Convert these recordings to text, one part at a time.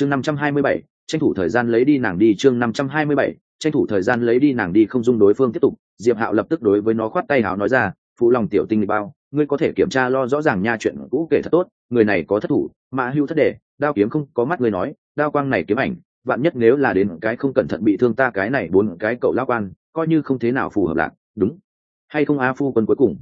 chương năm trăm hai mươi bảy, tranh thủ thời gian lấy đi nàng đi, chương năm trăm hai mươi bảy, tranh thủ thời gian lấy đi nàng đi, không dung đối phương tiếp tục. Diệp hạo lập tức đối với nó khoát tay hào nói ra, phụ lòng tiểu tinh bao, ngươi có thể kiểm tra lo rõ ràng nha chuyện cũ kể thật tốt, người này có thất thủ, mã hưu thất đề, đao kiếm không có mắt ngươi nói, đao quang này kiếm ảnh, vạn nhất nếu là đến cái không cẩn thận bị thương ta cái này bốn cái cậu lao quan, coi như không thế nào phù hợp lạc. Đúng. Hay không a phu quân cuối cùng?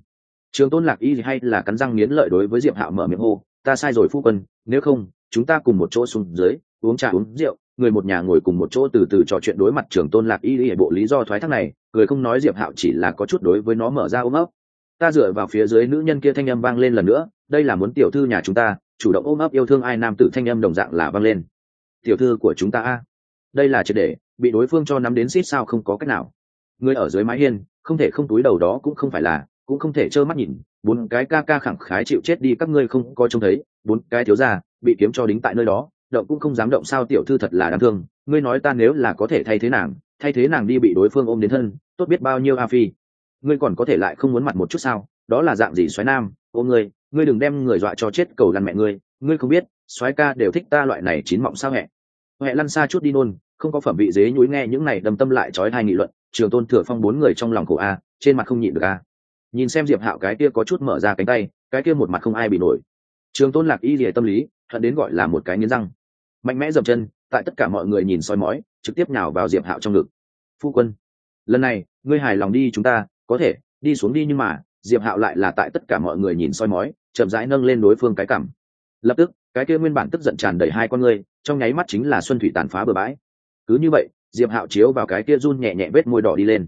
Trường tôn lạc y hay là cắn răng nghiến lợi đối với diệp hạo mở miệng hô, ta sai rồi phu quân, nếu không, chúng ta cùng một chỗ xuống dưới uống trà, uống rượu, người một nhà ngồi cùng một chỗ từ từ trò chuyện đối mặt trường tôn lạc y hệ bộ lý do thoái thác này, người không nói diệp hạo chỉ là có chút đối với nó mở ra ôm ấp. Ta dựa vào phía dưới nữ nhân kia thanh âm vang lên lần nữa, đây là muốn tiểu thư nhà chúng ta, chủ động ôm ấp yêu thương ai nam tử thanh âm đồng dạng là vang lên. Tiểu thư của chúng ta a. Đây là triệt để, bị đối phương cho nắm đến xít sao không có cách nào. Người ở dưới mái hiên, không thể không túi đầu đó cũng không phải là, cũng không thể trơ mắt nhìn, bốn cái ca ca khẳng khái chịu chết đi các ngươi không có trông thấy, bốn cái thiếu gia bị kiếm cho đính tại nơi đó động cũng không dám động sao tiểu thư thật là đáng thương. Ngươi nói ta nếu là có thể thay thế nàng, thay thế nàng đi bị đối phương ôm đến thân, tốt biết bao nhiêu a phi. Ngươi còn có thể lại không muốn mặt một chút sao? Đó là dạng gì xoáy nam? Ôm ngươi ngươi đừng đem người dọa cho chết cầu lăn mẹ ngươi. Ngươi không biết xoáy ca đều thích ta loại này chín mọng sao hẹ. Hẹ lăn xa chút đi nôn, không có phẩm vị dế nhúi nghe những này đâm tâm lại trói hai nghị luận, trường tôn thừa phong bốn người trong lòng khổ a, trên mặt không nhịn được a. Nhìn xem diệp hạo cái kia có chút mở ra cánh tay, cái kia một mặt không ai bị nổi. Trường tôn lạc y rìa tâm lý, hận đến gọi là một cái nghiến răng mạnh mẽ dập chân, tại tất cả mọi người nhìn soi mói, trực tiếp nhào vào diệp hạo trong ngực. Phu quân, lần này, ngươi hài lòng đi chúng ta, có thể, đi xuống đi nhưng mà, diệp hạo lại là tại tất cả mọi người nhìn soi mói, chậm rãi nâng lên đối phương cái cảm lập tức, cái kia nguyên bản tức giận tràn đầy hai con ngươi, trong nháy mắt chính là xuân thủy tàn phá bừa bãi. Cứ như vậy, diệp hạo chiếu vào cái kia run nhẹ nhẹ vết môi đỏ đi lên.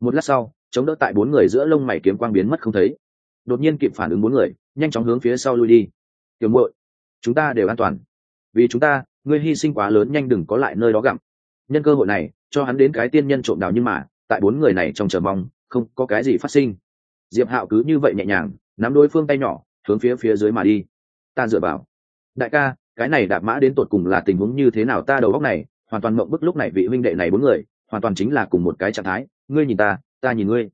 Một lát sau, chống đỡ tại bốn người giữa lông mày kiếm quang biến mất không thấy. Đột nhiên kịp phản ứng bốn người, nhanh chóng hướng phía sau lui đi. Tiểu muội, chúng ta đều an toàn vì chúng ta, ngươi hy sinh quá lớn nhanh đừng có lại nơi đó gặm. Nhân cơ hội này, cho hắn đến cái tiên nhân trộm đào nhưng mà, tại bốn người này trong chờ mong, không có cái gì phát sinh. Diệp hạo cứ như vậy nhẹ nhàng, nắm đối phương tay nhỏ, hướng phía phía dưới mà đi. Ta dựa vào. Đại ca, cái này đạp mã đến tột cùng là tình huống như thế nào? Ta đầu góc này, hoàn toàn mộng bức lúc này vị huynh đệ này bốn người, hoàn toàn chính là cùng một cái trạng thái. Ngươi nhìn ta ta nhìn ngươi.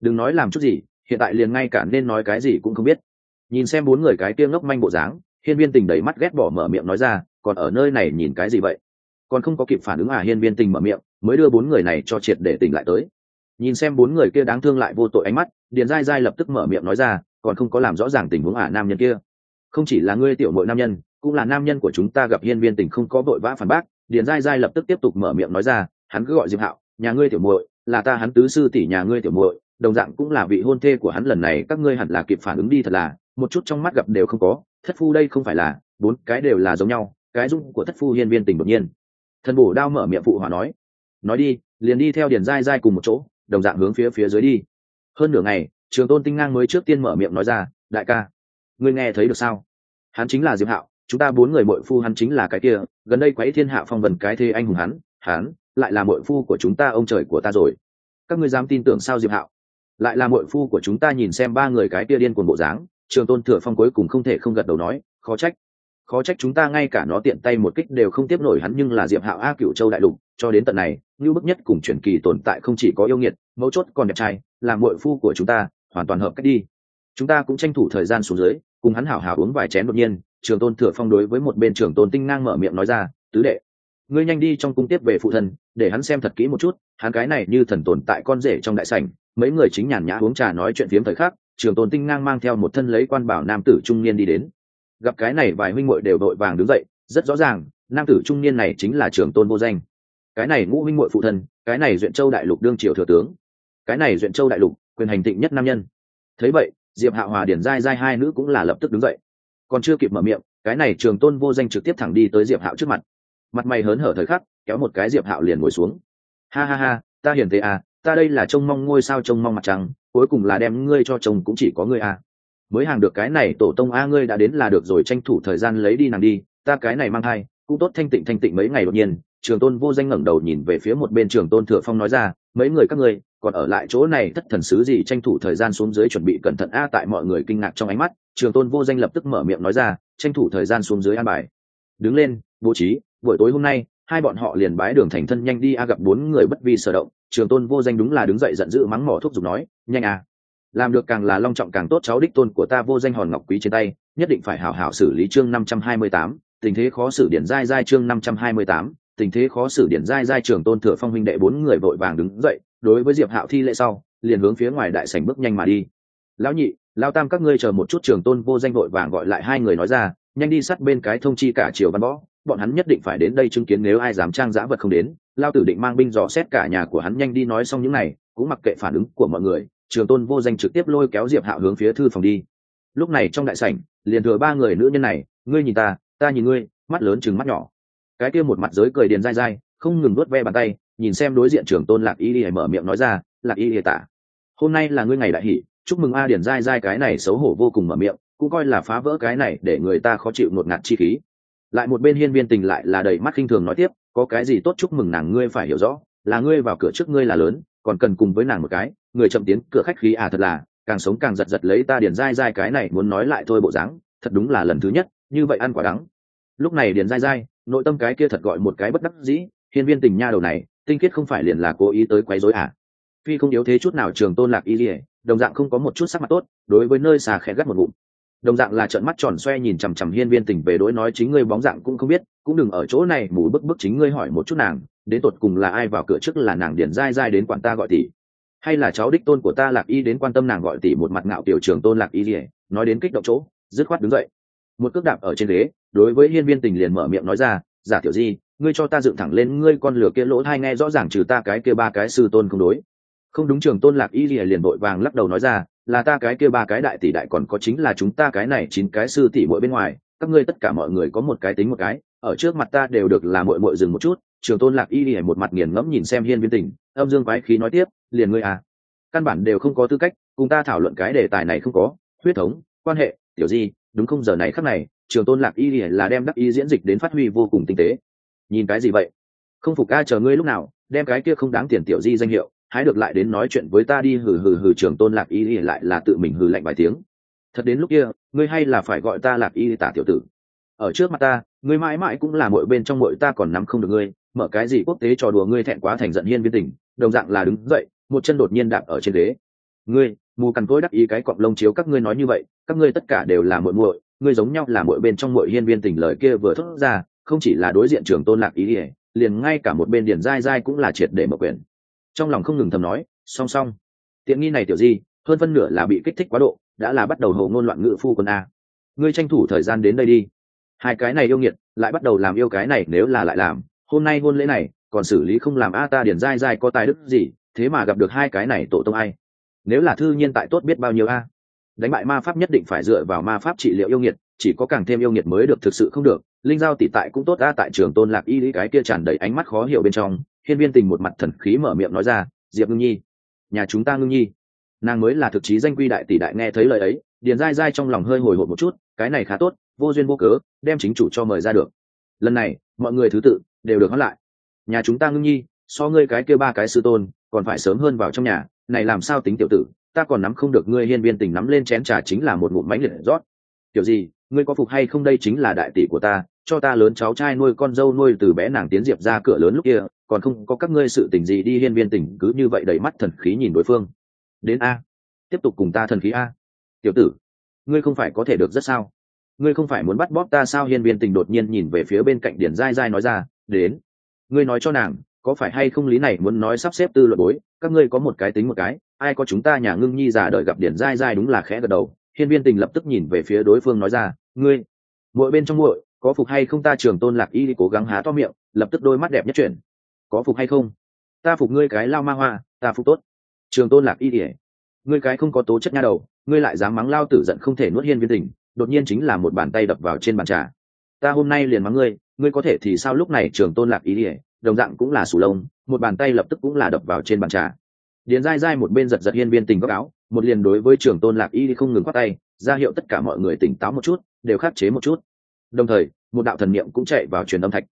Đừng nói làm chút gì, hiện tại liền ngay cả nên nói cái gì cũng không biết. Nhìn xem bốn người cái tiêm ngốc manh bộ dáng hiên viên tình đầy mắt ghét bỏ mở miệng nói ra, còn ở nơi này nhìn cái gì vậy? Còn không có kịp phản ứng à? Hiên viên tình mở miệng, mới đưa bốn người này cho triệt để tỉnh lại tới. Nhìn xem bốn người kia đáng thương lại vô tội ánh mắt, điền dai dai lập tức mở miệng nói ra, còn không có làm rõ ràng tình huống à nam nhân kia? Không chỉ là ngươi tiểu nội nam nhân, cũng là nam nhân của chúng ta gặp hiên viên tình không có vội vã phản bác. Điền dai dai lập tức tiếp tục mở miệng nói ra, hắn cứ gọi diệp hạo, nhà ngươi tiểu muội, là ta hắn tứ sư tỷ nhà ngươi tiểu muội, đồng dạng cũng là vị hôn thê của hắn lần này, các ngươi hẳn là kịp phản ứng đi thật là, một chút trong mắt gặp đều không có thất phu đây không phải là, bốn cái đều là giống nhau, cái dung của thất phu hiên viên tình đột nhiên. Thần bổ đao mở miệng phụ hòa nói nói đi, liền đi theo điền dai dai cùng một chỗ, đồng dạng hướng phía phía dưới đi. Hơn nửa ngày, trường tôn tinh ngang mới trước tiên mở miệng nói ra, đại ca, ngươi nghe thấy được sao? Hắn chính là diệp hạo, chúng ta bốn người mội phu hắn chính là cái kia, gần đây quấy thiên hạ phong vần cái thê anh hùng hắn hắn lại là mội phu của chúng ta ông trời của ta rồi. Các ngươi dám tin tưởng sao diệp hạo? Lại là mội phu của chúng ta nhìn xem ba người cái kia điên cuồng bộ dáng trường tôn thừa phong cuối cùng không thể không gật đầu nói, khó trách khó trách chúng ta ngay cả nó tiện tay một kích đều không tiếp nổi hắn nhưng là diệp hạo a cựu châu đại lục, cho đến tận này, như bức nhất cùng truyền kỳ tồn tại không chỉ có yêu nghiệt, mấu chốt còn đẹp trai, là muội phu của chúng ta, hoàn toàn hợp cách đi. Chúng ta cũng tranh thủ thời gian xuống dưới, cùng hắn hảo hảo uống vài chén đột nhiên, trường tôn thừa phong đối với một bên trường tôn tinh ngang mở miệng nói ra, tứ đệ, ngươi nhanh đi trong cung tiếp về phụ thân, để hắn xem thật kỹ một chút, hắn cái này như thần tồn tại con rể trong đại sảnh, mấy người chính nhàn nhã uống trà nói chuyện phiếm thời khắc trường tôn tinh ngang mang theo một thân lấy quan bảo nam tử trung niên đi đến. Gặp cái này vài huynh muội đều đội vàng đứng dậy, rất rõ ràng, nam tử trung niên này chính là trường tôn vô danh. Cái này ngũ huynh muội phụ thân, cái này duyện châu đại lục đương triều thừa tướng, cái này duyện châu đại lục quyền hành thịnh nhất nam nhân. Thấy vậy, diệp hạ hòa điển giai giai hai nữ cũng là lập tức đứng dậy. Còn chưa kịp mở miệng, cái này trường tôn vô danh trực tiếp thẳng đi tới diệp hạo trước mặt. Mặt mày hớn hở thời khắc, kéo một cái diệp hạo liền ngồi xuống. Ha ha ha, ta hiền thế à ta đây là trông mong ngôi sao trông mong mặt trăng cuối cùng là đem ngươi cho chồng cũng chỉ có ngươi à mới hàng được cái này, tổ tông a ngươi đã đến là được rồi, tranh thủ thời gian lấy đi nàng đi, ta cái này mang thai, cũng tốt, thanh tịnh thanh tịnh mấy ngày đột nhiên, trường tôn vô danh ngẩng đầu nhìn về phía một bên trường tôn thừa phong nói ra, mấy người các ngươi, còn ở lại chỗ này, thất thần sứ gì tranh thủ thời gian xuống dưới chuẩn bị cẩn thận a, tại mọi người kinh ngạc trong ánh mắt, trường tôn vô danh lập tức mở miệng nói ra, tranh thủ thời gian xuống dưới an bài. Đứng lên, bố trí, buổi tối hôm nay, hai bọn họ liền bái đường thành thân nhanh đi a, gặp bốn người bất vi sở động trường tôn vô danh đúng là đứng dậy giận dữ mắng mỏ thuốc giục nói, nhanh à làm được càng là long trọng càng tốt cháu đích tôn của ta vô danh hòn ngọc quý trên tay, nhất định phải hảo hảo xử lý chương năm trăm hai mươi tám, tình thế khó xử điển giai giai chương năm trăm hai mươi tám, tình thế khó xử điển giai giai trường tôn thừa phong huynh đệ bốn người vội vàng đứng dậy, đối với diệp hạo thi lễ sau, liền hướng phía ngoài đại sảnh bước nhanh mà đi. Lão nhị lão tam các ngươi chờ một chút, trường tôn vô danh vội vàng gọi lại hai người nói ra, nhanh đi sát bên cái thông chi cả triều văn võ bọn hắn nhất định phải đến đây chứng kiến nếu ai dám trang giã vật không đến. Lao tử định mang binh dò xét cả nhà của hắn nhanh đi nói xong những này, cũng mặc kệ phản ứng của mọi người, trường tôn vô danh trực tiếp lôi kéo diệp hạo hướng phía thư phòng đi. Lúc này trong đại sảnh, liền thừa ba người nữ nhân này, ngươi nhìn ta ta nhìn ngươi, mắt lớn chừng mắt nhỏ. Cái kia một mặt giới cười điền dai dai, không ngừng nuốt ve bàn tay, nhìn xem đối diện trường tôn lạc y lìa mở miệng nói ra, lạc y đi tả hôm nay là ngươi ngày đại hỷ, chúc mừng a điền dai dai cái này xấu hổ vô cùng mở miệng, cũng coi là phá vỡ cái này để người ta khó chịu ngột ngạt chi khí lại một bên hiên viên tình lại là đầy mắt khinh thường nói tiếp, có cái gì tốt chúc mừng nàng ngươi phải hiểu rõ, là ngươi vào cửa trước ngươi là lớn, còn cần cùng với nàng một cái, người chậm tiến cửa khách khí à thật là, càng sống càng giật giật lấy ta điền dai dai cái này muốn nói lại thôi bộ dáng, thật đúng là lần thứ nhất, như vậy ăn quả đắng. Lúc này điền dai dai, nội tâm cái kia thật gọi một cái bất đắc dĩ, hiên viên tình nha đầu này, tinh khiết không phải liền là cố ý tới quấy rối à. Phi không yếu thế chút nào trường tôn lạc y lìa, đồng dạng không có một chút sắc mặt tốt, đối với nơi xà khẽ gắt một ngụm đồng dạng là trợn mắt tròn xoe nhìn chằm chằm hiên viên tình về đối nói chính ngươi bóng dạng cũng không biết, cũng đừng ở chỗ này mù bức bức chính ngươi hỏi một chút nàng, đến tột cùng là ai vào cửa trước là nàng điển dai dai đến quản ta gọi tỷ, hay là cháu đích tôn của ta lạc y đến quan tâm nàng gọi tỷ một mặt ngạo tiểu trường tôn lạc y lìa nói đến kích động chỗ, dứt khoát đứng dậy. Một cước đạp ở trên ghế, đối với hiên viên tình liền mở miệng nói ra, giả tiểu di, ngươi cho ta dựng thẳng lên, ngươi con lửa kia lỗ thai nghe rõ ràng trừ ta cái kia ba cái sư tôn không đối. Không đúng, trường tôn lạc y lìa liền vội vàng lắc đầu nói ra là ta cái kia ba cái đại tỷ đại còn có chính là chúng ta cái này chín cái sư tỷ mỗi bên ngoài, các ngươi tất cả mọi người có một cái tính một cái, ở trước mặt ta đều được là mội mội dừng một chút, trường tôn lạc y lìa một mặt nghiền ngẫm nhìn xem hiên viên tình âm dương quái khí nói tiếp, liền ngươi à. Căn bản đều không có tư cách, cùng ta thảo luận cái đề tài này không có, huyết thống, quan hệ, tiểu di, đúng không giờ này khắc này, trường tôn lạc y lìa là đem đắc y diễn dịch đến phát huy vô cùng tinh tế. Nhìn cái gì vậy? Không phục ca chờ ngươi lúc nào, đem cái kia không đáng tiền tiểu di danh hiệu hái được lại đến nói chuyện với ta đi, hừ hừ hừ trường tôn lạc y lìa lại là tự mình hừ lạnh vài tiếng. Thật đến lúc kia, ngươi hay là phải gọi ta lạc y tả tiểu tử. Ở trước mặt ta, ngươi mãi mãi cũng là mỗi bên trong mỗi ta còn nắm không được ngươi, mở cái gì quốc tế trò đùa ngươi thẹn quá thành giận hiên viên tình, đồng dạng là đứng dậy, một chân đột nhiên đạp ở trên ghế. Ngươi, mù cằn cối đắc ý cái cọp lông chiếu các ngươi nói như vậy, các ngươi tất cả đều là muội muội, ngươi giống nhau là muội bên trong muội hiên viên tình lời kia vừa thốt ra, không chỉ là đối diện trường tôn lạc ý ỉa liền ngay cả một bên điển dai dai cũng là triệt để mở quyền trong lòng không ngừng thầm nói, song song, tiện nghi này tiểu di, hơn phân nửa là bị kích thích quá độ, đã là bắt đầu hầu ngôn loạn ngữ phu quân a. Ngươi tranh thủ thời gian đến đây đi. Hai cái này yêu nghiệt, lại bắt đầu làm yêu cái này nếu là lại làm, hôm nay hôn lễ này, còn xử lý không làm a ta điển dai dai có tài đức gì, thế mà gặp được hai cái này tổ tông ai? Nếu là thư nhiên tại tốt biết bao nhiêu a? Đánh bại ma pháp nhất định phải dựa vào ma pháp trị liệu yêu nghiệt, chỉ có càng thêm yêu nghiệt mới được thực sự không được. Linh giao tỷ tại cũng tốt a, tại trường tôn lạc y lý cái kia tràn đầy ánh mắt khó hiểu bên trong hiên viên tình một mặt thần khí mở miệng nói ra, diệp ngưng nhi, nhà chúng ta ngưng nhi. Nàng mới là thực chí danh quy đại tỷ đại nghe thấy lời ấy, điền dai dai trong lòng hơi hồi hộp một chút, cái này khá tốt, vô duyên vô cớ, đem chính chủ cho mời ra được. Lần này, mọi người thứ tự đều được hót lại. Nhà chúng ta ngưng nhi, so ngươi cái kia ba cái sư tôn, còn phải sớm hơn vào trong nhà, này làm sao tính tiểu tử, ta còn nắm không được ngươi hiên viên tình nắm lên chén trà chính là một ngụm mánh liệt rót. Kiểu gì, ngươi có phục hay không đây chính là đại tỷ của ta, cho ta lớn cháu trai nuôi con dâu nuôi từ bé nàng tiến diệp ra cửa lớn lúc kia còn không có các ngươi sự tình gì đi hiên viên tình cứ như vậy đầy mắt thần khí nhìn đối phương. Đến a. Tiếp tục cùng ta thần khí a. Tiểu tử, ngươi không phải có thể được rất sao? Ngươi không phải muốn bắt bóp ta sao? Hiên viên tình đột nhiên nhìn về phía bên cạnh điển dai dai nói ra, đến. Ngươi nói cho nàng, có phải hay không lý này muốn nói sắp xếp tư luận bối? Các ngươi có một cái tính một cái, ai có chúng ta nhà ngưng nhi già đợi gặp điển dai dai đúng là khẽ gật đầu. Hiên viên tình lập tức nhìn về phía đối phương nói ra, ngươi mỗi bên trong muội, có phục hay không ta trường tôn lạc y cố gắng há to miệng, lập tức đôi mắt đẹp nhất chuyển có phục hay không? Ta phục ngươi cái lao ma hoa, ta phục tốt. Trường tôn lạc y ỉa ngươi cái không có tố chất nha đầu, ngươi lại dám mắng lao tử giận không thể nuốt hiên viên tình, đột nhiên chính là một bàn tay đập vào trên bàn trà. Ta hôm nay liền mắng ngươi ngươi có thể thì sao lúc này trường tôn lạc y ỉa đồng dạng cũng là sủ lông, một bàn tay lập tức cũng là đập vào trên bàn trà. Điền dai dai một bên giật giật hiên viên tình góc áo, một liền đối với trường tôn lạc y không ngừng khoác tay, ra hiệu tất cả mọi người tỉnh táo một chút, đều khắc chế một chút. Đồng thời, một đạo thần niệm cũng chạy vào truyền âm thạch.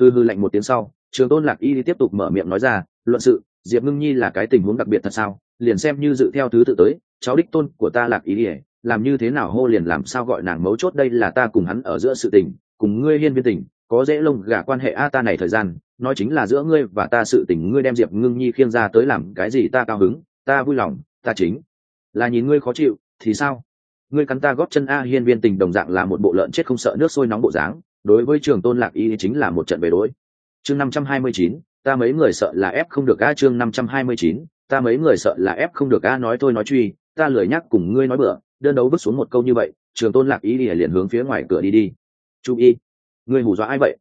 Hư hư lạnh một tiếng sau trường tôn lạc y tiếp tục mở miệng nói ra, luận sự, diệp ngưng nhi là cái tình huống đặc biệt thật sao? Liền xem như dự theo thứ tự tới, cháu đích tôn của ta lạc ý ỉa làm như thế nào hô liền làm sao gọi nàng mấu chốt đây là ta cùng hắn ở giữa sự tình, cùng ngươi hiên viên tình, có dễ lông gả quan hệ a ta này thời gian, nói chính là giữa ngươi và ta sự tình ngươi đem diệp ngưng nhi khiêng ra tới làm cái gì ta cao hứng, ta vui lòng, ta chính là nhìn ngươi khó chịu, thì sao? Ngươi cắn ta góp chân a, hiên viên tình đồng dạng là một bộ lợn chết không sợ nước sôi nóng bộ dáng, đối với trường tôn lạc y chính là một trận bề đối chương năm trăm hai mươi chín, ta mấy người sợ là ép không được a, chương năm trăm hai mươi chín, ta mấy người sợ là ép không được a, nói thôi nói truy, ta lười nhắc cùng ngươi nói bữa đơn đấu vứt xuống một câu như vậy, trường tôn lạc y liền hướng phía ngoài cửa đi đi. Chú y, ngươi hù dọa ai vậy?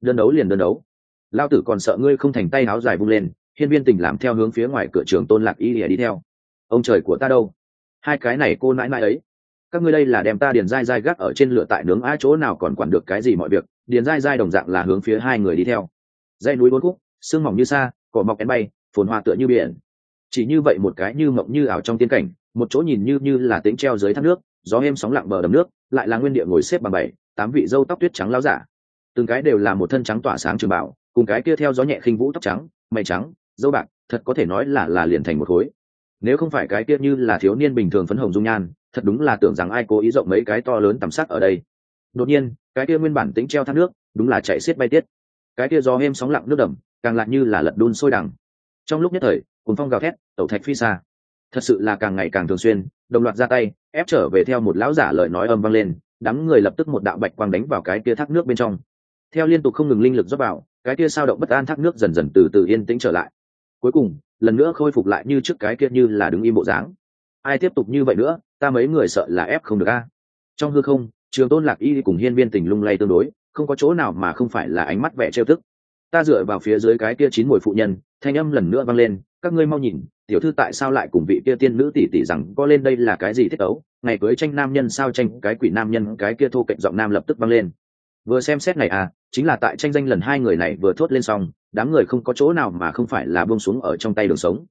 Đơn đấu liền đơn đấu. Lao tử còn sợ ngươi không thành tay áo dài vung lên, hiên viên tình làm theo hướng phía ngoài cửa trường tôn lạc y lìa đi theo. Ông trời của ta đâu? Hai cái này cô nãi nãi ấy. Các ngươi đây là đem ta điền dai dai gác ở trên lửa tại nướng ai chỗ nào còn quản được cái gì mọi việc, điền dai dai đồng dạng là hướng phía hai người đi theo dây núi bốn khúc, sương mỏng như xa cỏ mọc én bay, phồn hoa tựa như biển. Chỉ như vậy một cái như mộng như ảo trong tiên cảnh, một chỗ nhìn như như là tính treo dưới thác nước, gió êm sóng lặng bờ đầm nước, lại là nguyên địa ngồi xếp bằng bảy, tám vị dâu tóc tuyết trắng lao giả. Từng cái đều là một thân trắng tỏa sáng trường bảo, cùng cái kia theo gió nhẹ khinh vũ tóc trắng mây trắng, dâu bạc, thật có thể nói là là liền thành một khối. Nếu không phải cái kia như là thiếu niên bình thường phấn hồng dung nhan, thật đúng là tưởng rằng ai cố ý rộng mấy cái to lớn tầm sắc ở đây. Đột nhiên, cái kia nguyên bản tính treo thác nước, đúng là chạy xiết bay tiết cái tia gió êm sóng lặng nước đầm, càng lại như là lật đun sôi đằng. Trong lúc nhất thời cuốn phong gào thét, tẩu thạch phi xa. Thật sự là càng ngày càng thường xuyên, đồng loạt ra tay, ép trở về theo một lão giả lời nói âm vang lên, đám người lập tức một đạo bạch quang đánh vào cái tia thác nước bên trong. Theo liên tục không ngừng linh lực dốc vào, cái tia sao động bất an thác nước dần dần từ từ yên tĩnh trở lại. Cuối cùng, lần nữa khôi phục lại như trước cái kia như là đứng im bộ dáng. Ai tiếp tục như vậy nữa, ta mấy người sợ là ép không được a. Trong hư không, trường tôn lạc y cùng hiên viên tình lung lay tương đối không có chỗ nào mà không phải là ánh mắt vẻ trêu tức. Ta dựa vào phía dưới cái kia chín mùi phụ nhân, thanh âm lần nữa vang lên, các ngươi mau nhìn, tiểu thư tại sao lại cùng vị kia tiên nữ tỷ tỷ rằng có lên đây là cái gì thiết ấu ngày cưới tranh nam nhân sao tranh cái quỷ nam nhân, cái kia thô cạnh giọng nam lập tức vang lên. Vừa xem xét này à chính là tại tranh danh lần hai người này vừa thốt lên xong, đám người không có chỗ nào mà không phải là buông xuống ở trong tay đường sống.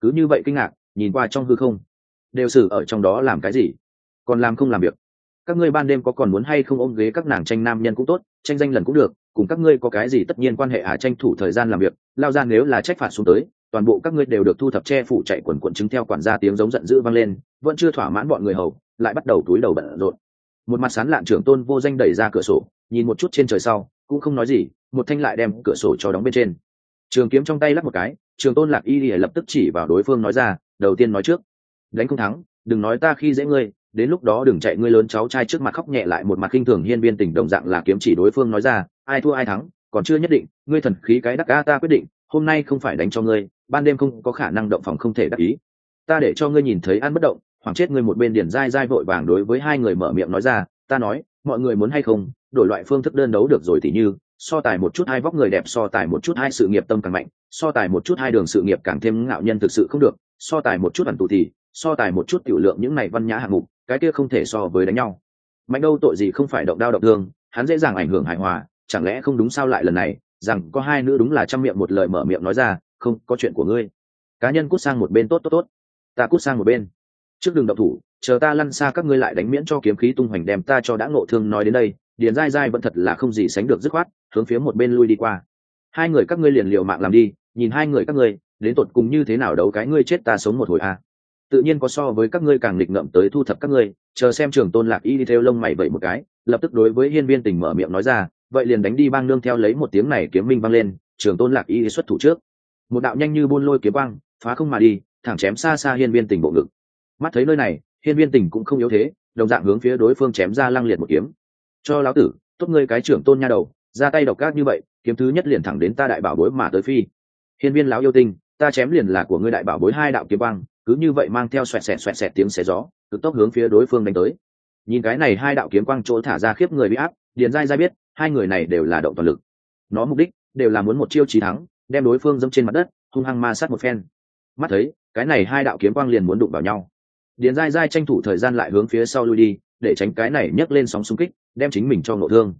Cứ như vậy kinh ngạc, nhìn qua trong hư không, đều xử ở trong đó làm cái gì? Còn làm không làm việc. Các ngươi ban đêm có còn muốn hay không ôm ghế các nàng tranh nam nhân cũng tốt tranh danh lần cũng được, cùng các ngươi có cái gì tất nhiên quan hệ à tranh thủ thời gian làm việc, lao ra nếu là trách phạt xuống tới, toàn bộ các ngươi đều được thu thập che phủ chạy quần quần chứng theo quản gia tiếng giống giận dữ vang lên, vẫn chưa thỏa mãn bọn người hầu, lại bắt đầu túi đầu bận rộn. Một mặt sán lạn trưởng tôn vô danh đẩy ra cửa sổ, nhìn một chút trên trời sau, cũng không nói gì, một thanh lại đem cửa sổ cho đóng bên trên. Trường kiếm trong tay lắp một cái, trường tôn lạc y lập tức chỉ vào đối phương nói ra, đầu tiên nói trước, đánh không thắng, đừng nói ta khi dễ ngươi đến lúc đó đừng chạy ngươi lớn cháu trai trước mặt khóc nhẹ lại một mặt khinh thường hiên viên tình đồng dạng là kiếm chỉ đối phương nói ra, ai thua ai thắng, còn chưa nhất định, ngươi thần khí cái đắc ca ta quyết định, hôm nay không phải đánh cho ngươi, ban đêm không có khả năng động phòng không thể đắc ý. Ta để cho ngươi nhìn thấy ăn bất động, hoảng chết ngươi một bên điển dai dai vội vàng đối với hai người mở miệng nói ra, ta nói, mọi người muốn hay không, đổi loại phương thức đơn đấu được rồi thì như, so tài một chút hai vóc người đẹp, so tài một chút hai sự nghiệp tâm càng mạnh, so tài một chút hai đường sự nghiệp càng thêm ngạo nhân thực sự không được, so tài một chút ẩn tù thì, so tài một chút tiểu lượng những này văn nhã hạng mục cái kia không thể so với đánh nhau. Mạnh đâu tội gì không phải động đao động thương, hắn dễ dàng ảnh hưởng hài hòa, chẳng lẽ không đúng sao lại lần này, rằng có hai nữ đúng là trăm miệng một lời mở miệng nói ra, không, có chuyện của ngươi. Cá nhân cút sang một bên tốt tốt tốt. Ta cút sang một bên. Trước đường động thủ, chờ ta lăn xa các ngươi lại đánh miễn cho kiếm khí tung hoành đem ta cho đã ngộ thương nói đến đây, điền dai dai vẫn thật là không gì sánh được dứt khoát, hướng phía một bên lui đi qua. Hai người các ngươi liền liều mạng làm đi, nhìn hai người các ngươi, đến tột cùng như thế nào đấu cái ngươi chết ta sống một hồi a à tự nhiên có so với các ngươi càng nghịch ngợm tới thu thập các ngươi, chờ xem trường tôn lạc y đi theo lông mày vậy một cái, lập tức đối với hiên viên tình mở miệng nói ra, vậy liền đánh đi bang nương theo lấy một tiếng này kiếm minh vang lên, trường tôn lạc y xuất thủ trước. Một đạo nhanh như buôn lôi kiếm băng phá không mà đi, thẳng chém xa xa hiên viên tình bộ ngực. Mắt thấy nơi này, hiên viên tình cũng không yếu thế, đồng dạng hướng phía đối phương chém ra lăng liệt một kiếm. Cho lão tử, tốt ngươi cái trưởng tôn nha đầu, ra tay độc ác như vậy, kiếm thứ nhất liền thẳng đến ta đại bảo bối mà tới phi. Hiên viên lão yêu tinh, ta chém liền là của ngươi đại bảo bối hai đạo kiếm băng cứ như vậy mang theo xoẹt xẹt xoẹt xẹt tiếng xé gió, cực tốc hướng phía đối phương đánh tới. Nhìn cái này hai đạo kiếm quang chỗ thả ra khiếp người bị áp, điền dai dai biết, hai người này đều là động toàn lực. Nó mục đích, đều là muốn một chiêu trí thắng, đem đối phương dẫm trên mặt đất, hung hăng ma sát một phen. Mắt thấy, cái này hai đạo kiếm quang liền muốn đụng vào nhau. Điền dai dai tranh thủ thời gian lại hướng phía sau lui đi, để tránh cái này nhấc lên sóng xung kích, đem chính mình cho ngộ thương.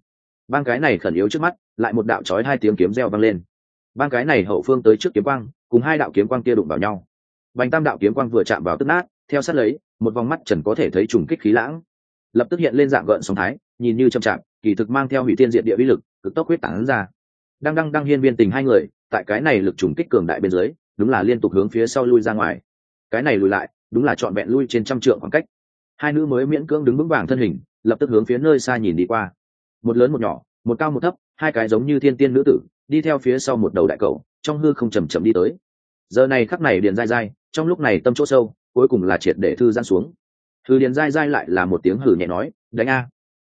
Bang cái này khẩn yếu trước mắt, lại một đạo trói hai tiếng kiếm reo vang lên. Bang cái này hậu phương tới trước kiếm quang, cùng hai đạo kiếm quang kia đụng vào nhau bành tam đạo kiếm quang vừa chạm vào tức nát, theo sát lấy, một vòng mắt trần có thể thấy trùng kích khí lãng. Lập tức hiện lên dạng gợn sóng thái, nhìn như chậm chạp, kỳ thực mang theo hủy tiên diện địa vi lực, cực tốc huyết tản ra. Đang đăng đăng hiên viên tình hai người, tại cái này lực trùng kích cường đại bên dưới, đúng là liên tục hướng phía sau lui ra ngoài. Cái này lùi lại, đúng là trọn vẹn lui trên trăm trượng khoảng cách. Hai nữ mới miễn cưỡng đứng vững vàng thân hình, lập tức hướng phía nơi xa nhìn đi qua. Một lớn một nhỏ, một cao một thấp, hai cái giống như thiên tiên nữ tử, đi theo phía sau một đầu đại cầu, trong hư không chầm chậm đi tới giờ này khắc này điền dai dai, trong lúc này tâm chỗ sâu, cuối cùng là triệt để thư giãn xuống. Thư điền dai dai lại là một tiếng hử nhẹ nói, đánh a.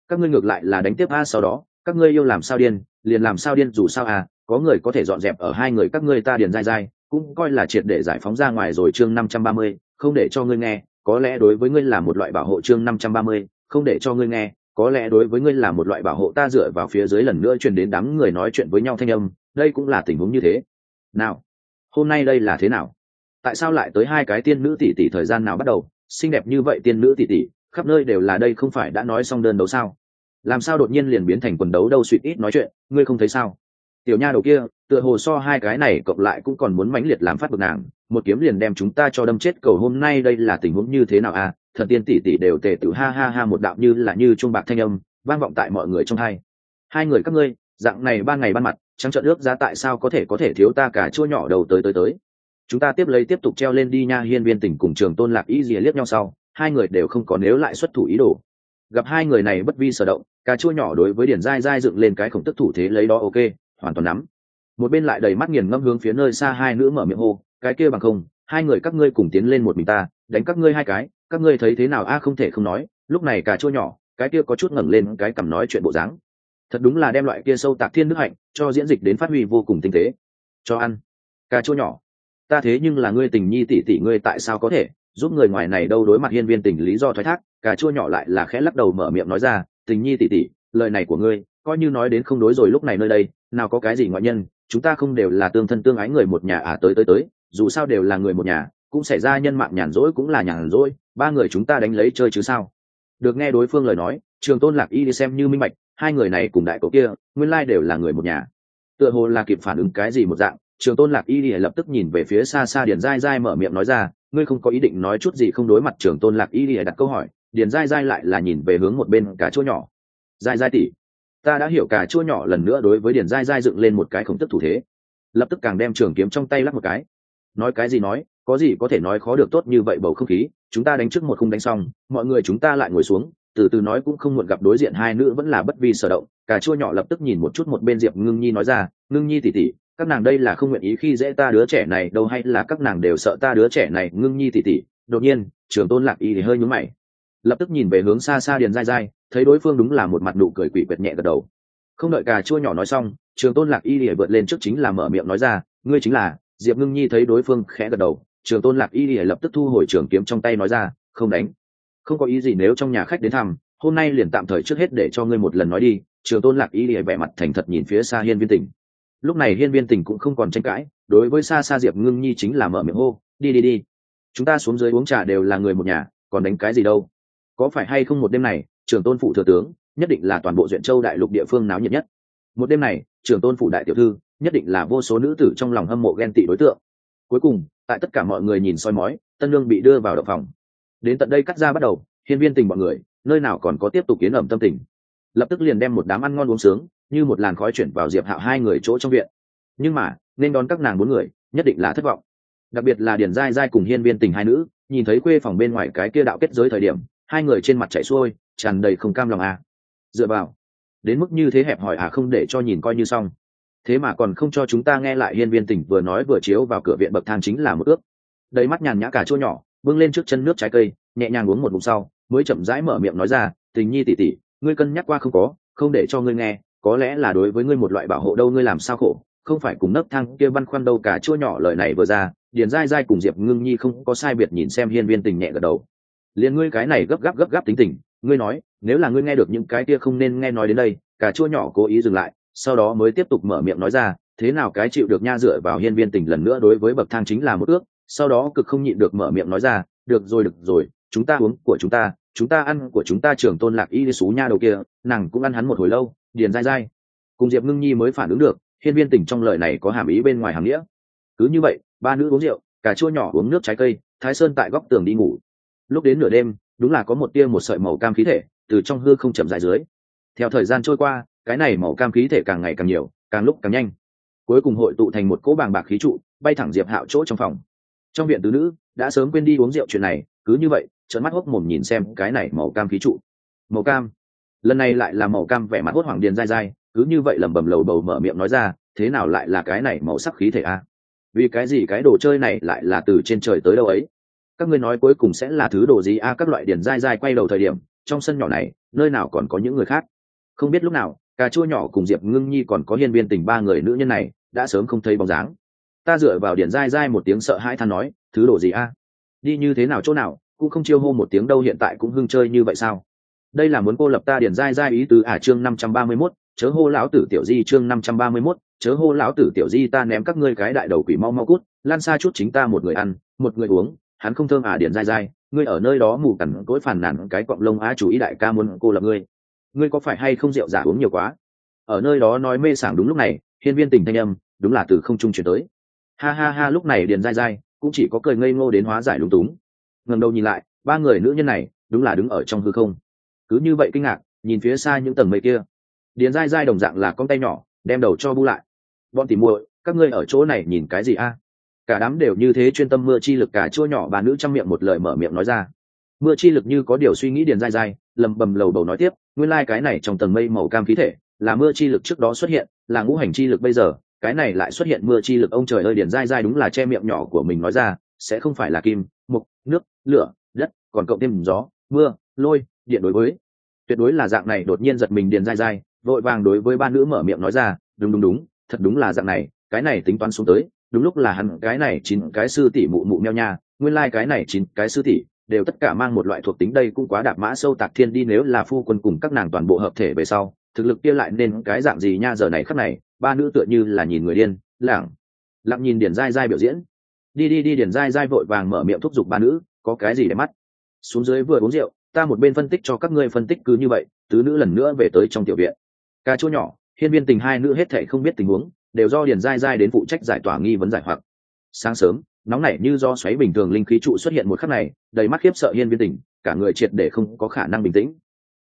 Các ngươi ngược lại là đánh tiếp a sau đó, các ngươi yêu làm sao điên, liền làm sao điên dù sao à có người có thể dọn dẹp ở hai người các ngươi ta điền dai dai, cũng coi là triệt để giải phóng ra ngoài rồi chương năm trăm ba mươi, không để cho ngươi nghe, có lẽ đối với ngươi là một loại bảo hộ chương năm trăm ba mươi, không để cho ngươi nghe, có lẽ đối với ngươi là một loại bảo hộ ta dựa vào phía dưới lần nữa truyền đến đám người nói chuyện với nhau thanh âm, đây cũng là tình huống như thế. Nào hôm nay đây là thế nào? Tại sao lại tới hai cái tiên nữ tỷ tỷ thời gian nào bắt đầu? Xinh đẹp như vậy tiên nữ tỷ tỷ, khắp nơi đều là đây không phải đã nói xong đơn đấu sao? Làm sao đột nhiên liền biến thành quần đấu đâu suýt ít nói chuyện, ngươi không thấy sao? Tiểu nha đầu kia, tựa hồ so hai cái này cộng lại cũng còn muốn mãnh liệt làm phát bực nàng, một kiếm liền đem chúng ta cho đâm chết, cầu hôm nay đây là tình huống như thế nào à? Thần tiên tỷ tỷ đều tề tự ha ha ha một đạo như là như chuông bạc thanh âm, vang vọng tại mọi người trong hai. Hai người các ngươi, dạng này ban ngày ban mặt trắng trợn nước giá tại sao có thể có thể thiếu ta cả chua nhỏ đầu tới tới tới. Chúng ta tiếp lấy tiếp tục treo lên đi nha, hiên viên tỉnh cùng trường tôn lạc ý gì liếc nhau sau, hai người đều không có nếu lại xuất thủ ý đồ. Gặp hai người này bất vi sở động, cà chua nhỏ đối với điển dai dai dựng lên cái khổng tức thủ thế lấy đó ok, hoàn toàn nắm. Một bên lại đầy mắt nghiền ngâm hướng phía nơi xa hai nữ mở miệng hô, cái kia bằng không, hai người các ngươi cùng tiến lên một mình ta, đánh các ngươi hai cái, các ngươi thấy thế nào? A, không thể không nói, lúc này cà chua nhỏ, cái kia có chút ngẩng lên cái cằm nói chuyện bộ dáng. Thật đúng là đem loại kia sâu tạc thiên đức hạnh cho diễn dịch đến phát huy vô cùng tinh tế. Cho ăn. Cà chua nhỏ. Ta thế nhưng là ngươi tình nhi tỷ tỷ ngươi tại sao có thể? Giúp người ngoài này đâu đối mặt hiên viên tình lý do thoái thác, cà chua nhỏ lại là khẽ lắc đầu mở miệng nói ra, tình nhi tỷ tỷ, lời này của ngươi, coi như nói đến không đối rồi lúc này nơi đây, nào có cái gì ngoại nhân, chúng ta không đều là tương thân tương ái người một nhà à tới tới tới, dù sao đều là người một nhà, cũng xảy ra nhân mạng nhàn rỗi cũng là nhàn rỗi, ba người chúng ta đánh lấy chơi chứ sao? Được nghe đối phương lời nói, trường tôn lạc y đi xem như minh bạch hai người này cùng đại cậu kia, nguyên lai đều là người một nhà. Tựa hồ là kịp phản ứng cái gì một dạng, trường tôn lạc y đi lập tức nhìn về phía xa xa điền dai dai mở miệng nói ra, ngươi không có ý định nói chút gì không đối mặt trường tôn lạc y đi đặt câu hỏi. Điền dai dai lại là nhìn về hướng một bên cá chỗ nhỏ. Dai dai tỉ ta đã hiểu cả chua nhỏ lần nữa đối với điền dai dai dựng lên một cái khổng tức thủ thế. Lập tức càng đem trường kiếm trong tay lắc một cái. Nói cái gì nói, có gì có thể nói khó được tốt như vậy bầu không khí, chúng ta đánh trước một khung đánh xong, mọi người chúng ta lại ngồi xuống từ từ nói cũng không muộn gặp đối diện hai nữ vẫn là bất vi sở động, cà chua nhỏ lập tức nhìn một chút một bên diệp ngưng nhi nói ra, ngưng nhi tỉ tỉ các nàng đây là không nguyện ý khi dễ ta đứa trẻ này đâu hay là các nàng đều sợ ta đứa trẻ này, ngưng nhi tỉ tỉ đột nhiên trường tôn lạc y thì hơi nhúng mày, lập tức nhìn về hướng xa xa điền dai dai thấy đối phương đúng là một mặt nụ cười quỷ quyệt nhẹ gật đầu. Không đợi cà chua nhỏ nói xong trường tôn lạc y thì vượt lên trước chính là mở miệng nói ra, ngươi chính là diệp ngưng nhi thấy đối phương khẽ gật đầu trường tôn lạc y thì lập tức thu hồi trường kiếm trong tay nói ra, không đánh không có ý gì nếu trong nhà khách đến thăm, hôm nay liền tạm thời trước hết để cho ngươi một lần nói đi. Trường tôn lạc ý lìa vẻ mặt thành thật nhìn phía xa hiên viên tỉnh. Lúc này hiên viên tỉnh cũng không còn tranh cãi, đối với xa xa diệp ngưng nhi chính là mở miệng hô, đi đi đi. Chúng ta xuống dưới uống trà đều là người một nhà, còn đánh cái gì đâu? Có phải hay không một đêm này, trường tôn phụ thừa tướng, nhất định là toàn bộ duyện châu đại lục địa phương náo nhiệt nhất. Một đêm này, trường tôn Phụ đại tiểu thư, nhất định là vô số nữ tử trong lòng hâm mộ ghen tị đối tượng. Cuối cùng, tại tất cả mọi người nhìn soi mói, tân lương bị đưa vào động phòng đến tận đây cắt ra bắt đầu, hiên viên tình mọi người, nơi nào còn có tiếp tục kiến ẩm tâm tình. Lập tức liền đem một đám ăn ngon uống sướng, như một làn khói chuyển vào diệp hạo hai người chỗ trong viện. Nhưng mà, nên đón các nàng bốn người, nhất định là thất vọng. Đặc biệt là điền giai giai cùng hiên viên tình hai nữ, nhìn thấy quê phòng bên ngoài cái kia đạo kết giới thời điểm, hai người trên mặt chảy xuôi, tràn đầy không cam lòng à. dựa vào, đến mức như thế hẹp hỏi à không để cho nhìn coi như xong. Thế mà còn không cho chúng ta nghe lại hiên viên tỉnh vừa nói vừa chiếu vào cửa viện bậc thang chính là một ước. Đầy mắt nhàn nhã cả chỗ nhỏ bưng lên trước chân nước trái cây, nhẹ nhàng uống một ngụm sau, mới chậm rãi mở miệng nói ra, tình nhi tỉ tỉ ngươi cân nhắc qua không có, không để cho ngươi nghe, có lẽ là đối với ngươi một loại bảo hộ đâu ngươi làm sao khổ, không phải cùng nấc thang kia băn khoăn đâu cả chua nhỏ lời này vừa ra, điền dai dai cùng diệp ngưng nhi không có sai biệt nhìn xem hiên viên tình nhẹ gật đầu. Liền ngươi cái này gấp gáp gấp gáp tính tình, ngươi nói, nếu là ngươi nghe được những cái kia không nên nghe nói đến đây, cả chua nhỏ cố ý dừng lại, sau đó mới tiếp tục mở miệng nói ra, thế nào cái chịu được nha dựa vào hiên viên tình lần nữa đối với bậc thang chính là một ước sau đó cực không nhịn được mở miệng nói ra, được rồi được rồi, chúng ta uống của chúng ta chúng ta ăn của chúng ta trưởng tôn lạc y đi xú nha đầu kia, nàng cũng ăn hắn một hồi lâu, điền dai dai. Cùng diệp ngưng nhi mới phản ứng được, hiên viên tỉnh trong lời này có hàm ý bên ngoài hàm nghĩa. Cứ như vậy, ba nữ uống rượu cả chua nhỏ uống nước trái cây, thái sơn tại góc tường đi ngủ. Lúc đến nửa đêm, đúng là có một tia một sợi màu cam khí thể từ trong hư không chậm dài dưới. Theo thời gian trôi qua, cái này màu cam khí thể càng ngày càng nhiều, càng lúc càng nhanh. Cuối cùng hội tụ thành một cỗ bàng bạc khí trụ, bay thẳng diệp hạo chỗ trong phòng trong viện tứ nữ đã sớm quên đi uống rượu chuyện này, cứ như vậy, trợn mắt hốc mồm nhìn xem cái này màu cam khí trụ. Màu cam? Lần này lại là màu cam vẻ mặt hốt hoàng điền dai dai, cứ như vậy lẩm bẩm lầu bầu mở miệng nói ra, thế nào lại là cái này màu sắc khí thể a? Vì cái gì cái đồ chơi này lại là từ trên trời tới đâu ấy? Các ngươi nói cuối cùng sẽ là thứ đồ gì a? Các loại điền dai dai quay đầu thời điểm, trong sân nhỏ này, nơi nào còn có những người khác? Không biết lúc nào, cà chua nhỏ cùng diệp ngưng nhi còn có hiên viên tình ba người nữ nhân này đã sớm không thấy bóng dáng ta dựa vào điển dai dai một tiếng sợ hãi than nói, thứ đồ gì a? Đi như thế nào chỗ nào, cũng không chiêu hô một tiếng đâu hiện tại cũng hưng chơi như vậy sao? Đây là muốn cô lập ta điển dai dai ý tứ à chương năm trăm ba mươi mốt, chớ hô lão tử tiểu di, chương năm trăm ba mươi mốt, chớ hô lão tử tiểu di, ta ném các ngươi cái đại đầu quỷ mau mau cút, lan xa chút chính ta một người ăn, một người uống, hắn không thơm à điển dai dai, ngươi ở nơi đó mù cằn cỗi phản nản cái cọng lông á chủ ý đại ca muốn cô lập ngươi. Ngươi có phải hay không rượu giả uống nhiều quá? Ở nơi đó nói mê sảng đúng lúc này, hiên viên tình thanh âm, đúng là từ không trung chuyển tới ha ha ha, lúc này điền dai dai cũng chỉ có cười ngây ngô đến hóa giải lúng túng. Ngần đầu nhìn lại, ba người nữ nhân này đúng là đứng ở trong hư không. Cứ như vậy kinh ngạc, nhìn phía xa những tầng mây kia. Điền dai dai đồng dạng là con tay nhỏ, đem đầu cho bu lại. Bọn tỉ muội, các ngươi ở chỗ này nhìn cái gì a? Cả đám đều như thế chuyên tâm mưa chi lực, cả chua nhỏ bà nữ trong miệng một lời mở miệng nói ra. Mưa chi lực như có điều suy nghĩ điền dai dai lầm bầm lầu bầu nói tiếp, nguyên lai、like、cái này trong tầng mây màu cam khí thể là mưa chi lực trước đó xuất hiện, là ngũ hành chi lực bây giờ cái này lại xuất hiện mưa chi lực, ông trời ơi điền dai dai đúng là che miệng nhỏ của mình nói ra, sẽ không phải là kim, mục, nước, lửa, đất, còn cộng thêm gió, mưa, lôi, điện đối với. Tuyệt đối là dạng này, đột nhiên giật mình điền dai dai, vội vàng đối với ba nữ mở miệng nói ra, đúng đúng đúng, thật đúng là dạng này, cái này tính toán xuống tới, đúng lúc là hắn, cái này chín cái sư tỷ mụ mụ meo nha, nguyên lai cái này chín cái sư tỷ đều tất cả mang một loại thuộc tính, đây cũng quá đạp mã sâu tạc thiên đi, nếu là phu quân cùng các nàng toàn bộ hợp thể về sau, thực lực kia lại nên cái dạng gì nha, giờ này khắc này ba nữ tựa như là nhìn người điên lảng lặng nhìn điển dai dai biểu diễn. Đi đi đi điển dai dai vội vàng mở miệng thúc giục ba nữ, có cái gì để mắt? Xuống dưới vừa uống rượu, ta một bên phân tích cho các ngươi phân tích cứ như vậy, tứ nữ lần nữa về tới trong tiểu viện. Ca chỗ nhỏ, hiên viên tình hai nữ hết thể không biết tình huống, đều do điền dai dai đến phụ trách giải tỏa nghi vấn giải hoặc. Sáng sớm, nóng nảy như do xoáy bình thường linh khí trụ xuất hiện một khắc này, đầy mắt khiếp sợ hiên viên tình, cả người triệt để không có khả năng bình tĩnh.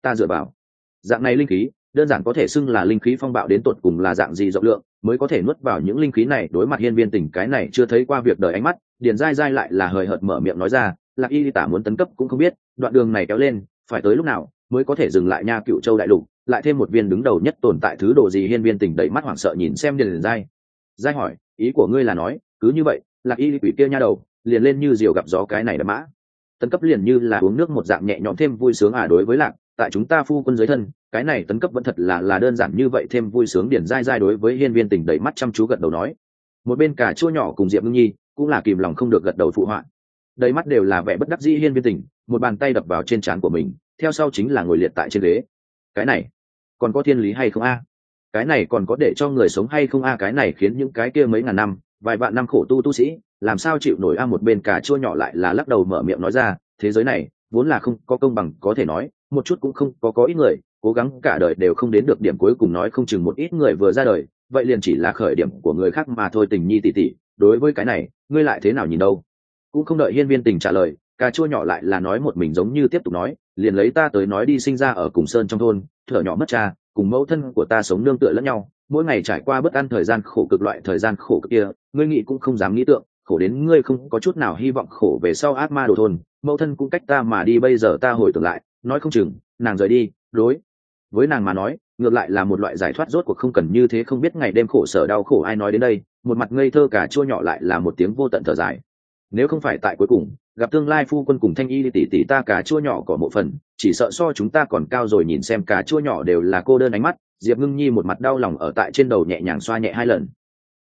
Ta dựa vào dạng này linh khí đơn giản có thể xưng là linh khí phong bạo đến tột cùng là dạng gì rộng lượng, mới có thể nuốt vào những linh khí này. Đối mặt hiên viên tỉnh cái này chưa thấy qua việc đời ánh mắt, điền dai dai lại là hời hợt mở miệng nói ra, lạc y tả muốn tấn cấp cũng không biết, đoạn đường này kéo lên, phải tới lúc nào mới có thể dừng lại nha cựu châu đại lục? Lại thêm một viên đứng đầu nhất tồn tại thứ đồ gì hiên viên tỉnh đẩy mắt hoảng sợ nhìn xem điền dai dai hỏi, ý của ngươi là nói, cứ như vậy, lạc y quỷ kia nha đầu, liền lên như diều gặp gió cái này đã mã. Tấn cấp liền như là uống nước một dạng nhẹ nhõm thêm vui sướng à đối với lạc, tại chúng ta phu quân giới thân cái này tấn cấp vẫn thật là là đơn giản như vậy, thêm vui sướng điển dai dai đối với hiên viên tình đầy mắt chăm chú gật đầu nói. Một bên cả chua nhỏ cùng diệp ngưng nhi cũng là kìm lòng không được gật đầu phụ họa. Đầy mắt đều là vẻ bất đắc dĩ hiên viên tình, một bàn tay đập vào trên trán của mình, theo sau chính là ngồi liệt tại trên ghế. Cái này, còn có thiên lý hay không a? Cái này còn có để cho người sống hay không a? Cái này khiến những cái kia mấy ngàn năm, vài vạn năm khổ tu tu sĩ, làm sao chịu nổi a? Một bên cả chua nhỏ lại là lắc đầu mở miệng nói ra, thế giới này vốn là không có công bằng có thể nói, một chút cũng không có có ít người cố gắng cả đời đều không đến được điểm cuối cùng nói không chừng một ít người vừa ra đời, vậy liền chỉ là khởi điểm của người khác mà thôi tình nhi tỉ tỉ đối với cái này, ngươi lại thế nào nhìn đâu? Cũng không đợi hiên viên tình trả lời, cà chua nhỏ lại là nói một mình giống như tiếp tục nói, liền lấy ta tới nói đi sinh ra ở cùng sơn trong thôn, thở nhỏ mất cha, cùng mẫu thân của ta sống nương tựa lẫn nhau, mỗi ngày trải qua bất ăn thời gian khổ cực loại thời gian khổ cực kia, ngươi nghĩ cũng không dám nghĩ tượng, khổ đến ngươi không có chút nào hy vọng khổ về sau ác ma đồ thôn, mẫu thân cũng cách ta mà đi bây giờ ta hồi tưởng lại, nói không chừng, nàng rời đi, đối với nàng mà nói, ngược lại là một loại giải thoát rốt cuộc không cần như thế không biết ngày đêm khổ sở đau khổ ai nói đến đây, một mặt ngây thơ cả chua nhỏ lại là một tiếng vô tận thở dài. Nếu không phải tại cuối cùng, gặp tương lai phu quân cùng thanh y tỷ tỷ ta cả chua nhỏ có một phần, chỉ sợ so chúng ta còn cao rồi nhìn xem cả chua nhỏ đều là cô đơn ánh mắt, diệp ngưng nhi một mặt đau lòng ở tại trên đầu nhẹ nhàng xoa nhẹ hai lần.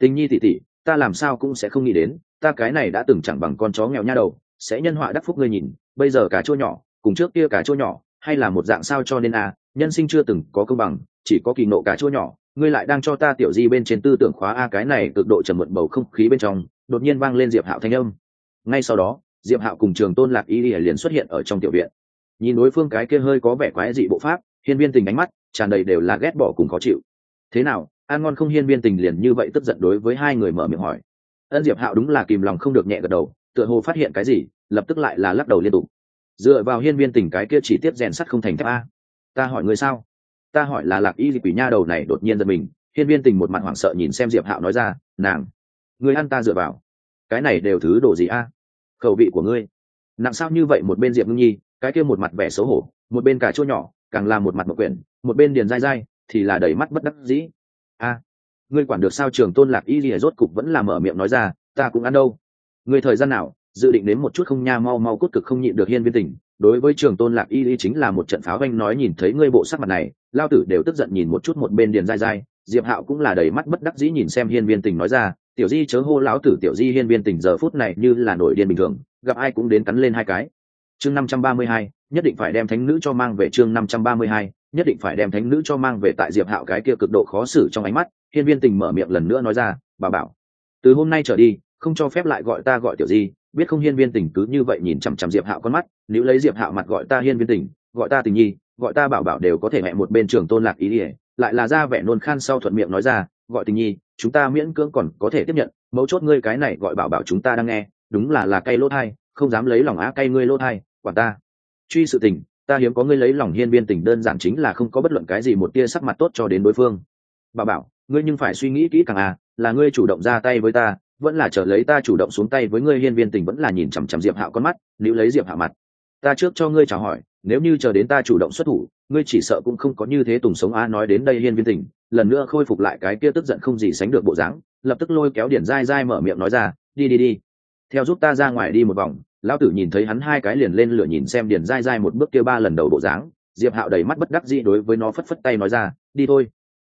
Tình nhi tỷ tỷ, ta làm sao cũng sẽ không nghĩ đến, ta cái này đã từng chẳng bằng con chó nghèo nha đầu, sẽ nhân họa đắc phúc ngươi nhìn, bây giờ cả chua nhỏ, cùng trước kia cả chua nhỏ, hay là một dạng sao cho nên à nhân sinh chưa từng có công bằng, chỉ có kỳ nộ cả chua nhỏ. Ngươi lại đang cho ta tiểu di bên trên tư tưởng khóa a cái này cực độ trầm mượn bầu không khí bên trong, đột nhiên vang lên diệp hạo thanh âm. Ngay sau đó, diệp hạo cùng trường tôn lạc y liền xuất hiện ở trong tiểu viện. Nhìn đối phương cái kia hơi có vẻ quái dị bộ pháp, hiên viên tình ánh mắt, tràn đầy đều là ghét bỏ cùng khó chịu. Thế nào an ngon không hiên viên tình liền như vậy tức giận đối với hai người mở miệng hỏi. Ân diệp hạo đúng là kìm lòng không được nhẹ gật đầu, tựa hồ phát hiện cái gì, lập tức lại là lắc đầu liên tục. Dựa vào hiên viên tình cái kia chỉ tiếp rèn sắt không thành thép a ta hỏi ngươi sao? Ta hỏi là lạc y quỷ nha đầu này đột nhiên giật mình, hiên viên tình một mặt hoảng sợ nhìn xem diệp hạo nói ra, nàng người ăn ta dựa vào. Cái này đều thứ đồ gì a? Khẩu vị của ngươi. Nặng sao như vậy một bên diệp ngưng nhi, cái kia một mặt vẻ xấu hổ, một bên cả chỗ nhỏ, càng là một mặt một quyển, một bên điền dai dai, thì là đầy mắt bất đắc dĩ. A, ngươi quản được sao trường tôn lạc y lìa rốt cục vẫn là mở miệng nói ra, ta cũng ăn đâu. Ngươi thời gian nào, dự định đến một chút không nha, mau mau cốt cực không nhịn được hiên viên tình đối với trường tôn lạc y y chính là một trận pháo vanh nói nhìn thấy ngươi bộ sắc mặt này, lao tử đều tức giận nhìn một chút một bên điền dai dai diệp hạo cũng là đầy mắt bất đắc dĩ nhìn xem hiên viên tình nói ra, tiểu di chớ hô lão tử, tiểu di hiên viên tình giờ phút này như là nổi điên bình thường, gặp ai cũng đến cắn lên hai cái. Chương năm trăm ba mươi hai, nhất định phải đem thánh nữ cho mang về chương năm trăm ba mươi hai, nhất định phải đem thánh nữ cho mang về tại diệp hạo cái kia cực độ khó xử trong ánh mắt, hiên viên tình mở miệng lần nữa nói ra, bà bảo, từ hôm nay trở đi, không cho phép lại gọi ta gọi tiểu di biết không hiên viên tình cứ như vậy nhìn chằm chằm diệp hạo con mắt, nếu lấy diệp hạo mặt gọi ta hiên viên tình, gọi ta tình nhi, gọi ta bảo bảo đều có thể mẹ một bên trường tôn lạc ý ỉa, lại là ra vẻ nôn khan sau thuận miệng nói ra, gọi tình nhi, chúng ta miễn cưỡng còn có thể tiếp nhận, mấu chốt ngươi cái này gọi bảo bảo chúng ta đang nghe, đúng là là cây lỗ thai, không dám lấy lòng á cay ngươi lỗ thai, quản ta. Truy sự tình, ta hiếm có ngươi lấy lòng hiên viên tình đơn giản chính là không có bất luận cái gì một tia sắc mặt tốt cho đến đối phương. Bảo bảo, ngươi nhưng phải suy nghĩ kỹ càng à là ngươi chủ động ra tay với ta vẫn là chờ lấy ta chủ động xuống tay với ngươi hiên viên tình vẫn là nhìn chằm chằm diệp hạo con mắt nếu lấy diệp hạo mặt. Ta trước cho ngươi chào hỏi, nếu như chờ đến ta chủ động xuất thủ, ngươi chỉ sợ cũng không có như thế tùng sống a nói đến đây hiên viên tình, lần nữa khôi phục lại cái kia tức giận không gì sánh được bộ dáng, lập tức lôi kéo điển dai dai mở miệng nói ra, đi đi đi. Theo giúp ta ra ngoài đi một vòng. Lão tử nhìn thấy hắn hai cái liền lên lửa nhìn xem điển dai dai một bước kia ba lần đầu bộ dáng, diệp hạo đầy mắt bất đắc dĩ đối với nó phất phất tay nói ra, đi thôi.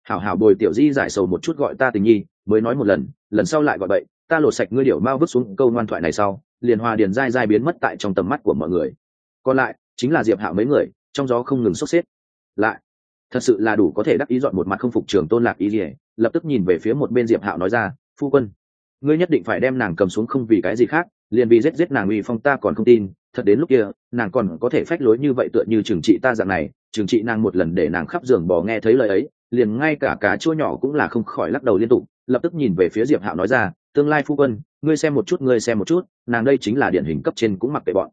Hảo hảo bồi tiểu di giải sầu một chút gọi ta tình nhi, mới nói một lần lần sau lại gọi bậy ta lột sạch ngươi điệu mau vứt xuống câu ngoan thoại này sau, liền hòa điền dai dai biến mất tại trong tầm mắt của mọi người. Còn lại, chính là diệp hạo mấy người, trong gió không ngừng sốt xếp. Lại, thật sự là đủ có thể đắc ý dọn một mặt không phục trường tôn lạc ý gì lập tức nhìn về phía một bên diệp hạo nói ra, phu quân, ngươi nhất định phải đem nàng cầm xuống không vì cái gì khác, liền vì giết giết nàng uy phong ta còn không tin, thật đến lúc kia, nàng còn có thể phách lối như vậy tựa như trừng trị ta dạng này, trừng trị nàng một lần để nàng khắp giường bò nghe thấy lời ấy, liền ngay cả cá chua nhỏ cũng là không khỏi lắc đầu liên tục, lập tức nhìn về phía diệp hạo nói ra tương lai phu quân, ngươi xem một chút, ngươi xem một chút, nàng đây chính là điển hình cấp trên cũng mặc kệ bọn.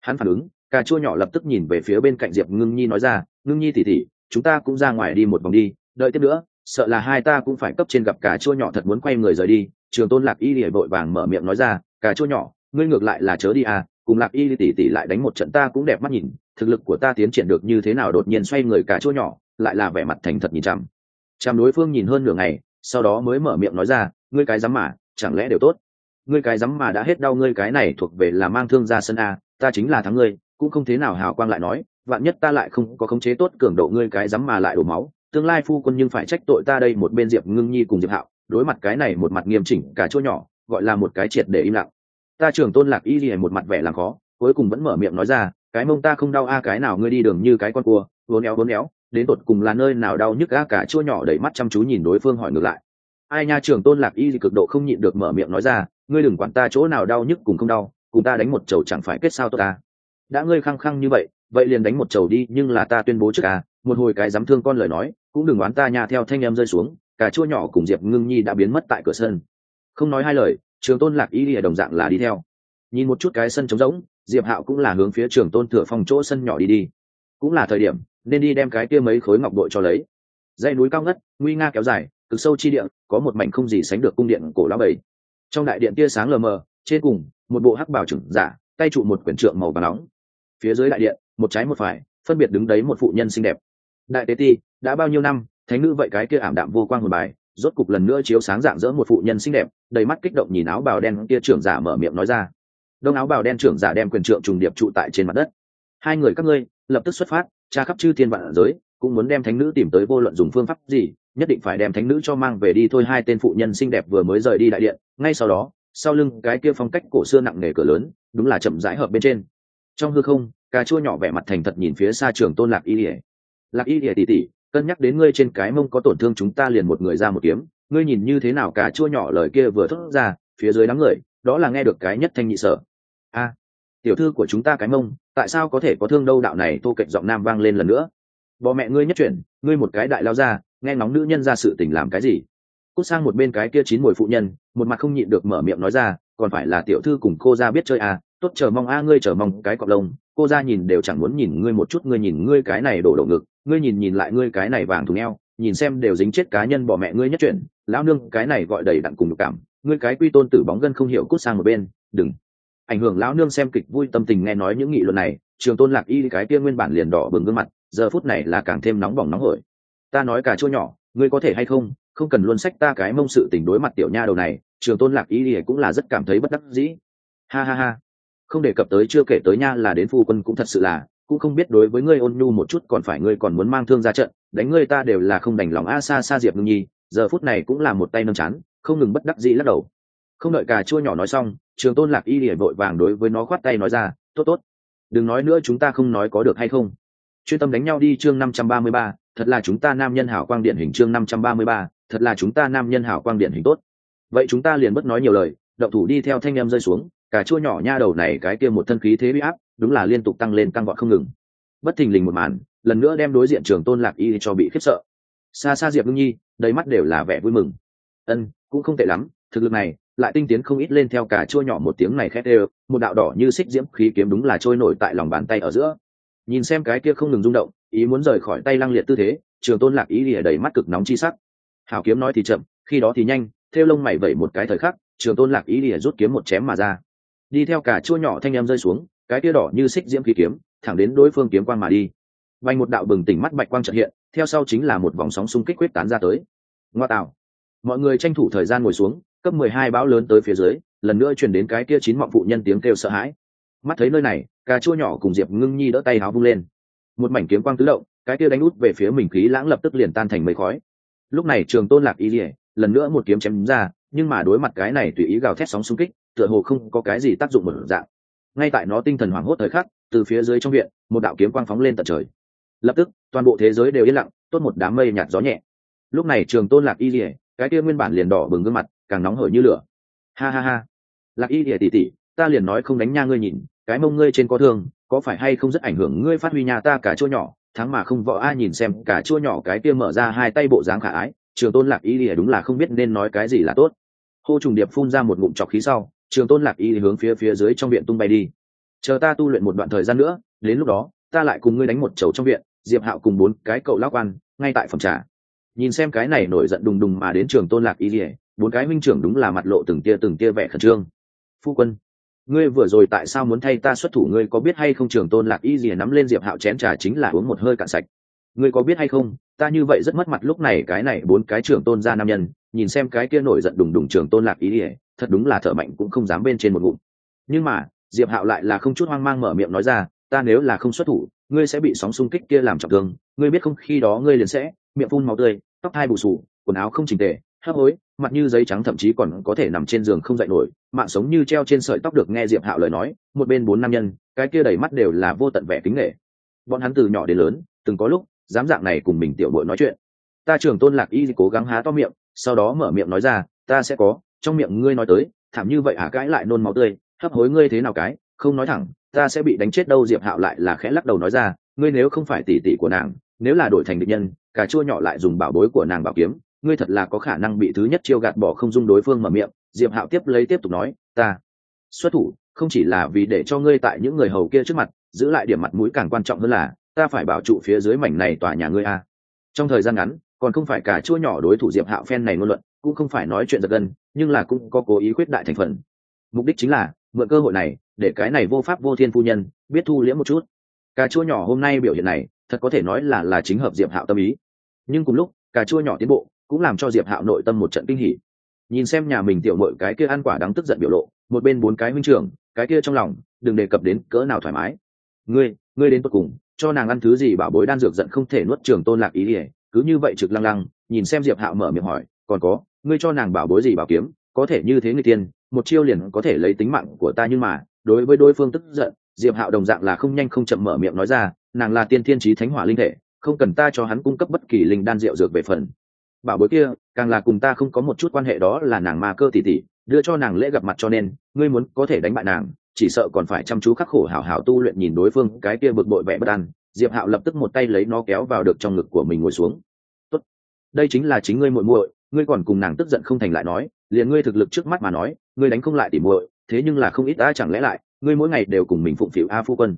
Hắn phản ứng, cà chua nhỏ lập tức nhìn về phía bên cạnh diệp ngưng nhi nói ra, ngưng nhi tỉ tỉ chúng ta cũng ra ngoài đi một vòng đi, đợi tiếp nữa, sợ là hai ta cũng phải cấp trên gặp cà chua nhỏ thật muốn quay người rời đi. Trường tôn lạc y lìa vội vàng mở miệng nói ra, cà chua nhỏ, ngươi ngược lại là chớ đi à cùng lạc y tỉ tỉ lại đánh một trận ta cũng đẹp mắt nhìn, thực lực của ta tiến triển được như thế nào đột nhiên xoay người cà chua nhỏ, lại là vẻ mặt thành thật nhìn chằm. Chằm đối phương nhìn hơn nửa ngày, sau đó mới mở miệng nói ra, ngươi cái dám mà chẳng lẽ đều tốt? Ngươi cái dám mà đã hết đau, ngươi cái này thuộc về là mang thương ra sân a, ta chính là thắng ngươi, cũng không thế nào hào quang lại nói, vạn nhất ta lại không có khống chế tốt cường độ, ngươi cái dám mà lại đổ máu, tương lai phu quân nhưng phải trách tội ta đây, một bên diệp ngưng nhi cùng diệp hạo, đối mặt cái này một mặt nghiêm chỉnh cả chỗ nhỏ, gọi là một cái triệt để im lặng. Ta trưởng tôn lạc y gì một mặt vẻ làm khó, cuối cùng vẫn mở miệng nói ra, cái mông ta không đau a, cái nào ngươi đi đường như cái con cua, vốn éo vốn éo, đến tột cùng là nơi nào đau nhức a, cả chỗ nhỏ đẩy mắt chăm chú nhìn đối phương hỏi ngược lại ai nha trưởng tôn lạc y thì cực độ không nhịn được mở miệng nói ra, ngươi đừng quản ta chỗ nào đau nhức cùng không đau, cùng ta đánh một chầu chẳng phải kết sao tốt ta. Đã ngươi khăng khăng như vậy vậy liền đánh một chầu đi, nhưng là ta tuyên bố trước à một hồi cái dám thương con lời nói, cũng đừng oán ta nha, theo thanh em rơi xuống cả chua nhỏ cùng diệp ngưng nhi đã biến mất tại cửa sân. Không nói hai lời trường tôn lạc y lìa đồng dạng là đi theo. Nhìn một chút cái sân trống rỗng, diệp hạo cũng là hướng phía trường tôn thừa phòng chỗ sân nhỏ đi đi. Cũng là thời điểm, nên đi đem cái kia mấy khối ngọc bội cho lấy. Dãy núi cao ngất, nguy nga kéo dài cực sâu chi điện, có một mảnh không gì sánh được cung điện cổ lão bảy trong đại điện tia sáng lờ mờ, trên cùng, một bộ hắc bảo trưởng giả, tay trụ một quyển trượng màu và nóng. Phía dưới đại điện, một trái một phải, phân biệt đứng đấy một phụ nhân xinh đẹp. Đại tế ti, đã bao nhiêu năm, thánh nữ vậy cái kia ảm đạm vô quang hồn bài, rốt cục lần nữa chiếu sáng dạng dỡ một phụ nhân xinh đẹp, đầy mắt kích động nhìn áo bào đen kia trưởng giả mở miệng nói ra. Đông áo bào đen trưởng giả đem quyền trượng trùng điệp trụ tại trên mặt đất. Hai người các ngươi, lập tức xuất phát, tra khắp chư thiên vạn giới, cũng muốn đem thánh nữ tìm tới vô luận dùng phương pháp gì nhất định phải đem thánh nữ cho mang về đi thôi. Hai tên phụ nhân xinh đẹp vừa mới rời đi đại điện, ngay sau đó, sau lưng cái kia phong cách cổ xưa nặng nề cửa lớn, đúng là chậm rãi hợp bên trên. Trong hư không, cà chua nhỏ vẻ mặt thành thật nhìn phía xa trường tôn lạc y ỉa lạc y ỉa tỉ tỉ cân nhắc đến ngươi trên cái mông có tổn thương chúng ta liền một người ra một kiếm. Ngươi nhìn như thế nào cà chua nhỏ lời kia vừa thốt ra, phía dưới đám người, đó là nghe được cái nhất thanh nhị sở. A, tiểu thư của chúng ta cái mông, tại sao có thể có thương đâu? Đạo này tô cạnh giọng nam vang lên lần nữa. Bọ mẹ ngươi nhất chuyển, ngươi một cái đại lao ra nghe ngóng nữ nhân ra sự tình làm cái gì. Cút sang một bên cái kia chín mùi phụ nhân, một mặt không nhịn được mở miệng nói ra, còn phải là tiểu thư cùng cô ra biết chơi à tốt chờ mong a, ngươi chờ mong cái cọp lông. Cô ra nhìn đều chẳng muốn nhìn ngươi một chút, ngươi nhìn ngươi cái này đổ đổ ngực, ngươi nhìn nhìn lại ngươi cái này vàng thùng eo, nhìn xem đều dính chết cá nhân bỏ mẹ ngươi nhất chuyển lão nương, cái này gọi đầy đặn cùng được cảm, ngươi cái quy tôn tử bóng gân không hiểu, cút sang một bên, đừng. Ảnh hưởng lão nương xem kịch vui tâm tình nghe nói những nghị luận này, trường tôn lạc y cái kia nguyên bản liền đỏ bừng gương mặt, giờ phút này là càng thêm nóng bỏng nóng hổi ta nói cả chua nhỏ, ngươi có thể hay không? Không cần luôn sách ta cái mông sự tình đối mặt tiểu nha đầu này, trường tôn lạc y cũng là rất cảm thấy bất đắc dĩ. Ha ha ha. Không đề cập tới, chưa kể tới nha, là đến phu quân cũng thật sự là, cũng không biết đối với ngươi ôn nhu một chút, còn phải ngươi còn muốn mang thương ra trận, đánh ngươi ta đều là không đành lòng. A xa xa diệp ngưng nhi, giờ phút này cũng là một tay nâng chán, không ngừng bất đắc dĩ lắc đầu. Không đợi cả chua nhỏ nói xong, trường tôn lạc y lìa vội vàng đối với nó khoát tay nói ra, tốt tốt. Đừng nói nữa, chúng ta không nói có được hay không. Chuyên tâm đánh nhau đi chương năm trăm ba mươi ba thật là chúng ta nam nhân hảo quang điện hình chương năm trăm ba mươi ba, thật là chúng ta nam nhân hảo quang điện hình tốt. Vậy chúng ta liền bất nói nhiều lời, động thủ đi theo thanh em rơi xuống cả chua nhỏ nha đầu này cái kia một thân khí thế bị áp, đúng là liên tục tăng lên căng vọt không ngừng. Bất thình lình một màn, lần nữa đem đối diện trường tôn lạc y cho bị khiếp sợ. Xa xa diệp ngưng nhi, đầy mắt đều là vẻ vui mừng. Ân, cũng không tệ lắm, thực lực này, lại tinh tiến không ít lên theo cả chua nhỏ một tiếng này khét đều, một đạo đỏ như xích diễm khí kiếm đúng là trôi nổi tại lòng bàn tay ở giữa nhìn xem cái kia không ngừng rung động, ý muốn rời khỏi tay lăng liệt tư thế, trường tôn lạc ý lìa đầy mắt cực nóng chi sắc. Hào kiếm nói thì chậm, khi đó thì nhanh, theo lông mày vẩy một cái thời khắc, trường tôn lạc ý lìa rút kiếm một chém mà ra. Đi theo cả chua nhỏ thanh em rơi xuống, cái kia đỏ như xích diễm khí kiếm, thẳng đến đối phương kiếm quang mà đi. Vành một đạo bừng tỉnh mắt bạch quang trợ hiện, theo sau chính là một vòng sóng xung kích quyết tán ra tới. Ngoa tạo. Mọi người tranh thủ thời gian ngồi xuống, cấp mười hai bão lớn tới phía dưới, lần nữa chuyển đến cái kia chín mọng phụ nhân tiếng kêu sợ hãi mắt thấy nơi này, cà chua nhỏ cùng diệp ngưng nhi đỡ tay háo vung lên. Một mảnh kiếm quang tứ động, cái kia đánh út về phía mình khí lãng lập tức liền tan thành mây khói. Lúc này trường tôn lạc y lìa, lần nữa một kiếm chém ra, nhưng mà đối mặt cái này tùy ý gào thét sóng xung kích, tựa hồ không có cái gì tác dụng một dạng. Ngay tại nó tinh thần hoảng hốt thời khắc, từ phía dưới trong viện, một đạo kiếm quang phóng lên tận trời. Lập tức, toàn bộ thế giới đều yên lặng, tốt một đám mây nhạt gió nhẹ. Lúc này trường tôn lạc y lìa, cái kia nguyên bản liền đỏ bừng gương mặt, càng nóng hởi như lửa. Ha ha ha. Lạc y lìa tỉ tỉ ta liền nói không đánh nha ngươi nhìn, cái mông ngươi trên có thương, có phải hay không rất ảnh hưởng ngươi phát huy nhà ta cả chua nhỏ, thắng mà không võ ai nhìn xem, cả chua nhỏ cái kia mở ra hai tay bộ dáng khả ái, trường tôn lạc y thì đúng là không biết nên nói cái gì là tốt. Hô trùng điệp phun ra một ngụm trọc khí sau, trường tôn lạc y hướng phía phía dưới trong viện tung bay đi. Chờ ta tu luyện một đoạn thời gian nữa, đến lúc đó, ta lại cùng ngươi đánh một chầu trong viện, diệp hạo cùng bốn cái cậu lão quan, ngay tại phòng trà. Nhìn xem cái này nổi giận đùng đùng mà đến trường tôn lạc y thì, bốn cái minh trưởng đúng là mặt lộ từng tia từng tia vẻ khẩn trương. Phu quân ngươi vừa rồi tại sao muốn thay ta xuất thủ? Ngươi có biết hay không? Trường tôn lạc y gì nắm lên diệp hạo chén trà chính là uống một hơi cạn sạch. Ngươi có biết hay không? Ta như vậy rất mất mặt lúc này, cái này bốn cái trưởng tôn ra nam nhân, nhìn xem cái kia nổi giận đùng đùng trường tôn lạc ý ỉa thật đúng là thợ mạnh cũng không dám bên trên một ngụm. Nhưng mà, diệp hạo lại là không chút hoang mang mở miệng nói ra, ta nếu là không xuất thủ, ngươi sẽ bị sóng xung kích kia làm trọng thương. Ngươi biết không? Khi đó ngươi liền sẽ miệng phun máu tươi, tóc hai bù sù, quần áo không chỉnh tề hấp hối, mặt như giấy trắng thậm chí còn có thể nằm trên giường không dậy nổi, mạng sống như treo trên sợi tóc được nghe diệp hạo lời nói, một bên bốn nam nhân, cái kia đầy mắt đều là vô tận vẻ kính nghệ. Bọn hắn từ nhỏ đến lớn, từng có lúc, dám dạng này cùng mình tiểu bội nói chuyện. Ta trường tôn lạc y cố gắng há to miệng, sau đó mở miệng nói ra, ta sẽ có, trong miệng ngươi nói tới, thảm như vậy hả cãi lại nôn máu tươi, hấp hối ngươi thế nào cái, không nói thẳng, ta sẽ bị đánh chết đâu. Diệp hạo lại là khẽ lắc đầu nói ra, ngươi nếu không phải tỷ tỷ của nàng, nếu là đổi thành địch nhân, cà chua nhỏ lại dùng bảo bối của nàng bảo kiếm ngươi thật là có khả năng bị thứ nhất chiêu gạt bỏ không dung đối phương mở miệng, diệp hạo tiếp lấy tiếp tục nói, ta xuất thủ, không chỉ là vì để cho ngươi tại những người hầu kia trước mặt, giữ lại điểm mặt mũi càng quan trọng hơn là, ta phải bảo trụ phía dưới mảnh này tòa nhà ngươi a. Trong thời gian ngắn, còn không phải cả chua nhỏ đối thủ diệp hạo phen này ngôn luận, cũng không phải nói chuyện giật gân, nhưng là cũng có cố ý khuyết đại thành phần. Mục đích chính là, mượn cơ hội này, để cái này vô pháp vô thiên phu nhân, biết thu liễm một chút. Cà chua nhỏ hôm nay biểu hiện này, thật có thể nói là là chính hợp diệp hạo tâm ý. Nhưng cùng lúc, cà chua nhỏ tiến bộ cũng làm cho diệp hạo nội tâm một trận kinh hỉ. Nhìn xem nhà mình tiểu mội cái kia ăn quả đắng tức giận biểu lộ, một bên bốn cái huynh trưởng, cái kia trong lòng, đừng đề cập đến cỡ nào thoải mái. Ngươi ngươi đến tột cùng, cho nàng ăn thứ gì bảo bối đan dược giận không thể nuốt trường tôn lạc ý ỉa cứ như vậy trực lăng lăng, nhìn xem diệp hạo mở miệng hỏi, còn có, ngươi cho nàng bảo bối gì bảo kiếm, có thể như thế người tiên, một chiêu liền có thể lấy tính mạng của ta nhưng mà, đối với đối phương tức giận, diệp hạo đồng dạng là không nhanh không chậm mở miệng nói ra, nàng là tiên thiên trí thánh hỏa linh thể, không cần ta cho hắn cung cấp bất kỳ linh đan rượu dược về phần bảo bối kia, càng là cùng ta không có một chút quan hệ đó là nàng ma cơ tỷ tỷ, đưa cho nàng lễ gặp mặt cho nên, ngươi muốn có thể đánh bại nàng, chỉ sợ còn phải chăm chú khắc khổ hảo hảo tu luyện nhìn đối phương cái kia bực bội vẻ bất an diệp hạo lập tức một tay lấy nó kéo vào được trong ngực của mình ngồi xuống Tốt. đây chính là chính ngươi muội muội, ngươi còn cùng nàng tức giận không thành lại nói, liền ngươi thực lực trước mắt mà nói, ngươi đánh không lại tỉ muội, thế nhưng là không ít ta chẳng lẽ lại, ngươi mỗi ngày đều cùng mình phụng phịu a phu quân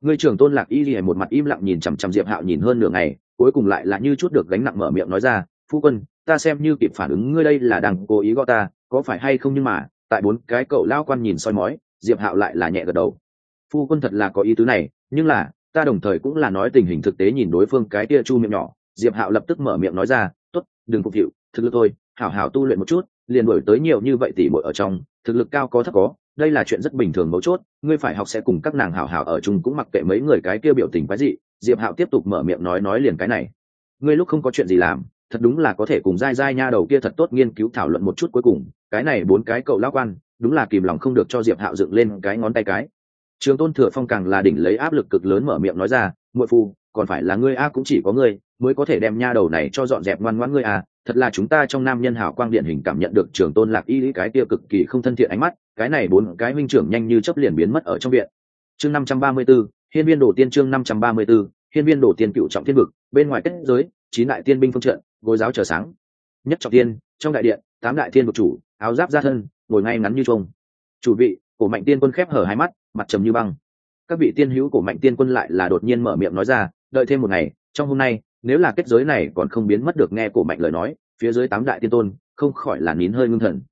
ngươi trưởng tôn lạc y lìa một mặt im lặng nhìn chằm chằm diệp hạo nhìn hơn nửa ngày, cuối cùng lại là như chút được gánh nặng mở miệng nói ra phu quân, ta xem như kịp phản ứng ngươi đây là đang cố ý gọi ta, có phải hay không nhưng mà, tại bốn cái cậu lao quan nhìn soi mói, diệp hạo lại là nhẹ gật đầu. Phu quân thật là có ý tứ này, nhưng là, ta đồng thời cũng là nói tình hình thực tế nhìn đối phương cái kia chu miệng nhỏ. Diệp hạo lập tức mở miệng nói ra t ố t đừng phục hiệu, thực lực thôi, hảo hảo tu luyện một chút, liền đổi tới nhiều như vậy tỉ bội ở trong, thực lực cao có thấp có, đây là chuyện rất bình thường mấu chốt, ngươi phải học sẽ cùng các nàng hảo hảo ở chung cũng mặc kệ mấy người cái kia biểu tình quái dị. Diệp hạo tiếp tục mở miệng nói nói liền cái này. Ngươi lúc không có chuyện gì làm thật đúng là có thể cùng dai dai nha đầu kia thật tốt nghiên cứu thảo luận một chút cuối cùng. Cái này bốn cái cậu lão quan đúng là kìm lòng không được cho diệp hạo dựng lên cái ngón tay cái. Trường tôn thừa phong càng là đỉnh lấy áp lực cực lớn mở miệng nói ra muội phu còn phải là ngươi a cũng chỉ có ngươi mới có thể đem nha đầu này cho dọn dẹp ngoan ngoãn ngươi a. Thật là chúng ta trong nam nhân hảo quang điện hình cảm nhận được trường tôn lạc y lý cái kia cực kỳ không thân thiện ánh mắt cái này bốn cái huynh trưởng nhanh như chấp liền biến mất ở trong viện. Chương năm trăm ba mươi 534, hiên viên đồ tiên chương năm trăm ba mươi 534, hiên viên đồ tiên cựu trọng thiên vực bên ngoài kết giới chín đại tiên binh phương trận, gối giáo chờ sáng. Nhất trọng tiên, trong đại điện, tám đại thiên một chủ, áo giáp ra thân, ngồi ngay ngắn như trông chủ vị, cổ mạnh tiên quân khép hở hai mắt, mặt trầm như băng. Các vị tiên hữu cổ mạnh tiên quân lại là đột nhiên mở miệng nói ra, đợi thêm một ngày, trong hôm nay, nếu là kết giới này còn không biến mất được nghe cổ mạnh lời nói, phía dưới tám đại tiên tôn, không khỏi là nín hơi ngưng thần.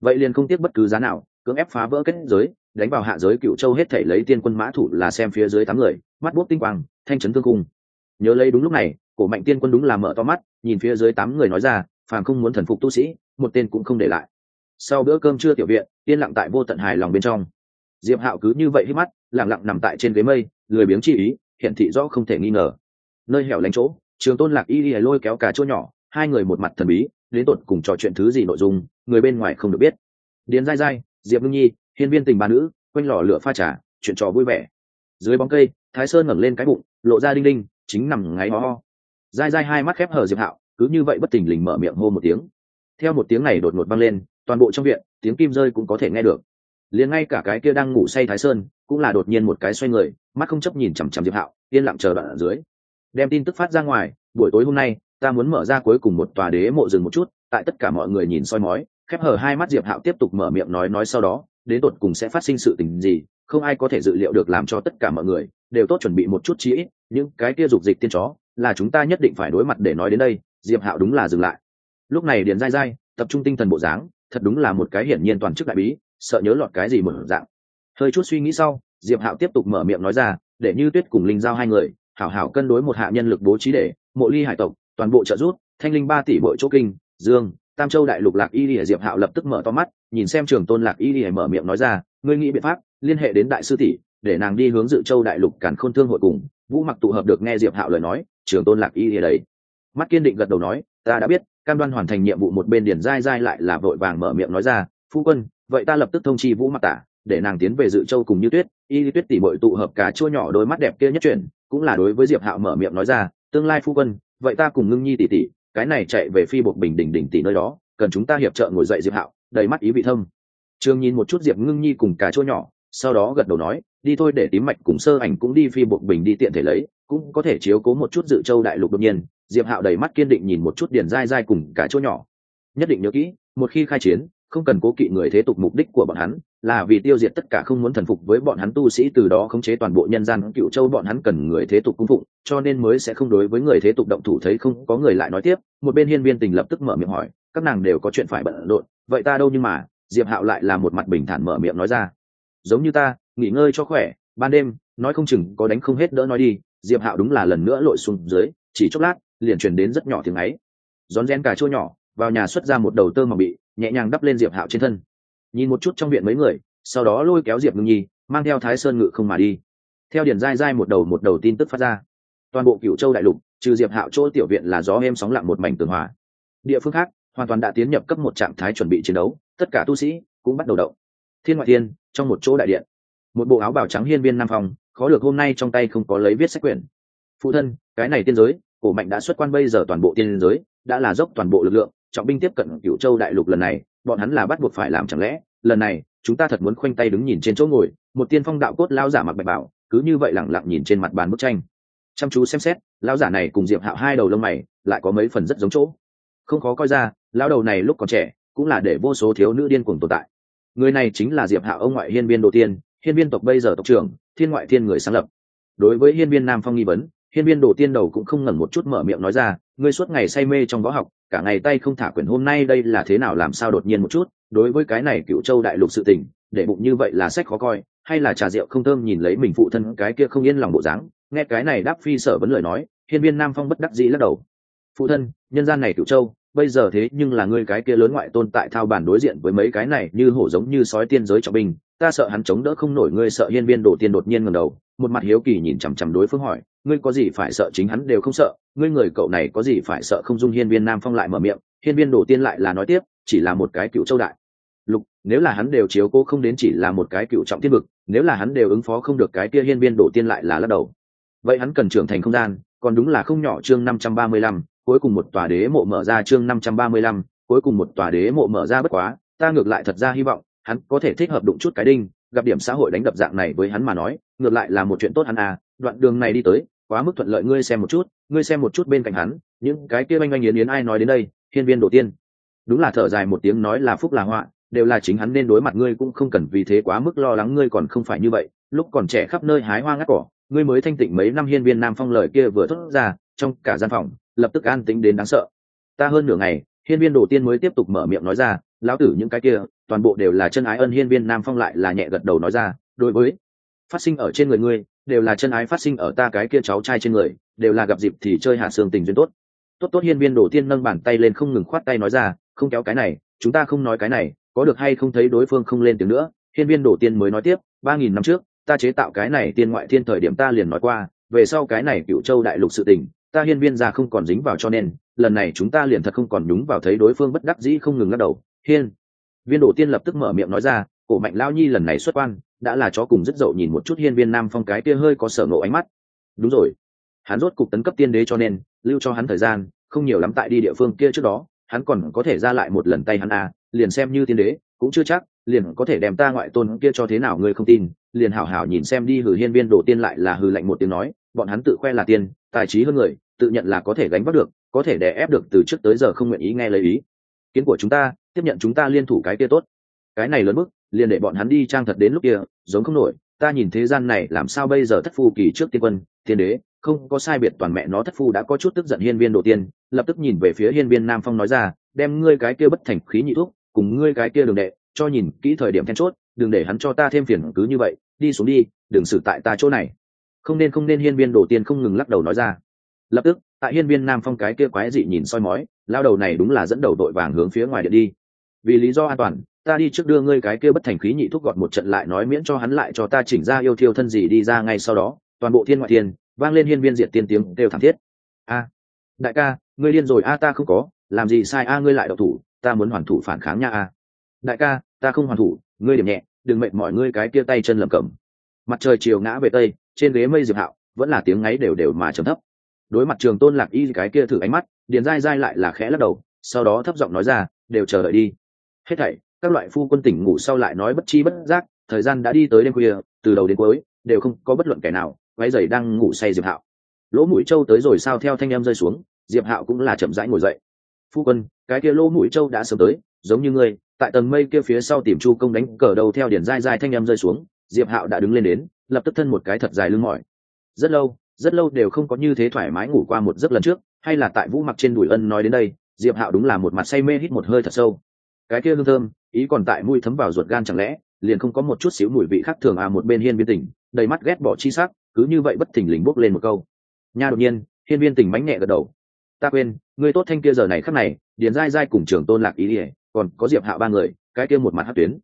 Vậy liền không tiếc bất cứ giá nào, cưỡng ép phá vỡ kết giới, đánh vào hạ giới cựu châu hết thể lấy tiên quân mã thủ là xem phía dưới tám người, mắt bút tinh quang, thanh trấn thương cung. Nhớ lấy đúng lúc này cổ mạnh tiên quân đúng là mở to mắt, nhìn phía dưới tám người nói ra, phàm không muốn thần phục tu sĩ, một tên cũng không để lại. Sau bữa cơm trưa tiểu viện, yên lặng tại vô tận hài lòng bên trong. Diệp hạo cứ như vậy hít mắt lẳng lặng nằm tại trên ghế mây, lười biếng chi ý hiện thị rõ không thể nghi ngờ. Nơi hẻo lánh chỗ, trường tôn lạc y y lôi kéo cả chỗ nhỏ, hai người một mặt thần bí, đến tột cùng trò chuyện thứ gì nội dung, người bên ngoài không được biết. Điền dai dai diệp ngưng nhi, hiên viên tình ba nữ, quanh lò lửa pha trà, chuyện trò vui vẻ. Dưới bóng cây, thái sơn ngẩng lên cái bụng, lộ ra đinh đinh, chính nằm ngáy ho ho dai dai hai mắt khép hờ diệp hạo, cứ như vậy bất tình lình mở miệng hô một tiếng. Theo một tiếng này đột ngột vang lên, toàn bộ trong viện, tiếng kim rơi cũng có thể nghe được. Liền ngay cả cái kia đang ngủ say thái sơn, cũng là đột nhiên một cái xoay người, mắt không chấp nhìn chằm chằm diệp hạo, yên lặng chờ đoạn ở dưới. Đem tin tức phát ra ngoài, buổi tối hôm nay, ta muốn mở ra cuối cùng một tòa đế mộ rừng một chút, tại tất cả mọi người nhìn soi mói, khép hở hai mắt diệp hạo tiếp tục mở miệng nói nói sau đó, đến tột cùng sẽ phát sinh sự tình gì, không ai có thể dự liệu được làm cho tất cả mọi người đều tốt chuẩn bị một chút chí ít, những cái kia dục dịch tiên chó là chúng ta nhất định phải đối mặt để nói đến đây, diệp hạo đúng là dừng lại. Lúc này điền dai dai tập trung tinh thần bộ dáng, thật đúng là một cái hiển nhiên toàn chức đại bí, sợ nhớ lọt cái gì mở dạng. Hơi chút suy nghĩ sau, diệp hạo tiếp tục mở miệng nói ra, để như tuyết cùng linh giao hai người, hảo hảo cân đối một hạ nhân lực bố trí để, mộ ly hải tộc, toàn bộ trợ rút thanh linh ba tỷ bội chỗ kinh, dương, tam châu đại lục lạc y lìa, diệp hạo lập tức mở to mắt, nhìn xem trường tôn lạc y lìa mở miệng nói ra, ngươi nghĩ biện pháp, liên hệ đến đại sư tỷ, để nàng đi hướng dự châu đại lục càn khôn thương hội cùng, vũ mặc tụ hợp được nghe diệp hạo lời nói trường tôn lạc y lìa đấy mắt kiên định gật đầu nói, ta đã biết, cam đoan hoàn thành nhiệm vụ một bên điển dai dai lại là vội vàng mở miệng nói ra, phu quân, vậy ta lập tức thông chi vũ mặc tả, để nàng tiến về dự châu cùng như tuyết. Y tuyết tỷ bội tụ hợp cả chua nhỏ đôi mắt đẹp kia nhất chuyển, cũng là đối với diệp hạo mở miệng nói ra, tương lai phu quân, vậy ta cùng ngưng nhi tỷ tỷ, cái này chạy về phi bộc bình đỉnh đỉnh tỷ nơi đó, cần chúng ta hiệp trợ ngồi dậy diệp hạo. Đầy mắt ý vị thâm. Trường nhìn một chút diệp ngưng nhi cùng cả chua nhỏ sau đó gật đầu nói, đi thôi để tím mạch cùng sơ ảnh cũng đi phi bột bình đi tiện thể lấy, cũng có thể chiếu cố một chút dự châu đại lục đột nhiên. Diệp hạo đầy mắt kiên định nhìn một chút điền dai dai cùng cả chỗ nhỏ. Nhất định nhớ kỹ, một khi khai chiến, không cần cố kỵ người thế tục mục đích của bọn hắn, là vì tiêu diệt tất cả không muốn thần phục với bọn hắn tu sĩ từ đó khống chế toàn bộ nhân gian cựu châu bọn hắn cần người thế tục cung phụng, cho nên mới sẽ không đối với người thế tục động thủ thấy không có người lại nói tiếp. Một bên hiên viên tình lập tức mở miệng hỏi, các nàng đều có chuyện phải bận rộn, vậy ta đâu nhưng mà? Diệp hạo lại là một mặt bình thản mở miệng nói ra giống như ta, nghỉ ngơi cho khỏe, ban đêm, nói không chừng có đánh không hết đỡ nói đi. Diệp hạo đúng là lần nữa lội xuống dưới, chỉ chốc lát, liền truyền đến rất nhỏ tiếng ấy. Rón rén cà chua nhỏ, vào nhà xuất ra một đầu tơ mà bị, nhẹ nhàng đắp lên diệp hạo trên thân. Nhìn một chút trong viện mấy người, sau đó lôi kéo diệp ngưng nhi, mang theo thái sơn ngự không mà đi. Theo điển dai dai một đầu một đầu tin tức phát ra. Toàn bộ cựu châu đại lục, trừ diệp hạo chỗ tiểu viện là gió êm sóng lặng một mảnh tường hòa. Địa phương khác, hoàn toàn đã tiến nhập cấp một trạng thái chuẩn bị chiến đấu, tất cả tu sĩ cũng bắt đầu động thiên ngoại thiên trong một chỗ đại điện. Một bộ áo bào trắng hiên viên nam phòng, khó được hôm nay trong tay không có lấy viết sách quyển. Phụ thân cái này tiên giới cổ mạnh đã xuất quan bây giờ toàn bộ tiên giới đã là dốc toàn bộ lực lượng trọng binh tiếp cận cựu châu đại lục lần này bọn hắn là bắt buộc phải làm chẳng lẽ lần này chúng ta thật muốn khoanh tay đứng nhìn trên chỗ ngồi một tiên phong đạo cốt lao giả mặc bạch bảo cứ như vậy lẳng lặng nhìn trên mặt bàn bức tranh. Chăm chú xem xét lao giả này cùng diệp hạo hai đầu lông mày lại có mấy phần rất giống chỗ. Không khó coi ra lao đầu này lúc còn trẻ cũng là để vô số thiếu nữ điên cuồng tồn tại người này chính là diệp Hạ ông ngoại hiên viên đồ tiên, hiên viên tộc bây giờ tộc trưởng, thiên ngoại thiên người sáng lập. Đối với hiên viên nam phong nghi vấn, hiên viên đồ tiên đầu cũng không ngẩn một chút mở miệng nói ra, ngươi suốt ngày say mê trong võ học, cả ngày tay không thả quyển hôm nay đây là thế nào làm sao đột nhiên một chút, đối với cái này cựu châu đại lục sự tình, để bụng như vậy là sách khó coi, hay là trà rượu không thơm nhìn lấy mình phụ thân cái kia không yên lòng bộ dáng. Nghe cái này đáp phi sở vấn lời nói, hiên viên nam phong bất đắc dĩ lắc đầu. Phụ thân, nhân gian này cựu châu bây giờ thế nhưng là ngươi cái kia lớn ngoại tôn tại thao bản đối diện với mấy cái này như hổ giống như sói tiên giới trọng binh, ta sợ hắn chống đỡ không nổi ngươi sợ hiên viên đổ tiên đột nhiên ngầm đầu, một mặt hiếu kỳ nhìn chằm chằm đối phương hỏi, ngươi có gì phải sợ chính hắn đều không sợ, ngươi người cậu này có gì phải sợ không dung hiên viên nam phong lại mở miệng, hiên viên đổ tiên lại là nói tiếp, chỉ là một cái cựu châu đại. Lục, nếu là hắn đều chiếu cố không đến chỉ là một cái cựu trọng thiên vực, nếu là hắn đều ứng phó không được cái kia hiên viên đổ tiên lại là lắc đầu. Vậy hắn cần trưởng thành không gian, còn đúng là không nhỏ chương năm trăm ba mươi lăm cuối cùng một tòa đế mộ mở ra chương năm trăm ba mươi lăm, cuối cùng một tòa đế mộ mở ra bất quá, ta ngược lại thật ra hy vọng, hắn có thể thích hợp đụng chút cái đinh, gặp điểm xã hội đánh đập dạng này với hắn mà nói, ngược lại là một chuyện tốt hắn à đoạn đường này đi tới, quá mức thuận lợi ngươi xem một chút, ngươi xem một chút bên cạnh hắn, những cái kia oanh oanh yến yến ai nói đến đây, hiên viên đầu tiên. Đúng là thở dài một tiếng nói là phúc là họa, đều là chính hắn nên đối mặt ngươi cũng không cần vì thế quá mức lo lắng ngươi còn không phải như vậy, lúc còn trẻ khắp nơi hái hoa ngắt cỏ, ngươi mới thanh tịnh mấy năm hiên viên nam phong lời kia vừa thốt ra, trong cả gian phòng lập tức an tĩnh đến đáng sợ. Ta hơn nửa ngày, hiên viên Đồ tiên mới tiếp tục mở miệng nói ra, lão tử, những cái kia, toàn bộ đều là chân ái ân. Hiên viên nam phong lại là nhẹ gật đầu nói ra, đối với phát sinh ở trên người ngươi, đều là chân ái phát sinh ở ta cái kia cháu trai trên người, đều là gặp dịp thì chơi hạ xương tình duyên tốt. Tốt tốt, hiên viên Đồ tiên nâng bàn tay lên không ngừng khoát tay nói ra, không kéo cái này, chúng ta không nói cái này, có được hay không thấy đối phương không lên tiếng nữa. Hiên viên Đồ tiên mới nói tiếp, ba nghìn năm trước, ta chế tạo cái này tiên ngoại thiên thời điểm ta liền nói qua, về sau cái này cựu châu đại lục sự tình ta hiên viên ra không còn dính vào cho nên, lần này chúng ta liền thật không còn nhúng vào thấy đối phương bất đắc dĩ không ngừng lắc đầu. Hiên. Viên đổ tiên lập tức mở miệng nói ra, cổ mạnh lao nhi lần này xuất quan, đã là chó cùng rất dậu nhìn một chút hiên viên nam phong cái kia hơi có sở nộ ánh mắt. Đúng rồi. Hắn rốt cục tấn cấp tiên đế cho nên, lưu cho hắn thời gian, không nhiều lắm tại đi địa phương kia trước đó, hắn còn có thể ra lại một lần tay hắn à liền xem như tiên đế, cũng chưa chắc, liền có thể đem ta ngoại tôn kia cho thế nào ngươi không tin. Liền hảo hảo nhìn xem đi hử hiên viên đồ tiên lại là hư lạnh một tiếng nói, bọn hắn tự khoe là tiên tài trí hơn người, tự nhận là có thể gánh vác được, có thể đè ép được từ trước tới giờ không nguyện ý nghe lời ý. Kiến của chúng ta, tiếp nhận chúng ta liên thủ cái kia tốt. Cái này lớn mức liền để bọn hắn đi trang thật đến lúc kia, giống không nổi, ta nhìn thế gian này làm sao bây giờ thất phu kỳ trước tiên quân, tiên đế, không có sai biệt toàn mẹ nó thất phu đã có chút tức giận hiên viên đầu tiên, lập tức nhìn về phía hiên viên nam phong nói ra, đem ngươi cái kia bất thành khí nhị thuốc, cùng ngươi cái kia đường đệ, cho nhìn kỹ thời điểm then chốt, đừng để hắn cho ta thêm phiền cứ như vậy, đi xuống đi, đừng xử tại ta chỗ này không nên không nên hiên viên đồ tiên không ngừng lắc đầu nói ra. Lập tức, tại hiên viên nam phong cái kia quái dị nhìn soi mói, lao đầu này đúng là dẫn đầu đội vàng hướng phía ngoài điện đi. Vì lý do an toàn, ta đi trước đưa ngươi cái kia bất thành khí nhị thuốc gọt một trận lại nói miễn cho hắn lại cho ta chỉnh ra yêu thiêu thân gì đi ra ngay sau đó, toàn bộ thiên ngoại thiên, vang lên hiên viên diệt tiên tiếng đều thảm thiết. A, đại ca, ngươi điên rồi, a, ta không có, làm gì sai, a, ngươi lại độc thủ, ta muốn hoàn thủ phản kháng nha, a. Đại ca, ta không hoàn thủ, ngươi điểm nhẹ, đừng mệt mọi ngươi cái kia tay chân lầm cẩm. Mặt trời chiều ngã về tây trên ghế mây diệp hạo, vẫn là tiếng ngáy đều đều mà trầm thấp. Đối mặt trường tôn lạc y cái kia thử ánh mắt, điền dai dai lại là khẽ lắc đầu, sau đó thấp giọng nói ra, đều chờ đợi đi. Hết thảy, các loại phu quân tỉnh ngủ sau lại nói bất chi bất giác, thời gian đã đi tới đêm khuya, từ đầu đến cuối, đều không có bất luận kẻ nào váy giày đang ngủ say diệp hạo. Lỗ mũi trâu tới rồi sao theo thanh em rơi xuống, diệp hạo cũng là chậm rãi ngồi dậy. Phu quân, cái kia lỗ mũi trâu đã sớm tới, giống như ngươi, tại tầng mây kia phía sau tìm chu công đánh cờ đầu theo điển dai dai thanh em rơi xuống, diệp hạo đã đứng lên đến lập tức thân một cái thật dài lưng mỏi. Rất lâu rất lâu đều không có như thế thoải mái ngủ qua một giấc lần trước, hay là tại vũ mặc trên đùi ân nói đến đây, diệp hạo đúng là một mặt say mê hít một hơi thật sâu. Cái kia hương thơm, ý còn tại mũi thấm vào ruột gan chẳng lẽ, liền không có một chút xíu mùi vị khác thường à một bên hiên viên tỉnh, đầy mắt ghét bỏ chi sắc, cứ như vậy bất thình lình bốc lên một câu. Nha đột nhiên, hiên viên tỉnh mánh nhẹ gật đầu. Ta quên, người tốt thanh kia giờ này khắc này, điền dai dai cùng trường tôn lạc ý ỉa còn có diệp hạo ba người, cái kia một mặt hát tuyến.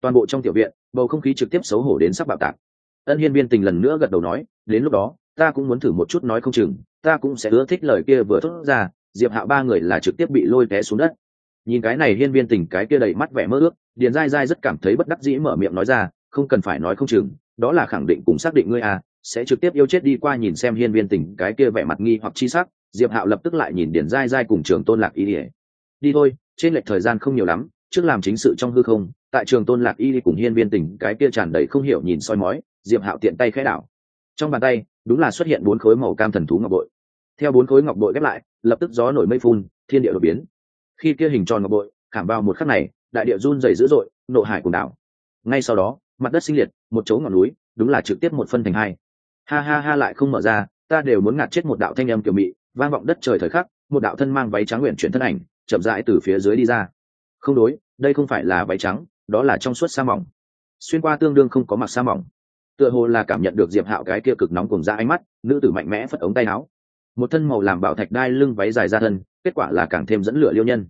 Toàn bộ trong tiểu viện, bầu không khí trực tiếp xấu hổ đến sắp bạo tạc ân hiên viên tình lần nữa gật đầu nói, đến lúc đó, ta cũng muốn thử một chút nói không chừng, ta cũng sẽ ưa thích lời kia vừa thốt ra, diệp hạo ba người là trực tiếp bị lôi té xuống đất. Nhìn cái này hiên viên tình cái kia đầy mắt vẻ mơ ước, điền dai dai rất cảm thấy bất đắc dĩ mở miệng nói ra, không cần phải nói không chừng, đó là khẳng định cùng xác định ngươi à sẽ trực tiếp yêu chết đi qua nhìn xem hiên viên tình cái kia vẻ mặt nghi hoặc chi sắc. Diệp hạo lập tức lại nhìn điền dai dai cùng trường tôn lạc y đi đi thôi, trên lệch thời gian không nhiều lắm, trước làm chính sự trong hư không, tại trường tôn lạc y đi cùng hiên viên tình cái kia tràn đầy không hiểu nhìn soi mói diệp hạo tiện tay khẽ đảo. Trong bàn tay, đúng là xuất hiện bốn khối màu cam thần thú ngọc bội. Theo bốn khối ngọc bội ghép lại, lập tức gió nổi mây phun, thiên địa đột biến. Khi kia hình tròn ngọc bội, khảm vào một khắc này, đại địa run dày dữ dội, nộ hải cùng đảo. Ngay sau đó, mặt đất sinh liệt, một chỗ ngọn núi, đúng là trực tiếp một phân thành hai. Ha ha ha lại không mở ra, ta đều muốn ngạt chết một đạo thanh âm kiểu mị, vang vọng đất trời thời khắc, một đạo thân mang váy trắng nguyện chuyển thân ảnh, chậm rãi từ phía dưới đi ra. Không đối, đây không phải là váy trắng, đó là trong suốt sa mỏng. Xuyên qua tương đương không có mặc sa mỏng tựa hồ là cảm nhận được diệp hạo cái kia cực nóng cùng ra ánh mắt, nữ tử mạnh mẽ phất ống tay áo. Một thân màu làm bảo thạch đai lưng váy dài ra thân, kết quả là càng thêm dẫn lửa liêu nhân.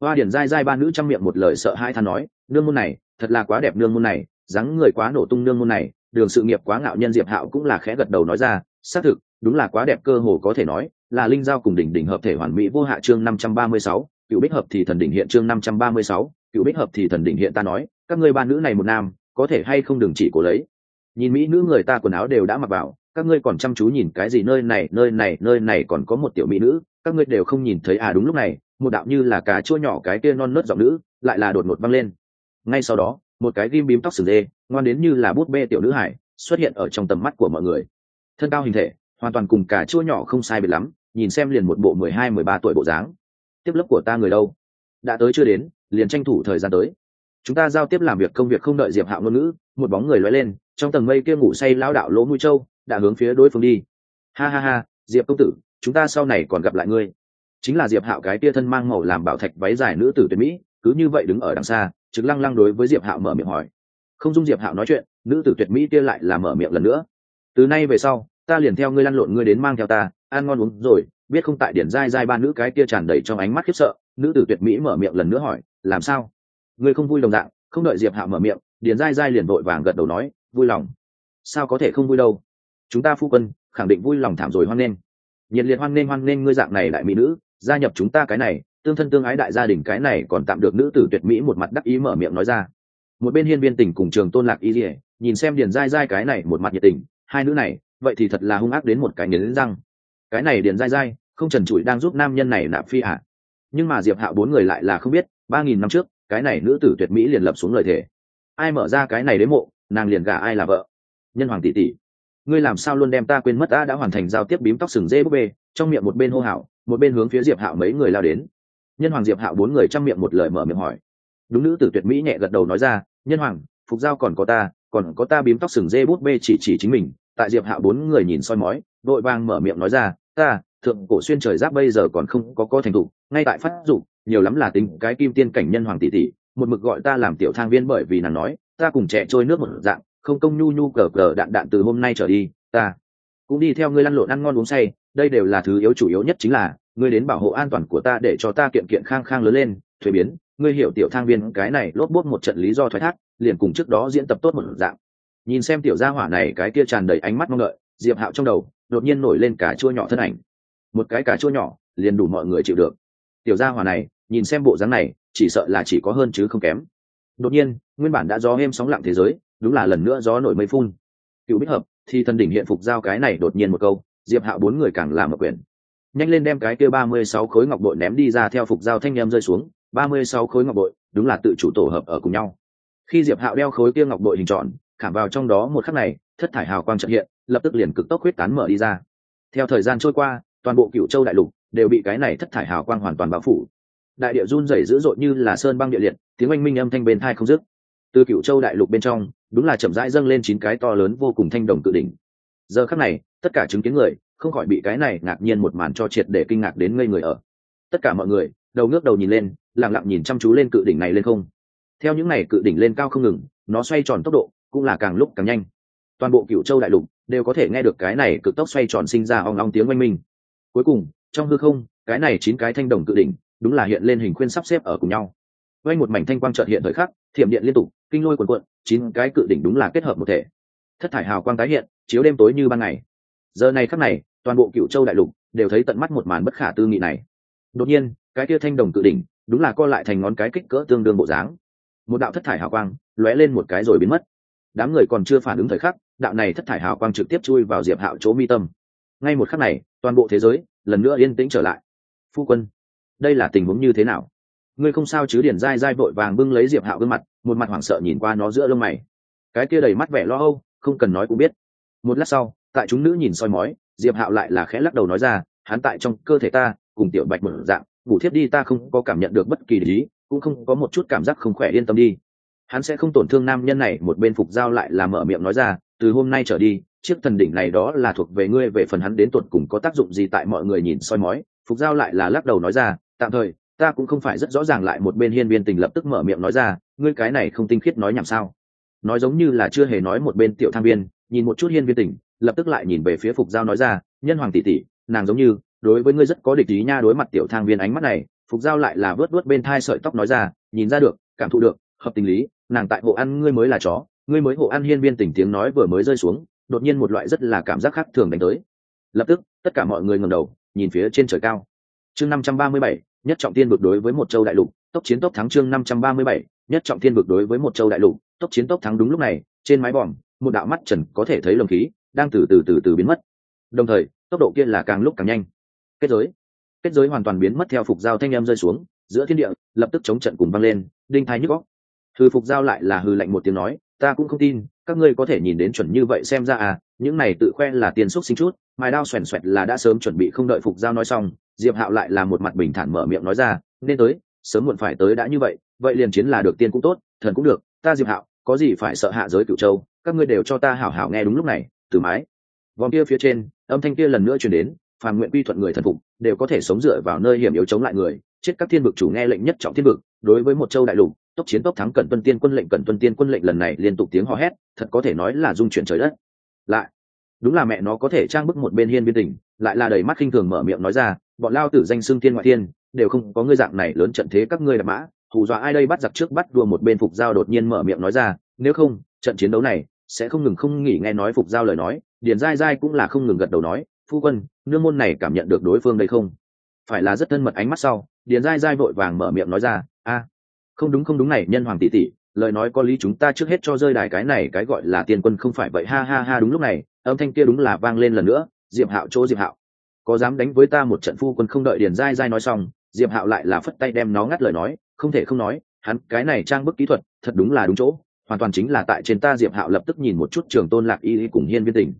Hoa điển dai dai ba nữ trong miệng một lời sợ hai than nói, nương môn này, thật là quá đẹp nương môn này, dáng người quá nổ tung nương môn này, đường sự nghiệp quá ngạo nhân diệp hạo cũng là khẽ gật đầu nói ra, xác thực, đúng là quá đẹp cơ hồ có thể nói, là linh giao cùng đỉnh đỉnh hợp thể hoàn mỹ vô hạ chương năm trăm ba mươi sáu, cựu bích hợp thì thần đỉnh hiện chương năm trăm ba mươi sáu, cựu bích hợp thì thần đỉnh hiện ta nói, các ngươi ba nữ này một nam, có thể hay không đừng chỉ cổ lấy nhìn mỹ nữ người ta quần áo đều đã mặc vào, các ngươi còn chăm chú nhìn cái gì nơi này nơi này nơi này còn có một tiểu mỹ nữ, các ngươi đều không nhìn thấy à? Đúng lúc này, một đạo như là cá chua nhỏ cái kia non nớt giọng nữ lại là đột ngột văng lên. Ngay sau đó, một cái ghim bím tóc sừng dê, ngoan đến như là bút bê tiểu nữ hải, xuất hiện ở trong tầm mắt của mọi người. Thân cao hình thể, hoàn toàn cùng cả chua nhỏ không sai biệt lắm, nhìn xem liền một bộ mười hai, mười ba tuổi bộ dáng. Tiếp lớp của ta người đâu? Đã tới chưa đến, liền tranh thủ thời gian tới. Chúng ta giao tiếp làm việc công việc không đợi diệp hạo ngôn ngữ một bóng người lóe lên, trong tầng mây kia ngủ say lao đạo lỗ mũi trâu, đã hướng phía đối phương đi. Ha ha ha, diệp công tử, chúng ta sau này còn gặp lại ngươi. Chính là diệp hạo cái tia thân mang màu làm bảo thạch váy dài nữ tử tuyệt mỹ, cứ như vậy đứng ở đằng xa chứng lăng lăng đối với diệp hạo mở miệng hỏi. Không dung diệp hạo nói chuyện, nữ tử tuyệt mỹ kia lại là mở miệng lần nữa. Từ nay về sau, ta liền theo ngươi lăn lộn ngươi đến mang theo ta, ăn ngon uống rồi, biết không tại điển dai dai ba nữ cái kia tràn đầy trong ánh mắt khiếp sợ, nữ tử tuyệt mỹ mở miệng lần nữa hỏi, làm sao? Ngươi không vui đồng dạng, không đợi diệp hạo mở miệng điền dai dai liền vội vàng gật đầu nói, vui lòng. Sao có thể không vui đâu? Chúng ta phu quân, khẳng định vui lòng thảm rồi hoan nghênh. Nhiệt liệt hoan nghênh hoan nghênh ngươi dạng này lại mỹ nữ, gia nhập chúng ta cái này, tương thân tương ái đại gia đình cái này còn tạm được nữ tử tuyệt mỹ một mặt đắc ý mở miệng nói ra. Một bên hiên viên tình cùng trường tôn lạc y dỉa nhìn xem điền dai dai cái này một mặt nhiệt tình, hai nữ này, vậy thì thật là hung ác đến một cái nghiến răng. Cái này điền dai dai không trần trụi đang giúp nam nhân này nạp phi ạ nhưng mà diệp hạo bốn người lại là không biết, ba nghìn năm trước, cái này nữ tử tuyệt mỹ liền lập xuống lời thề ai mở ra cái này đến mộ, nàng liền gả ai là vợ. Nhân hoàng tỷ tỷ, ngươi làm sao luôn đem ta quên mất ta đã hoàn thành giao tiếp bím tóc sừng dê búp bê, trong miệng một bên hô hào, một bên hướng phía diệp hạo mấy người lao đến. Nhân hoàng diệp hạo bốn người trong miệng một lời mở miệng hỏi. Đúng nữ tử tuyệt mỹ nhẹ gật đầu nói ra, nhân hoàng, phục giao còn có ta, còn có ta bím tóc sừng dê búp bê chỉ chỉ chính mình. Tại diệp hạo bốn người nhìn soi mói, đội vàng mở miệng nói ra, ta, thượng cổ xuyên trời giáp bây giờ còn không có có thành thục ngay tại phát dụng nhiều lắm là tính cái kim tiên cảnh nhân hoàng tỷ tỷ một mực gọi ta làm tiểu thang viên bởi vì nàng nói, ta cùng trẻ trôi nước một dạng, không công nhu nhu cờ cờ đạn đạn từ hôm nay trở đi, ta cũng đi theo ngươi lăn lộn ăn ngon uống say, đây đều là thứ yếu chủ yếu nhất chính là, ngươi đến bảo hộ an toàn của ta để cho ta kiện kiện khang khang lớn lên, thuế biến, ngươi hiểu tiểu thang viên cái này lốp bốt một trận lý do thoái thác, liền cùng trước đó diễn tập tốt một dạng. Nhìn xem tiểu gia hỏa này cái kia tràn đầy ánh mắt mong đợi, diệp hạo trong đầu đột nhiên nổi lên cả chua nhỏ thân ảnh. Một cái cả chua nhỏ, liền đủ mọi người chịu được. Tiểu gia hỏa này, nhìn xem bộ dáng này chỉ sợ là chỉ có hơn chứ không kém. Đột nhiên, nguyên bản đã gió êm sóng lặng thế giới, đúng là lần nữa gió nổi mây phun. Cựu bích hợp, thì thần đỉnh hiện phục giao cái này đột nhiên một câu, diệp hạo bốn người càng làm ở quyền nhanh lên đem cái kia ba mươi sáu khối ngọc bội ném đi ra theo phục giao thanh em rơi xuống, ba mươi sáu khối ngọc bội, đúng là tự chủ tổ hợp ở cùng nhau. Khi diệp hạo đeo khối kia ngọc bội hình tròn, khảm vào trong đó một khắc này, thất thải hào quang trợ hiện, lập tức liền cực tốc huyết tán mở đi ra. Theo thời gian trôi qua, toàn bộ cựu châu đại lục đều bị cái này thất thải hào quang hoàn toàn bao phủ đại địa run rẩy dữ dội như là sơn băng địa liệt, tiếng oanh minh âm thanh bên thai không dứt. Từ cựu châu đại lục bên trong, đúng là chậm rãi dâng lên chín cái to lớn vô cùng thanh đồng tự đỉnh. Giờ khắc này, tất cả chứng kiến người, không khỏi bị cái này ngạc nhiên một màn cho triệt để kinh ngạc đến ngây người ở. Tất cả mọi người, đầu ngước đầu nhìn lên lẳng lặng nhìn chăm chú lên cự đỉnh này lên không. Theo những này cự đỉnh lên cao không ngừng, nó xoay tròn tốc độ, cũng là càng lúc càng nhanh. Toàn bộ cựu châu đại lục đều có thể nghe được cái này cực tốc xoay tròn sinh ra ong ong tiếng oanh minh. Cuối cùng, trong hư không, cái này chín cái thanh đồng cự đỉnh đúng là hiện lên hình khuyên sắp xếp ở cùng nhau. Quanh một mảnh thanh quang trợt hiện thời khắc, thiểm điện liên tục, kinh lôi quần quận chín cái cự đỉnh đúng là kết hợp một thể. Thất thải hào quang tái hiện, chiếu đêm tối như ban ngày. Giờ này khắc này, toàn bộ cựu châu đại lục đều thấy tận mắt một màn bất khả tư nghị này. Đột nhiên, cái kia thanh đồng cự đỉnh, đúng là co lại thành ngón cái kích cỡ tương đương bộ dáng. Một đạo thất thải hào quang lóe lên một cái rồi biến mất. Đám người còn chưa phản ứng thời khắc, đạo này thất thải hào quang trực tiếp chui vào diệp hạo chỗ mi tâm. Ngay một khắc này, toàn bộ thế giới lần nữa yên tĩnh trở lại. Phu quân đây là tình huống như thế nào? Ngươi không sao chứ? Điển dai dai vội vàng bưng lấy diệp hạo gương mặt, một mặt hoảng sợ nhìn qua nó giữa lông mày. Cái kia đầy mắt vẻ lo âu, không cần nói cũng biết. Một lát sau, tại chúng nữ nhìn soi mói, diệp hạo lại là khẽ lắc đầu nói ra, hắn tại trong cơ thể ta, cùng tiểu bạch mở dạng, ngủ thiếp đi, ta không có cảm nhận được bất kỳ lý cũng không có một chút cảm giác không khỏe, yên tâm đi. Hắn sẽ không tổn thương nam nhân này, một bên phục giao lại là mở miệng nói ra, từ hôm nay trở đi, chiếc thần đỉnh này đó là thuộc về ngươi, về phần hắn đến tuột cùng có tác dụng gì tại mọi người nhìn soi mói? Phục giao lại là lắc đầu nói ra tạm thời, ta cũng không phải rất rõ ràng lại một bên hiên viên tình lập tức mở miệng nói ra, ngươi cái này không tinh khiết nói nhảm sao? Nói giống như là chưa hề nói một bên tiểu tham viên, nhìn một chút hiên viên tình, lập tức lại nhìn về phía phục giao nói ra, nhân hoàng tỷ tỷ, nàng giống như, đối với ngươi rất có địch ý nha, đối mặt tiểu thang viên ánh mắt này. Phục giao lại là vớt vớt bên thai sợi tóc nói ra, nhìn ra được, cảm thụ được, hợp tình lý, nàng tại hộ ăn ngươi mới là chó, ngươi mới hộ an hiên viên tình tiếng nói vừa mới rơi xuống, đột nhiên một loại rất là cảm giác khác thường đánh tới. Lập tức, tất cả mọi người ngầm đầu, nhìn phía trên trời cao. Chương năm trăm ba mươi bảy nhất trọng tiên vực đối với một châu đại lục, tốc chiến tốc thắng chương năm trăm ba mươi bảy, nhất trọng tiên vực đối với một châu đại lục, tốc chiến tốc thắng đúng lúc này, trên mái vòm một đạo mắt trần có thể thấy lồng khí, đang từ từ từ từ biến mất. Đồng thời, tốc độ kia là càng lúc càng nhanh. Kết giới. Kết giới hoàn toàn biến mất theo phục giao thanh em rơi xuống, giữa thiên địa, lập tức chống trận cùng văng lên, đinh thái nhức góc hư phục giao lại là hư lạnh một tiếng nói, ta cũng không tin, các ngươi có thể nhìn đến chuẩn như vậy xem ra à những này tự khoe là tiền xúc sinh chút, mài đao xoèn xoẹt là đã sớm chuẩn bị không đợi phục giao nói xong diệp hạo lại là một mặt bình thản mở miệng nói ra, nên tới, sớm muộn phải tới đã như vậy vậy liền chiến là được, tiên cũng tốt, thần cũng được. Ta diệp hạo, có gì phải sợ hạ giới cựu châu, các ngươi đều cho ta hảo hảo nghe đúng lúc này, từ mái. Vòng kia phía trên, âm thanh kia lần nữa truyền đến, phàm nguyện quy thuận người thần phục, đều có thể sống dựa vào nơi hiểm yếu chống lại người, chết các thiên vực chủ nghe lệnh nhất trọng thiên vực, đối với một châu đại lục, tốc chiến tốc thắng cần tuân tiên quân lệnh, cần tuân tiên quân lệnh lần này liên tục tiếng hò hét, thật có thể nói là dung chuyển trời đất. Lại đúng là mẹ nó có thể trang bức một bên hiên biên tình, lại là đầy mắt khinh thường mở miệng nói ra, bọn lao tử danh xưng thiên ngoại thiên, đều không có ngươi dạng này lớn trận thế các ngươi đạp mã. Hù dọa ai đây bắt giặc trước bắt đua một bên phục giao đột nhiên mở miệng nói ra, nếu không, trận chiến đấu này sẽ không ngừng không nghỉ nghe nói phục giao lời nói, điền dai dai cũng là không ngừng gật đầu nói, phu quân, nương môn này cảm nhận được đối phương đây không? Phải là rất thân mật ánh mắt sau, điền dai dai vội vàng mở miệng nói ra, a, không đúng không đúng này, nhân hoàng tỷ tỷ lời nói có lý chúng ta trước hết cho rơi đài cái này cái gọi là tiền quân không phải vậy, ha ha ha, đúng lúc này, âm thanh kia đúng là vang lên lần nữa, diệp hạo chỗ diệp hạo. Có dám đánh với ta một trận phu quân không đợi điền dai dai nói xong, diệp hạo lại là phất tay đem nó ngắt lời nói, không thể không nói, hắn cái này trang bức kỹ thuật, thật đúng là đúng chỗ, hoàn toàn chính là tại trên ta diệp hạo lập tức nhìn một chút trường tôn lạc y cùng hiên viên tình.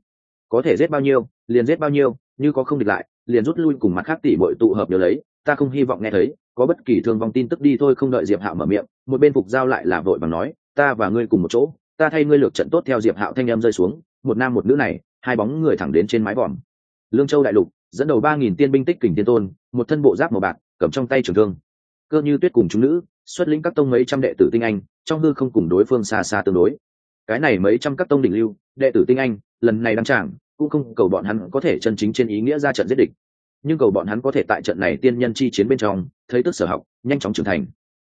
Có thể giết bao nhiêu, liền giết bao nhiêu, như có không địch lại, liền rút lui cùng mặt khác tỷ bội tụ hợp nhớ lấy, ta không hy vọng nghe thấy có bất kỳ thương vong tin tức đi thôi, không đợi diệp hạo mở miệng, một bên phục giao lại là vội bằng nói, ta và ngươi cùng một chỗ, ta thay ngươi lược trận tốt theo diệp hạo thanh em rơi xuống, một nam một nữ này, hai bóng người thẳng đến trên mái vòm. Lương châu đại lục, dẫn đầu ba nghìn tiên binh tích kình tiên tôn, một thân bộ giáp màu bạc, cầm trong tay trường thương. Cơ như tuyết cùng chúng nữ, xuất lĩnh các tông mấy trăm đệ tử tinh anh, trong hư không cùng đối phương xa xa tương đối. Cái này mấy trăm các tông đỉnh lưu, đệ tử tinh anh, lần này đăng trảng cũng không cầu bọn hắn có thể chân chính trên ý nghĩa ra trận giết địch. Nhưng cầu bọn hắn có thể tại trận này tiên nhân chi chiến bên trong thấy tức sở học, nhanh chóng trưởng thành.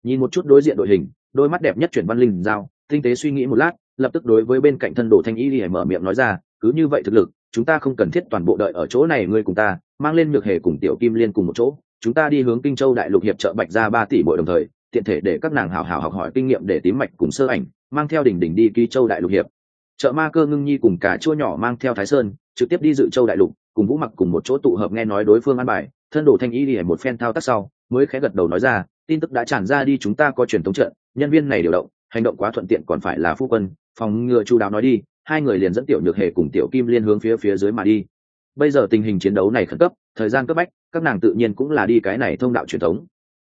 Nhìn một chút đối diện đội hình, đôi mắt đẹp nhất chuyển văn linh giao, tinh tế suy nghĩ một lát, lập tức đối với bên cạnh thân đồ thanh y thì mở miệng nói ra, cứ như vậy thực lực, chúng ta không cần thiết toàn bộ đợi ở chỗ này ngươi cùng ta, mang lên nhược hề cùng tiểu kim liên cùng một chỗ, chúng ta đi hướng kinh châu đại lục hiệp trợ bạch ra ba tỷ mỗi đồng thời, tiện thể để các nàng hảo hảo học hỏi kinh nghiệm để tím mạch cùng sơ ảnh, mang theo đỉnh đỉnh đi ký châu đại lục hiệp. Trợ ma cơ ngưng nhi cùng cả chua nhỏ mang theo thái sơn, trực tiếp đi dự châu đại lục, cùng vũ mặc cùng một chỗ tụ hợp nghe nói đối phương ăn bài, thân đồ thanh y đi một phen thao tác sau mới khẽ gật đầu nói ra, tin tức đã tràn ra đi, chúng ta có truyền thống trận, nhân viên này điều động, hành động quá thuận tiện còn phải là phu quân, phòng ngừa chu đáo nói đi, hai người liền dẫn tiểu nhược hề cùng tiểu kim liên hướng phía phía dưới mà đi. Bây giờ tình hình chiến đấu này khẩn cấp, thời gian cấp bách, các nàng tự nhiên cũng là đi cái này thông đạo truyền thống.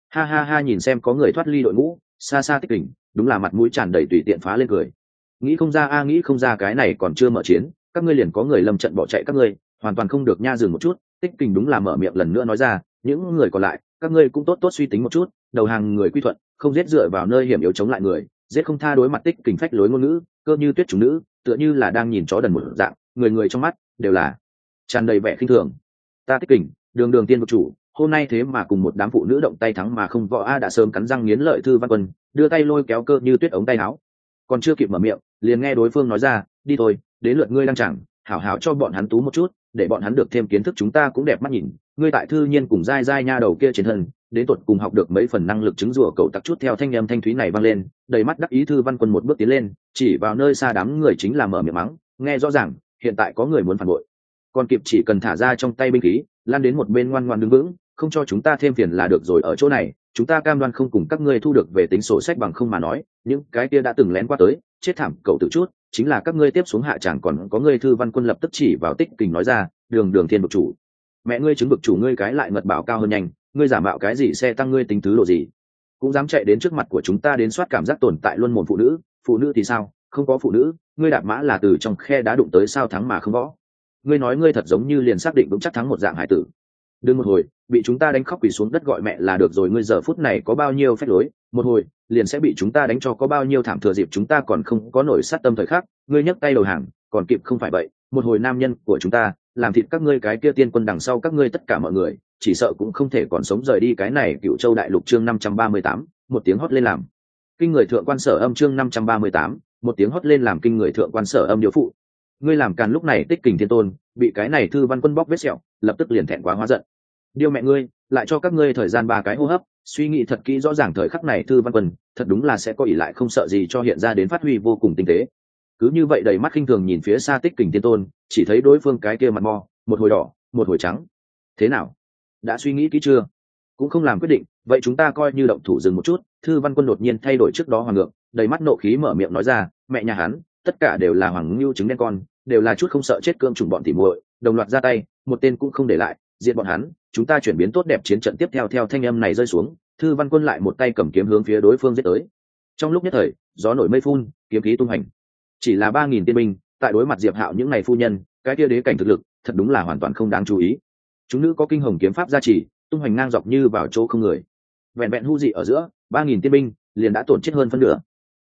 Ha ha ha, nhìn xem có người thoát ly đội ngũ, xa xa tích kình đúng là mặt mũi tràn đầy tùy tiện phá lên cười. Nghĩ không ra a, nghĩ không ra cái này còn chưa mở chiến, các ngươi liền có người lâm trận bỏ chạy các ngươi, hoàn toàn không được nha dừng một chút, tích kình đúng là mở miệng lần nữa nói ra, những người còn lại các ngươi cũng tốt tốt suy tính một chút, đầu hàng người quy thuận, không giết dựa vào nơi hiểm yếu chống lại người, giết không tha đối mặt tích kình phách lối ngôn ngữ, cơ như tuyết chủ nữ, tựa như là đang nhìn chó đần một dạng, người người trong mắt đều là tràn đầy vẻ khinh thường. Ta tích kình, đường đường tiên một chủ, hôm nay thế mà cùng một đám phụ nữ động tay thắng mà không võ a đã sớm cắn răng nghiến lợi thư văn quân, đưa tay lôi kéo cơ như tuyết ống tay áo. Còn chưa kịp mở miệng, liền nghe đối phương nói ra, đi thôi, đến lượt ngươi đang chẳng, hảo hảo cho bọn hắn tú một chút để bọn hắn được thêm kiến thức chúng ta cũng đẹp mắt nhìn. Ngươi tại thư nhiên cùng dai dai nha đầu kia trên thân, đến tuột cùng học được mấy phần năng lực chứng rùa cậu tặc chút theo thanh em thanh thúy này vang lên, đầy mắt đắc ý thư văn quân một bước tiến lên, chỉ vào nơi xa đám người chính là mở miệng mắng, nghe rõ ràng, hiện tại có người muốn phản bội. Còn kịp chỉ cần thả ra trong tay binh khí, lan đến một bên ngoan ngoan đứng vững, không cho chúng ta thêm phiền là được rồi ở chỗ này, chúng ta cam đoan không cùng các ngươi thu được về tính sổ sách bằng không mà nói những cái kia đã từng lén qua tới, chết thảm, cậu tự chút, chính là các ngươi tiếp xuống hạ chẳng còn có ngươi thư văn quân lập tức chỉ vào tích kình nói ra, đường đường thiên bực chủ, mẹ ngươi chứng bực chủ ngươi cái lại ngật bảo cao hơn nhanh, ngươi giả mạo cái gì xe tăng ngươi tính thứ độ gì? Cũng dám chạy đến trước mặt của chúng ta đến soát cảm giác tồn tại luôn một phụ nữ phụ nữ thì sao? Không có phụ nữ, ngươi đạp mã là từ trong khe đá đụng tới sao thắng mà không võ? Ngươi nói ngươi thật giống như liền xác định vững chắc thắng một dạng hải tử đừng một hồi, bị chúng ta đánh khóc quỳ xuống đất gọi mẹ là được rồi, ngươi giờ phút này có bao nhiêu phép lối? Một hồi, liền sẽ bị chúng ta đánh cho có bao nhiêu thảm thừa dịp chúng ta còn không có nổi sát tâm thời khắc. Ngươi nhấc tay đầu hàng, còn kịp không phải vậy. Một hồi nam nhân của chúng ta, làm thịt các ngươi cái kia tiên quân đằng sau các ngươi tất cả mọi người, chỉ sợ cũng không thể còn sống rời đi cái này cựu châu đại lục chương năm trăm ba mươi tám. Một tiếng hót lên làm. Kinh người thượng quan sở âm chương năm trăm ba mươi tám. Một tiếng hót lên làm kinh người thượng quan sở âm điếu phụ. Ngươi làm càn lúc này tích kình thiên tôn bị cái này thư văn quân bóc vết sẹo, lập tức liền thẹn quá hóa giận. Điêu mẹ ngươi, lại cho các ngươi thời gian ba cái hô hấp, suy nghĩ thật kỹ rõ ràng thời khắc này thư văn quân, thật đúng là sẽ có ỷ lại không sợ gì cho hiện ra đến phát huy vô cùng tinh tế. Cứ như vậy đầy mắt khinh thường nhìn phía xa tích kình tiên tôn, chỉ thấy đối phương cái kia mặt mò một hồi đỏ, một hồi trắng. Thế nào? Đã suy nghĩ kỹ chưa? Cũng không làm quyết định, vậy chúng ta coi như động thủ dừng một chút, thư văn quân đột nhiên thay đổi trước đó hoàng ngược, đầy mắt nộ khí mở miệng nói ra, mẹ nhà hắn, tất cả đều là hoàng ngưu trứng đen con đều là chút không sợ chết cơm trùng bọn tỉ muội, đồng loạt ra tay, một tên cũng không để lại diện bọn hắn, chúng ta chuyển biến tốt đẹp chiến trận tiếp theo theo thanh âm này rơi xuống, thư văn quân lại một tay cầm kiếm hướng phía đối phương giết tới. Trong lúc nhất thời, gió nổi mây phun, kiếm khí tung hành. Chỉ là ba nghìn tiên binh, tại đối mặt diệp hạo những ngày phu nhân, cái tia đế cảnh thực lực, thật đúng là hoàn toàn không đáng chú ý. Chúng nữ có kinh hồng kiếm pháp gia trì, tung hoành ngang dọc như vào chỗ không người. Vẹn vẹn hư dị ở giữa, ba nghìn tiên binh, liền đã tổn chết hơn phân nửa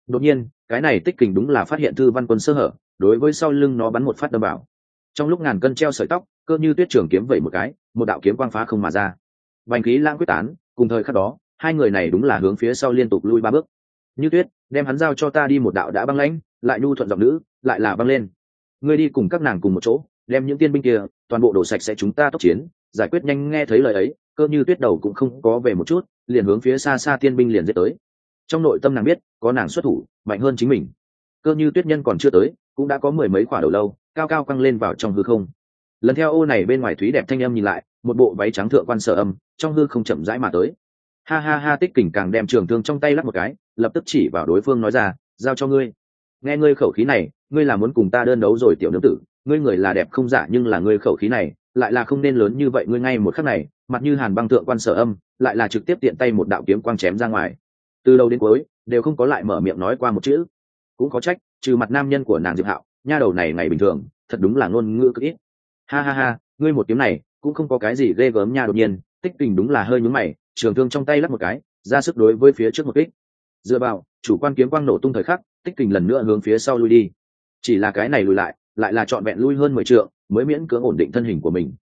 đột nhiên, cái này tích kình đúng là phát hiện thư văn quân sơ hở, đối với sau lưng nó bắn một phát đâm vào. Trong lúc ngàn cân treo sợi tóc, cơ như tuyết trường kiếm vẩy một cái, một đạo kiếm quang phá không mà ra. Vành khí lãng quyết tán, cùng thời khắc đó, hai người này đúng là hướng phía sau liên tục lui ba bước. Như tuyết, đem hắn giao cho ta đi một đạo đã băng lãnh, lại nhu thuận giọng nữ, lại là băng lên. Ngươi đi cùng các nàng cùng một chỗ, đem những tiên binh kia, toàn bộ đổ sạch sẽ chúng ta tốc chiến, giải quyết nhanh nghe thấy lời ấy, cơ như tuyết đầu cũng không có về một chút, liền hướng phía xa xa tiên binh liền dễ tới trong nội tâm nàng biết, có nàng xuất thủ, mạnh hơn chính mình. Cơ như tuyết nhân còn chưa tới, cũng đã có mười mấy quả đầu lâu, cao cao căng lên vào trong hư không. Lần theo ô này bên ngoài thúy đẹp thanh âm nhìn lại, một bộ váy trắng thượng quan sở âm, trong hư không chậm rãi mà tới. Ha ha ha, tích kỉnh càng đem trường thương trong tay lắp một cái, lập tức chỉ vào đối phương nói ra, giao cho ngươi. Nghe ngươi khẩu khí này, ngươi là muốn cùng ta đơn đấu rồi tiểu nữ tử, ngươi người là đẹp không giả nhưng là ngươi khẩu khí này, lại là không nên lớn như vậy ngươi ngay một khắc này. Mặt như hàn băng thượng quan sở âm, lại là trực tiếp tiện tay một đạo kiếm quang chém ra ngoài từ đầu đến cuối đều không có lại mở miệng nói qua một chữ. Cũng có trách, trừ mặt nam nhân của nàng diệp hạo, nha đầu này ngày bình thường, thật đúng là ngôn ngữ cực ít. Ha ha ha, ngươi một kiếm này, cũng không có cái gì ghê gớm nha đột nhiên, tích tình đúng là hơi nhúng mày, trường thương trong tay lắp một cái, ra sức đối với phía trước một kích. Dựa vào, chủ quan kiếm quang nổ tung thời khắc, tích tình lần nữa hướng phía sau lui đi. Chỉ là cái này lùi lại lại là trọn vẹn lui hơn mười trượng, mới miễn cưỡng ổn định thân hình của mình.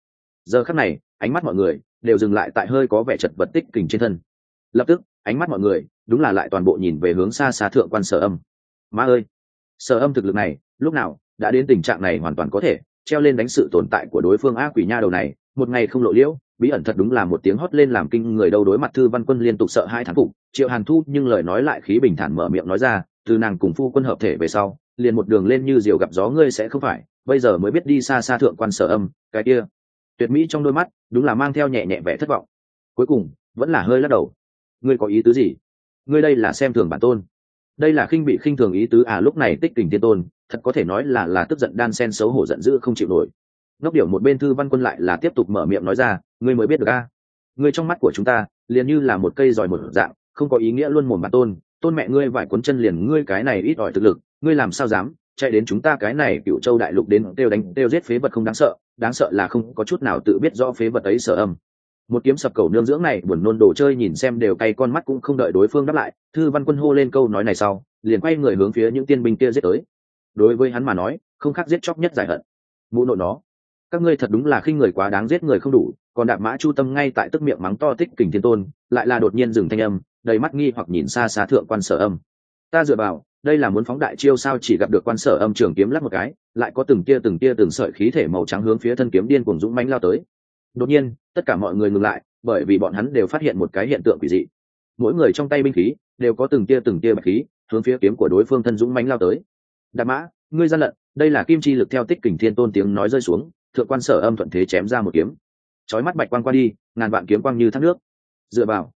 Giờ khắc này, ánh mắt mọi người đều dừng lại tại hơi có vẻ chật vật tích kình trên thân. Lập tức ánh mắt mọi người, đúng là lại toàn bộ nhìn về hướng xa xa thượng quan sở âm. Ma ơi! Sở âm thực lực này, lúc nào đã đến tình trạng này hoàn toàn có thể treo lên đánh sự tồn tại của đối phương ác quỷ nha đầu này, một ngày không lộ liễu, bí ẩn thật đúng là một tiếng hót lên làm kinh người đâu đối mặt thư văn quân liên tục sợ hai thán phục, triệu hàn thu nhưng lời nói lại khí bình thản mở miệng nói ra, từ nàng cùng phu quân hợp thể về sau, liền một đường lên như diều gặp gió ngươi sẽ không phải, bây giờ mới biết đi xa xa thượng quan sở âm, cái kia. Tuyệt mỹ trong đôi mắt, đúng là mang theo nhẹ nhẹ vẻ thất vọng. Cuối cùng, vẫn là hơi lắc đầu ngươi có ý tứ gì? Ngươi đây là xem thường bản tôn. Đây là khinh bị khinh thường ý tứ à lúc này tích tình tiên tôn, thật có thể nói là là tức giận đan sen xấu hổ giận dữ không chịu nổi. Ngốc điểu một bên thư văn quân lại là tiếp tục mở miệng nói ra, ngươi mới biết được a. Ngươi trong mắt của chúng ta, liền như là một cây giỏi một dạng, không có ý nghĩa luôn mồm bản tôn. Tôn mẹ ngươi vải cuốn chân liền ngươi cái này ít ỏi thực lực, ngươi làm sao dám chạy đến chúng ta cái này cựu châu đại lục đến đều đánh đều giết phế vật không đáng sợ đáng sợ là không có chút nào tự biết rõ phế vật ấy sợ âm một kiếm sập cầu nương dưỡng này, buồn nôn đồ chơi nhìn xem đều cay, con mắt cũng không đợi đối phương đáp lại, thư văn quân hô lên câu nói này sau, liền quay người hướng phía những tiên binh kia giết tới. Đối với hắn mà nói, không khác giết chóc nhất giải hận. Mụ nội nó, các ngươi thật đúng là khi người quá đáng giết người không đủ, còn đạp mã chu tâm ngay tại tức miệng mắng to tích kình thiên tôn, lại là đột nhiên dừng thanh âm, đầy mắt nghi hoặc nhìn xa xa thượng quan sở âm. Ta dựa vào, đây là muốn phóng đại chiêu sao chỉ gặp được quan sở âm trường kiếm lắp một cái, lại có từng tia từng tia từng sợi khí thể màu trắng hướng phía thân kiếm điên cuồng dũng mãnh lao tới đột nhiên, tất cả mọi người ngừng lại, bởi vì bọn hắn đều phát hiện một cái hiện tượng quỷ dị. Mỗi người trong tay binh khí đều có từng tia từng tia bạch khí hướng phía kiếm của đối phương thân dũng mánh lao tới. Đạp mã, ngươi gian lận, đây là kim chi lực theo tích kình thiên tôn tiếng nói rơi xuống, thượng quan sở âm thuận thế chém ra một kiếm. Chói mắt bạch quang qua đi, ngàn vạn kiếm quang như thác nước. Dựa vào,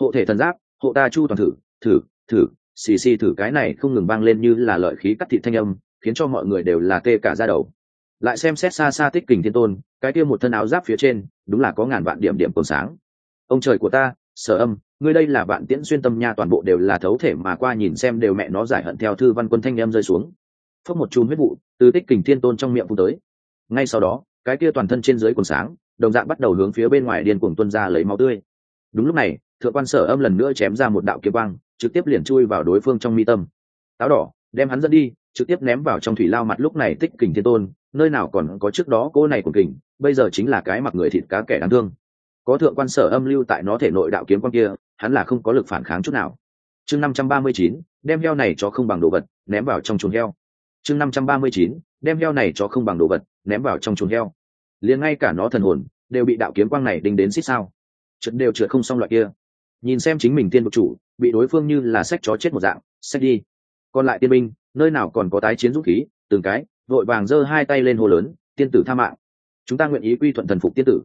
hộ thể thần giáp, hộ ta chu toàn thử thử thử, xì xì thử cái này không ngừng vang lên như là lợi khí cắt thị thanh âm, khiến cho mọi người đều là tê cả ra đầu lại xem xét xa xa tích kình thiên tôn, cái kia một thân áo giáp phía trên, đúng là có ngàn vạn điểm điểm cồn sáng. Ông trời của ta, sở âm, ngươi đây là vạn tiễn xuyên tâm nha, toàn bộ đều là thấu thể mà qua nhìn xem đều mẹ nó giải hận theo thư văn quân thanh em rơi xuống. Phốc một chùm huyết vụ, từ tích kình thiên tôn trong miệng phun tới. Ngay sau đó, cái kia toàn thân trên dưới quần sáng, đồng dạng bắt đầu hướng phía bên ngoài điên cuồng tuân ra lấy máu tươi. Đúng lúc này, thượng quan sở âm lần nữa chém ra một đạo kiếm quang, trực tiếp liền chui vào đối phương trong mi tâm. Táo đỏ, đem hắn dẫn đi, trực tiếp ném vào trong thủy lao mặt lúc này tích kình thiên tôn nơi nào còn có trước đó cô này của kình, bây giờ chính là cái mặc người thịt cá kẻ đáng thương. Có thượng quan sở âm lưu tại nó thể nội đạo kiếm quan kia, hắn là không có lực phản kháng chút nào. Chương năm trăm ba mươi chín, đem heo này cho không bằng đồ vật, ném vào trong chuồng heo. Chương năm trăm ba mươi chín, đem heo này cho không bằng đồ vật, ném vào trong chuồng heo. Liền ngay cả nó thần hồn, đều bị đạo kiếm quang này đinh đến xích sao. Trượt đều trượt không xong loại kia. Nhìn xem chính mình tiên vực chủ, bị đối phương như là sách chó chết một dạng, sách đi. Còn lại tiên binh, nơi nào còn có tái chiến dũng khí, từng cái vội vàng giơ hai tay lên hồ lớn, tiên tử tha mạng. Chúng ta nguyện ý quy thuận thần phục tiên tử.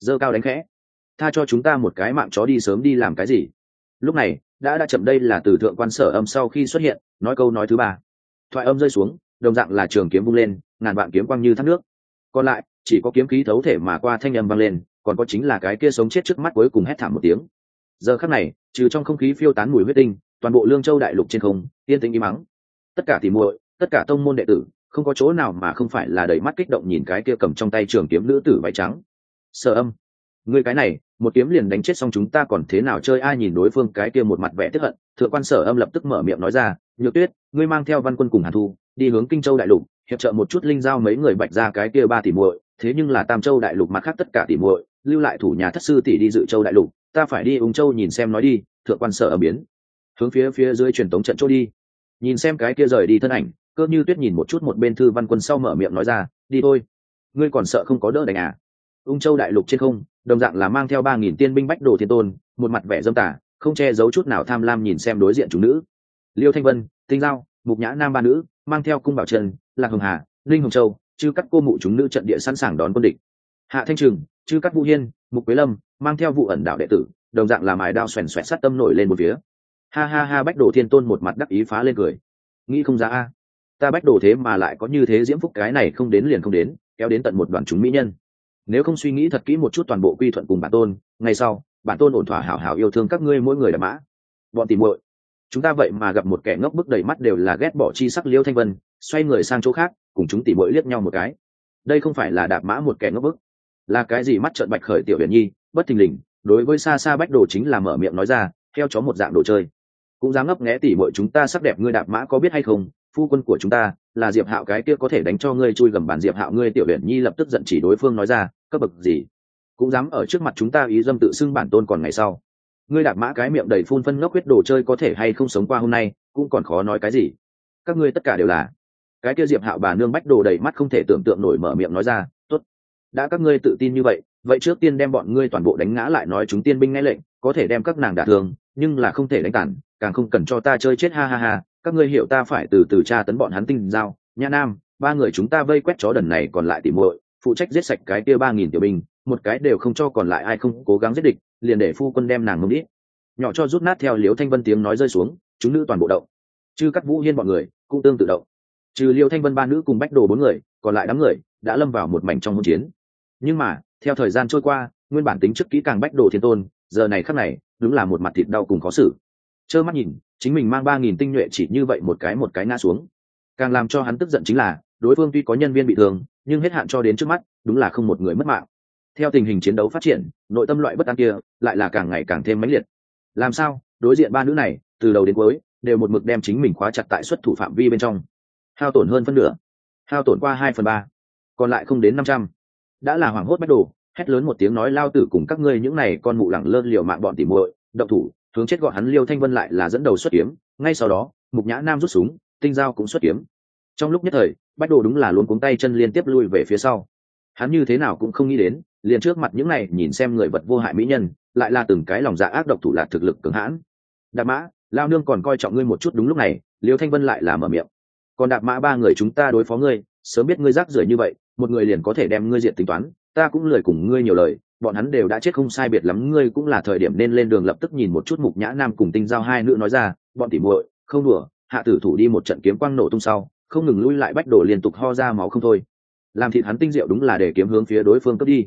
Giơ cao đánh khẽ. Tha cho chúng ta một cái mạng chó đi sớm đi làm cái gì? Lúc này, đã đã chậm đây là từ thượng quan sở âm sau khi xuất hiện, nói câu nói thứ ba. Thoại âm rơi xuống, đồng dạng là trường kiếm vung lên, ngàn vạn kiếm quang như thác nước. Còn lại, chỉ có kiếm khí thấu thể mà qua thanh âm vang lên, còn có chính là cái kia sống chết trước mắt cuối cùng hét thảm một tiếng. Giờ khắc này, trừ trong không khí phiêu tán mùi huyết tinh, toàn bộ lương châu đại lục trên không, yên tĩnh im mắng tất cả tỉ muội, tất cả tông môn đệ tử không có chỗ nào mà không phải là đầy mắt kích động nhìn cái kia cầm trong tay trường kiếm nữ tử váy trắng. Sở âm, người cái này, một kiếm liền đánh chết xong chúng ta còn thế nào chơi, ai nhìn đối phương cái kia một mặt vẻ tức hận. Thượng quan sở âm lập tức mở miệng nói ra, nhược tuyết, ngươi mang theo văn quân cùng hàn thu, đi hướng kinh châu đại lục, hiệp trợ một chút linh giao mấy người bạch ra cái kia ba tỷ muội, thế nhưng là tam châu đại lục mặt khác tất cả tỷ muội, lưu lại thủ nhà thất sư tỷ đi dự châu đại lục, ta phải đi ung châu nhìn xem nói đi. Thượng quan sở âm biến, hướng phía phía dưới truyền tống trận chỗ đi. Nhìn xem cái kia rời đi thân ảnh cơ như tuyết nhìn một chút một bên thư văn quân sau mở miệng nói ra, đi thôi. Ngươi còn sợ không có đỡ đánh à? Ung châu đại lục trên không, đồng dạng là mang theo ba nghìn tiên binh bách đồ thiên tôn, một mặt vẻ dâm tả không che giấu chút nào tham lam nhìn xem đối diện chúng nữ. Liêu thanh vân, tinh giao, mục nhã nam ba nữ, mang theo cung bảo trần, lạc hồng hà linh hồng châu, chư các cô mụ chúng nữ trận địa sẵn sàng đón quân địch. Hạ thanh trừng, chư các vũ hiên, mục quế lâm, mang theo vụ ẩn đạo đệ tử, đồng dạng là mài đao xoèn xoẹt sát tâm nổi lên một phía. Ha ha ha, bách đồ thiên tôn một mặt đắc ý phá lên cười. Nghĩ không ra a ta bách đồ thế mà lại có như thế diễm phúc cái này không đến liền không đến, kéo đến tận một đoàn chúng mỹ nhân. Nếu không suy nghĩ thật kỹ một chút toàn bộ quy thuận cùng bản tôn, ngay sau, bản tôn ổn thỏa hảo hảo yêu thương các ngươi mỗi người đã mã. Bọn tìm muội, chúng ta vậy mà gặp một kẻ ngốc bức đầy mắt đều là ghét bỏ chi sắc liêu thanh vân, xoay người sang chỗ khác, cùng chúng tỉ muội liếc nhau một cái. Đây không phải là đạp mã một kẻ ngốc bức, là cái gì mắt trợn bạch khởi tiểu hiển nhi, bất thình lình, đối với xa xa bách đồ chính là mở miệng nói ra, theo chó một dạng đồ chơi. Cũng dám ngấp nghé tỉ muội chúng ta sắc đẹp ngươi đạp mã có biết hay không phu quân của chúng ta, là diệp hạo cái kia có thể đánh cho ngươi chui gầm bàn. Diệp hạo, ngươi tiểu huyền nhi lập tức giận chỉ đối phương nói ra, cấp bậc gì? Cũng dám ở trước mặt chúng ta ý dâm tự xưng bản tôn còn ngày sau. Ngươi đạp mã cái miệng đầy phun phân ngốc huyết đồ chơi có thể hay không sống qua hôm nay, cũng còn khó nói cái gì. Các ngươi tất cả đều là. Cái kia diệp hạo bà nương bách đồ đầy mắt không thể tưởng tượng nổi mở miệng nói ra, tốt, đã các ngươi tự tin như vậy vậy trước tiên đem bọn ngươi toàn bộ đánh ngã lại nói chúng tiên binh nghe lệnh, có thể đem các nàng đả thương, nhưng là không thể đánh tản càng không cần cho ta chơi chết, ha ha ha các ngươi hiểu ta phải từ từ tra tấn bọn hắn tinh giao nha nam, ba người chúng ta vây quét chó đần này còn lại tỉ muội, phụ trách giết sạch cái kia ba nghìn tiểu binh, một cái đều không cho còn lại ai không cố gắng giết địch, liền để phu quân đem nàng ngâm đít. Nhỏ cho rút nát theo liếu thanh vân tiếng nói rơi xuống, chúng nữ toàn bộ động. Chứ các vũ hiên bọn người cũng tương tự động. Trừ liêu thanh vân ba nữ cùng bách đồ bốn người, còn lại đám người đã lâm vào một mảnh trong hỗn chiến. Nhưng mà, theo thời gian trôi qua, nguyên bản tính trước kỹ càng bách đồ thiên tôn, giờ này khắc này, đúng là một mặt thịt đau cùng khó xử. Trơ mắt nhìn chính mình mang ba nghìn tinh nhuệ chỉ như vậy một cái một cái ngã xuống. Càng làm cho hắn tức giận chính là, đối phương tuy có nhân viên bị thương, nhưng hết hạn cho đến trước mắt, đúng là không một người mất mạng. Theo tình hình chiến đấu phát triển, nội tâm loại bất an kia lại là càng ngày càng thêm mãnh liệt. Làm sao? Đối diện ba nữ này, từ đầu đến cuối, đều một mực đem chính mình khóa chặt tại xuất thủ phạm vi bên trong. Hao tổn hơn phân nửa. Hao tổn qua hai phần ba. Còn lại không đến năm trăm. Đã là hoảng hốt bắt đồ hét lớn một tiếng nói, lao tử cùng các ngươi những này con mụ lẳng lơ liều mạng bọn tỉ muội, động thủ hướng chết gọi hắn liêu thanh vân lại là dẫn đầu xuất kiếm, ngay sau đó, mục nhã nam rút súng, tinh dao cũng xuất kiếm. Trong lúc nhất thời, bách đồ đúng là luôn cuống tay chân liên tiếp lui về phía sau. Hắn như thế nào cũng không nghĩ đến, liền trước mặt những này nhìn xem người vật vô hại mỹ nhân, lại là từng cái lòng dạ ác độc thủ lạc thực lực cường hãn. Đạp mã, lao nương còn coi trọng ngươi một chút đúng lúc này, liêu thanh vân lại là mở miệng. Còn đạp mã ba người chúng ta đối phó ngươi, sớm biết ngươi rác rưởi như vậy, một người liền có thể đem ngươi diện tính toán, ta cũng lười cùng ngươi nhiều lời bọn hắn đều đã chết không sai biệt lắm, ngươi cũng là thời điểm nên lên đường lập tức nhìn một chút mục nhã nam cùng tinh giao hai nữ nói ra, bọn tỉ muội, không đùa, hạ tử thủ đi một trận kiếm quang nổ tung sau, không ngừng lui lại bách đổ liên tục ho ra máu không thôi. Làm thịt hắn tinh diệu đúng là để kiếm hướng phía đối phương cướp đi.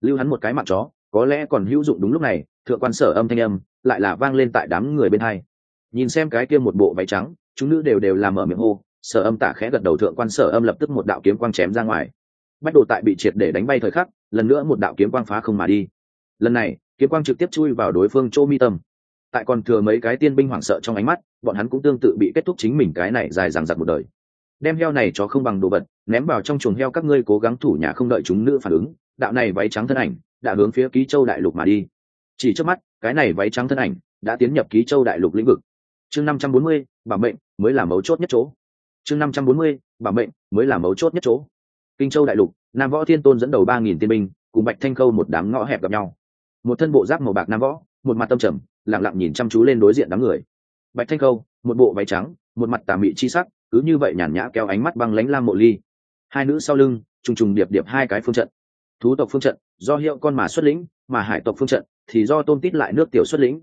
Lưu hắn một cái mặt chó, có lẽ còn hữu dụng đúng lúc này, thượng quan sở âm thanh âm, lại là vang lên tại đám người bên hai. Nhìn xem cái kia một bộ váy trắng, chúng nữ đều đều làm mở miệng hô, sở âm tả khẽ gật đầu, thượng quan sở âm lập tức một đạo kiếm quang chém ra ngoài bách đồ tại bị triệt để đánh bay thời khắc, lần nữa một đạo kiếm quang phá không mà đi. Lần này, kiếm quang trực tiếp chui vào đối phương chỗ mi tâm. Tại còn thừa mấy cái tiên binh hoảng sợ trong ánh mắt, bọn hắn cũng tương tự bị kết thúc chính mình cái này dài dằng dặc một đời. Đem heo này cho không bằng đồ vật, ném vào trong chuồng heo các ngươi cố gắng thủ nhà không đợi chúng nữ phản ứng. Đạo này váy trắng thân ảnh, đã hướng phía ký châu đại lục mà đi. Chỉ trước mắt, cái này váy trắng thân ảnh, đã tiến nhập ký châu đại lục lĩnh vực. Chương năm trăm bốn mươi, bảo mệnh mới là mấu chốt nhất chỗ. Chương năm trăm bốn mươi, bảo mệnh mới là mấu chốt nhất chỗ kinh châu đại lục, nam võ thiên tôn dẫn đầu ba nghìn tiên binh, cùng bạch thanh khâu một đám ngõ hẹp gặp nhau. Một thân bộ giáp màu bạc nam võ, một mặt tâm trầm lẳng lặng nhìn chăm chú lên đối diện đám người. Bạch thanh khâu, một bộ váy trắng, một mặt tà mị chi sắc, cứ như vậy nhàn nhã kéo ánh mắt băng lánh lam mộ ly. Hai nữ sau lưng, trùng trùng điệp điệp hai cái phương trận. Thú tộc phương trận, do hiệu con mà xuất lĩnh, mà hải tộc phương trận, thì do tôn tít lại nước tiểu xuất lĩnh.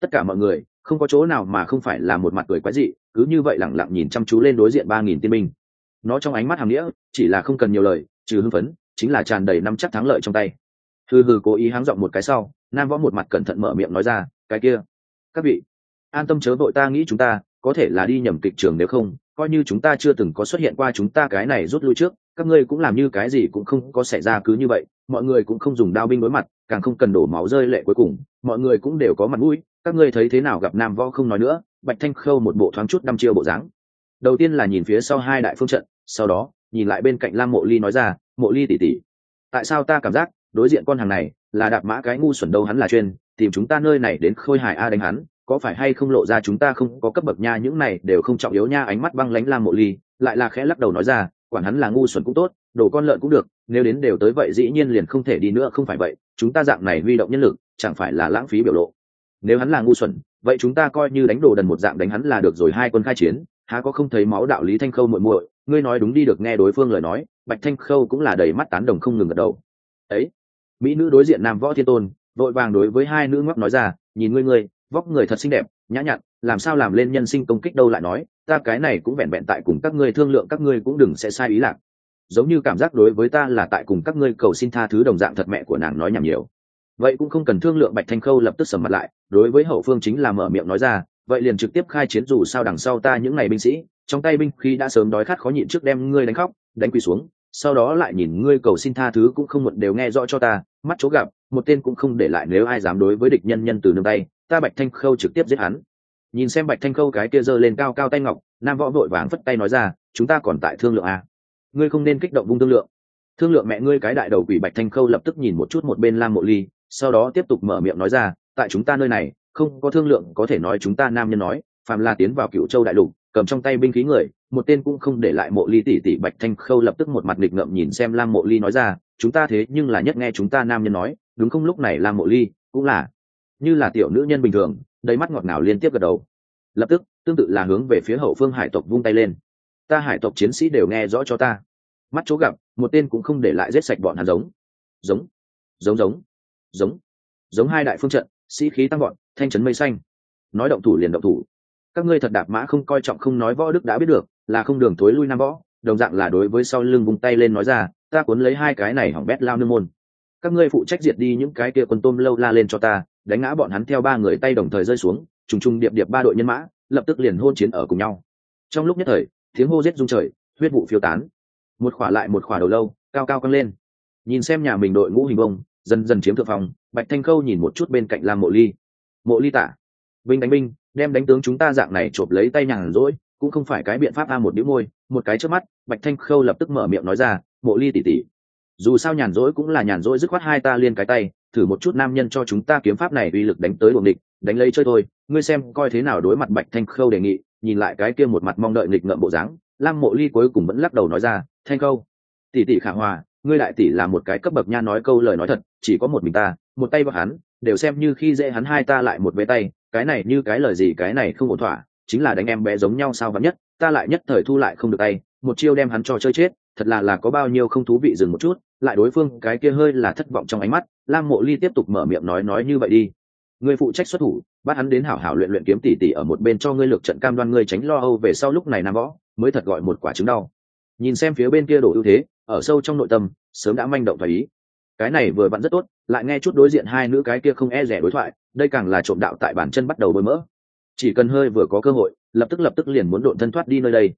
Tất cả mọi người, không có chỗ nào mà không phải là một mặt cười quái dị, cứ như vậy lẳng lặng nhìn chăm chú lên đối diện ba nghìn tiên binh nó trong ánh mắt hàm nghĩa, chỉ là không cần nhiều lời, trừ hưng phấn, chính là tràn đầy năm chắc thắng lợi trong tay. Hừ hừ, cố ý háng giọng một cái sau, nam võ một mặt cẩn thận mở miệng nói ra, cái kia, các vị, an tâm chớ vội ta nghĩ chúng ta, có thể là đi nhầm kịch trường nếu không, coi như chúng ta chưa từng có xuất hiện qua chúng ta cái này rút lui trước, các ngươi cũng làm như cái gì cũng không có xảy ra cứ như vậy, mọi người cũng không dùng đao binh đối mặt, càng không cần đổ máu rơi lệ cuối cùng, mọi người cũng đều có mặt mũi, các ngươi thấy thế nào gặp nam võ không nói nữa, bạch thanh khâu một bộ thoáng chút năm chiêu bộ dáng. Đầu tiên là nhìn phía sau hai đại phương trận sau đó, nhìn lại bên cạnh lam mộ ly nói ra, mộ ly tỉ tỉ tại sao ta cảm giác đối diện con hàng này là đạp mã cái ngu xuẩn đâu hắn là chuyên tìm chúng ta nơi này đến khôi hài a đánh hắn, có phải hay không lộ ra chúng ta không có cấp bậc nha, những này đều không trọng yếu nha. Ánh mắt băng lánh lam mộ ly lại là khẽ lắc đầu nói ra, quản hắn là ngu xuẩn cũng tốt, đồ con lợn cũng được, nếu đến đều tới vậy dĩ nhiên liền không thể đi nữa, không phải vậy, chúng ta dạng này huy động nhân lực, chẳng phải là lãng phí biểu lộ. Nếu hắn là ngu xuẩn, vậy chúng ta coi như đánh đồ đần một dạng đánh hắn là được rồi, hai quân khai chiến, há có không thấy máu đạo lý thanh khâu muội muội ngươi nói đúng đi được nghe đối phương lời nói, bạch thanh khâu cũng là đầy mắt tán đồng không ngừng gật đầu. Ấy, mỹ nữ đối diện nam võ thiên tôn, vội vàng đối với hai nữ ngóc nói ra, nhìn ngươi ngươi, vóc người thật xinh đẹp, nhã nhặn, làm sao làm lên nhân sinh công kích đâu lại nói, ta cái này cũng vẹn vẹn tại cùng các ngươi thương lượng, các ngươi cũng đừng sẽ sai ý lạc. Giống như cảm giác đối với ta là tại cùng các ngươi cầu xin tha thứ đồng dạng thật mẹ của nàng nói nhảm nhiều. Vậy cũng không cần thương lượng, bạch thanh khâu lập tức sầm mặt lại, đối với hậu phương chính là mở miệng nói ra, vậy liền trực tiếp khai chiến dù sao đằng sau ta những ngày binh sĩ trong tay binh khi đã sớm đói khát khó nhịn trước đem ngươi đánh khóc, đánh quỳ xuống, sau đó lại nhìn ngươi cầu xin tha thứ cũng không một đều nghe rõ cho ta, mắt chỗ gặp, một tên cũng không để lại nếu ai dám đối với địch nhân nhân từ nương tay, ta bạch thanh khâu trực tiếp giết hắn nhìn xem bạch thanh khâu cái kia giơ lên cao cao tay ngọc, nam võ vội vàng phất tay nói ra, chúng ta còn tại thương lượng à. ngươi không nên kích động vung thương lượng thương lượng mẹ ngươi cái đại đầu quỷ bạch thanh khâu lập tức nhìn một chút một bên lam mộ ly, sau đó tiếp tục mở miệng nói ra, tại chúng ta nơi này, không có thương lượng có thể nói chúng ta nam nhân nói, phàm là tiến vào cựu châu đại lục cầm trong tay binh khí người, một tên cũng không để lại mộ ly tỷ tỷ bạch thanh khâu lập tức một mặt nghịch ngợm nhìn xem lam mộ ly nói ra, chúng ta thế nhưng là nhất nghe chúng ta nam nhân nói, đúng không? Lúc này lam mộ ly cũng là, như là tiểu nữ nhân bình thường, đầy mắt ngọt ngào liên tiếp gật đầu. Lập tức, tương tự là hướng về phía hậu phương hải tộc vung tay lên. Ta hải tộc chiến sĩ đều nghe rõ cho ta. Mắt chỗ gặp, một tên cũng không để lại giết sạch bọn hắn giống. Giống giống giống giống giống hai đại phương trận, sĩ khí tăng bọn thanh trấn mây xanh. Nói động thủ liền động thủ các ngươi thật đạp mã không coi trọng không nói võ đức đã biết được, là không đường thối lui nam võ, đồng dạng là đối với sau lưng vung tay lên nói ra, ta cuốn lấy hai cái này hỏng bét lao nương môn. Các ngươi phụ trách diệt đi những cái kia quân tôm lâu la lên cho ta, đánh ngã bọn hắn theo ba người tay đồng thời rơi xuống, trùng trùng điệp điệp ba đội nhân mã, lập tức liền hôn chiến ở cùng nhau. Trong lúc nhất thời, tiếng hô giết rung trời, huyết vụ phiêu tán. Một khỏa lại một khỏa đầu lâu, cao cao căng lên. Nhìn xem nhà mình đội ngũ hình bông, dần dần chiếm thượng phòng bạch thanh khâu nhìn một chút bên cạnh lam mộ ly. Mộ ly tả, binh đánh binh đem đánh tướng chúng ta dạng này chộp lấy tay nhàn rỗi, cũng không phải cái biện pháp a một đĩu môi, một cái trước mắt, bạch thanh khâu lập tức mở miệng nói ra, mộ ly tỉ tỉ dù sao nhàn rỗi cũng là nhàn rỗi dứt khoát hai ta liên cái tay, thử một chút nam nhân cho chúng ta kiếm pháp này uy lực đánh tới buồng địch đánh lấy chơi thôi. Ngươi xem coi thế nào đối mặt bạch thanh khâu đề nghị, nhìn lại cái kia một mặt mong đợi nghịch ngợm bộ dáng, lam mộ ly cuối cùng vẫn lắc đầu nói ra, thanh khâu, tỷ tỷ khả hòa, ngươi đại tỷ là một cái cấp bậc nha nói câu lời nói thật, chỉ có một mình ta, một tay vào hắn, đều xem như khi dễ hắn hai ta lại một vế tay cái này như cái lời gì, cái này không ổn thỏa, chính là đánh em bé giống nhau sao vắn nhất, ta lại nhất thời thu lại không được tay, một chiêu đem hắn cho chơi chết, thật là là có bao nhiêu không thú vị dừng một chút, lại đối phương cái kia hơi là thất vọng trong ánh mắt, lam mộ ly tiếp tục mở miệng nói nói như vậy đi. Người phụ trách xuất thủ, bắt hắn đến hảo hảo luyện luyện kiếm tỉ tỉ ở một bên cho ngươi lược trận cam đoan ngươi tránh lo âu về sau lúc này nam võ, mới thật gọi một quả trứng đau. Nhìn xem phía bên kia đổ ưu thế, ở sâu trong nội tâm, sớm đã manh động thoải ý. Cái này vừa vặn rất tốt lại nghe chút đối diện hai nữ cái kia không e rẻ đối thoại, đây càng là trộm đạo tại bản chân bắt đầu bơi mỡ. Chỉ cần hơi vừa có cơ hội, lập tức lập tức liền muốn độn thân thoát đi nơi đây.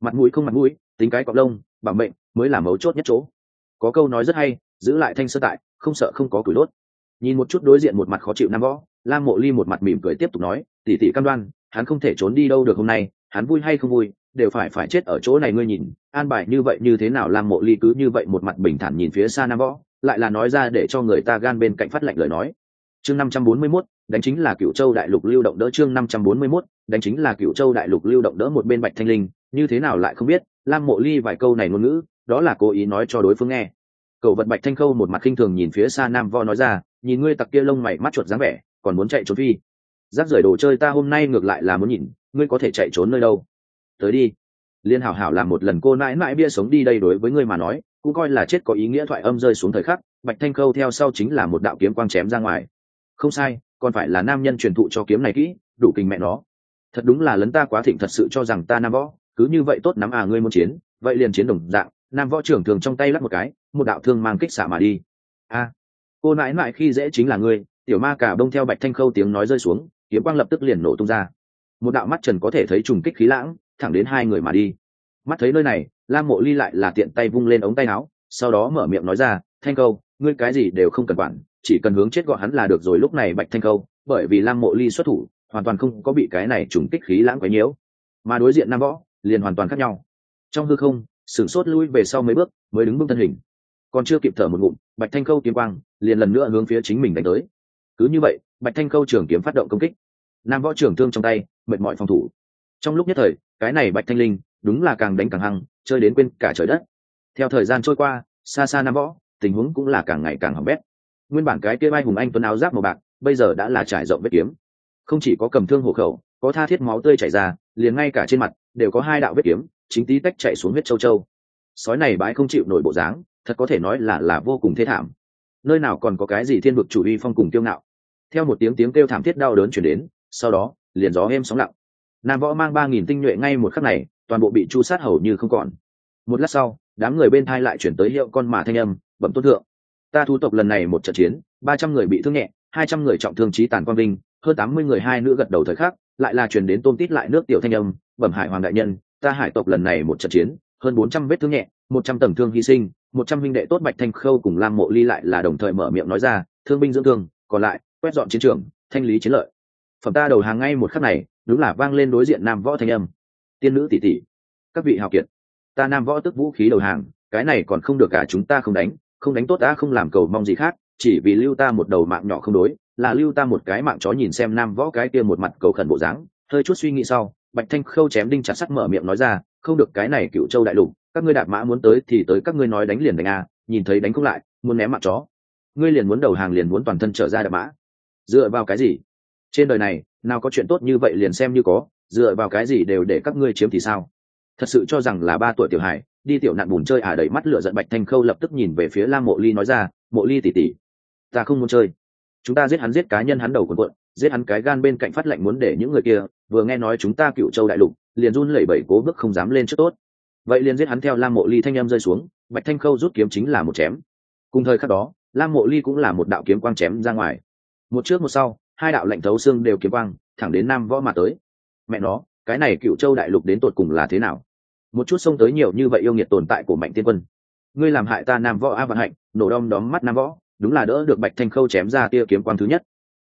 Mặt mũi không mặt mũi, tính cái cọc lông, bảo mệnh, mới là mấu chốt nhất chỗ. Có câu nói rất hay, giữ lại thanh sơ tại, không sợ không có củi đốt. Nhìn một chút đối diện một mặt khó chịu nam võ, lam mộ ly một mặt mỉm cười tiếp tục nói tỉ tỉ cam đoan, hắn không thể trốn đi đâu được hôm nay, hắn vui hay không vui, đều phải phải chết ở chỗ này ngươi nhìn, an bài như vậy như thế nào lam mộ ly cứ như vậy một mặt bình thản nhìn phía xa nam võ lại là nói ra để cho người ta gan bên cạnh phát lệnh lời nói. Chương năm trăm bốn mươi 541, đánh chính là cựu châu đại lục lưu động đỡ chương năm trăm bốn mươi 541, đánh chính là cựu châu đại lục lưu động đỡ một bên bạch thanh linh như thế nào lại không biết lam mộ ly vài câu này ngôn ngữ đó là cố ý nói cho đối phương nghe. Cậu vật bạch thanh khâu một mặt khinh thường nhìn phía xa nam võ nói ra nhìn ngươi tặc kia lông mày mắt chuột dáng vẻ còn muốn chạy trốn phi. Rác rưởi đồ chơi ta hôm nay ngược lại là muốn nhìn ngươi có thể chạy trốn nơi đâu? Tới đi liên hảo hảo làm một lần cô nãi nãi bia sống đi đây đối với ngươi mà nói, cũng coi là chết có ý nghĩa thoại âm rơi xuống thời khắc, bạch thanh khâu theo sau chính là một đạo kiếm quang chém ra ngoài. Không sai, còn phải là nam nhân truyền thụ cho kiếm này kỹ, đủ kinh mẹ nó. Thật đúng là lấn ta quá thịnh thật sự cho rằng ta nam võ, cứ như vậy tốt nắm à ngươi muốn chiến, vậy liền chiến đồng dạng, nam võ trưởng thường trong tay lắp một cái, một đạo thương mang kích xả mà đi. A, cô nãi nãi khi dễ chính là ngươi, tiểu ma cả bông theo bạch thanh khâu tiếng nói rơi xuống, kiếm quang lập tức liền nổ tung ra. Một đạo mắt trần có thể thấy trùng kích khí lãng thẳng đến hai người mà đi. Mắt thấy nơi này, lam mộ ly lại là tiện tay vung lên ống tay áo, sau đó mở miệng nói ra, thanh câu, ngươi cái gì đều không cần quản, chỉ cần hướng chết gọi hắn là được rồi lúc này bạch thanh câu, bởi vì lam mộ ly xuất thủ, hoàn toàn không có bị cái này trùng kích khí lãng quấy nhiễu. Mà đối diện nam võ, liền hoàn toàn khác nhau. Trong hư không, sửng sốt lui về sau mấy bước, mới đứng vững thân hình. Còn chưa kịp thở một ngụm, bạch thanh khâu kiếm quang, liền lần nữa hướng phía chính mình đánh tới. Cứ như vậy, bạch thanh khâu trường kiếm phát động công kích. Nam võ trưởng thương trong tay, mệt mỏi phòng thủ. Trong lúc nhất thời cái này bạch thanh linh đúng là càng đánh càng hăng, chơi đến quên cả trời đất. Theo thời gian trôi qua, xa xa nam võ, tình huống cũng là càng ngày càng hỏng bét. Nguyên bản cái kia bay hùng anh tuấn áo giáp màu bạc, bây giờ đã là trải rộng vết kiếm. Không chỉ có cầm thương hộ khẩu, có tha thiết máu tươi chảy ra, liền ngay cả trên mặt đều có hai đạo vết kiếm, chính tí tách chạy xuống huyết châu châu. Sói này bãi không chịu nổi bộ dáng, thật có thể nói là là vô cùng thê thảm. Nơi nào còn có cái gì thiên vực chủ y phong cùng kiêu ngạo. Theo một tiếng tiếng kêu thảm thiết đau đớn chuyển đến, sau đó, liền gió êm sóng lặng nam võ mang ba nghìn tinh nhuệ ngay một khắc này, toàn bộ bị chu sát hầu như không còn. Một lát sau, đám người bên thai lại chuyển tới hiệu con mà thanh âm, bẩm tôn thượng, ta thu tộc lần này một trận chiến, ba trăm người bị thương nhẹ, hai trăm người trọng thương trí tàn quang vinh, hơn tám mươi người hai nữ gật đầu thời khắc, lại là chuyển đến tôm tít lại nước tiểu thanh âm, bẩm hải hoàng đại nhân, ta hải tộc lần này một trận chiến, hơn bốn trăm vết thương nhẹ, một trăm tầng thương hy sinh, một trăm huynh đệ tốt bạch thanh khâu cùng lam mộ ly lại là đồng thời mở miệng nói ra, thương binh dưỡng thương, còn lại, quét dọn chiến trường, thanh lý chiến lợi. Phẩm ta đầu hàng ngay một khắc này đúng là vang lên đối diện nam võ thanh âm. Tiên nữ tỷ tỷ, các vị hào kiệt, ta nam võ tức vũ khí đầu hàng, cái này còn không được cả chúng ta không đánh không đánh tốt ta, không làm cầu mong gì khác, chỉ vì lưu ta một đầu mạng nhỏ không đối, là lưu ta một cái mạng chó nhìn xem nam võ cái kia một mặt cầu khẩn bộ dáng, hơi chút suy nghĩ sau, bạch thanh khâu chém đinh chặt sắt mở miệng nói ra, không được cái này cựu châu đại lục, các ngươi đạp mã muốn tới thì tới, các ngươi nói đánh liền đánh a nhìn thấy đánh không lại, muốn ném mạng chó. Ngươi liền muốn đầu hàng liền muốn toàn thân trở ra đạp mã. Dựa vào cái gì? Trên đời này, nào có chuyện tốt như vậy liền xem như có, dựa vào cái gì đều để các ngươi chiếm thì sao? Thật sự cho rằng là ba tuổi tiểu hải đi tiểu nạn bùn chơi à đẩy mắt lửa giận bạch thanh khâu lập tức nhìn về phía lam mộ ly nói ra, mộ ly tỉ tỉ ta không muốn chơi. Chúng ta giết hắn giết cá nhân hắn đầu quần quận giết hắn cái gan bên cạnh phát lệnh muốn để những người kia, vừa nghe nói chúng ta cựu châu đại lục, liền run lẩy bẩy cố bước không dám lên trước tốt. Vậy liền giết hắn theo lam mộ ly thanh em rơi xuống, bạch thanh khâu rút kiếm chính là một chém. Cùng thời khắc đó, lam mộ ly cũng là một đạo kiếm quang chém ra ngoài. Một trước một sau hai đạo lệnh thấu xương đều kiếm quang, thẳng đến nam võ mà tới. Mẹ nó, cái này cựu châu đại lục đến tột cùng là thế nào? Một chút xông tới nhiều như vậy yêu nghiệt tồn tại của mạnh tiên quân. Ngươi làm hại ta nam võ a vận hạnh, nổ đom đóm mắt nam võ, đúng là đỡ được bạch thanh khâu chém ra tia kiếm quang thứ nhất.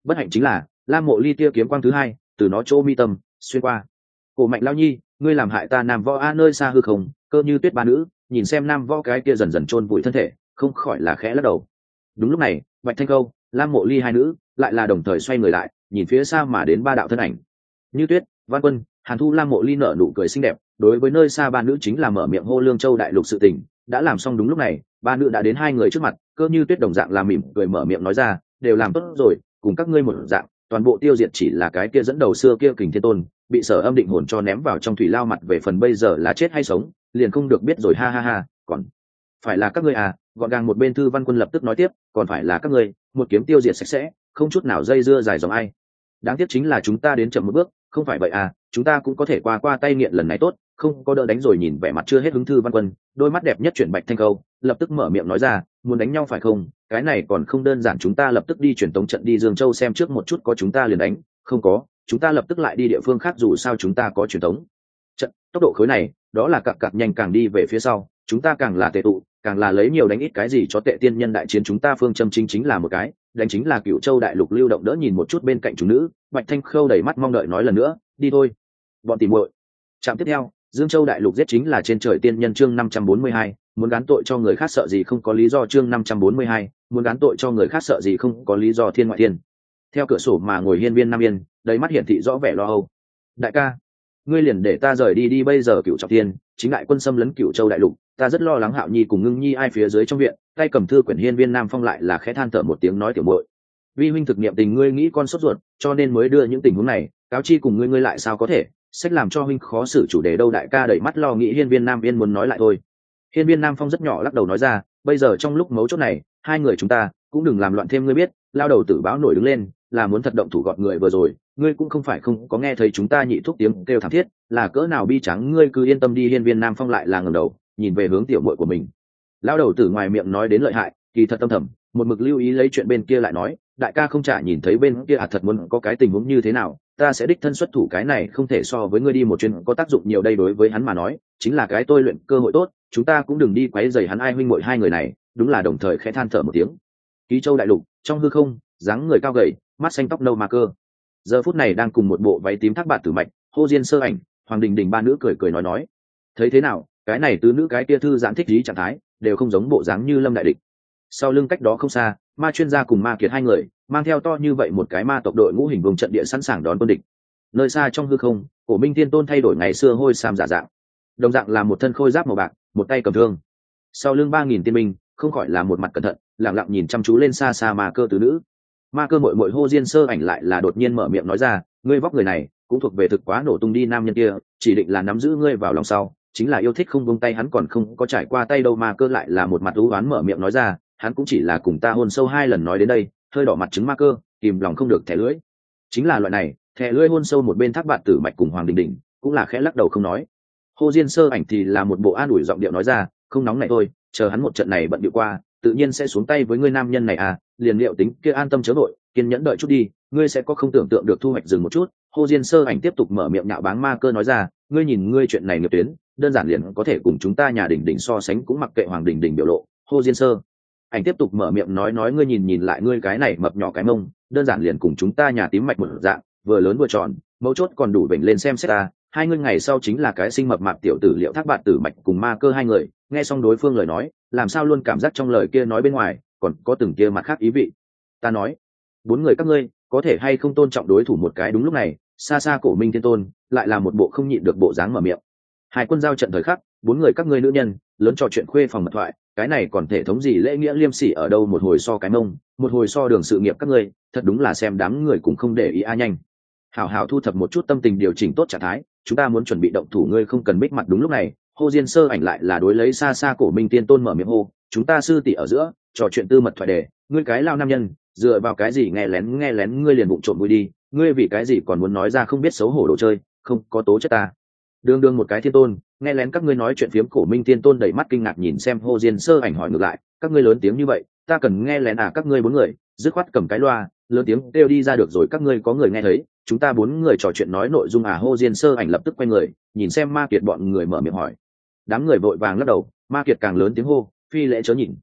Bất hạnh chính là, lam mộ ly tia kiếm quang thứ hai, từ nó chỗ mi tâm, xuyên qua. Cổ mạnh lao nhi, ngươi làm hại ta nam võ a nơi xa hư không, cơ như tuyết ba nữ, nhìn xem nam võ cái kia dần dần chôn vùi thân thể, không khỏi là khẽ lắc đầu. Đúng lúc này, bạch thanh khâu, lam mộ ly hai nữ lại là đồng thời xoay người lại, nhìn phía xa mà đến ba đạo thân ảnh. Như tuyết, văn quân, hàn thu, lam mộ ly nở nụ cười xinh đẹp, đối với nơi xa ba nữ chính là mở miệng hô lương châu đại lục sự tình, đã làm xong đúng lúc này, ba nữ đã đến hai người trước mặt, cơ như tuyết đồng dạng làm mỉm cười mở miệng nói ra, đều làm tốt rồi, cùng các ngươi một dạng, toàn bộ tiêu diệt chỉ là cái kia dẫn đầu xưa kia kình thiên tôn, bị sở âm định hồn cho ném vào trong thủy lao mặt về phần bây giờ là chết hay sống, liền không được biết rồi, ha ha ha, còn phải là các ngươi à gọn gàng một bên thư văn quân lập tức nói tiếp, còn phải là các ngươi, một kiếm tiêu diệt sạch sẽ không chút nào dây dưa dài dòng ai. Đáng tiếc chính là chúng ta đến chậm một bước, không phải vậy à chúng ta cũng có thể qua qua tay nghiện lần này tốt, không có đỡ đánh rồi nhìn vẻ mặt chưa hết hứng thư văn quân, đôi mắt đẹp nhất chuyển bạch thanh câu, lập tức mở miệng nói ra, muốn đánh nhau phải không? Cái này còn không đơn giản, chúng ta lập tức đi truyền tống trận đi dương châu xem trước một chút có chúng ta liền đánh, không có, chúng ta lập tức lại đi địa phương khác dù sao chúng ta có truyền tống. Trận, tốc độ khối này, đó là cặp cặp nhanh càng đi về phía sau, chúng ta càng là tệ tụ, càng là lấy nhiều đánh ít cái gì cho tệ tiên nhân đại chiến chúng ta phương châm chính chính là một cái đánh chính là cựu châu đại lục lưu động đỡ nhìn một chút bên cạnh chúng nữ, bạch thanh khâu đầy mắt mong đợi nói lần nữa, đi thôi. Bọn tìm muội. Trạm tiếp theo, dương châu đại lục giết chính là trên trời tiên nhân chương năm trăm bốn mươi hai, muốn gán tội cho người khác sợ gì không có lý do chương năm trăm bốn mươi hai, muốn gán tội cho người khác sợ gì không có lý do thiên ngoại thiên. Theo cửa sổ mà ngồi hiên viên nam yên, đầy mắt hiển thị rõ vẻ lo âu. Đại ca, ngươi liền để ta rời đi đi bây giờ cựu trọng tiên chính lại quân xâm lấn cựu châu đại lục ta rất lo lắng hạo nhi cùng ngưng nhi ai phía dưới trong viện, tay cầm thư quyển hiên viên nam phong lại là khẽ than thở một tiếng nói tiểu muội, vi huynh thực nghiệm tình ngươi nghĩ con sốt ruột, cho nên mới đưa những tình huống này, cáo chi cùng ngươi ngươi lại sao có thể, sách làm cho huynh khó xử chủ đề đâu đại ca đẩy mắt lo nghĩ hiên viên nam viên muốn nói lại thôi. Hiên viên nam phong rất nhỏ lắc đầu nói ra, bây giờ trong lúc mấu chốt này, hai người chúng ta cũng đừng làm loạn thêm ngươi biết, lao đầu tử báo nổi đứng lên, là muốn thật động thủ gọn người vừa rồi, ngươi cũng không phải không có nghe thấy chúng ta nhị thúc tiếng kêu thảm thiết, là cỡ nào bi trắng ngươi cứ yên tâm đi. Hiên viên nam phong lại là ngầm đầu nhìn về hướng tiểu muội của mình. Lao đầu tử ngoài miệng nói đến lợi hại, kỳ thật tâm thầm, một mực lưu ý lấy chuyện bên kia lại nói, đại ca không trả nhìn thấy bên kia à thật muốn có cái tình huống như thế nào, ta sẽ đích thân xuất thủ, cái này không thể so với ngươi đi một chuyến, có tác dụng nhiều đây đối với hắn mà nói, chính là cái tôi luyện cơ hội tốt, chúng ta cũng đừng đi quấy rầy hắn ai huynh muội hai người này, đúng là đồng thời khẽ than thở một tiếng. Ký châu đại lục, trong hư không, dáng người cao gầy, mắt xanh tóc nâu ma cơ. Giờ phút này đang cùng một bộ váy tím thác bạt tử mạch hô diên sơ ảnh, hoàng đình đình ba nữ cười cười nói nói, thấy thế nào? Cái này tứ nữ cái kia thư giãn thích lý trạng thái, đều không giống bộ dáng như lâm đại địch. Sau lưng cách đó không xa, ma chuyên gia cùng ma kiệt hai người, mang theo to như vậy một cái ma tộc đội ngũ hình vùng trận địa sẵn sàng đón quân địch. Nơi xa trong hư không, cổ minh tiên tôn thay đổi ngày xưa hôi sam giả dạng. Đồng dạng là một thân khôi giáp màu bạc, một tay cầm thương. Sau lưng ba nghìn tiên minh không khỏi là một mặt cẩn thận lẳng lặng nhìn chăm chú lên xa xa ma cơ tứ nữ. Ma cơ mội mội hô diên sơ ảnh lại là đột nhiên mở miệng nói ra, ngươi vóc người này, cũng thuộc về thực quá nổ tung đi nam nhân kia, chỉ định là nắm giữ ngươi vào lòng sau chính là yêu thích không buông tay hắn còn không có trải qua tay đâu mà cơ lại là một mặt ưu oán mở miệng nói ra, hắn cũng chỉ là cùng ta hôn sâu hai lần nói đến đây, hơi đỏ mặt chứng ma cơ, kìm lòng không được thẻ lưỡi. Chính là loại này, thẻ lưỡi hôn sâu một bên thác bạn tử mạch cùng hoàng đình đình, cũng là khẽ lắc đầu không nói. Hô diên sơ ảnh thì là một bộ an ủi giọng điệu nói ra, không nóng này thôi, chờ hắn một trận này bận điệu qua, tự nhiên sẽ xuống tay với ngươi nam nhân này à liền liệu tính kia an tâm chớ vội, kiên nhẫn đợi chút đi, ngươi sẽ có không tưởng tượng được thu hoạch dừng một chút. Hô diên sơ ảnh tiếp tục mở miệng nhạo báng ma cơ nói ra, ngươi nhìn ngươi chuyện này nghiệp tuyến đơn giản liền có thể cùng chúng ta nhà đỉnh đỉnh so sánh cũng mặc kệ hoàng đỉnh đỉnh biểu lộ, hô diên sơ. Ảnh tiếp tục mở miệng nói nói ngươi nhìn nhìn lại ngươi cái này mập nhỏ cái mông, đơn giản liền cùng chúng ta nhà tím mạch một dạng, vừa lớn vừa tròn, mấu chốt còn đủ bệnh lên xem xét ta, hai ngươi ngày sau chính là cái sinh mập mạp tiểu tử liệu thác bạn tử mạch cùng ma cơ hai người, nghe xong đối phương lời nói, làm sao luôn cảm giác trong lời kia nói bên ngoài, còn có từng kia mặt khác ý vị. Ta nói, bốn người các ngươi, có thể hay không tôn trọng đối thủ một cái đúng lúc này, xa xa cổ minh thiên tôn, lại là một bộ không nhịn được bộ dáng mở miệng hai quân giao trận thời khắc, bốn người các ngươi nữ nhân, lớn trò chuyện khuê phòng mật thoại, cái này còn thể thống gì lễ nghĩa liêm sỉ ở đâu một hồi so cái mông, một hồi so đường sự nghiệp các ngươi, thật đúng là xem đám người cũng không để ý a nhanh. Hảo hảo thu thập một chút tâm tình điều chỉnh tốt trạng thái, chúng ta muốn chuẩn bị động thủ ngươi không cần bích mặt đúng lúc này. Hô diên sơ ảnh lại là đối lấy xa xa cổ minh tiên tôn mở miệng hô, chúng ta sư tỷ ở giữa, trò chuyện tư mật thoại đề, ngươi cái lao nam nhân, dựa vào cái gì nghe lén nghe lén ngươi liền bụng trộm vui đi, ngươi vì cái gì còn muốn nói ra không biết xấu hổ đồ chơi, không có tố chất ta đương đương một cái thiên tôn, nghe lén các ngươi nói chuyện phiếm cổ minh thiên tôn đầy mắt kinh ngạc nhìn xem hô diên sơ ảnh hỏi ngược lại, các ngươi lớn tiếng như vậy, ta cần nghe lén à các ngươi bốn người, dứt khoát cầm cái loa, lớn tiếng kêu đi ra được rồi, các ngươi có người nghe thấy, chúng ta bốn người trò chuyện nói nội dung à hô diên sơ ảnh lập tức quay người, nhìn xem ma kiệt bọn người mở miệng hỏi. Đám người vội vàng lắc đầu, ma kiệt càng lớn tiếng hô, phi lễ chớ nhìn.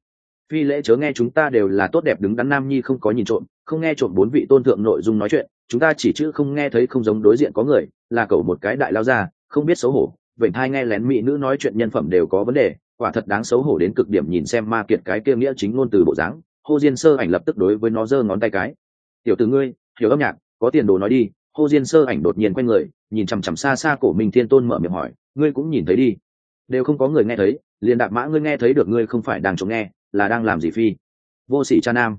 Phi lễ chớ nghe chúng ta đều là tốt đẹp đứng đắn nam nhi không có nhìn trộm, không nghe trộm bốn vị tôn thượng nội dung nói chuyện, chúng ta chỉ chữ không nghe thấy không giống đối diện có người, là cậu một cái đại lao ra không biết xấu hổ vậy thai nghe lén mỹ nữ nói chuyện nhân phẩm đều có vấn đề, quả thật đáng xấu hổ đến cực điểm nhìn xem ma kiệt cái kia nghĩa chính ngôn từ bộ dáng, hô diên sơ ảnh lập tức đối với nó giơ ngón tay cái. Tiểu từ ngươi, hiểu âm nhạc, có tiền đồ nói đi. Hô diên sơ ảnh đột nhiên quay người, nhìn chằm chằm xa xa cổ minh thiên tôn mở miệng hỏi, ngươi cũng nhìn thấy đi. Đều không có người nghe thấy, liền đạp mã ngươi nghe thấy được ngươi không phải đang chống nghe, là đang làm gì phi? Vô sĩ cha nam.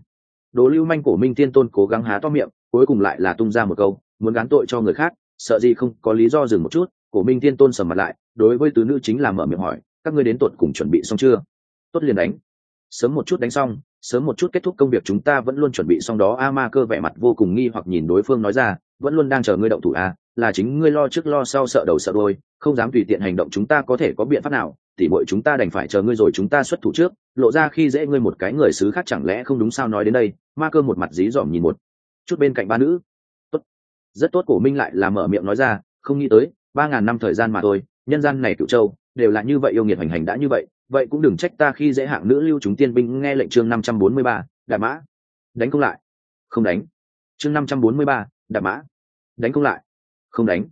Đồ lưu manh cổ minh thiên tôn cố gắng há to miệng, cuối cùng lại là tung ra một câu, muốn gán tội cho người khác, sợ gì không, có lý do dừng một chút cổ minh thiên tôn sầm mặt lại, đối với tứ nữ chính là mở miệng hỏi, các ngươi đến tột cùng chuẩn bị xong chưa? Tốt liền đánh. Sớm một chút đánh xong, sớm một chút kết thúc công việc chúng ta vẫn luôn chuẩn bị xong đó. A ma cơ vẻ mặt vô cùng nghi hoặc nhìn đối phương nói ra, vẫn luôn đang chờ ngươi động thủ a là chính ngươi lo trước lo sau sợ đầu sợ đôi không dám tùy tiện hành động chúng ta có thể có biện pháp nào, tỉ mọi chúng ta đành phải chờ ngươi rồi chúng ta xuất thủ trước, lộ ra khi dễ ngươi một cái người xứ khác chẳng lẽ không đúng sao nói đến đây? Ma cơ một mặt dí dỏm nhìn một chút bên cạnh ba nữ. Tốt. Rất tốt, cổ minh lại là mở miệng nói ra, không nghĩ tới ba ngàn năm thời gian mà thôi, nhân gian này cựu châu đều là như vậy, yêu nghiệt hành hành đã như vậy vậy cũng đừng trách ta khi dễ hạng nữ lưu chúng tiên binh nghe lệnh chương năm trăm bốn mươi ba đại mã. Đánh công lại. Không đánh. Chương năm trăm bốn mươi ba đại mã. Đánh công lại. Không đánh.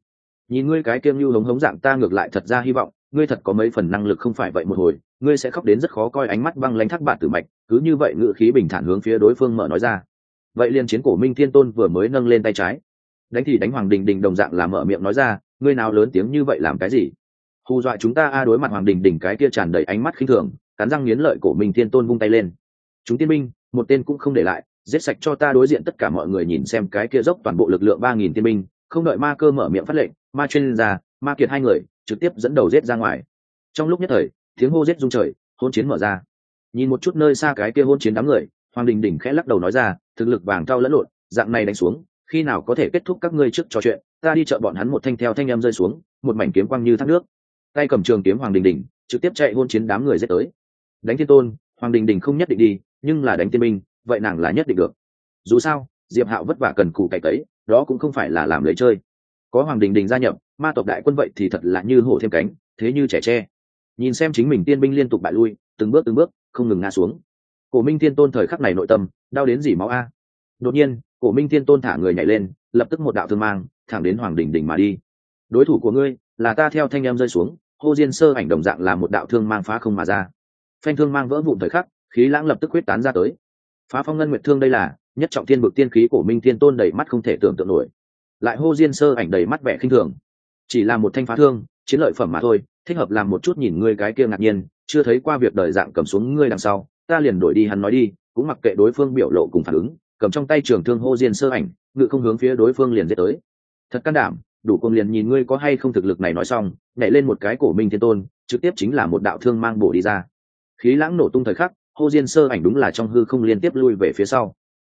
Nhìn ngươi cái kiêm lưu hống hống dạng ta ngược lại thật ra hy vọng, ngươi thật có mấy phần năng lực không phải vậy một hồi, ngươi sẽ khóc đến rất khó coi, ánh mắt băng lanh thác bạt tử mạch, cứ như vậy ngự khí bình thản hướng phía đối phương mở nói ra. Vậy liền chiến cổ minh thiên tôn vừa mới nâng lên tay trái. Đánh thì đánh hoàng đình đình đồng dạng là mở miệng nói ra ngươi nào lớn tiếng như vậy làm cái gì? Hù dọa chúng ta a đối mặt hoàng đình Đỉnh cái kia tràn đầy ánh mắt khinh thường, cắn răng nghiến lợi cổ mình thiên tôn vung tay lên. Chúng tiên binh, một tên cũng không để lại, giết sạch cho ta đối diện tất cả mọi người nhìn xem cái kia dốc toàn bộ lực lượng ba nghìn tiên binh, không đợi ma cơ mở miệng phát lệnh, ma chuyên gia, ma kiệt hai người, trực tiếp dẫn đầu giết ra ngoài. Trong lúc nhất thời, tiếng hô giết rung trời hôn chiến mở ra. Nhìn một chút nơi xa cái kia hôn chiến đám người, hoàng đình đỉnh khẽ lắc đầu nói ra, thực lực vàng cao lẫn lộn, dạng này đánh xuống khi nào có thể kết thúc các ngươi trước trò chuyện ta đi chợ bọn hắn một thanh theo thanh em rơi xuống một mảnh kiếm quang như thác nước. Tay cầm trường kiếm hoàng đình đình trực tiếp chạy hôn chiến đám người dết tới. Đánh thiên tôn hoàng đình đình không nhất định đi nhưng là đánh tiên minh vậy nàng là nhất định được. Dù sao diệp hạo vất vả cần cù cày cấy, đó cũng không phải là làm lấy chơi. Có hoàng đình đình gia nhập ma tộc đại quân vậy thì thật là như hổ thêm cánh thế như trẻ tre. Nhìn xem chính mình tiên binh liên tục bại lui từng bước từng bước không ngừng ngã xuống. Cổ minh thiên tôn thời khắc này nội tâm đau đến dỉ máu a. Đột nhiên cổ minh thiên tôn thả người nhảy lên, lập tức một đạo thương mang, thẳng đến hoàng đình đình mà đi. Đối thủ của ngươi là ta theo thanh em rơi xuống, hô diên sơ ảnh đồng dạng là một đạo thương mang phá không mà ra. Phanh thương mang vỡ vụn thời khắc, khí lãng lập tức quyết tán ra tới. Phá phong ngân nguyệt thương đây là nhất trọng thiên bực tiên khí cổ minh thiên tôn đầy mắt không thể tưởng tượng nổi. Lại hô diên sơ ảnh đầy mắt vẻ khinh thường. Chỉ là một thanh phá thương, chiến lợi phẩm mà thôi, thích hợp làm một chút nhìn ngươi cái kia ngạc nhiên, chưa thấy qua việc đời dạng cầm xuống ngươi đằng sau, ta liền đổi đi hắn nói đi, cũng mặc kệ đối phương biểu lộ cùng phản ứng cầm trong tay trường thương hô diên sơ ảnh, ngự không hướng phía đối phương liền giết tới. Thật can đảm, đủ cùng liền nhìn ngươi có hay không thực lực này nói xong, nhảy lên một cái cổ minh thiên tôn, trực tiếp chính là một đạo thương mang bổ đi ra. Khí lãng nổ tung thời khắc, hô diên sơ ảnh đúng là trong hư không liên tiếp lui về phía sau.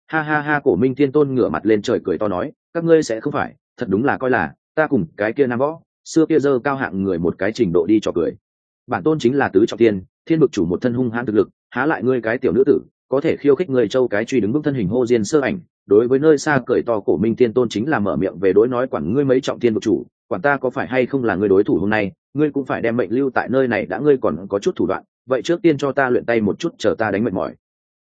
Ha ha ha, cổ minh thiên tôn ngửa mặt lên trời cười to nói, các ngươi sẽ không phải, thật đúng là coi là, ta cùng cái kia nam võ, xưa kia dơ cao hạng người một cái trình độ đi cho cười. Bản tôn chính là tứ trọng tiên, thiên bực chủ một thân hung hãn thực lực, há lại ngươi cái tiểu nữ tử có thể khiêu khích người châu cái truy đứng bước thân hình hô diên sơ ảnh, đối với nơi xa cởi to cổ minh tiên tôn chính là mở miệng về đối nói quản ngươi mấy trọng tiên vực chủ, quản ta có phải hay không là ngươi đối thủ hôm nay, ngươi cũng phải đem mệnh lưu tại nơi này đã ngươi còn có chút thủ đoạn, vậy trước tiên cho ta luyện tay một chút chờ ta đánh mệt mỏi.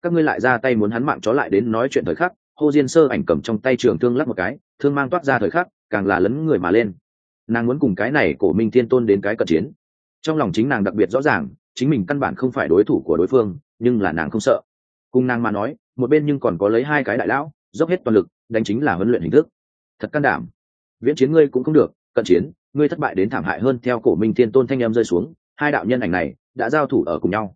Các ngươi lại ra tay muốn hắn mạng chó lại đến nói chuyện thời khắc hô diên sơ ảnh cầm trong tay trường thương lắp một cái, thương mang toát ra thời khắc, càng là lấn người mà lên. Nàng muốn cùng cái này cổ minh thiên tôn đến cái cận chiến. Trong lòng chính nàng đặc biệt rõ ràng, chính mình căn bản không phải đối thủ của đối phương, nhưng là nàng không sợ cùng nàng mà nói, một bên nhưng còn có lấy hai cái đại lão, dốc hết toàn lực, đánh chính là huấn luyện hình thức. Thật can đảm. Viễn chiến ngươi cũng không được, cận chiến, ngươi thất bại đến thảm hại hơn theo cổ minh thiên tôn thanh em rơi xuống, hai đạo nhân ảnh này đã giao thủ ở cùng nhau.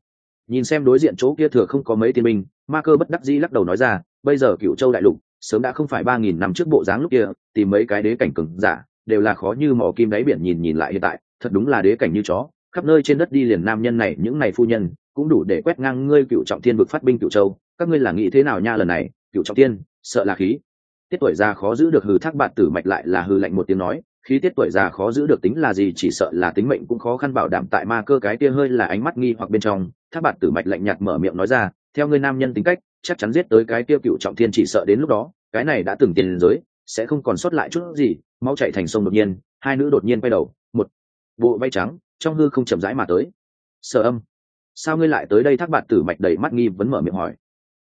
Nhìn xem đối diện chỗ kia thừa không có mấy tiên minh ma cơ bất đắc dĩ lắc đầu nói ra, bây giờ cựu châu đại lục, sớm đã không phải ba nghìn năm trước bộ dáng lúc kia, tìm mấy cái đế cảnh cừng giả, đều là khó như mò kim đáy biển nhìn nhìn lại hiện tại, thật đúng là đế cảnh như chó khắp nơi trên đất đi liền nam nhân này, những này phu nhân, cũng đủ để quét ngang ngươi cựu trọng thiên vực phát binh cựu châu. Các ngươi là nghĩ thế nào nha lần này, cựu trọng thiên, sợ là khí. Tiết tuổi già khó giữ được hư thác bạt tử mạch lại là hư lạnh một tiếng nói, khí tiết tuổi già khó giữ được tính là gì, chỉ sợ là tính mệnh cũng khó khăn bảo đảm tại ma cơ cái kia hơi là ánh mắt nghi hoặc bên trong. Thác bạt tử mạch lạnh nhạt mở miệng nói ra, theo ngươi nam nhân tính cách, chắc chắn giết tới cái tiêu cựu trọng thiên chỉ sợ đến lúc đó, cái này đã từng tiền giới, sẽ không còn sót lại chút gì máu chạy thành sông đột nhiên. Hai nữ đột nhiên quay đầu, một, bộ bay trắng trong hư không chậm rãi mà tới. Sở âm, sao ngươi lại tới đây? Thác bạt tử mạch đầy mắt nghi vấn mở miệng hỏi.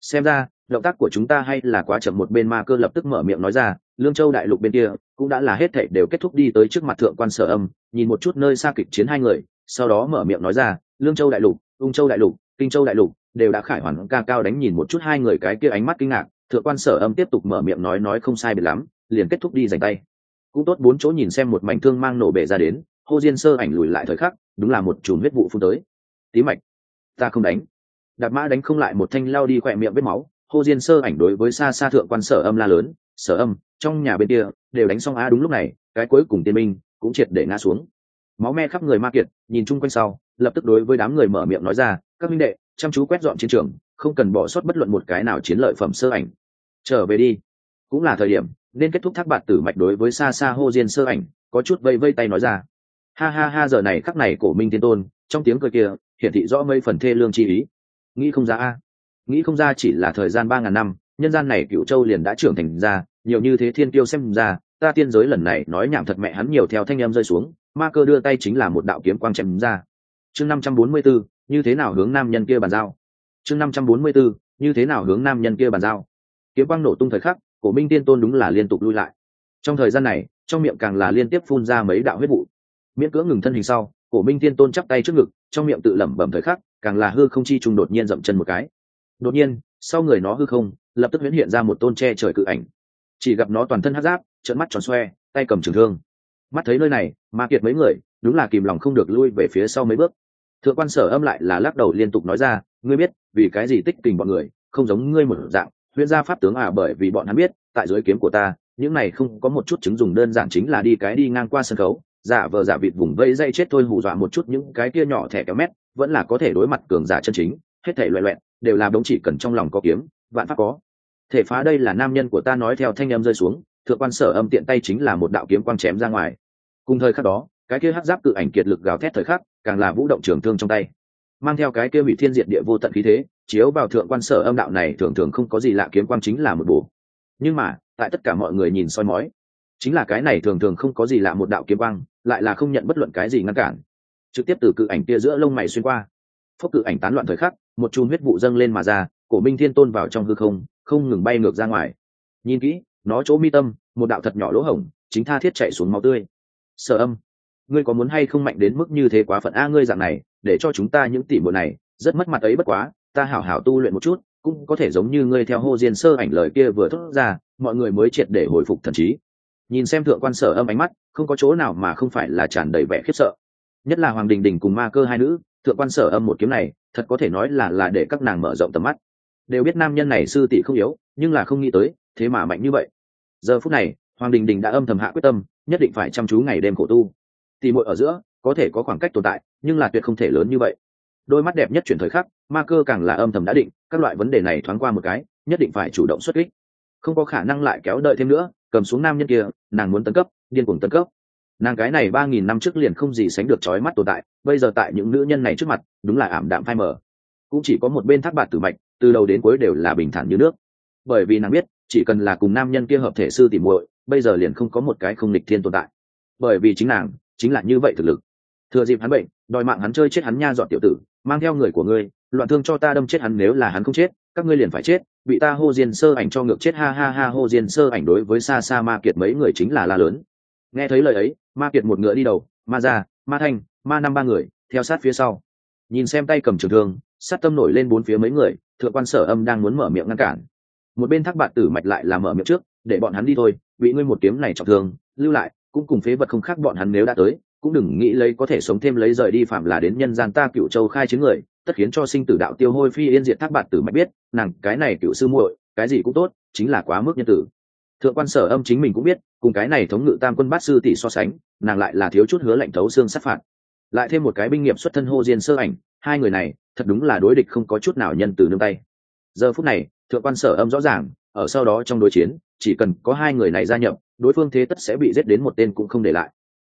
Xem ra, động tác của chúng ta hay là quá chậm, một bên ma cơ lập tức mở miệng nói ra, lương châu đại lục bên kia, cũng đã là hết thảy đều kết thúc đi tới trước mặt thượng quan sở âm, nhìn một chút nơi xa kịch chiến hai người, sau đó mở miệng nói ra, lương châu đại lục, ung châu đại lục, kinh châu đại lục, đều đã khải hoàn ca cao đánh nhìn một chút hai người cái kia ánh mắt kinh ngạc, thượng quan sở âm tiếp tục mở miệng nói nói không sai biệt lắm, liền kết thúc đi giành tay. Cũng tốt bốn chỗ nhìn xem một mảnh thương mang nổ bể ra đến hô diên sơ ảnh lùi lại thời khắc, đúng là một chùm huyết vụ phun tới. Tí mạch, ta không đánh. Đạp mã đánh không lại một thanh lao đi khỏe miệng vết máu hô diên sơ ảnh đối với xa xa thượng quan sở âm la lớn, sở âm, trong nhà bên kia, đều đánh xong á đúng lúc này, cái cuối cùng tiên minh cũng triệt để ngã xuống. Máu me khắp người ma kiệt, nhìn chung quanh sau, lập tức đối với đám người mở miệng nói ra, các minh đệ, chăm chú quét dọn chiến trường, không cần bỏ sót bất luận một cái nào chiến lợi phẩm sơ ảnh. Trở về đi. Cũng là thời điểm, nên kết thúc thác bạt tử mạch đối với xa xa hô diên sơ ảnh, có chút vây vây tay nói ra ha ha ha, giờ này khắc này cổ minh tiên tôn, trong tiếng cười kia, hiển thị rõ mấy phần thê lương chi ý. Nghĩ không ra a. Nghĩ không ra chỉ là thời gian ba ngàn năm, nhân gian này cựu châu liền đã trưởng thành ra, nhiều như thế thiên tiêu xem ra, ta tiên giới lần này nói nhảm thật mẹ hắn nhiều theo thanh em rơi xuống, ma cơ đưa tay chính là một đạo kiếm quang chém ra. Chương năm trăm bốn mươi bốn, như thế nào hướng nam nhân kia bàn giao? Chương năm trăm bốn mươi bốn, như thế nào hướng nam nhân kia bàn giao? Kiếm quang nổ tung thời khắc, cổ minh tiên tôn đúng là liên tục lui lại. Trong thời gian này, trong miệng càng là liên tiếp phun ra mấy đạo huyết vụ miễn cưỡng ngừng thân hình sau, cổ minh Thiên tôn chắp tay trước ngực, trong miệng tự lẩm bẩm thời khắc, càng là hư không chi trùng đột nhiên dậm chân một cái. Đột nhiên, sau người nó hư không, lập tức huyễn hiện ra một tôn che trời cự ảnh. Chỉ gặp nó toàn thân hát giáp trận mắt tròn xoe, tay cầm trường thương. Mắt thấy nơi này, ma kiệt mấy người, đúng là kìm lòng không được lui về phía sau mấy bước. Thượng quan sở âm lại là lắc đầu liên tục nói ra, ngươi biết, vì cái gì tích kình bọn người, không giống ngươi một dạng, huyễn gia pháp tướng à bởi vì bọn hắn biết, tại dưới kiếm của ta, những này không có một chút chứng dùng đơn giản chính là đi cái đi ngang qua sân khấu giả vờ giả vịt vùng vây dây chết thôi hù dọa một chút những cái kia nhỏ thẻ kéo mét, vẫn là có thể đối mặt cường giả chân chính, hết thể loại loẹn đều là đống chỉ cần trong lòng có kiếm, vạn pháp có. Thể phá đây là nam nhân của ta nói theo thanh âm rơi xuống, thượng quan sở âm tiện tay chính là một đạo kiếm quang chém ra ngoài. Cùng thời khắc đó, cái kia hắc giáp cự ảnh kiệt lực gào thét thời khắc, càng là vũ động trường thương trong tay. Mang theo cái kia hủy thiên diệt địa vô tận khí thế, chiếu vào thượng quan sở âm đạo này thường thường không có gì lạ kiếm quang chính là một bổ. Nhưng mà, tại tất cả mọi người nhìn soi mói, chính là cái này thường thường không có gì lạ một đạo kiếm quang lại là không nhận bất luận cái gì ngăn cản. Trực tiếp từ cự ảnh kia giữa lông mày xuyên qua. Phốc cự ảnh tán loạn thời khắc, một chùm huyết vụ dâng lên mà ra, cổ minh thiên tôn vào trong hư không không ngừng bay ngược ra ngoài. Nhìn kỹ, nó chỗ mi tâm, một đạo thật nhỏ lỗ hổng, chính tha thiết chạy xuống máu tươi. Sở âm, ngươi có muốn hay không mạnh đến mức như thế quá phận a ngươi dạng này, để cho chúng ta những tỷ muội này, rất mất mặt ấy bất quá, ta hảo hảo tu luyện một chút, cũng có thể giống như ngươi theo hô diên sơ ảnh lời kia vừa thốt ra, mọi người mới triệt để hồi phục thần trí. Nhìn xem thượng quan sở âm ánh mắt không có chỗ nào mà không phải là tràn đầy vẻ khiếp sợ. Nhất là hoàng đình đình cùng ma cơ hai nữ, thượng quan sở âm một kiếm này, thật có thể nói là là để các nàng mở rộng tầm mắt. Đều biết nam nhân này sư tỷ không yếu, nhưng là không nghĩ tới, thế mà mạnh như vậy. Giờ phút này, hoàng đình đình đã âm thầm hạ quyết tâm, nhất định phải chăm chú ngày đêm khổ tu. Tỉ muội ở giữa, có thể có khoảng cách tồn tại, nhưng là tuyệt không thể lớn như vậy. Đôi mắt đẹp nhất chuyển thời khắc, ma cơ càng là âm thầm đã định, các loại vấn đề này thoáng qua một cái, nhất định phải chủ động xuất kích. Không có khả năng lại kéo đợi thêm nữa, cầm xuống nam nhân kia, nàng muốn tấn cấp điên cuồng tấn cấp. Nàng cái này ba nghìn năm trước liền không gì sánh được trói mắt tồn tại, bây giờ tại những nữ nhân này trước mặt, đúng là ảm đạm phai mờ. Cũng chỉ có một bên thác bạt tử mạch từ đầu đến cuối đều là bình thản như nước. Bởi vì nàng biết, chỉ cần là cùng nam nhân kia hợp thể sư tìm muội, bây giờ liền không có một cái không lịch thiên tồn tại. Bởi vì chính nàng, chính là như vậy thực lực. Thừa dịp hắn bệnh, đòi mạng hắn chơi chết hắn nha dọn tiểu tử, mang theo người của ngươi, loạn thương cho ta đâm chết hắn nếu là hắn không chết, các ngươi liền phải chết, bị ta hô diên sơ ảnh cho ngược chết, ha ha ha hô diên sơ ảnh đối với xa xa ma kiệt mấy người chính là la lớn nghe thấy lời ấy, ma kiệt một ngựa đi đầu, ma ra ma thanh, ma năm ba người, theo sát phía sau. Nhìn xem tay cầm trường thương, sát tâm nổi lên bốn phía mấy người, thượng quan sở âm đang muốn mở miệng ngăn cản. Một bên thác bạn tử mạch lại là mở miệng trước, để bọn hắn đi thôi, bị ngươi một kiếm này trọng thương, lưu lại, cũng cùng phế vật không khác bọn hắn nếu đã tới, cũng đừng nghĩ lấy có thể sống thêm lấy rời đi phạm là đến nhân gian ta cựu châu khai chứng người, tất khiến cho sinh tử đạo tiêu hôi phi yên diệt thác bạn tử mạch biết, nàng, cái này cựu sư muội, cái gì cũng tốt, chính là quá mức nhân tử thượng quan sở âm chính mình cũng biết, cùng cái này thống ngự tam quân bát sư tỷ so sánh, nàng lại là thiếu chút hứa lệnh thấu xương sát phạt. Lại thêm một cái binh nghiệp xuất thân hô diên sơ ảnh, hai người này, thật đúng là đối địch không có chút nào nhân từ nương tay. Giờ phút này, thượng quan sở âm rõ ràng, ở sau đó trong đối chiến, chỉ cần có hai người này gia nhập, đối phương thế tất sẽ bị giết đến một tên cũng không để lại.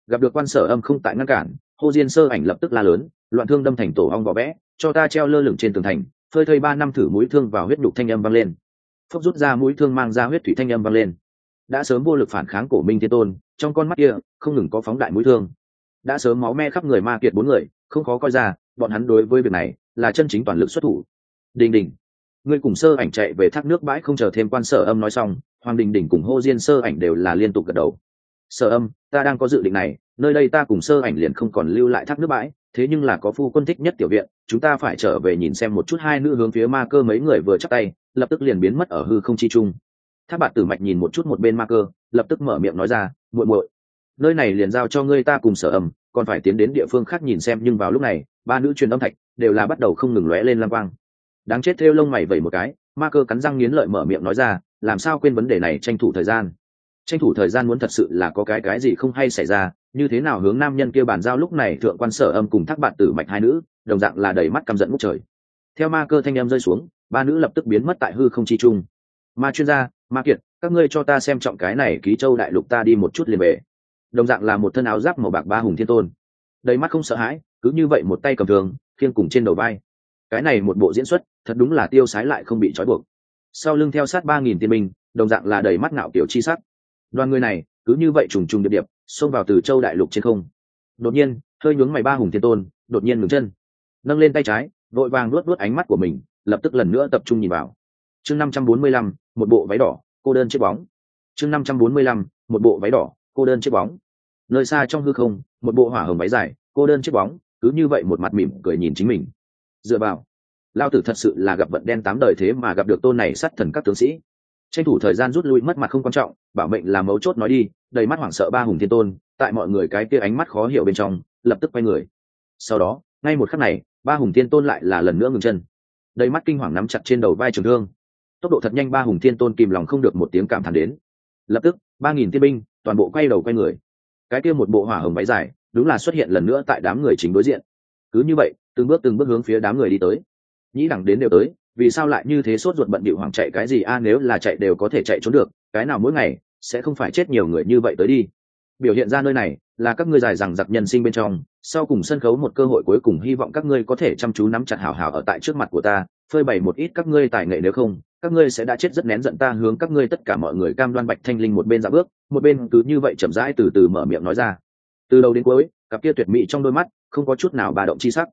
Gặp được quan sở âm không tại ngăn cản hô diên sơ ảnh lập tức la lớn, loạn thương đâm thành tổ ong vỏ vẽ cho ta treo lơ lửng trên tường thành, phơi thây ba năm thử mũi thương vào huyết đục thanh âm vang lên phốc rút ra mũi thương mang ra huyết thủy thanh âm vang lên. Đã sớm vô lực phản kháng cổ minh thiên tôn, trong con mắt kia, không ngừng có phóng đại mũi thương. Đã sớm máu me khắp người ma kiệt bốn người, không khó coi ra, bọn hắn đối với việc này, là chân chính toàn lực xuất thủ. Đình đình, ngươi cùng sơ ảnh chạy về thác nước bãi không chờ thêm quan sở âm nói xong, hoàng đình đình cùng hô diên sơ ảnh đều là liên tục gật đầu sở âm, ta đang có dự định này, nơi đây ta cùng sơ ảnh liền không còn lưu lại thác nước bãi, thế nhưng là có phu quân thích nhất tiểu viện, chúng ta phải trở về nhìn xem một chút hai nữ hướng phía ma cơ mấy người vừa chắc tay, lập tức liền biến mất ở hư không chi chung tháp bạt tử mạch nhìn một chút một bên ma cơ, lập tức mở miệng nói ra, muội muội, nơi này liền giao cho ngươi ta cùng sở âm, còn phải tiến đến địa phương khác nhìn xem, nhưng vào lúc này, ba nữ truyền âm thạch đều là bắt đầu không ngừng lóe lên lang quang. Đáng chết theo lông mày vẩy một cái, ma cơ cắn răng nghiến lợi mở miệng nói ra, làm sao quên vấn đề này tranh thủ thời gian? Tranh thủ thời gian muốn thật sự là có cái cái gì không hay xảy ra, như thế nào hướng nam nhân kia bàn giao lúc này thượng quan sở âm cùng thác bạn tử mạch hai nữ, đồng dạng là đầy mắt căm giận ngút trời. Theo ma cơ thanh âm rơi xuống, ba nữ lập tức biến mất tại hư không chi chung ma chuyên gia, ma kiệt, các ngươi cho ta xem trọng cái này ký châu đại lục ta đi một chút liền về. Đồng dạng là một thân áo giáp màu bạc ba hùng thiên tôn. Đầy mắt không sợ hãi, cứ như vậy một tay cầm thường khiêng cùng trên đầu vai. Cái này một bộ diễn xuất, thật đúng là tiêu sái lại không bị trói buộc. Sau lưng theo sát ba nghìn tiên binh, đồng dạng là đầy mắt ngạo kiểu chi sắc đoàn người này cứ như vậy trùng trùng điệp điệp xông vào từ châu đại lục trên không. Đột nhiên, hơi nhướng mày ba hùng thiên tôn, đột nhiên ngừng chân. Nâng lên tay trái, vội vàng luốt luốt ánh mắt của mình, lập tức lần nữa tập trung nhìn vào. Chương năm trăm bốn mươi lăm, một bộ váy đỏ, cô đơn chiếc bóng. Chương năm trăm bốn mươi lăm, một bộ váy đỏ, cô đơn chiếc bóng. Nơi xa trong hư không, một bộ hỏa hồng váy dài, cô đơn chiếc bóng, cứ như vậy một mặt mỉm cười nhìn chính mình. Dựa vào, lao tử thật sự là gặp vận đen tám đời thế mà gặp được tôn này sát thần các tướng sĩ tranh thủ thời gian rút lui mất mặt không quan trọng, bảo mệnh là mấu chốt nói đi, đầy mắt hoảng sợ ba hùng thiên tôn, tại mọi người cái kia ánh mắt khó hiểu bên trong, lập tức quay người. Sau đó, ngay một khắc này, ba hùng thiên tôn lại là lần nữa ngừng chân. Đầy mắt kinh hoàng nắm chặt trên đầu vai trường thương. Tốc độ thật nhanh ba hùng thiên tôn kìm lòng không được một tiếng cảm thán đến. Lập tức, ba nghìn tiên binh, toàn bộ quay đầu quay người. Cái kia một bộ hỏa hồng váy dài, đúng là xuất hiện lần nữa tại đám người chính đối diện. Cứ như vậy, từng bước từng bước hướng phía đám người đi tới. Nhĩ đẳng đến đều tới vì sao lại như thế sốt ruột bận bịu hoảng chạy cái gì? A, nếu là chạy đều có thể chạy trốn được, cái nào mỗi ngày sẽ không phải chết nhiều người như vậy tới đi. Biểu hiện ra nơi này là các ngươi dài rằng giặc nhân sinh bên trong, sau cùng sân khấu một cơ hội cuối cùng hy vọng các ngươi có thể chăm chú nắm chặt hảo hảo ở tại trước mặt của ta, phơi bày một ít các ngươi tài nghệ nếu không, các ngươi sẽ đã chết rất nén giận ta hướng các ngươi tất cả mọi người cam đoan bạch thanh linh một bên dạ bước, một bên cứ như vậy chậm rãi từ từ mở miệng nói ra. Từ đầu đến cuối, cặp kia tuyệt mỹ trong đôi mắt, không có chút nào bà động chi sắc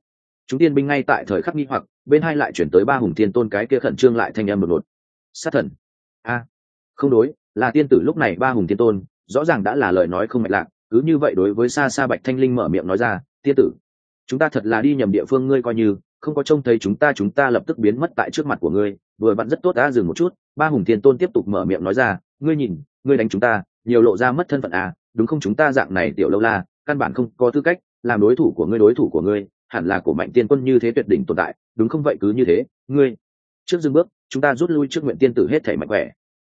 chúng tiên binh ngay tại thời khắc nghi hoặc, bên hai lại chuyển tới ba hùng thiên tôn cái kia khẩn trương lại thanh âm một một sát thần. A. Không đối, là tiên tử lúc này ba hùng thiên tôn, rõ ràng đã là lời nói không mạch lạc, cứ như vậy đối với xa xa bạch thanh linh mở miệng nói ra, tiên tử, chúng ta thật là đi nhầm địa phương ngươi coi như, không có trông thấy chúng ta chúng ta lập tức biến mất tại trước mặt của ngươi, vừa vặn rất tốt đã dừng một chút. Ba hùng thiên tôn tiếp tục mở miệng nói ra, ngươi nhìn, ngươi đánh chúng ta, nhiều lộ ra mất thân phận à đúng không? Chúng ta dạng này tiểu lâu la, căn bản không có tư cách làm đối thủ của ngươi, đối thủ của ngươi hẳn là của mạnh tiên quân như thế tuyệt đỉnh tồn tại, đúng không vậy cứ như thế, ngươi, trước dừng bước, chúng ta rút lui trước nguyện tiên tử hết thể mạnh khỏe.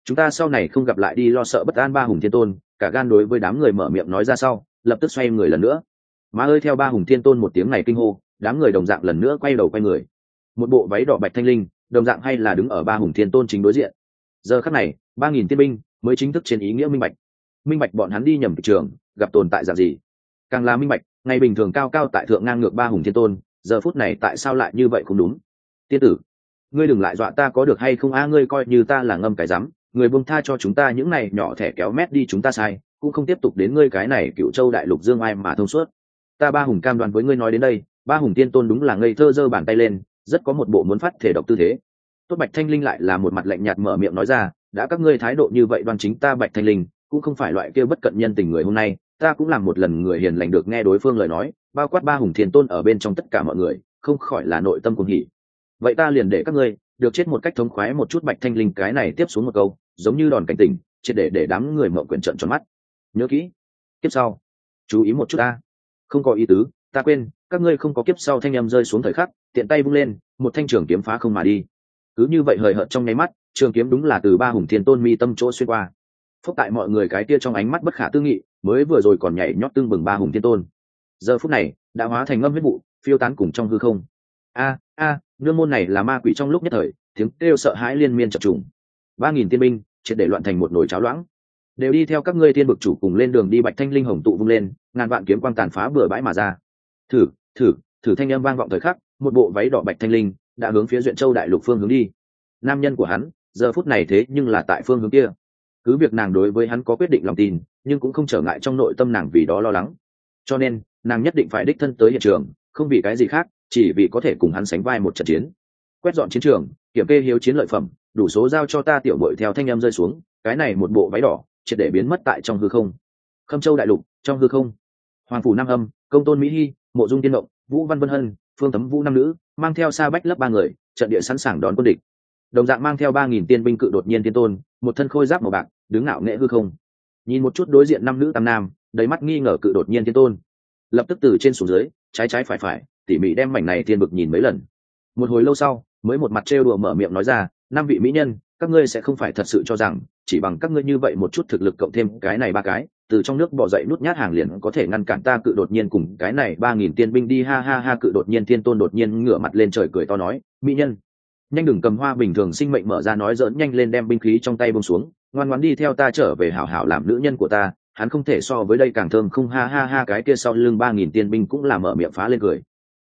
Chúng ta sau này không gặp lại đi lo sợ bất an ba hùng thiên tôn, cả gan đối với đám người mở miệng nói ra sau, lập tức xoay người lần nữa. Má ơi, theo ba hùng thiên tôn một tiếng này kinh hô, đám người đồng dạng lần nữa quay đầu quay người. Một bộ váy đỏ bạch thanh linh, đồng dạng hay là đứng ở ba hùng thiên tôn chính đối diện. Giờ khắc này, ba nghìn tiên binh mới chính thức trên ý nghĩa minh bạch. Minh bạch bọn hắn đi nhầm thị trường, gặp tồn tại dạng gì. Càng là minh bạch ngày bình thường cao cao tại thượng ngang ngược ba hùng thiên tôn, giờ phút này tại sao lại như vậy không đúng? Tiên tử, ngươi đừng lại dọa ta có được hay không? A, ngươi coi như ta là ngâm cái rắm, người buông tha cho chúng ta những này nhỏ thẻ kéo mét đi chúng ta sai, cũng không tiếp tục đến ngươi cái này cựu châu đại lục dương ai mà thông suốt. Ta ba hùng cam đoan với ngươi nói đến đây, ba hùng tiên tôn đúng là ngây thơ giơ bàn tay lên, rất có một bộ muốn phát thể độc tư thế. Tốt bạch thanh linh lại là một mặt lạnh nhạt mở miệng nói ra, đã các ngươi thái độ như vậy đoan chính ta bạch thanh linh, cũng không phải loại kia bất cận nhân tình người hôm nay ta cũng làm một lần người hiền lành được nghe đối phương lời nói, bao quát ba hùng thiền tôn ở bên trong tất cả mọi người, không khỏi là nội tâm cùng hỉ. Vậy ta liền để các ngươi, được chết một cách thống khoái một chút bạch thanh linh cái này tiếp xuống một câu, giống như đòn cảnh tình triệt để để đám người mậu quyển trận tròn mắt. Nhớ kỹ tiếp sau, chú ý một chút ta. Không có ý tứ, ta quên, các ngươi không có kiếp sau thanh em rơi xuống thời khắc, tiện tay vung lên, một thanh trường kiếm phá không mà đi. Cứ như vậy hời hợt trong nháy mắt, trường kiếm đúng là từ ba hùng thiên tôn mi tâm chỗ xuyên qua. Phúc tại mọi người cái kia trong ánh mắt bất khả tư nghị mới vừa rồi còn nhảy nhót tương bừng ba hùng thiên tôn. Giờ phút này, đã hóa thành ngâm huyết vụ, phiêu tán cùng trong hư không. A a, nương môn này là ma quỷ trong lúc nhất thời, tiếng kêu sợ hãi liên miên chập trùng. Ba nghìn tiên binh, triệt để loạn thành một nồi cháo loãng. Đều đi theo các ngươi thiên bực chủ cùng lên đường đi bạch thanh linh hồng tụ vung lên, ngàn vạn kiếm quang tàn phá bừa bãi mà ra. Thử thử thử thanh âm vang vọng thời khắc, một bộ váy đỏ bạch thanh linh đã hướng phía duyện châu đại lục phương hướng đi. Nam nhân của hắn, giờ phút này thế nhưng là tại phương hướng kia. Cứ việc nàng đối với hắn có quyết định lòng tin nhưng cũng không trở ngại trong nội tâm nàng vì đó lo lắng. Cho nên, nàng nhất định phải đích thân tới hiện trường, không vì cái gì khác, chỉ vì có thể cùng hắn sánh vai một trận chiến. Quét dọn chiến trường, kiểm kê hiếu chiến lợi phẩm, đủ số giao cho ta tiểu bội theo thanh em rơi xuống, cái này một bộ váy đỏ, triệt để biến mất tại trong hư không. Khâm châu đại lục, trong hư không. Hoàng phủ nam âm, công tôn mỹ hy, mộ dung tiên động, vũ văn vân hân, phương tấm vũ nam nữ, mang theo xa bách lấp ba người, trận địa sẵn sàng đón quân địch. Đồng dạng mang theo ba nghìn tiên binh cự đột nhiên tiên tôn, một thân khôi giáp màu bạc, đứng ngạo nghệ hư không nhìn một chút đối diện năm nữ tam nam, đầy mắt nghi ngờ cự đột nhiên thiên tôn. Lập tức từ trên xuống dưới, trái trái phải phải, tỉ mỉ đem mảnh này thiên bực nhìn mấy lần. Một hồi lâu sau, mới một mặt trêu đùa mở miệng nói ra, năm vị mỹ nhân, các ngươi sẽ không phải thật sự cho rằng, chỉ bằng các ngươi như vậy một chút thực lực cộng thêm cái này ba cái, từ trong nước bỏ dậy nút nhát hàng liền có thể ngăn cản ta cự đột nhiên cùng cái này ba nghìn tiên binh đi, ha ha ha, cự đột nhiên thiên tôn đột nhiên ngửa mặt lên trời cười to nói, mỹ nhân, nhanh đừng cầm hoa bình thường sinh mệnh mở ra nói dỡn nhanh lên đem binh khí trong tay bông xuống ngoan ngoan đi theo ta trở về hảo hảo làm nữ nhân của ta, hắn không thể so với đây càng thơm không ha ha ha cái kia sau lưng ba nghìn tiên binh cũng là mở miệng phá lên cười.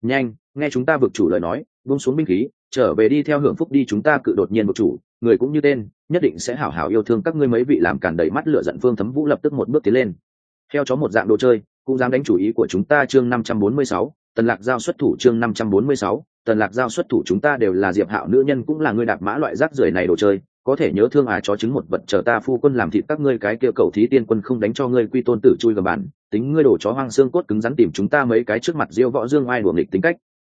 Nhanh, nghe chúng ta vực chủ lời nói, buông xuống binh khí, trở về đi theo hưởng phúc đi chúng ta cự đột nhiên vực chủ, người cũng như tên, nhất định sẽ hảo hảo yêu thương các ngươi mấy vị làm càn đầy mắt lửa giận phương thấm vũ lập tức một bước tiến lên. Theo chó một dạng đồ chơi, cũng dám đánh chủ ý của chúng ta chương năm trăm bốn mươi sáu, tần lạc giao xuất thủ chương năm trăm bốn mươi sáu tần lạc giao xuất thủ chúng ta đều là diệp hạo nữ nhân cũng là người đạp mã loại rác rưởi này đồ chơi, có thể nhớ thương à chó chứng một vật chờ ta phu quân làm thịt các ngươi cái kia cầu thí tiên quân không đánh cho ngươi quy tôn tử chui gầm bản, tính ngươi đổ chó hoang xương cốt cứng rắn tìm chúng ta mấy cái trước mặt diêu võ dương ai đuổi nghịch tính cách.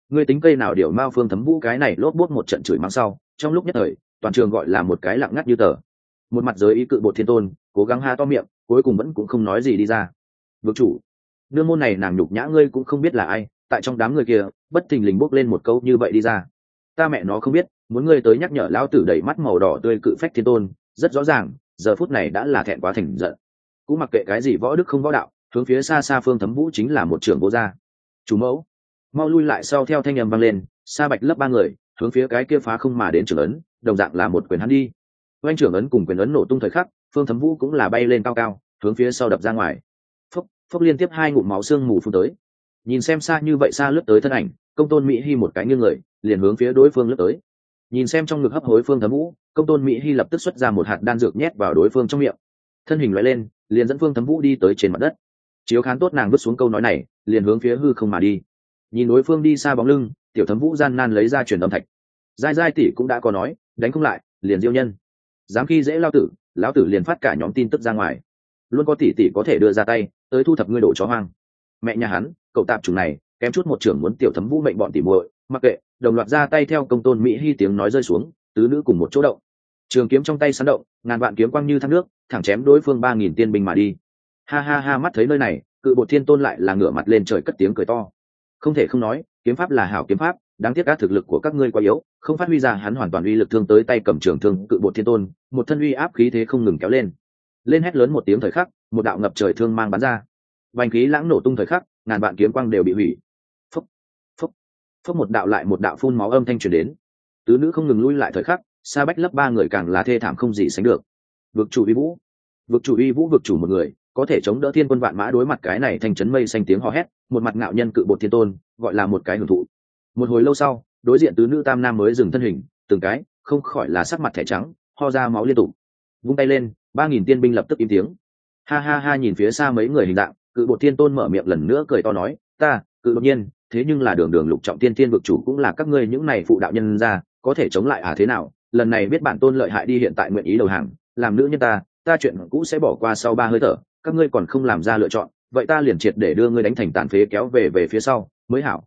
Ngươi tính cây nào điều mao phương thấm vũ cái này lốp bốt một trận chửi mắng sau, trong lúc nhất thời, toàn trường gọi là một cái lặng ngắt như tờ. Một mặt giới ý cự bột thiên tôn, cố gắng ha to miệng, cuối cùng vẫn cũng không nói gì đi ra. Vực chủ đưa môn này nàng nhục nhã ngươi cũng không biết là ai tại trong đám người kia, bất thình lình bốc lên một câu như vậy đi ra. Ta mẹ nó không biết, muốn ngươi tới nhắc nhở lão tử đầy mắt màu đỏ tươi cự phách thiên tôn, rất rõ ràng, giờ phút này đã là thẹn quá thành giận. Cũng mặc kệ cái gì võ đức không võ đạo, hướng phía xa xa phương thấm vũ chính là một trưởng vô gia. Chủ mẫu, mau lui lại sau theo thanh âm vang lên xa bạch lấp ba người, hướng phía cái kia phá không mà đến trưởng ấn, đồng dạng là một quyền hắn đi. Oanh trưởng ấn cùng quyền ấn nổ tung thời khắc, phương thấm vũ cũng là bay lên cao cao, hướng phía sau đập ra ngoài. Phốc phốc liên tiếp hai ngụm máu xương mù phun tới nhìn xem xa như vậy xa lướt tới thân ảnh, công tôn mỹ hy một cái nghiêng người, liền hướng phía đối phương lướt tới. Nhìn xem trong ngực hấp hối phương thấm vũ, công tôn mỹ hy lập tức xuất ra một hạt đan dược nhét vào đối phương trong miệng. Thân hình loại lên, liền dẫn phương thấm vũ đi tới trên mặt đất. Chiếu khán tốt nàng vứt xuống câu nói này, liền hướng phía hư không mà đi. Nhìn đối phương đi xa bóng lưng, tiểu thấm vũ gian nan lấy ra truyền âm thạch. Giai giai tỷ cũng đã có nói, đánh không lại, liền diêu nhân. Dám khi dễ lao tử, lão tử liền phát cả nhóm tin tức ra ngoài. Luôn có tỷ tỷ có thể đưa ra tay, tới thu thập ngươi đổ chó hoang. Mẹ nhà hắn cậu tạp chủng này, kém chút một trưởng muốn tiểu thấm vũ mệnh bọn tỷ muội, mặc kệ, đồng loạt ra tay theo công tôn mỹ hy tiếng nói rơi xuống, tứ nữ cùng một chỗ động. Trường kiếm trong tay sán động, ngàn vạn kiếm quang như thác nước, thẳng chém đối phương ba nghìn tiên binh mà đi. Ha ha ha, mắt thấy nơi này, cự bột thiên tôn lại là ngửa mặt lên trời cất tiếng cười to. Không thể không nói, kiếm pháp là hảo kiếm pháp, đáng tiếc các thực lực của các ngươi quá yếu, không phát huy ra hắn hoàn toàn uy lực thương tới tay cầm trường thương cự bột thiên tôn, một thân uy áp khí thế không ngừng kéo lên. Lên hét lớn một tiếng thời khắc, một đạo ngập trời thương mang bắn ra. Vành khí lãng nổ tung thời khắc ngàn vạn kiếm quang đều bị hủy. Phúc phốc phốc một đạo lại một đạo phun máu âm thanh truyền đến. Tứ nữ không ngừng lui lại thời khắc xa bách lấp ba người càng là thê thảm không gì sánh được. Vực chủ uy vũ, vực chủ uy vũ vực chủ một người, có thể chống đỡ thiên quân vạn mã đối mặt cái này thành chấn mây xanh tiếng hò hét, một mặt ngạo nhân cự bột thiên tôn, gọi là một cái hưởng thụ. Một hồi lâu sau, đối diện tứ nữ tam nam mới dừng thân hình, từng cái, không khỏi là sắc mặt thẻ trắng, ho ra máu liên tục. Vung tay lên, ba nghìn tiên binh lập tức im tiếng. Ha ha ha nhìn phía xa mấy người hình dạng cự bột thiên tôn mở miệng lần nữa cười to nói, ta, cự đột nhiên, thế nhưng là đường đường lục trọng tiên tiên vực chủ cũng là các ngươi những này phụ đạo nhân ra có thể chống lại à thế nào? Lần này biết bản tôn lợi hại đi hiện tại nguyện ý đầu hàng, làm nữ nhân ta ta chuyện cũ sẽ bỏ qua sau ba hơi thở, các ngươi còn không làm ra lựa chọn, vậy ta liền triệt để đưa ngươi đánh thành tàn phế kéo về về phía sau, mới hảo.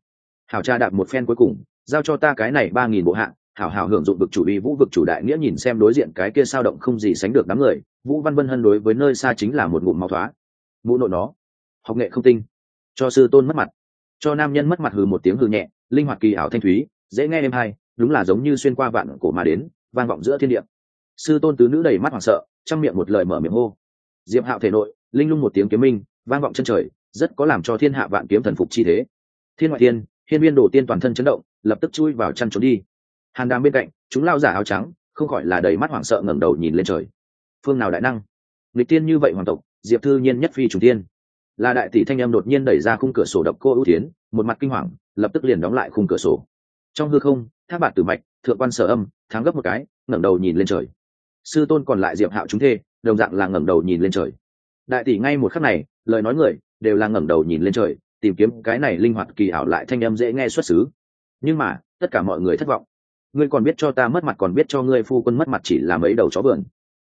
Hảo cha đạp một phen cuối cùng, giao cho ta cái này ba nghìn bộ hạng, hảo hảo hưởng dụng vực chủ uy vũ vực chủ đại nghĩa nhìn xem đối diện cái kia sao động không gì sánh được đám người, vũ văn vân hân đối với nơi xa chính là một ngụm máu thoá. Mũ nội nó học nghệ không tinh. Cho sư tôn mất mặt. Cho nam nhân mất mặt hừ một tiếng hừ nhẹ, linh hoạt kỳ ảo thanh thúy, dễ nghe êm hay, đúng là giống như xuyên qua vạn cổ mà đến, vang vọng giữa thiên địa. Sư tôn tứ nữ đầy mắt hoảng sợ, trong miệng một lời mở miệng hô. Diệp hạo thể nội, linh lung một tiếng kiếm minh, vang vọng chân trời, rất có làm cho thiên hạ vạn kiếm thần phục chi thế. Thiên ngoại thiên, hiên viên đổ tiên toàn thân chấn động, lập tức chui vào chăn trốn đi. Hàn đàm bên cạnh, chúng lao giả áo trắng, không khỏi là đầy mắt hoảng sợ ngẩng đầu nhìn lên trời. Phương nào đại năng? Lịch tiên như vậy hoàng tộc, diệp thư nhiên nhất phi chủ tiên là đại tỷ thanh em đột nhiên đẩy ra khung cửa sổ độc cô ưu tiến, một mặt kinh hoàng, lập tức liền đóng lại khung cửa sổ. Trong hư không tháp bạt tử mạch, thượng quan sở âm thắng gấp một cái, ngẩng đầu nhìn lên trời. Sư tôn còn lại diệp hạo chúng thê, đồng dạng là ngẩng đầu nhìn lên trời. Đại tỷ ngay một khắc này, lời nói người, đều là ngẩng đầu nhìn lên trời, tìm kiếm cái này linh hoạt kỳ ảo lại thanh em dễ nghe xuất xứ. Nhưng mà, tất cả mọi người thất vọng. Ngươi còn biết cho ta mất mặt còn biết cho ngươi phu quân mất mặt chỉ là mấy đầu chó vườn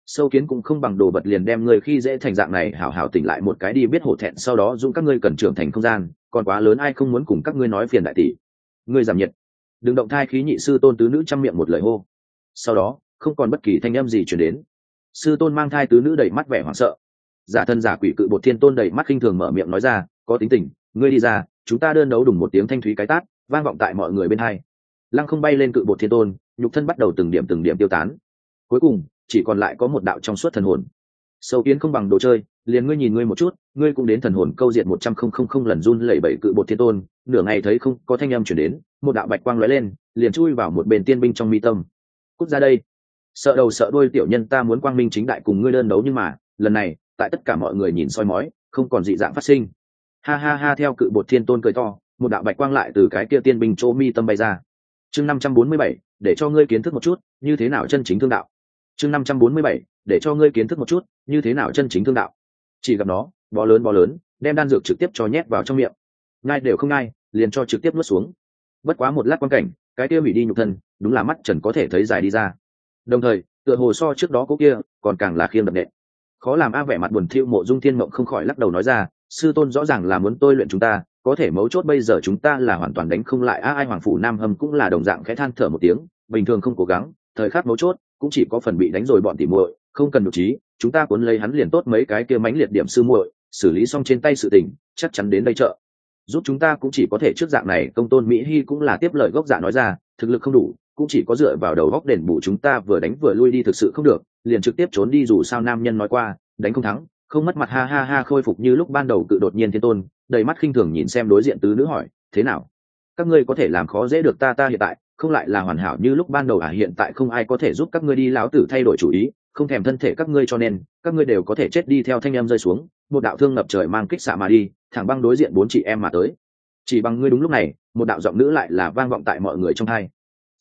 sâu kiến cũng không bằng đồ vật liền đem ngươi khi dễ thành dạng này hảo hảo tỉnh lại một cái đi biết hổ thẹn, sau đó dũng các ngươi cần trưởng thành không gian, còn quá lớn ai không muốn cùng các ngươi nói phiền đại tỷ. Ngươi giảm nhiệt. Đừng động thai khí nhị sư tôn tứ nữ chăm miệng một lời hô. Sau đó, không còn bất kỳ thanh âm gì chuyển đến. Sư tôn mang thai tứ nữ đầy mắt vẻ hoảng sợ. Giả thân giả quỷ cự bột thiên tôn đầy mắt khinh thường mở miệng nói ra, có tính tình, ngươi đi ra, chúng ta đơn đấu đùng một tiếng thanh thúy cái tát, vang vọng tại mọi người bên hai. Lăng không bay lên cự bột thiên tôn, nhục thân bắt đầu từng điểm từng điểm tiêu tán. Cuối cùng chỉ còn lại có một đạo trong suốt thần hồn. Sâu kiến không bằng đồ chơi, liền ngươi nhìn ngươi một chút, ngươi cũng đến thần hồn câu diện một trăm không không không lần run lẩy bẩy cự bột thiên tôn, nửa ngày thấy không có thanh âm chuyển đến, một đạo bạch quang lóe lên, liền chui vào một bền tiên binh trong mi tâm. Cút ra đây. Sợ đầu sợ đuôi tiểu nhân ta muốn quang minh chính đại cùng ngươi đơn đấu nhưng mà, lần này, tại tất cả mọi người nhìn soi mói, không còn dị dạng phát sinh. Ha ha ha theo cự bột thiên tôn cười to, một đạo bạch quang lại từ cái kia tiên binh chỗ mi tâm bay ra. Chương năm trăm bốn mươi bảy, để cho ngươi kiến thức một chút, như thế nào chân chính thương đạo chương năm trăm bốn mươi bảy, để cho ngươi kiến thức một chút, như thế nào chân chính thương đạo. Chỉ gặp nó, bó lớn bó lớn, đem đan dược trực tiếp cho nhét vào trong miệng. Ngai đều không ngai liền cho trực tiếp nuốt xuống. Bất quá một lát quan cảnh, cái kia hủy đi nhục thân, đúng là mắt trần có thể thấy dài đi ra. Đồng thời, tựa hồ so trước đó cố kia, còn càng là khiêng đập nện khó làm a vẻ mặt buồn thiu mộ dung thiên mộng không khỏi lắc đầu nói ra, sư tôn rõ ràng là muốn tôi luyện chúng ta, có thể mấu chốt bây giờ chúng ta là hoàn toàn đánh không lại a ai hoàng phủ nam hâm cũng là đồng dạng khẽ than thở một tiếng, bình thường không cố gắng, thời khắc mấu chốt cũng chỉ có phần bị đánh rồi bọn tỉ muội, không cần nhục trí, chúng ta cuốn lấy hắn liền tốt mấy cái kia mánh liệt điểm sư muội, xử lý xong trên tay sự tình, chắc chắn đến đây chợ. Giúp chúng ta cũng chỉ có thể trước dạng này, công tôn mỹ hy cũng là tiếp lời gốc dạ nói ra, thực lực không đủ, cũng chỉ có dựa vào đầu góc đền bù chúng ta vừa đánh vừa lui đi thực sự không được, liền trực tiếp trốn đi dù sao nam nhân nói qua, đánh không thắng, không mất mặt ha ha ha khôi phục như lúc ban đầu cự đột nhiên thiên tôn, đầy mắt khinh thường nhìn xem đối diện tứ nữ hỏi, thế nào? Các ngươi có thể làm khó dễ được ta ta hiện tại không lại là hoàn hảo như lúc ban đầu à hiện tại không ai có thể giúp các ngươi đi láo tử thay đổi chủ ý, không thèm thân thể các ngươi cho nên, các ngươi đều có thể chết đi theo thanh em rơi xuống, một đạo thương ngập trời mang kích xạ mà đi, thẳng băng đối diện bốn chị em mà tới. Chỉ bằng ngươi đúng lúc này, một đạo giọng nữ lại là vang vọng tại mọi người trong hai.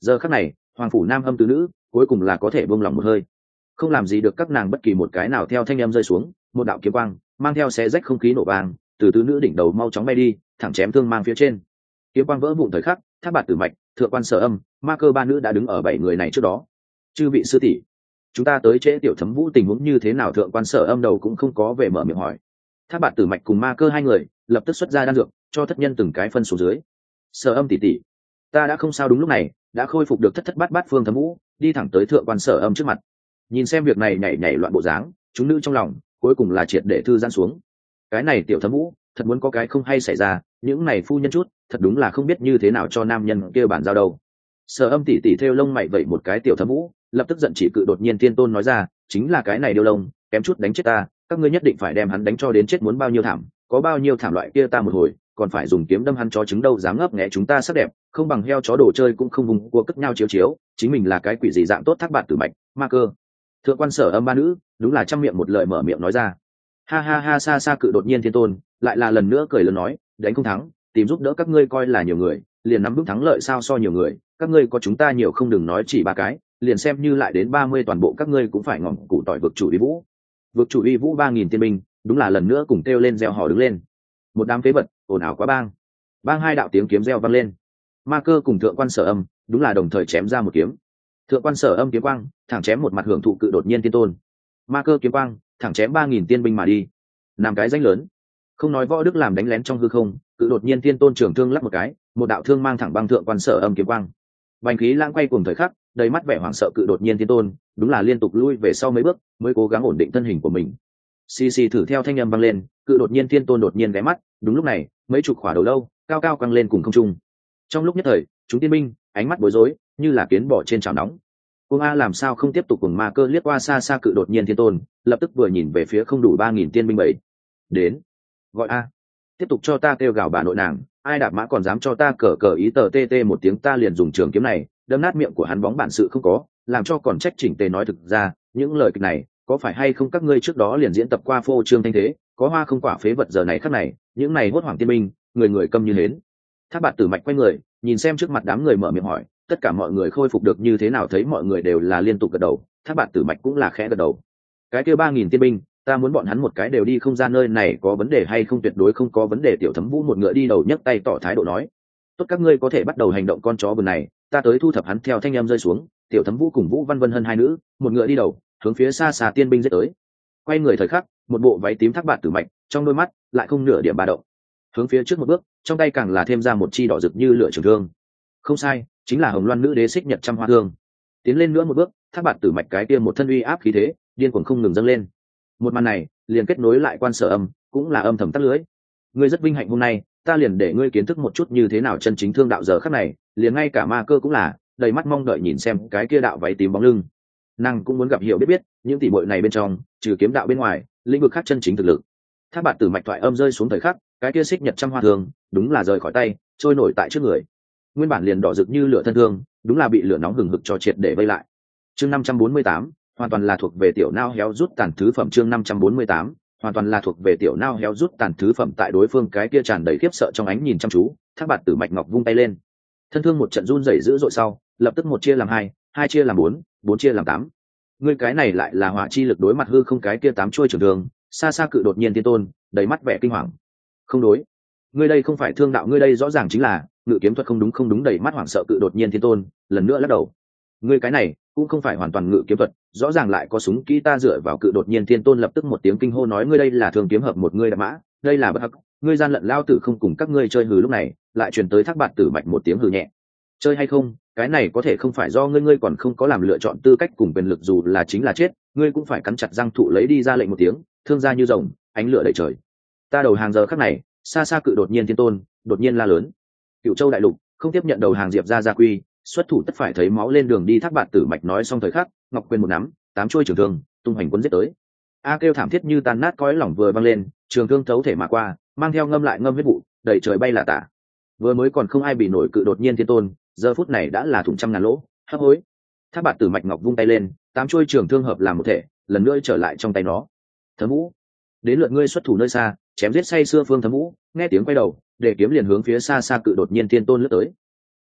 Giờ khắc này, hoàng phủ nam âm tứ nữ, cuối cùng là có thể buông lòng một hơi. Không làm gì được các nàng bất kỳ một cái nào theo thanh em rơi xuống, một đạo kiếm quang, mang theo xe rách không khí nổ vàng từ tứ nữ đỉnh đầu mau chóng bay đi, thẳng chém thương mang phía trên. Kiếm quang vỡ vụn thời khắc tháp bạt tử mạch, thượng quan sở âm, ma cơ ba nữ đã đứng ở bảy người này trước đó. Chư vị sư tỷ, chúng ta tới trễ tiểu thấm vũ tình huống như thế nào? Thượng quan sở âm đầu cũng không có về mở miệng hỏi. Tháp bạt tử mạch cùng ma cơ hai người lập tức xuất ra đan dược, cho thất nhân từng cái phân xuống dưới. Sở âm tỷ tỷ, ta đã không sao đúng lúc này, đã khôi phục được thất thất bát bát phương thấm vũ, đi thẳng tới thượng quan sở âm trước mặt. Nhìn xem việc này nhảy nhảy loạn bộ dáng, chúng nữ trong lòng cuối cùng là triệt để thư giãn xuống. Cái này tiểu thấm vũ, thật muốn có cái không hay xảy ra, những này phu nhân chút thật đúng là không biết như thế nào cho nam nhân kia bản giao đâu. Sở âm tỉ tỉ theo lông mày vậy một cái tiểu thấm vũ, lập tức giận chỉ cự đột nhiên tiên tôn nói ra, chính là cái này điêu lông, kém chút đánh chết ta, các ngươi nhất định phải đem hắn đánh cho đến chết muốn bao nhiêu thảm, có bao nhiêu thảm loại kia ta một hồi, còn phải dùng kiếm đâm hắn chó trứng đâu dám ngấp nghé chúng ta sắc đẹp, không bằng heo chó đồ chơi cũng không vùng cua cất nhau chiếu chiếu, chính mình là cái quỷ gì dạng tốt thác bạn tử mạch, ma cơ. Thượng quan sở âm ba nữ, đúng là trăm miệng một lời mở miệng nói ra. Ha ha ha, xa xa cự đột nhiên thiên tôn, lại là lần nữa cười lớn nói, đánh không thắng tìm giúp đỡ các ngươi coi là nhiều người, liền nắm bước thắng lợi sao so nhiều người, các ngươi có chúng ta nhiều không đừng nói chỉ ba cái, liền xem như lại đến ba mươi toàn bộ các ngươi cũng phải ngỏm cụ tỏi vực chủ uy vũ. Vực chủ uy vũ ba nghìn tiên binh, đúng là lần nữa cùng kêu lên gieo hò đứng lên. Một đám phế vật, ồn ào quá bang. Bang hai đạo tiếng kiếm reo vang lên. Ma cơ cùng thượng quan sở âm, đúng là đồng thời chém ra một kiếm. Thượng quan sở âm kiếm quang, thẳng chém một mặt hưởng thụ cự đột nhiên tiên tôn. Ma cơ kiếm quang, thẳng chém ba nghìn tiên binh mà đi. Làm cái danh lớn. Không nói võ đức làm đánh lén trong hư không cự đột nhiên tiên tôn trường thương lắp một cái, một đạo thương mang thẳng băng thượng quan sở âm kiếm quang. Bành khí lãng quay cùng thời khắc, đầy mắt vẻ hoảng sợ cự đột nhiên tiên tôn, đúng là liên tục lui về sau mấy bước, mới cố gắng ổn định thân hình của mình. Xì xì thử theo thanh âm vang lên, cự đột nhiên tiên tôn đột nhiên ghé mắt, đúng lúc này, mấy chục khỏa đầu lâu, cao cao căng lên cùng không trung. Trong lúc nhất thời, chúng tiên minh ánh mắt bối rối, như là kiến bỏ trên chảo nóng. Cung a làm sao không tiếp tục cùng ma cơ liếc qua xa xa cự đột nhiên thiên tôn, lập tức vừa nhìn về phía không đủ ba nghìn tiên binh bảy. Đến, gọi a tiếp tục cho ta kêu gào bà nội nàng, ai đạp mã còn dám cho ta cờ cờ ý tờ tê tê một tiếng ta liền dùng trường kiếm này, đâm nát miệng của hắn bóng bản sự không có, làm cho còn trách chỉnh tề nói thực ra, những lời kịch này, có phải hay không các ngươi trước đó liền diễn tập qua phô trương thanh thế, có hoa không quả phế vật giờ này khắc này, những này hốt hoảng tiên minh, người người câm như hến. Tháp bạt tử mạch quay người, nhìn xem trước mặt đám người mở miệng hỏi, tất cả mọi người khôi phục được như thế nào thấy mọi người đều là liên tục gật đầu tháp bạt tử mạch cũng là khẽ gật đầu. Cái kêu ba nghìn tiên binh ta muốn bọn hắn một cái đều đi không ra nơi này có vấn đề hay không tuyệt đối không có vấn đề, tiểu thấm vũ một ngựa đi đầu nhấc tay tỏ thái độ nói. Tốt, các ngươi có thể bắt đầu hành động con chó bừng này, ta tới thu thập hắn theo thanh em rơi xuống, tiểu thấm vũ cùng vũ văn vân hơn hai nữ, một ngựa đi đầu, hướng phía xa xa tiên binh dễ tới. Quay người thời khắc, một bộ váy tím thác bạt tử mạch, trong đôi mắt lại không nửa điểm ba động. Hướng phía trước một bước, trong tay càng là thêm ra một chi đỏ rực như lửa trường thương. Không sai, chính là hồng loan nữ đế xích nhật trăm hoa thương. Tiến lên nữa một bước, thác bạt tử mạch cái kia một thân uy áp khí thế, điên cuồng không ngừng dâng lên một màn này liền kết nối lại quan sở âm, cũng là âm thầm tắt lưới. Ngươi rất vinh hạnh hôm nay, ta liền để ngươi kiến thức một chút như thế nào chân chính thương đạo giờ khắc này, liền ngay cả ma cơ cũng là, đầy mắt mong đợi nhìn xem cái kia đạo váy tím bóng lưng. Nàng cũng muốn gặp hiểu biết biết những tỷ bội này bên trong, trừ kiếm đạo bên ngoài, lĩnh vực khác chân chính thực lực. Tháp bạt từ mạch thoại âm rơi xuống thời khắc, cái kia xích nhật trăm hoa thường, đúng là rời khỏi tay, trôi nổi tại trước người. Nguyên bản liền đỏ rực như lửa thân thương, đúng là bị lửa nóng hừng hực cho triệt để vây lại. Chương năm trăm bốn mươi tám hoàn toàn là thuộc về tiểu nao héo rút tàn thứ phẩm chương năm trăm bốn mươi tám, hoàn toàn là thuộc về tiểu nao héo rút tàn thứ phẩm tại đối phương cái kia tràn đầy khiếp sợ trong ánh nhìn chăm chú, thác bạt tử mạch ngọc vung tay lên. Thân thương một trận run rẩy dữ dội sau, lập tức một chia làm hai hai chia làm bốn bốn chia làm tám. Ngươi cái này lại là hỏa chi lực đối mặt hư không cái kia tám chuôi trường đường. xa xa cự đột nhiên tiên tôn, đầy mắt vẻ kinh hoàng. Không đối. Ngươi đây không phải thương đạo ngươi đây rõ ràng chính là, ngự kiếm thuật không đúng không đúng, đầy mắt hoảng sợ cự đột nhiên thiên tôn, lần nữa lắc đầu ngươi cái này, cũng không phải hoàn toàn ngự kiếm thuật, rõ ràng lại có súng kỹ ta dựa vào cự đột nhiên thiên tôn lập tức một tiếng kinh hô nói ngươi đây là thường kiếm hợp một ngươi đạp mã, đây là bất hắc, ngươi gian lận lao tử không cùng các ngươi chơi hừ lúc này, lại truyền tới thác bạt tử mạch một tiếng hừ nhẹ. Chơi hay không, cái này có thể không phải do ngươi ngươi còn không có làm lựa chọn tư cách cùng quyền lực dù là chính là chết, ngươi cũng phải cắn chặt răng thụ lấy đi ra lệnh một tiếng, thương gia như rồng, ánh lửa đầy trời. Ta đầu hàng giờ khắc này, xa xa cự đột nhiên thiên tôn, đột nhiên la lớn. Cựu châu đại lục, không tiếp nhận đầu hàng diệp ra gia quy xuất thủ tất phải thấy máu lên đường đi thác bạn tử mạch nói xong thời khắc, ngọc quên một nắm, tám chuôi trường thương, tung hoành quân giết tới. A kêu thảm thiết như tan nát cõi lỏng vừa văng lên, trường thương thấu thể mà qua, mang theo ngâm lại ngâm huyết vụ đẩy trời bay là tả. Vừa mới còn không ai bị nổi cự đột nhiên thiên tôn, giờ phút này đã là thủng trăm ngàn lỗ, hấp hối. Thác bạn tử mạch ngọc vung tay lên, tám chuôi trường thương hợp làm một thể, lần nữa trở lại trong tay nó. Thấm vũ, đến lượt ngươi xuất thủ nơi xa, chém giết say xưa phương thấm vũ, nghe tiếng quay đầu, để kiếm liền hướng phía xa xa cự đột nhiên thiên tôn lướt tới.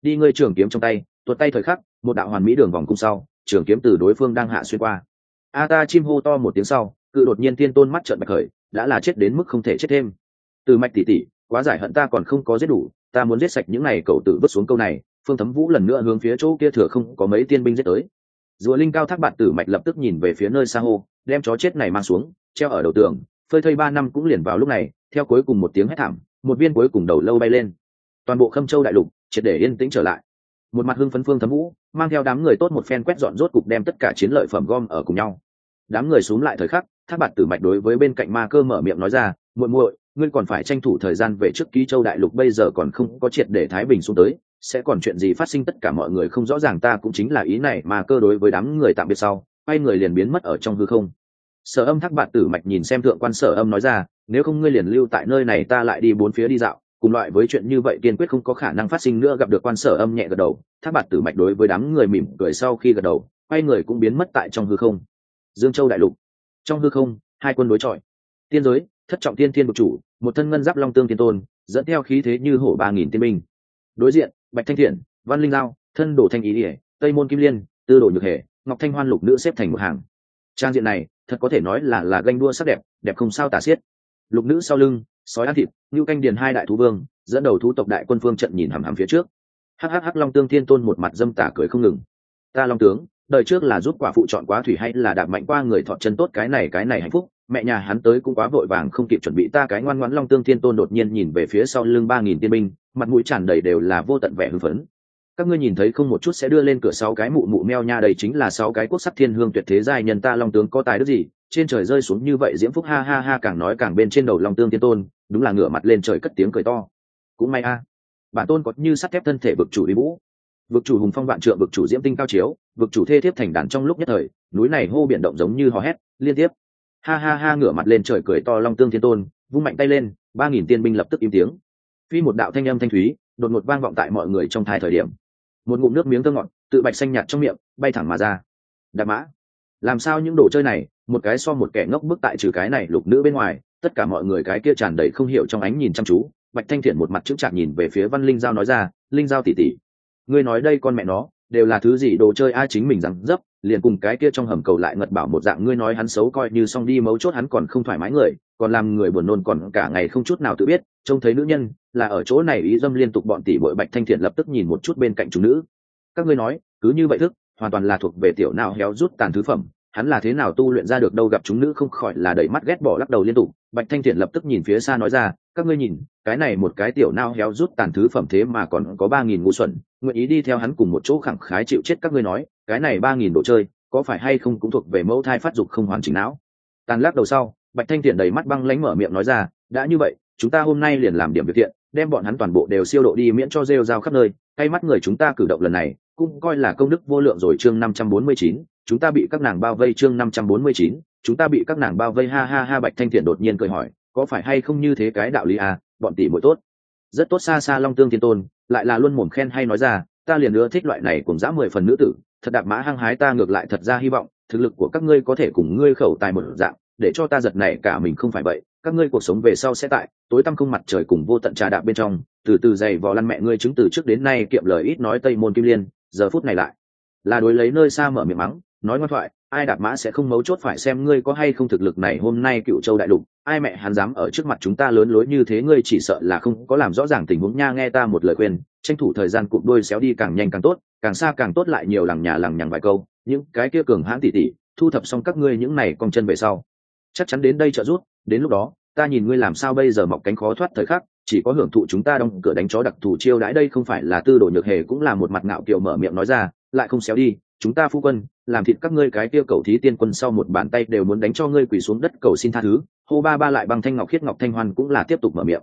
Đi ngươi trường kiếm trong tay tuột tay thời khắc, một đạo hoàn mỹ đường vòng cung sau, trường kiếm từ đối phương đang hạ xuyên qua. A ta chim hô to một tiếng sau, cự đột nhiên tiên tôn mắt trợn bạch khởi, đã là chết đến mức không thể chết thêm. Từ mạch tỷ tỷ quá giải hận ta còn không có giết đủ, ta muốn giết sạch những này cậu tự vứt xuống câu này, phương thấm vũ lần nữa hướng phía chỗ kia thừa không có mấy tiên binh giết tới. Rùa linh cao thác bạn tử mạch lập tức nhìn về phía nơi xa hô, đem chó chết này mang xuống, treo ở đầu tường, phơi thây ba năm cũng liền vào lúc này, theo cuối cùng một tiếng hét thảm, một viên cuối cùng đầu lâu bay lên. Toàn bộ khâm châu đại lục, triệt để yên tĩnh trở lại một mặt hưng phấn phương thấm vũ, mang theo đám người tốt một phen quét dọn rốt cục đem tất cả chiến lợi phẩm gom ở cùng nhau. Đám người xuống lại thời khắc, thác bạt tử mạch đối với bên cạnh ma cơ mở miệng nói ra, muội muội, ngươi còn phải tranh thủ thời gian về trước ký châu đại lục, bây giờ còn không có triệt để thái bình xuống tới, sẽ còn chuyện gì phát sinh tất cả mọi người không rõ ràng, ta cũng chính là ý này. Mà cơ đối với đám người tạm biệt sau, quay người liền biến mất ở trong hư không. Sở âm thác bạt tử mạch nhìn xem thượng quan sở âm nói ra, nếu không ngươi liền lưu tại nơi này, ta lại đi bốn phía đi dạo cùng loại với chuyện như vậy kiên quyết không có khả năng phát sinh nữa gặp được quan sở âm nhẹ gật đầu. Thác bạt tử mạch đối với đám người mỉm cười sau khi gật đầu quay người cũng biến mất tại trong hư không. Dương châu đại lục. Trong hư không hai quân đối chọi. Tiên giới thất trọng tiên thiên bực chủ một thân ngân giáp long tương tiên tôn dẫn theo khí thế như hổ ba nghìn tiên binh. Đối diện bạch thanh thiện văn linh lao, thân đổ thanh ý ỉa tây môn kim liên tư đồ nhược hề ngọc thanh hoan lục nữ xếp thành một hàng. Trang diện này thật có thể nói là là ganh đua sắc đẹp đẹp không sao tả xiết. Lục nữ sau lưng sói ăn thịt như canh điền hai đại thú vương, dẫn đầu thú tộc đại quân phương trận nhìn hằm hằm phía trước. Hhh long tương thiên tôn một mặt dâm tả cười không ngừng. Ta long tướng, đời trước là giúp quả phụ chọn quá thủy hay là đạp mạnh qua người thọ chân tốt cái này cái này hạnh phúc, mẹ nhà hắn tới cũng quá vội vàng không kịp chuẩn bị ta cái ngoan ngoãn long tương thiên tôn đột nhiên nhìn về phía sau lưng ba nghìn tiên binh, mặt mũi tràn đầy đều là vô tận vẻ hưng phấn. Các ngươi nhìn thấy không một chút sẽ đưa lên cửa sáu cái mụ mụ meo nha, đây chính là sáu cái quốc sắc thiên hương tuyệt thế giai nhân ta long tướng có tài đức gì trên trời rơi xuống như vậy diễm phúc ha ha ha càng nói càng bên trên đầu long tương tiên tôn, đúng là ngửa mặt lên trời cất tiếng cười to. Cũng may a, bản tôn có như sắt thép thân thể vực chủ đi vũ. Vực chủ hùng phong vạn trượng, vực chủ diễm tinh cao chiếu, vực chủ thê thiếp thành đàn trong lúc nhất thời, núi này hô biển động giống như hò hét, liên tiếp. Ha ha ha, ngửa mặt lên trời cười to long tương thiên tôn, vung mạnh tay lên, ba nghìn tiên binh lập tức im tiếng. Phi một đạo thanh âm thanh thúy, đột ngột vang vọng tại mọi người trong thai thời điểm. Một ngụm nước miếng thơ ngọt, tự bạch xanh nhạt trong miệng, bay thẳng mà ra. Đạp mã làm sao những đồ chơi này, một cái so một kẻ ngốc bức tại trừ cái này lục nữ bên ngoài, tất cả mọi người cái kia tràn đầy không hiểu trong ánh nhìn chăm chú. Bạch thanh thiện một mặt chững chạc nhìn về phía văn linh giao nói ra, linh giao tỉ tỉ ngươi nói đây con mẹ nó, đều là thứ gì đồ chơi ai chính mình rằng dấp, liền cùng cái kia trong hầm cầu lại ngật bảo một dạng, ngươi nói hắn xấu coi như xong đi, mấu chốt hắn còn không thoải mái người, còn làm người buồn nôn còn cả ngày không chút nào tự biết, trông thấy nữ nhân, là ở chỗ này ý dâm liên tục bọn tỷ bội. Bạch thanh thiện lập tức nhìn một chút bên cạnh chúng nữ. Các ngươi nói, cứ như vậy thức, hoàn toàn là thuộc về tiểu nào héo rút tàn thứ phẩm hắn là thế nào tu luyện ra được đâu gặp chúng nữ không khỏi là đẩy mắt ghét bỏ lắc đầu liên tục. Bạch thanh thiện lập tức nhìn phía xa nói ra, các ngươi nhìn, cái này một cái tiểu nao héo rút tàn thứ phẩm thế mà còn có ba nghìn ngũ xuẩn, nguyện ý đi theo hắn cùng một chỗ khẳng khái chịu chết các ngươi nói, cái này ba nghìn đồ chơi, có phải hay không cũng thuộc về mẫu thai phát dục không hoàn chỉnh não? Tàn lắc đầu sau, bạch thanh thiện đầy mắt băng lánh mở miệng nói ra, đã như vậy, chúng ta hôm nay liền làm điểm việc thiện, đem bọn hắn toàn bộ đều siêu độ đi miễn cho rêu rao khắp nơi tay mắt người chúng ta cử động lần này, cũng coi là công đức vô lượng rồi chương năm trăm bốn mươi chín chúng ta bị các nàng bao vây chương năm trăm bốn mươi chín, chúng ta bị các nàng bao vây, ha ha ha, bạch thanh thiện đột nhiên cười hỏi, có phải hay không như thế cái đạo lý à bọn tỷ muội tốt. Rất tốt xa xa long tương thiên tôn, lại là luôn mồm khen hay nói ra, ta liền nữa thích loại này cùng dã mười phần nữ tử, thật đạp mã hăng hái ta ngược lại thật ra hy vọng, thực lực của các ngươi có thể cùng ngươi khẩu tài một dạng, để cho ta giật này cả mình không phải vậy, các ngươi cuộc sống về sau sẽ tại, tối tăm không mặt trời cùng vô tận trà đạp bên trong, từ từ dày vò lăn mẹ ngươi chứng từ trước đến nay kiệm lời ít nói tây môn kim liên, giờ phút này lại là đối lấy nơi xa mở miệng mắng nói ngoan thoại, ai đạp mã sẽ không mấu chốt phải xem ngươi có hay không thực lực này hôm nay cựu châu đại lục, ai mẹ hắn dám ở trước mặt chúng ta lớn lối như thế, ngươi chỉ sợ là không có làm rõ ràng tình huống nha, nghe ta một lời khuyên, tranh thủ thời gian cụm đôi xéo đi càng nhanh càng tốt, càng xa càng tốt lại nhiều lằng nhà lằng nhằng vài câu, những cái kia cường hãn tỉ tỉ, thu thập xong các ngươi những này cong chân về sau. Chắc chắn đến đây trợ giúp, đến lúc đó, ta nhìn ngươi làm sao bây giờ mọc cánh khó thoát thời khắc, chỉ có hưởng thụ chúng ta đóng cửa đánh chó đặc thù chiêu đãi đây không phải là tư đồ nhược hề cũng là một mặt ngạo kiều mở miệng nói ra, lại không xéo đi, chúng ta phu quân làm thịt các ngươi cái tiêu cầu thí tiên quân sau một bàn tay đều muốn đánh cho ngươi quỳ xuống đất cầu xin tha thứ, hô ba ba lại bằng thanh ngọc khiết ngọc thanh hoan cũng là tiếp tục mở miệng.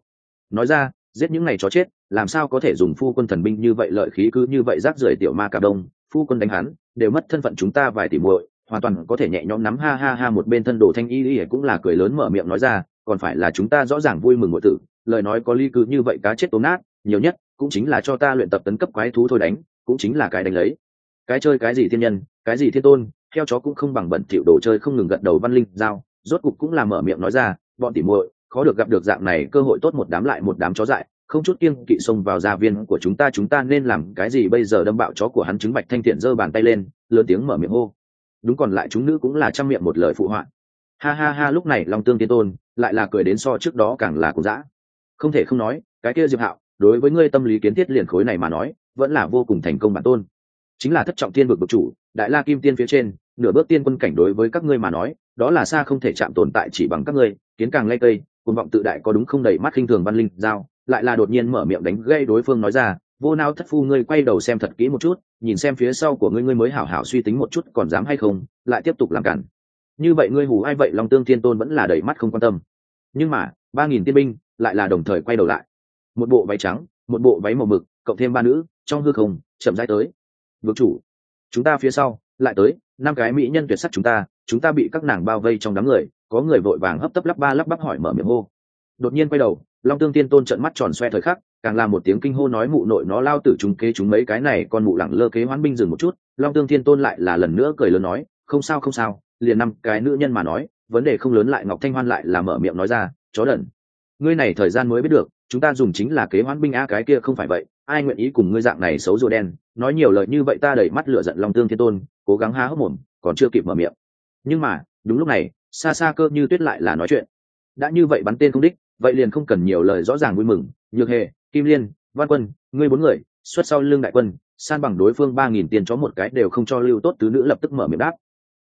Nói ra, giết những ngày chó chết, làm sao có thể dùng phu quân thần binh như vậy lợi khí cứ như vậy rác rưởi tiểu ma cả đông, phu quân đánh hắn, đều mất thân phận chúng ta vài tỷ muội, hoàn toàn có thể nhẹ nhõm nắm ha ha ha một bên thân đồ thanh y y cũng là cười lớn mở miệng nói ra, còn phải là chúng ta rõ ràng vui mừng ngội tử, lời nói có ly cứ như vậy cá chết tốn nát, nhiều nhất cũng chính là cho ta luyện tập tấn cấp quái thú thôi đánh, cũng chính là cái đánh lấy cái chơi cái gì thiên nhân, cái gì thiên tôn, theo chó cũng không bằng bẩn thỉu đồ chơi không ngừng gật đầu văn linh giao, rốt cục cũng là mở miệng nói ra, bọn tỉ muội, khó được gặp được dạng này, cơ hội tốt một đám lại một đám chó dại, không chút kiêng kỵ xông vào gia viên của chúng ta chúng ta nên làm cái gì? Bây giờ đâm bạo chó của hắn chứng bạch thanh thiện giơ bàn tay lên, lớn tiếng mở miệng hô. Đúng còn lại chúng nữ cũng là trăm miệng một lời phụ họa. Ha ha ha, lúc này long tương tiên tôn lại là cười đến so trước đó càng là cũng dã. Không thể không nói, cái kia diệp hạo, đối với ngươi tâm lý kiến thiết liền khối này mà nói, vẫn là vô cùng thành công bản tôn chính là thất trọng tiên vực vực chủ, đại la kim tiên phía trên, nửa bước tiên quân cảnh đối với các ngươi mà nói, đó là xa không thể chạm tồn tại chỉ bằng các ngươi, kiến càng lây cây, cuồng vọng tự đại có đúng không đầy mắt khinh thường văn linh giao, lại là đột nhiên mở miệng đánh gây đối phương nói ra, vô nao thất phu ngươi quay đầu xem thật kỹ một chút, nhìn xem phía sau của ngươi ngươi mới hảo hảo suy tính một chút còn dám hay không, lại tiếp tục làm cản. Như vậy ngươi hù ai vậy? Long tương thiên tôn vẫn là đầy mắt không quan tâm. Nhưng mà, ba nghìn tiên binh lại là đồng thời quay đầu lại. Một bộ váy trắng, một bộ váy màu mực, cộng thêm ba nữ, trong hư không, chậm rãi tới vực chủ, chúng ta phía sau, lại tới, năm cái mỹ nhân tuyệt sắc chúng ta chúng ta bị các nàng bao vây trong đám người, có người vội vàng hấp tấp lắp ba lắp bắp hỏi mở miệng hô. Đột nhiên quay đầu, long tương tiên tôn trận mắt tròn xoe thời khắc, càng là một tiếng kinh hô nói mụ nội nó lao tử chúng kế chúng mấy cái này còn mụ lẳng lơ kế hoán binh dừng một chút, long tương thiên tôn lại là lần nữa cười lớn nói, không sao không sao, liền năm cái nữ nhân mà nói, vấn đề không lớn lại ngọc thanh hoan lại là mở miệng nói ra, chó đần, ngươi này thời gian mới biết được chúng ta dùng chính là kế hoán binh a cái kia không phải vậy, ai nguyện ý cùng ngươi dạng này xấu rùa đen, nói nhiều lời như vậy ta đẩy mắt lửa giận long tương thiên tôn, cố gắng há hốc mồm, còn chưa kịp mở miệng. Nhưng mà, đúng lúc này xa xa cơ như tuyết lại là nói chuyện. Đã như vậy bắn tên không đích, vậy liền không cần nhiều lời rõ ràng vui mừng. Nhược hề, kim liên, văn quân, ngươi bốn người, xuất sau lương đại quân, san bằng đối phương ba nghìn tiền chó một cái đều không cho lưu tốt tứ nữ lập tức mở miệng đáp.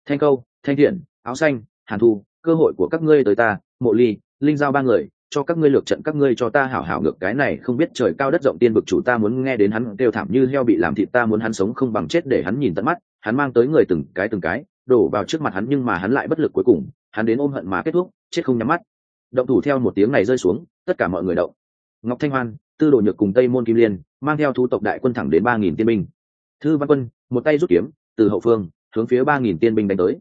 Thanh câu, thanh thiện, áo xanh, hàn thu, cơ hội của các ngươi tới ta, mộ ly, linh giao ba người cho các ngươi lược trận, các ngươi cho ta hảo hảo ngược cái này, không biết trời cao đất rộng tiên vực chủ ta muốn nghe đến hắn kêu thảm như heo bị làm thịt ta muốn hắn sống không bằng chết để hắn nhìn tận mắt, hắn mang tới người từng cái từng cái, đổ vào trước mặt hắn nhưng mà hắn lại bất lực cuối cùng, hắn đến ôm hận mà kết thúc, chết không nhắm mắt. Động thủ theo một tiếng này rơi xuống, tất cả mọi người động. Ngọc thanh hoan, tư đồ nhược cùng tây môn kim liên, mang theo thu tộc đại quân thẳng đến ba nghìn tiên binh. Thư văn quân, một tay rút kiếm, từ hậu phương, hướng phía ba nghìn tiên binh đánh tới.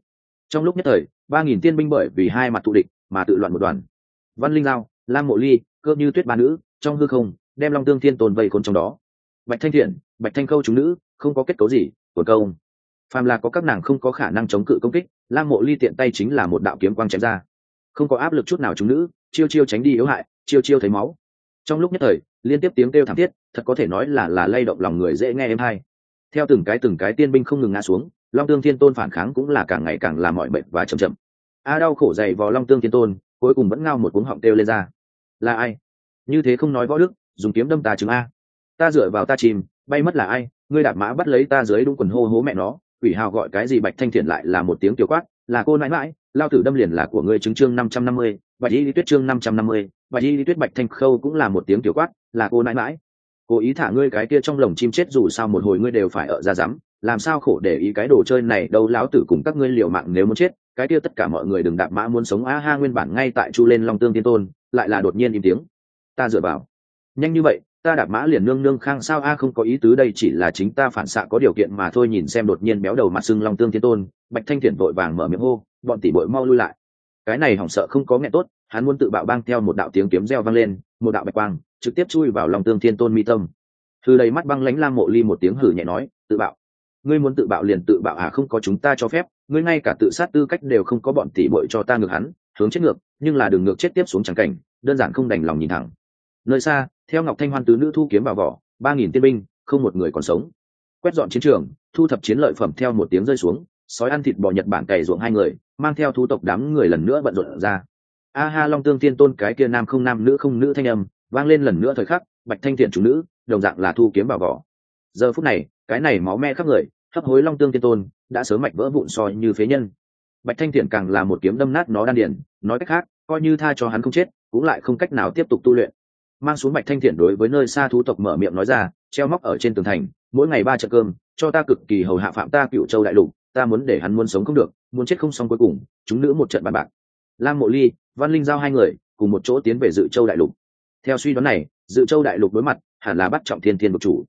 Trong lúc nhất thời, ba nghìn tiên binh bởi vì hai mặt thù địch mà tự loạn một đoàn. Văn linh giao lam mộ ly, cơ như tuyết ba nữ, trong hư không, đem long tương thiên tồn vây khôn trong đó. Bạch thanh thiện, bạch thanh khâu chúng nữ, không có kết cấu gì của công. Phàm là có các nàng không có khả năng chống cự công kích, lam mộ ly tiện tay chính là một đạo kiếm quang chém ra. Không có áp lực chút nào chúng nữ, chiêu chiêu tránh đi yếu hại, chiêu chiêu thấy máu. Trong lúc nhất thời, liên tiếp tiếng kêu thảm thiết, thật có thể nói là là lay động lòng người dễ nghe em hay theo từng cái từng cái tiên binh không ngừng ngã xuống, long tương thiên tôn phản kháng cũng là càng ngày càng làm mọi bệnh và chậm chậm. A đau khổ dày vào long tương thiên tôn, cuối cùng vẫn ngao một cuống họng kêu lên ra là ai? Như thế không nói võ đức, dùng kiếm đâm ta chứng a. Ta dựa vào ta chìm, bay mất là ai? Ngươi đạp mã bắt lấy ta dưới đúng quần hô hố mẹ nó. Quỷ hào gọi cái gì bạch thanh thiện lại là một tiếng tiểu quát, là cô nãi mãi lao tử đâm liền là của ngươi chứng chương năm trăm năm mươi, bạch y lý tuyết chương năm trăm năm mươi, bạch y lý tuyết bạch thanh khâu cũng là một tiếng tiểu quát, là cô nãi mãi cố ý thả ngươi cái kia trong lồng chim chết dù sao một hồi ngươi đều phải ở ra rắm, làm sao khổ để ý cái đồ chơi này đâu lão tử cùng các ngươi liều mạng nếu muốn chết, cái kia tất cả mọi người đừng đạp mã muốn sống. A ha, nguyên bản ngay tại chu lên long tương tiên tôn lại là đột nhiên im tiếng. Ta dựa vào. Nhanh như vậy, ta đạp mã liền nương nương khang sao a, không có ý tứ đây chỉ là chính ta phản xạ có điều kiện mà thôi, nhìn xem đột nhiên béo đầu mặt sưng long tương thiên tôn, bạch thanh thiện vội vàng mở miệng hô, bọn tỷ bội mau lui lại. Cái này hỏng sợ không có nghe tốt, hắn muốn tự bạo bang theo một đạo tiếng kiếm reo vang lên, một đạo bạch quang, trực tiếp chui vào lòng tương thiên tôn mi tâm. Thư đầy mắt băng lánh lam mộ ly một tiếng hử nhẹ nói, tự bạo. Ngươi muốn tự bạo liền tự bạo à không có chúng ta cho phép, ngươi ngay cả tự sát tư cách đều không có bọn tỷ bội cho ta ngược hắn, hướng chết ngược nhưng là đường ngược chết tiếp xuống chẳng cảnh, đơn giản không đành lòng nhìn thẳng. Nơi xa, theo ngọc thanh hoan tứ nữ thu kiếm vào vỏ, ba nghìn tiên binh, không một người còn sống. Quét dọn chiến trường, thu thập chiến lợi phẩm theo một tiếng rơi xuống, sói ăn thịt bò nhật bản cày ruộng hai người, mang theo thu tộc đám người lần nữa bận rộn ra. A ha long tương tiên tôn cái kia nam không nam nữ không nữ thanh âm, vang lên lần nữa thời khắc, bạch thanh thiện chủ nữ, đồng dạng là thu kiếm vào vỏ. Giờ phút này, cái này máu me khắp người, hấp hối long tương tiên tôn, đã sớm mạch vỡ vụn soi như phế nhân. Bạch thanh thiện càng là một kiếm đâm nát nó đan điển nói cách khác, coi như tha cho hắn không chết, cũng lại không cách nào tiếp tục tu luyện. Mang xuống bạch thanh thiện đối với nơi xa thú tộc mở miệng nói ra, treo móc ở trên tường thành, mỗi ngày ba trận cơm, cho ta cực kỳ hầu hạ phạm ta cựu châu đại lục, ta muốn để hắn muốn sống không được, muốn chết không xong cuối cùng, chúng nữ một trận bàn bạc. Lam mộ ly, văn linh giao hai người, cùng một chỗ tiến về dự châu đại lục. Theo suy đoán này, dự châu đại lục đối mặt, hẳn là bắt trọng thiên thiên một chủ.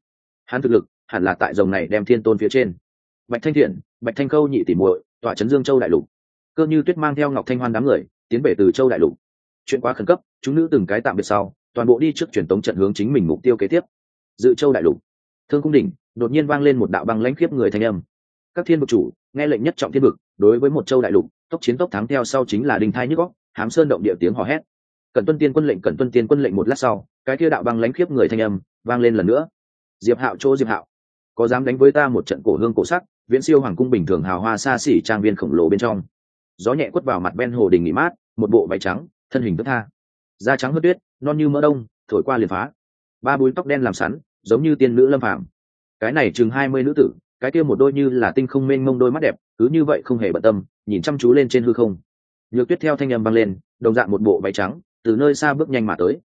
Hắn thực lực, hẳn là tại rồng này đem thiên tôn phía trên. Bạch thanh thiện, bạch thanh khâu nhị tỉ muội, tọa trấn dương châu đại lục. Cơ như tuyết mang theo ngọc thanh hoan đám người tiến về từ châu đại lục. Chuyện quá khẩn cấp, chúng nữ từng cái tạm biệt sau, toàn bộ đi trước truyền tống trận hướng chính mình mục tiêu kế tiếp. Dự châu đại lục. Thương cung đỉnh, đột nhiên vang lên một đạo băng lãnh khiếp người thanh âm. Các thiên vực chủ, nghe lệnh nhất trọng thiên vực, đối với một châu đại lục, tốc chiến tốc thắng theo sau chính là đinh thai nhức góc hám sơn động địa tiếng hò hét. Cần tuân tiên quân lệnh cần tuân tiên quân lệnh một lát sau, cái kia đạo băng lãnh khiếp người thanh âm, vang lên lần nữa. Diệp hạo chỗ diệp hạo, có dám đánh với ta một trận cổ hương cổ sắc, viễn siêu hoàng cung bình thường hào hoa xa xỉ trang viên khổng lồ bên trong gió nhẹ quất vào mặt ben hồ đình nghỉ mát, một bộ váy trắng, thân hình thức tha. Da trắng hớt tuyết, non như mỡ đông, thổi qua liền phá. Ba búi tóc đen làm sắn giống như tiên nữ lâm phàm. Cái này chừng hai mươi nữ tử, cái kia một đôi như là tinh không mênh mông đôi mắt đẹp, cứ như vậy không hề bận tâm, nhìn chăm chú lên trên hư không. Nhược tuyết theo thanh âm băng lên, đồng dạng một bộ váy trắng, từ nơi xa bước nhanh mà tới.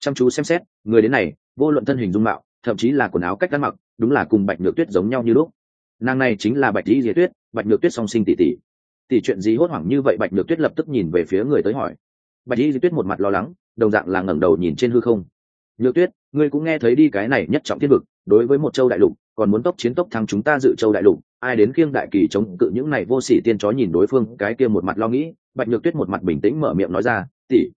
Chăm chú xem xét, người đến này, vô luận thân hình dung mạo, thậm chí là quần áo cách ăn mặc, đúng là cùng bạch nhược tuyết giống nhau như lúc. Nàng này chính là bạch lý diệt tuyết, bạch nhược tuyết song sinh tỷ tỷ tỷ chuyện gì hốt hoảng như vậy bạch nhược tuyết lập tức nhìn về phía người tới hỏi. Bạch lý tuyết một mặt lo lắng, đồng dạng là ngẩng đầu nhìn trên hư không. Nhược tuyết, ngươi cũng nghe thấy đi cái này nhất trọng thiên vực, đối với một châu đại lục, còn muốn tốc chiến tốc thắng chúng ta dự châu đại lục, ai đến kiêng đại kỳ chống cự những này vô sỉ tiên chó nhìn đối phương, cái kia một mặt lo nghĩ. Bạch nhược tuyết một mặt bình tĩnh mở miệng nói ra, tỷ,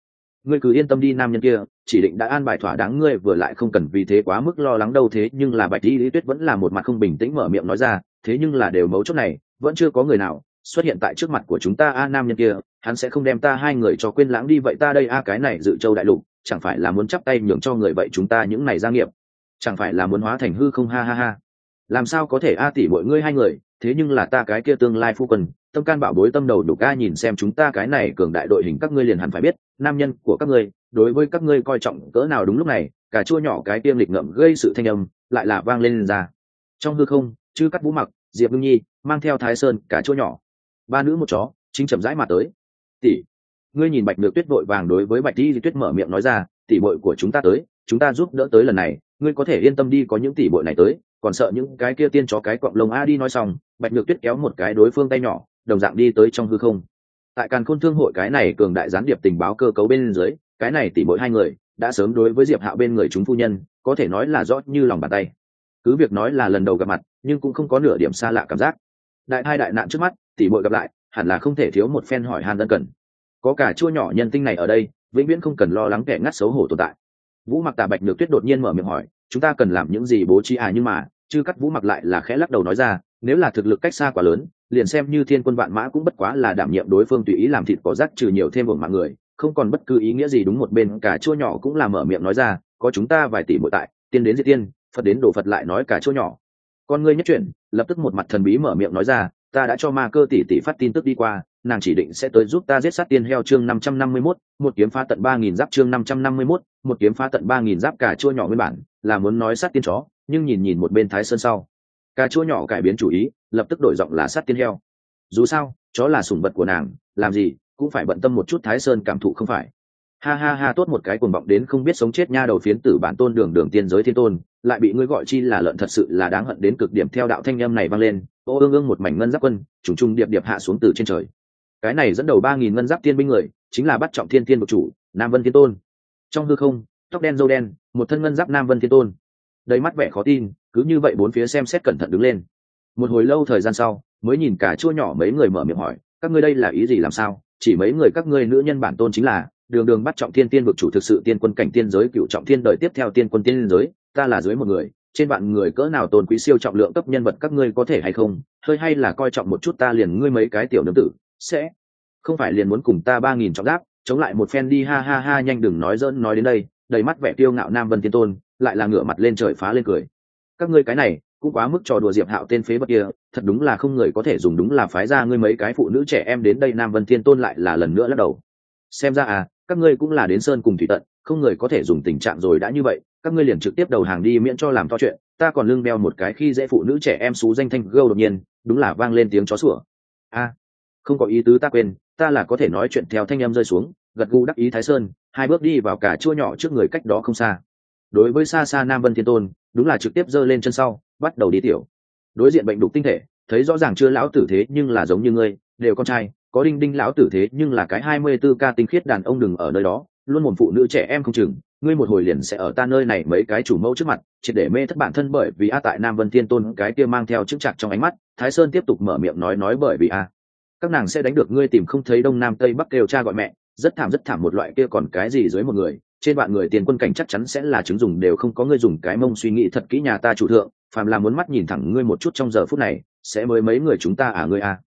ngươi cứ yên tâm đi nam nhân kia, chỉ định đã an bài thỏa đáng ngươi vừa lại không cần vì thế quá mức lo lắng đâu thế, nhưng là bạch y lý tuyết vẫn là một mặt không bình tĩnh mở miệng nói ra, thế nhưng là đều mấu chốt này, vẫn chưa có người nào xuất hiện tại trước mặt của chúng ta a nam nhân kia hắn sẽ không đem ta hai người cho quên lãng đi. Vậy ta đây a cái này dự châu đại lục chẳng phải là muốn chắp tay nhường cho người vậy chúng ta những này gia nghiệp? Chẳng phải là muốn hóa thành hư không? Ha ha ha. Làm sao có thể a tỷ mỗi ngươi hai người? Thế nhưng là ta cái kia tương lai phu quân tâm can bảo bối tâm đầu đủ ca nhìn xem chúng ta cái này cường đại đội hình các ngươi liền hẳn phải biết nam nhân của các ngươi đối với các ngươi coi trọng cỡ nào đúng lúc này cả chua nhỏ cái tiêm lịch ngậm gây sự thanh âm lại là vang lên, lên ra. Trong hư không chư cắt vũ mặc diệp ngưng nhi mang theo thái sơn cả chua nhỏ ba nữ một chó, chính chậm rãi mà tới. Tỷ, ngươi nhìn bạch được tuyết vội vàng đối với bạch di tuyết mở miệng nói ra, tỷ bội của chúng ta tới, chúng ta giúp đỡ tới lần này, ngươi có thể yên tâm đi có những tỷ bội này tới, còn sợ những cái kia tiên chó cái cọng lông a đi nói xong, bạch nhược tuyết kéo một cái đối phương tay nhỏ, đồng dạng đi tới trong hư không. Tại càn khôn thương hội cái này cường đại gián điệp tình báo cơ cấu bên dưới, cái này tỷ bội hai người đã sớm đối với diệp hạo bên người chúng phu nhân, có thể nói là rõ như lòng bàn tay. Cứ việc nói là lần đầu gặp mặt, nhưng cũng không có nửa điểm xa lạ cảm giác. Đại hai đại nạn trước mắt tỷ bội gặp lại, hẳn là không thể thiếu một phen hỏi han ân cần. Có cả chua nhỏ nhân tinh này ở đây, vĩnh viễn không cần lo lắng kẻ ngắt xấu hổ tồn tại. Vũ mặc tà bạch được tuyết đột nhiên mở miệng hỏi, chúng ta cần làm những gì bố trí à nhưng mà? Chứ cắt vũ mặc lại là khẽ lắc đầu nói ra, nếu là thực lực cách xa quá lớn, liền xem như thiên quân vạn mã cũng bất quá là đảm nhiệm đối phương tùy ý làm thịt có rác trừ nhiều thêm một mạng người, không còn bất cứ ý nghĩa gì đúng một bên. Cả chua nhỏ cũng là mở miệng nói ra, có chúng ta vài tỷ mỗi tại, tiên đến diệt tiên, phật đến đổ phật lại nói cả chua nhỏ. Con ngươi nhất chuyển, lập tức một mặt thần bí mở miệng nói ra ta đã cho ma cơ tỷ tỷ phát tin tức đi qua nàng chỉ định sẽ tới giúp ta giết sát tiên heo chương năm trăm năm mươi 551, một kiếm phá tận ba nghìn giáp chương năm trăm năm mươi 551, một kiếm phá tận ba nghìn giáp cả chua nhỏ nguyên bản là muốn nói sát tiên chó nhưng nhìn nhìn một bên thái sơn sau. Cà chua nhỏ cải biến chủ ý lập tức đổi giọng là sát tiên heo. Dù sao chó là sủng vật của nàng làm gì cũng phải bận tâm một chút thái sơn cảm thụ không phải ha ha ha, tốt một cái cuồng vọng đến không biết sống chết nha đầu phiến tử bản tôn đường đường tiên giới thiên tôn, lại bị ngươi gọi chi là lợn thật sự là đáng hận đến cực điểm theo đạo thanh â này vang lên, ô ương ương một mảnh ngân giáp quân, trùng trùng điệp điệp hạ xuống từ trên trời. Cái này dẫn đầu ba nghìn ngân giáp tiên binh người, chính là bắt trọng thiên tiên bộ chủ, nam vân thiên tôn. Trong hư không, tóc đen dâu đen, một thân ngân giáp nam vân thiên tôn. Đầy mắt vẻ khó tin, cứ như vậy bốn phía xem xét cẩn thận đứng lên. Một hồi lâu thời gian sau, mới nhìn cả chua nhỏ mấy người mở miệng hỏi, các ngươi đây là ý gì làm sao? Chỉ mấy người các ngươi nữ nhân bản tôn chính là đường đường bắt trọng thiên tiên vực chủ thực sự tiên quân cảnh tiên giới, cựu trọng thiên đời tiếp theo tiên quân tiên giới, ta là dưới một người, trên bạn người cỡ nào tồn quý siêu trọng lượng cấp nhân vật các ngươi có thể hay không? Hơi hay là coi trọng một chút ta liền ngươi mấy cái tiểu nương tử, sẽ không phải liền muốn cùng ta ba nghìn trọng giáp, chống lại một phen đi, ha ha ha, nhanh đừng nói dỡn nói đến đây, đầy mắt vẻ tiêu ngạo nam vân tiên tôn, lại là ngửa mặt lên trời phá lên cười. Các ngươi cái này, cũng quá mức trò đùa diệp hạo tên phế vật kia, thật đúng là không người có thể dùng đúng là phái ra ngươi mấy cái phụ nữ trẻ em đến đây nam vân thiên tôn lại là lần nữa lắc đầu. Xem ra à các ngươi cũng là đến sơn cùng thủy tận, không người có thể dùng tình trạng rồi đã như vậy, các ngươi liền trực tiếp đầu hàng đi miễn cho làm to chuyện, ta còn lưng đeo một cái khi dễ phụ nữ trẻ em xú danh thanh gâu đột nhiên, đúng là vang lên tiếng chó sủa. A, không có ý tứ ta quên, ta là có thể nói chuyện theo thanh em rơi xuống, gật gù đắc ý thái sơn, hai bước đi vào cả chua nhỏ trước người cách đó không xa. Đối với xa xa nam vân thiên tôn, đúng là trực tiếp giơ lên chân sau, bắt đầu đi tiểu. Đối diện bệnh đục tinh thể, thấy rõ ràng chưa lão tử thế nhưng là giống như ngươi, đều con trai có đinh đinh lão tử thế, nhưng là cái hai mươi b ố ca tinh khiết đàn ông đừng ở nơi đó, luôn một phụ nữ trẻ em không chừng, ngươi một hồi liền sẽ ở ta nơi này mấy cái chủ mẫu trước mặt, triệt để mê thất bản thân bởi vì a tại nam vân thiên tôn cái kia mang theo chững chặt trong ánh mắt, thái sơn tiếp tục mở miệng nói nói bởi vì a. Các nàng sẽ đánh được ngươi tìm không thấy đông nam tây bắc kêu cha gọi mẹ, rất thảm rất thảm một loại kia còn cái gì dưới một người, trên bạn người tiền quân cảnh chắc chắn sẽ là chứng dùng đều không có ngươi dùng cái mông suy nghĩ thật kỹ nhà ta chủ thượng, phàm là muốn mắt nhìn thẳng ngươi một chút trong giờ phút này, sẽ mới mấy người chúng ta à ngươi à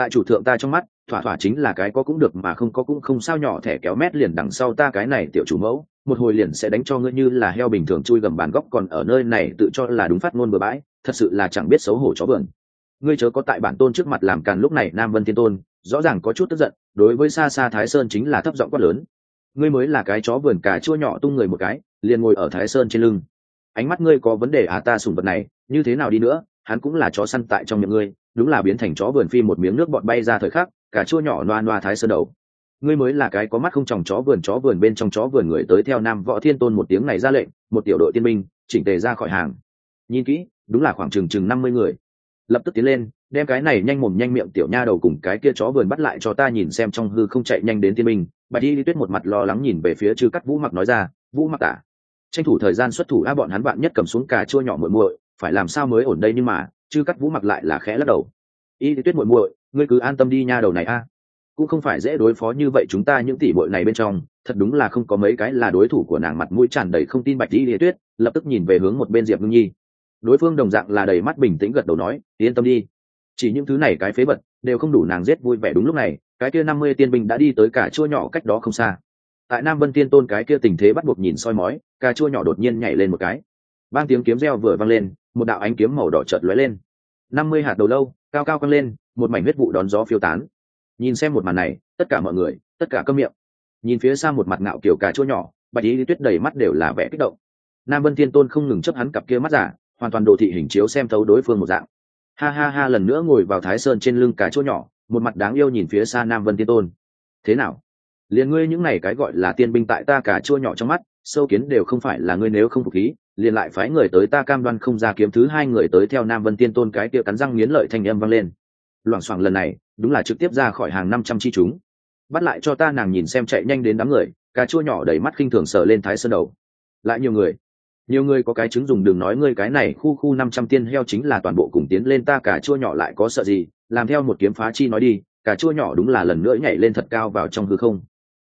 tại chủ thượng ta trong mắt, thỏa thỏa chính là cái có cũng được mà không có cũng không sao nhỏ thẻ kéo mét liền đằng sau ta cái này tiểu chủ mẫu, một hồi liền sẽ đánh cho ngươi như là heo bình thường chui gầm bàn góc còn ở nơi này tự cho là đúng phát ngôn bừa bãi, thật sự là chẳng biết xấu hổ chó vườn ngươi chớ có tại bản tôn trước mặt làm càn lúc này, nam vân thiên tôn, rõ ràng có chút tức giận, đối với xa xa thái sơn chính là thấp giọng quát lớn. Ngươi mới là cái chó vườn cà chua nhỏ tung người một cái, liền ngồi ở thái sơn trên lưng. Ánh mắt ngươi có vấn đề à ta sùng vật này, như thế nào đi nữa, hắn cũng là chó săn tại trong miệng ngươi đúng là biến thành chó vườn phi một miếng nước bọt bay ra thời khắc cả chua nhỏ loa loa thái sơn đầu. Ngươi mới là cái có mắt không tròng chó vườn chó vườn bên trong chó vườn người tới theo nam võ thiên tôn một tiếng này ra lệnh, một tiểu đội tiên binh, chỉnh tề ra khỏi hàng. Nhìn kỹ, đúng là khoảng chừng chừng năm mươi người. Lập tức tiến lên, đem cái này nhanh mồm nhanh miệng tiểu nha đầu cùng cái kia chó vườn bắt lại cho ta nhìn xem trong hư không chạy nhanh đến tiên binh. Bạch y tuyết một mặt lo lắng nhìn về phía chư cắt vũ mặc nói ra, vũ mặc tả tranh thủ thời gian xuất thủ a, bọn hắn bạn nhất cầm xuống cà chua nhỏ muội muội, phải làm sao mới ổn đây nhưng mà chứ cắt vũ mặc lại là khẽ lắc đầu. Y tuyết muội muội, ngươi cứ an tâm đi nha đầu này a. Cũng không phải dễ đối phó như vậy chúng ta những tỷ bội này bên trong, thật đúng là không có mấy cái là đối thủ của nàng mặt mũi tràn đầy không tin bạch y tuyết, lập tức nhìn về hướng một bên diệp ngưng nhi. Đối phương đồng dạng là đầy mắt bình tĩnh gật đầu nói, yên tâm đi. Chỉ những thứ này cái phế vật đều không đủ nàng giết vui vẻ đúng lúc này, cái kia năm mươi tiên binh đã đi tới cả chua nhỏ cách đó không xa. Tại nam vân tiên tôn cái kia tình thế bắt buộc nhìn soi mói cà chua nhỏ đột nhiên nhảy lên một cái. Bang tiếng kiếm reo vừa vang lên một đạo ánh kiếm màu đỏ chợt lóe lên. Năm mươi hạt đầu lâu, cao cao căng lên, một mảnh huyết vụ đón gió phiêu tán. Nhìn xem một màn này, tất cả mọi người, tất cả câm miệng. Nhìn phía xa một mặt ngạo kiểu cà chua nhỏ, bạch lý tuyết đầy mắt đều là vẻ kích động. Nam vân thiên tôn không ngừng chấp hắn cặp kia mắt giả, hoàn toàn đồ thị hình chiếu xem thấu đối phương một dạng. Ha ha ha, lần nữa ngồi vào thái sơn trên lưng cà chua nhỏ, một mặt đáng yêu nhìn phía xa nam vân thiên tôn. Thế nào? Liền ngươi những này cái gọi là tiên binh tại ta cả chua nhỏ trong mắt sâu kiến đều không phải là ngươi nếu không phục khí, liền lại phái người tới ta cam đoan không ra kiếm thứ hai người tới theo nam vân tiên tôn cái kia cắn răng nghiến lợi thanh âm vang lên. Loảng xoảng lần này, đúng là trực tiếp ra khỏi hàng năm trăm chi chúng. Bắt lại cho ta nàng nhìn xem chạy nhanh đến đám người, cà chua nhỏ đầy mắt khinh thường sờ lên thái sơn đầu. Lại nhiều người. Nhiều người có cái chứng dùng đường nói ngươi cái này, khu khu năm trăm tiên heo chính là toàn bộ cùng tiến lên ta cà chua nhỏ lại có sợ gì, làm theo một kiếm phá chi nói đi, cà chua nhỏ đúng là lần nữa nhảy lên thật cao vào trong hư không.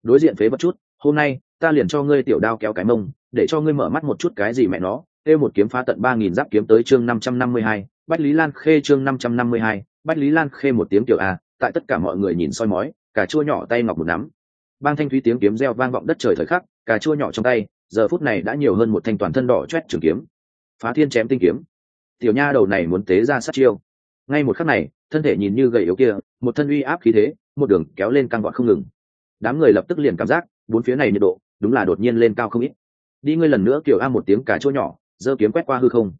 Đối diện phế bất chút, hôm nay ta liền cho ngươi tiểu đao kéo cái mông, để cho ngươi mở mắt một chút cái gì mẹ nó, kêu một kiếm phá tận ba nghìn giáp kiếm tới chương năm trăm năm mươi hai, bách lý lan khê chương năm trăm năm mươi hai, bách lý lan khê một tiếng tiểu a, tại tất cả mọi người nhìn soi mói, cà chua nhỏ tay ngọc một nắm. Bang thanh thúy tiếng kiếm reo vang vọng đất trời thời khắc, cà chua nhỏ trong tay, giờ phút này đã nhiều hơn một thanh toàn thân đỏ chét trường kiếm. Phá thiên chém tinh kiếm. Tiểu nha đầu này muốn tế ra sát chiêu. Ngay một khắc này, thân thể nhìn như gầy yếu kia, một thân uy áp khí thế, một đường kéo lên căng gọn không ngừng. Đám người lập tức liền cảm giác, bốn phía này nhiệt độ đúng là đột nhiên lên cao không ít. Đi ngươi lần nữa kiểu a một tiếng cả chỗ nhỏ, giơ kiếm quét qua hư không.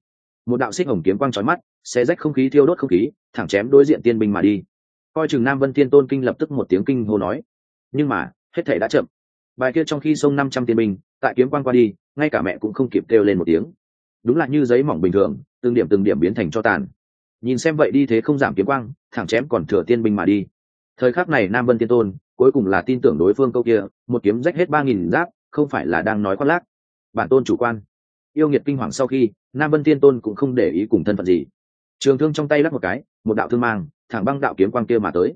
Một đạo xích hồng kiếm quang trói mắt, xé rách không khí, thiêu đốt không khí, thẳng chém đối diện tiên binh mà đi. Coi chừng nam vân tiên tôn kinh lập tức một tiếng kinh hô nói, nhưng mà, hết thể đã chậm. Bài kia trong khi sông năm trăm tiên binh, tại kiếm quang qua đi, ngay cả mẹ cũng không kịp kêu lên một tiếng. Đúng là như giấy mỏng bình thường, từng điểm từng điểm biến thành cho tàn. Nhìn xem vậy đi thế không giảm kiếm quang, thẳng chém còn thừa tiên binh mà đi. Thời khắc này nam vân tiên tôn cuối cùng là tin tưởng đối phương câu kia, một kiếm rách hết ba nghìn giáp, không phải là đang nói khoác lác. Bản tôn chủ quan. Yêu nghiệt kinh hoàng sau khi, nam vân tiên tôn cũng không để ý cùng thân phận gì. Trường thương trong tay lắc một cái, một đạo thương mang, thẳng băng đạo kiếm quang kia mà tới.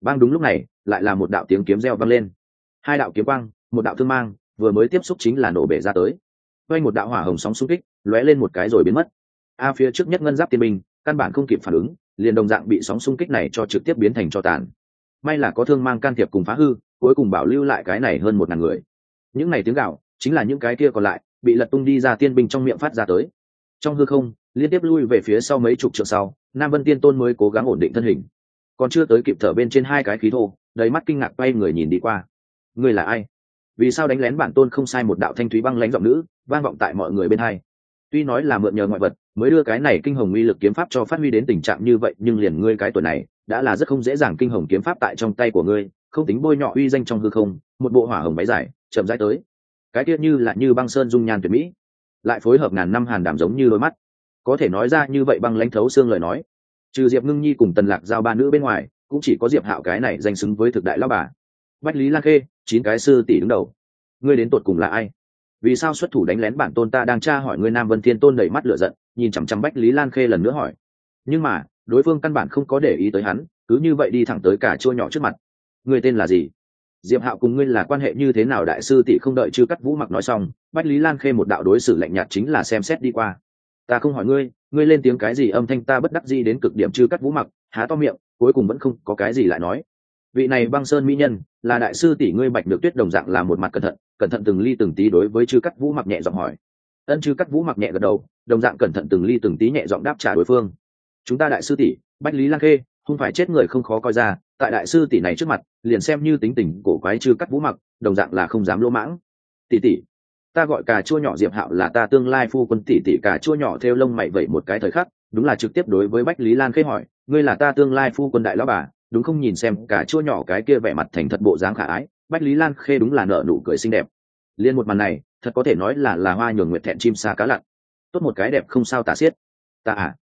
Băng đúng lúc này, lại là một đạo tiếng kiếm reo vang lên. Hai đạo kiếm quang, một đạo thương mang, vừa mới tiếp xúc chính là nổ bể ra tới. Quay một đạo hỏa hồng sóng xung kích, lóe lên một cái rồi biến mất. A phía trước nhất ngân giáp tiên binh, căn bản không kịp phản ứng, liền đồng dạng bị sóng xung kích này cho trực tiếp biến thành cho tàn may là có thương mang can thiệp cùng phá hư, cuối cùng bảo lưu lại cái này hơn một ngàn người. Những này tiếng gạo, chính là những cái kia còn lại, bị lật tung đi ra tiên binh trong miệng phát ra tới. Trong hư không, liên tiếp lui về phía sau mấy chục trượng sau, nam vân tiên tôn mới cố gắng ổn định thân hình. Còn chưa tới kịp thở bên trên hai cái khí thô, đầy mắt kinh ngạc quay người nhìn đi qua. Người là ai? Vì sao đánh lén bản tôn không sai một đạo thanh thúy băng lãnh giọng nữ, vang vọng tại mọi người bên hai? Tuy nói là mượn nhờ ngoại vật, mới đưa cái này kinh hồng uy lực kiếm pháp cho phát huy đến tình trạng như vậy, nhưng liền ngươi cái tuổi này đã là rất không dễ dàng kinh hồng kiếm pháp tại trong tay của ngươi, không tính bôi nhọ uy danh trong hư không, một bộ hỏa hồng váy dài, chậm rãi tới. Cái tiết như là như băng sơn dung nhan tuyệt mỹ, lại phối hợp ngàn năm hàn đảm giống như đôi mắt. Có thể nói ra như vậy băng lãnh thấu xương lời nói. Trừ diệp ngưng nhi cùng tần lạc giao ba nữ bên ngoài, cũng chỉ có diệp hạo cái này danh xứng với thực đại lao bà. Bách lý lan khê, chín cái sư tỷ đứng đầu. Ngươi đến tột cùng là ai? Vì sao xuất thủ đánh lén bản tôn ta đang tra hỏi ngươi nam vân thiên tôn đẩy mắt lửa giận, nhìn chằm chằm bách lý lan khê lần nữa hỏi. Nhưng mà đối phương căn bản không có để ý tới hắn, cứ như vậy đi thẳng tới cả chua nhỏ trước mặt. Ngươi tên là gì? Diệp hạo cùng ngươi là quan hệ như thế nào? Đại sư tỷ không đợi chư cắt vũ mặc nói xong, bách lý lan khê một đạo đối xử lạnh nhạt chính là xem xét đi qua. Ta không hỏi ngươi ngươi lên tiếng cái gì âm thanh ta bất đắc gì đến cực điểm chư cắt vũ mặc, há to miệng, cuối cùng vẫn không có cái gì lại nói. Vị này băng sơn mỹ nhân, là đại sư tỷ ngươi bạch được tuyết đồng dạng là một mặt cẩn thận cẩn thận từng ly từng tí đối với chư cắt vũ mặc nhẹ giọng hỏi. Ân chư cắt vũ mặc nhẹ gật đầu, đồng dạng cẩn thận từng ly từng tí nhẹ giọng đáp trả đối phương chúng ta đại sư tỷ, bách lý lang khê, không phải chết người không khó coi ra, tại đại sư tỷ này trước mặt, liền xem như tính tình cổ quái chưa cắt vũ mặc, đồng dạng là không dám lỗ mãng. Tỷ tỷ, ta gọi cà chua nhỏ diệp hạo là ta tương lai phu quân tỷ tỷ, cà chua nhỏ theo lông mày vậy một cái thời khắc, đúng là trực tiếp đối với bách lý lan khê hỏi, ngươi là ta tương lai phu quân đại lão bà, đúng không nhìn xem cả chua nhỏ cái kia vẻ mặt thành thật bộ dáng khả ái, bách lý lan khê đúng là nở nụ cười xinh đẹp. Liên một màn này, thật có thể nói là là hoa nhường nguyệt thẹn chim xa cá lặn. Tốt một cái đẹp không sao tả xiết. Ta à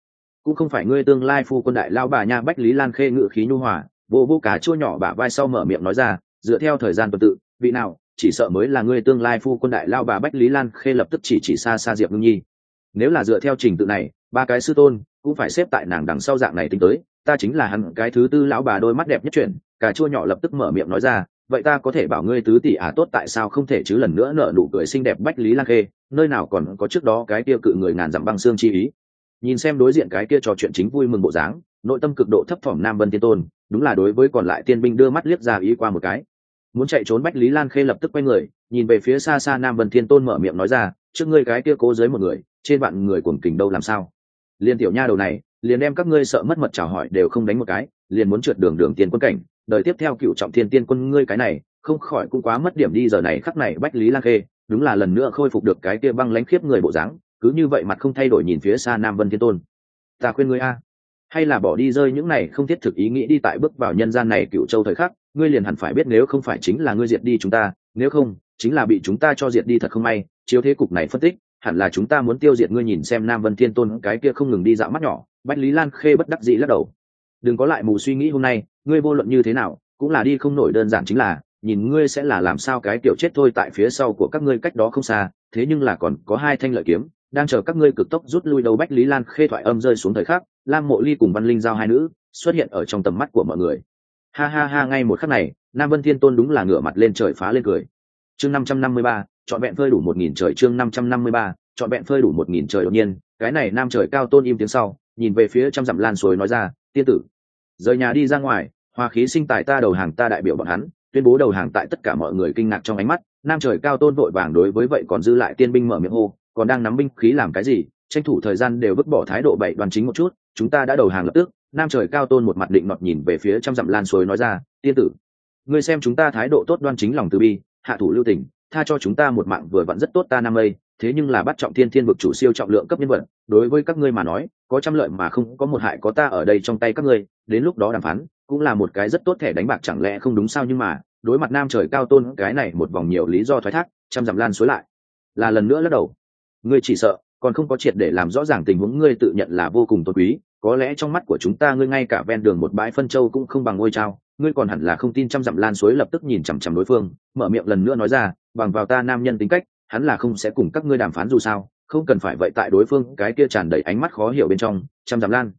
cũng không phải ngươi tương lai phu quân đại lao bà nha bách lý lan khê ngự khí nhu hòa, vô vô cả chua nhỏ bả vai sau mở miệng nói ra, dựa theo thời gian tuần tự, vị nào, chỉ sợ mới là ngươi tương lai phu quân đại lao bà bách lý lan khê lập tức chỉ chỉ xa xa diệp ngưng nhi. Nếu là dựa theo trình tự này, ba cái sư tôn cũng phải xếp tại nàng đằng sau dạng này tính tới, ta chính là hắn cái thứ tư lão bà đôi mắt đẹp nhất chuyển cà chua nhỏ lập tức mở miệng nói ra, vậy ta có thể bảo ngươi tứ tỷ à tốt tại sao không thể chứ lần nữa nợ nụ cười xinh đẹp bách lý lan khê, nơi nào còn có trước đó cái tiêu cự người ngàn dặm băng xương chi ý nhìn xem đối diện cái kia trò chuyện chính vui mừng bộ dáng, nội tâm cực độ thấp thỏm nam vân tiên tôn, đúng là đối với còn lại tiên binh đưa mắt liếc ra ý qua một cái. Muốn chạy trốn bách lý lan khê lập tức quay người, nhìn về phía xa xa nam vân thiên tôn mở miệng nói ra, trước ngươi cái kia cố dưới một người, trên vạn người cuồng kình đâu làm sao? Liên tiểu nha đầu này, liền đem các ngươi sợ mất mật chào hỏi đều không đánh một cái, liền muốn trượt đường đường tiên quân cảnh. Đời tiếp theo cựu trọng thiên tiên quân ngươi cái này, không khỏi cũng quá mất điểm đi giờ này khắc này bách lý lan khê, đúng là lần nữa khôi phục được cái kia băng lãnh khiếp người bộ dáng cứ như vậy mặt không thay đổi nhìn phía xa nam vân thiên tôn. Ta khuyên ngươi a, hay là bỏ đi rơi những này không thiết thực ý nghĩ đi tại bước vào nhân gian này cựu châu thời khắc, ngươi liền hẳn phải biết nếu không phải chính là ngươi diệt đi chúng ta, nếu không, chính là bị chúng ta cho diệt đi thật không may, chiếu thế cục này phân tích, hẳn là chúng ta muốn tiêu diệt ngươi nhìn xem nam vân thiên tôn cái kia không ngừng đi dạo mắt nhỏ, bách lý lan khê bất đắc dĩ lắc đầu. Đừng có lại mù suy nghĩ hôm nay, ngươi vô luận như thế nào, cũng là đi không nổi đơn giản chính là, nhìn ngươi sẽ là làm sao cái kiểu chết thôi tại phía sau của các ngươi cách đó không xa, thế nhưng là còn có hai thanh lợi kiếm đang chờ các ngươi cực tốc rút lui đầu bách lý lan khê thoại âm rơi xuống thời khắc, lam mộ ly cùng văn linh giao hai nữ, xuất hiện ở trong tầm mắt của mọi người. Ha ha ha, ngay một khắc này, nam vân thiên tôn đúng là ngửa mặt lên trời phá lên cười. Chương năm trăm năm mươi ba chọn vẹn phơi đủ một nghìn trời, chương năm trăm năm mươi ba chọn vẹn phơi đủ một nghìn trời đột nhiên, cái này nam trời cao tôn im tiếng sau, nhìn về phía trăm dặm lan suối nói ra, tiên tử, rời nhà đi ra ngoài, hoa khí sinh tài ta đầu hàng ta đại biểu bọn hắn, tuyên bố đầu hàng tại tất cả mọi người kinh ngạc trong ánh mắt, nam trời cao tôn vội vàng đối với vậy còn dư lại tiên binh mở miệng hô còn đang nắm binh khí làm cái gì? Tranh thủ thời gian đều vứt bỏ thái độ bậy đoàn chính một chút, chúng ta đã đầu hàng lập tức. Nam trời cao tôn một mặt định nọt nhìn về phía trăm dặm lan suối nói ra, tiên tử, ngươi xem chúng ta thái độ tốt đoan chính lòng từ bi, hạ thủ lưu tình, tha cho chúng ta một mạng vừa vẫn rất tốt ta nam mây, thế nhưng là bắt trọng thiên thiên vực chủ siêu trọng lượng cấp nhân vật, đối với các ngươi mà nói, có trăm lợi mà không có một hại có ta ở đây trong tay các ngươi, đến lúc đó đàm phán, cũng là một cái rất tốt thẻ đánh bạc chẳng lẽ không đúng sao nhưng mà, đối mặt nam trời cao tôn cái này một vòng nhiều lý do thoái thác, trăm dặm lan suối lại, là lần nữa lắc đầu ngươi chỉ sợ, còn không có triệt để làm rõ ràng tình huống ngươi tự nhận là vô cùng tôn quý, có lẽ trong mắt của chúng ta ngươi ngay cả ven đường một bãi phân châu cũng không bằng ngôi trao, ngươi còn hẳn là không tin trăm dặm lan suối lập tức nhìn chằm chằm đối phương, mở miệng lần nữa nói ra, bằng vào ta nam nhân tính cách, hắn là không sẽ cùng các ngươi đàm phán dù sao, không cần phải vậy tại đối phương, cái kia tràn đầy ánh mắt khó hiểu bên trong, trăm dặm lan,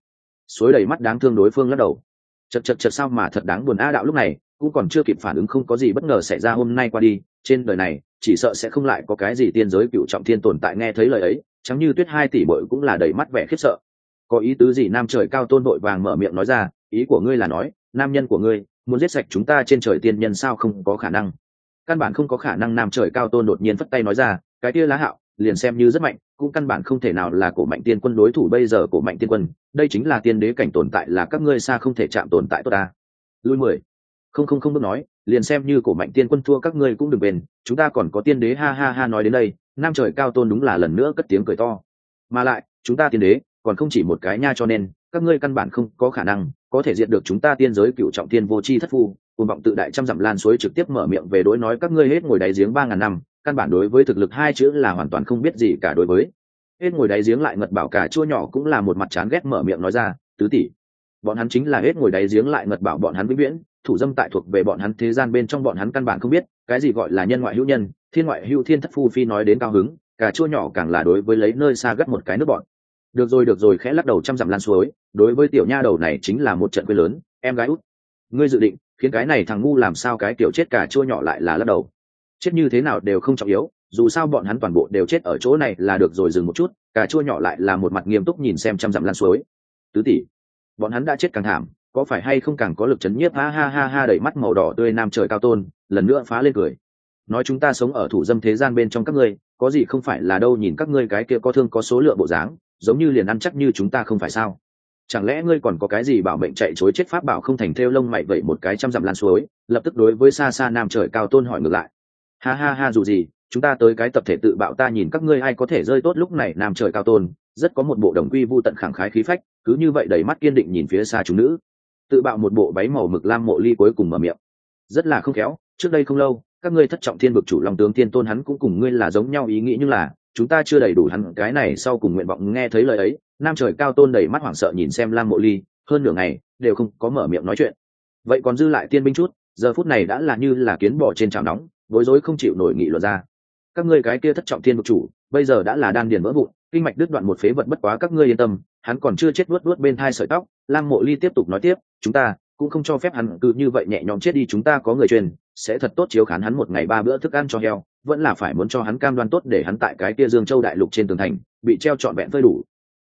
suối đầy mắt đáng thương đối phương lắc đầu. Chật chật chật sao mà thật đáng buồn a đạo lúc này, cũng còn chưa kịp phản ứng không có gì bất ngờ xảy ra hôm nay qua đi, trên đời này chỉ sợ sẽ không lại có cái gì tiên giới cựu trọng thiên tồn tại nghe thấy lời ấy, chẳng như tuyết hai tỷ bội cũng là đầy mắt vẻ khiếp sợ. Có ý tứ gì nam trời cao tôn vội vàng mở miệng nói ra, ý của ngươi là nói, nam nhân của ngươi, muốn giết sạch chúng ta trên trời tiên nhân sao không có khả năng. Căn bản không có khả năng nam trời cao tôn đột nhiên phất tay nói ra, cái kia lá hạo, liền xem như rất mạnh, cũng căn bản không thể nào là cổ mạnh tiên quân đối thủ bây giờ cổ mạnh tiên quân, đây chính là tiên đế cảnh tồn tại là các ngươi xa không thể chạm tồn tại tốt ta. Lui mười. Không không không bước nói liền xem như cổ mạnh tiên quân thua các ngươi cũng đừng bền chúng ta còn có tiên đế, ha ha ha nói đến đây, nam trời cao tôn đúng là lần nữa cất tiếng cười to. Mà lại, chúng ta tiên đế, còn không chỉ một cái nha cho nên, các ngươi căn bản không có khả năng có thể diệt được chúng ta tiên giới cựu trọng tiên vô c h i thất phu. Cùng vọng tự đại trăm dặm lan suối trực tiếp mở miệng về đối nói các ngươi hết ngồi đáy giếng ba ngàn năm, căn bản đối với thực lực hai chữ là hoàn toàn không biết gì cả đối với. Hết ngồi đáy giếng lại ngật bảo cả chua nhỏ cũng là một mặt chán ghét mở miệng nói ra, tứ tỷ, bọn hắn chính là hết ngồi đáy giếng lại ngật bảo bọn hắn vĩnh viễn thủ dâm tại thuộc về bọn hắn thế gian bên trong bọn hắn căn bản không biết, cái gì gọi là nhân ngoại hữu nhân, thiên ngoại hữu thiên thất phu phi nói đến cao hứng cả chua nhỏ càng là đối với lấy nơi xa gắt một cái nước bọn. Được rồi được rồi, khẽ lắc đầu chăm dặm lan suối, đối với tiểu nha đầu này chính là một trận quê lớn, em gái út. Ngươi dự định, khiến cái này thằng ngu làm sao cái kiểu chết cả chua nhỏ lại là lắc đầu. Chết như thế nào đều không trọng yếu, dù sao bọn hắn toàn bộ đều chết ở chỗ này là được rồi dừng một chút cả chua nhỏ lại là một mặt nghiêm túc nhìn xem chăm dặm lan suối. Tứ tỷ, bọn hắn đã chết càng thảm có phải hay không càng có lực chấn nhiếp? Ha ha ha ha đẩy mắt màu đỏ tươi nam trời cao tôn, lần nữa phá lên cười. Nói chúng ta sống ở thủ dâm thế gian bên trong các ngươi, có gì không phải là đâu nhìn các ngươi cái kia có thương có số lượng bộ dáng, giống như liền ăn chắc như chúng ta không phải sao? Chẳng lẽ ngươi còn có cái gì bảo mệnh chạy chối chết pháp bảo không thành theo lông mày vậy một cái trăm dặm lan suối, lập tức đối với xa xa nam trời cao tôn hỏi ngược lại. Ha ha ha, dù gì, chúng ta tới cái tập thể tự bạo ta nhìn các ngươi ai có thể rơi tốt lúc này nam trời cao tôn, rất có một bộ đồng quy vu tận khẳng khái khí phách, cứ như vậy đầy mắt kiên định nhìn phía xa chúng nữ tự bạo một bộ váy màu mực lam mộ ly cuối cùng mở miệng. Rất là không khéo, trước đây không lâu, các ngươi thất trọng thiên vực chủ long tướng thiên tôn hắn cũng cùng ngươi là giống nhau ý nghĩ nhưng là, chúng ta chưa đầy đủ hắn, cái này sau cùng nguyện vọng nghe thấy lời ấy, nam trời cao tôn đầy mắt hoảng sợ nhìn xem lam mộ ly, hơn nửa ngày, đều không có mở miệng nói chuyện. Vậy còn dư lại tiên binh chút, giờ phút này đã là như là kiến bỏ trên chảo nóng, bối rối không chịu nổi nghị luật ra. Các ngươi cái kia thất trọng thiên vực chủ, bây giờ đã là đan điền vỡ vụn, kinh mạch đứt đoạn một phế vật bất quá các ngươi yên tâm, hắn còn chưa chết luốt luốt bên thai sợi tóc lam mộ ly tiếp tục nói tiếp, chúng ta cũng không cho phép hắn cứ như vậy nhẹ nhõm chết đi, chúng ta có người truyền, sẽ thật tốt chiếu khán hắn một ngày ba bữa thức ăn cho heo, vẫn là phải muốn cho hắn cam đoan tốt để hắn tại cái kia dương châu đại lục trên tường thành, bị treo trọn vẹn phơi đủ.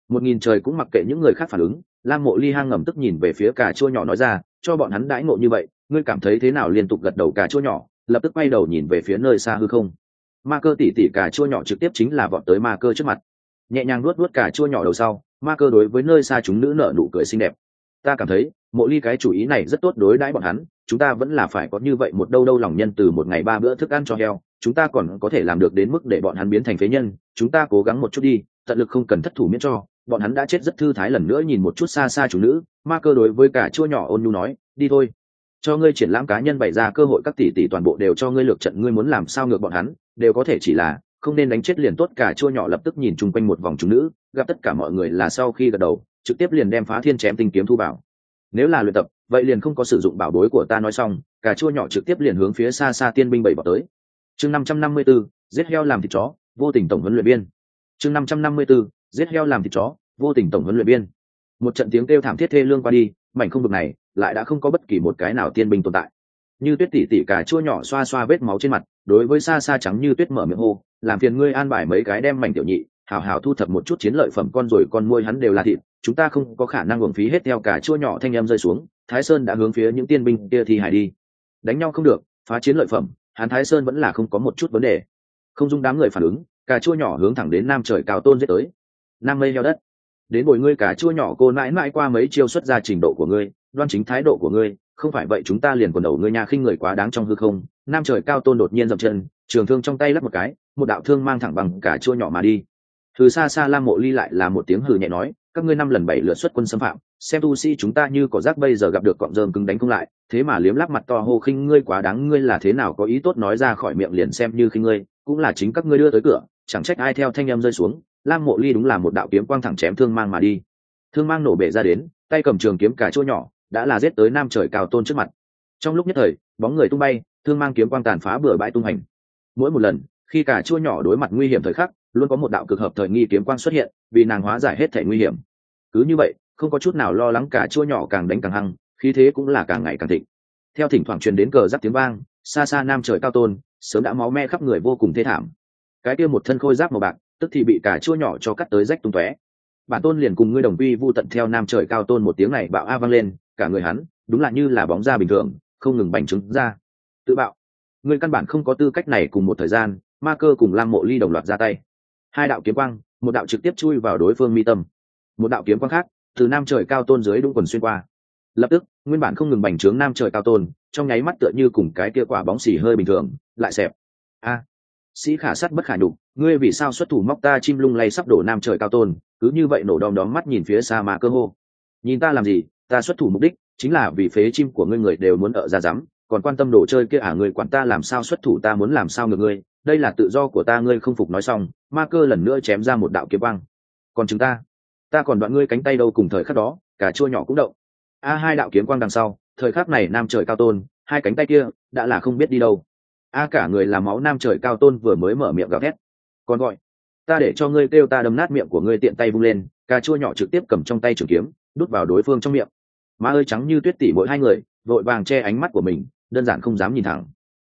Một nghìn trời cũng mặc kệ những người khác phản ứng, lam mộ ly hang ngầm tức nhìn về phía cà chua nhỏ nói ra, cho bọn hắn đãi ngộ như vậy, ngươi cảm thấy thế nào? Liên tục gật đầu cà chua nhỏ, lập tức quay đầu nhìn về phía nơi xa hư không. Ma cơ tỉ tỉ cà chua nhỏ trực tiếp chính là vọt tới ma cơ trước mặt. Nhẹ nhàng nuốt nuốt cà chua nhỏ đầu sau ma cơ đối với nơi xa chúng nữ nở nụ cười xinh đẹp. Ta cảm thấy, mộ ly cái chủ ý này rất tốt đối đãi bọn hắn, chúng ta vẫn là phải có như vậy một đâu đâu lòng nhân từ một ngày ba bữa thức ăn cho heo, chúng ta còn có thể làm được đến mức để bọn hắn biến thành phế nhân, chúng ta cố gắng một chút đi, tận lực không cần thất thủ miễn cho. Bọn hắn đã chết rất thư thái lần nữa nhìn một chút xa xa chủ nữ, ma cơ đối với cả chua nhỏ ôn nhu nói, đi thôi, cho ngươi triển lãm cá nhân bày ra cơ hội các tỷ tỷ toàn bộ đều cho ngươi lược trận, ngươi muốn làm sao ngược bọn hắn, đều có thể chỉ là không nên đánh chết liền tốt. Cả chua nhỏ lập tức nhìn chung quanh một vòng chủ nữ gặp tất cả mọi người là sau khi gật đầu, trực tiếp liền đem phá thiên chém tinh kiếm thu bảo nếu là luyện tập, vậy liền không có sử dụng bảo bối của ta nói xong cả chua nhỏ trực tiếp liền hướng phía xa xa tiên binh bảy bỏ tới chương năm trăm năm mươi b ố giết heo làm thịt chó, vô tình tổng huấn luyện viên. chương năm trăm năm mươi b ố giết heo làm thịt chó, vô tình tổng huấn luyện viên. một trận tiếng kêu thảm thiết thê lương qua đi, mảnh không vực này lại đã không có bất kỳ một cái nào tiên binh tồn tại như tuyết tỉ tỉ cả chua nhỏ xoa xoa vết máu trên mặt, đối với xa xa trắng như tuyết mở miệng hô, làm phiền ngươi an bài mấy cái đem mảnh tiểu nhị Hảo hảo thu thập một chút chiến lợi phẩm con rồi con nuôi hắn đều là thịt, chúng ta không có khả năng uổng phí hết theo cả chua nhỏ thanh em rơi xuống, thái sơn đã hướng phía những tiên binh kia thi hải đi. Đánh nhau không được, phá chiến lợi phẩm, hắn thái sơn vẫn là không có một chút vấn đề. Không dung đám người phản ứng cà chua nhỏ hướng thẳng đến nam trời cao tôn giết tới. Nam mây heo đất. Đến bồi ngươi cà chua nhỏ, cô mãi mãi qua mấy chiêu xuất ra trình độ của ngươi, đoan chính thái độ của ngươi, không phải vậy chúng ta liền quần đầu ngươi nhà khinh người quá đáng trong hư không. Nam trời cao tôn đột nhiên dậm chân, trường thương trong tay lắp một cái, một đạo thương mang thẳng bằng cả chua nhỏ mà đi từ xa xa lam mộ ly lại là một tiếng hừ nhẹ nói, các ngươi năm lần bảy lượt xuất quân xâm phạm, xem tu sĩ chúng ta như có rác bây giờ gặp được cọng rơm cứng đánh không lại, thế mà liếm lắp mặt to hô khinh ngươi quá đáng, ngươi là thế nào có ý tốt nói ra khỏi miệng liền xem như khinh ngươi, cũng là chính các ngươi đưa tới cửa, chẳng trách ai theo thanh em rơi xuống, lam mộ ly đúng là một đạo kiếm quang thẳng chém thương mang mà đi. Thương mang nổ bể ra đến, tay cầm trường kiếm cả chỗ nhỏ, đã là giết tới nam trời cao tôn trước mặt. Trong lúc nhất thời, bóng người tung bay, thương mang kiếm quang tàn phá bừa bãi tung hành. Mỗi một lần, khi cả chua nhỏ đối mặt nguy hiểm thời khắc luôn có một đạo cực hợp thời nghi kiếm quang xuất hiện, vì nàng hóa giải hết thể nguy hiểm. Cứ như vậy, không có chút nào lo lắng cả chua nhỏ càng đánh càng hăng, khí thế cũng là càng ngày càng thịnh. Theo thỉnh thoảng truyền đến cờ giáp tiếng vang, xa xa nam trời cao tôn, sớm đã máu me khắp người vô cùng thê thảm. Cái kia một thân khôi giáp màu bạc, tức thì bị cả chua nhỏ cho cắt tới rách tung tóe. Bản tôn liền cùng ngươi đồng quy vu tận theo nam trời cao tôn một tiếng này bạo a vang lên, cả người hắn, đúng là như là bóng da bình thường, không ngừng bành trứng ra. Tự bạo. Ngươi căn bản không có tư cách này cùng một thời gian, ma cơ cùng lam mộ ly đồng loạt ra tay hai đạo kiếm quang, một đạo trực tiếp chui vào đối phương mi tâm. Một đạo kiếm quang khác, từ nam trời cao tôn dưới đúng quần xuyên qua. Lập tức, nguyên bản không ngừng bành trướng nam trời cao tôn, trong nháy mắt tựa như cùng cái kia quả bóng xỉ hơi bình thường, lại xẹp. A! Sĩ khả sắt bất khả nhục, ngươi vì sao xuất thủ móc ta chim lung lay sắp đổ nam trời cao tôn, cứ như vậy nổ đom đóm mắt nhìn phía xa mà cơ hô. Nhìn ta làm gì, ta xuất thủ mục đích chính là vì phế chim của ngươi người đều muốn ở ra rắm, còn quan tâm đồ chơi kia à người quản ta làm sao xuất thủ ta muốn làm sao ngược ngươi, đây là tự do của ta, ngươi không phục nói xong ma cơ lần nữa chém ra một đạo kiếm băng còn chúng ta? Ta còn đoạn ngươi cánh tay đâu cùng thời khắc đó, cả chua nhỏ cũng động. A, hai đạo kiếm quang đằng sau, thời khắc này nam trời cao tôn, hai cánh tay kia đã là không biết đi đâu. A, cả người làm máu nam trời cao tôn vừa mới mở miệng gào thét. Còn gọi, ta để cho ngươi kêu ta đâm nát miệng của ngươi tiện tay vung lên cà chua nhỏ trực tiếp cầm trong tay trường kiếm, đút vào đối phương trong miệng. Má ơi trắng như tuyết tỉ mỗi hai người, vội vàng che ánh mắt của mình, đơn giản không dám nhìn thẳng.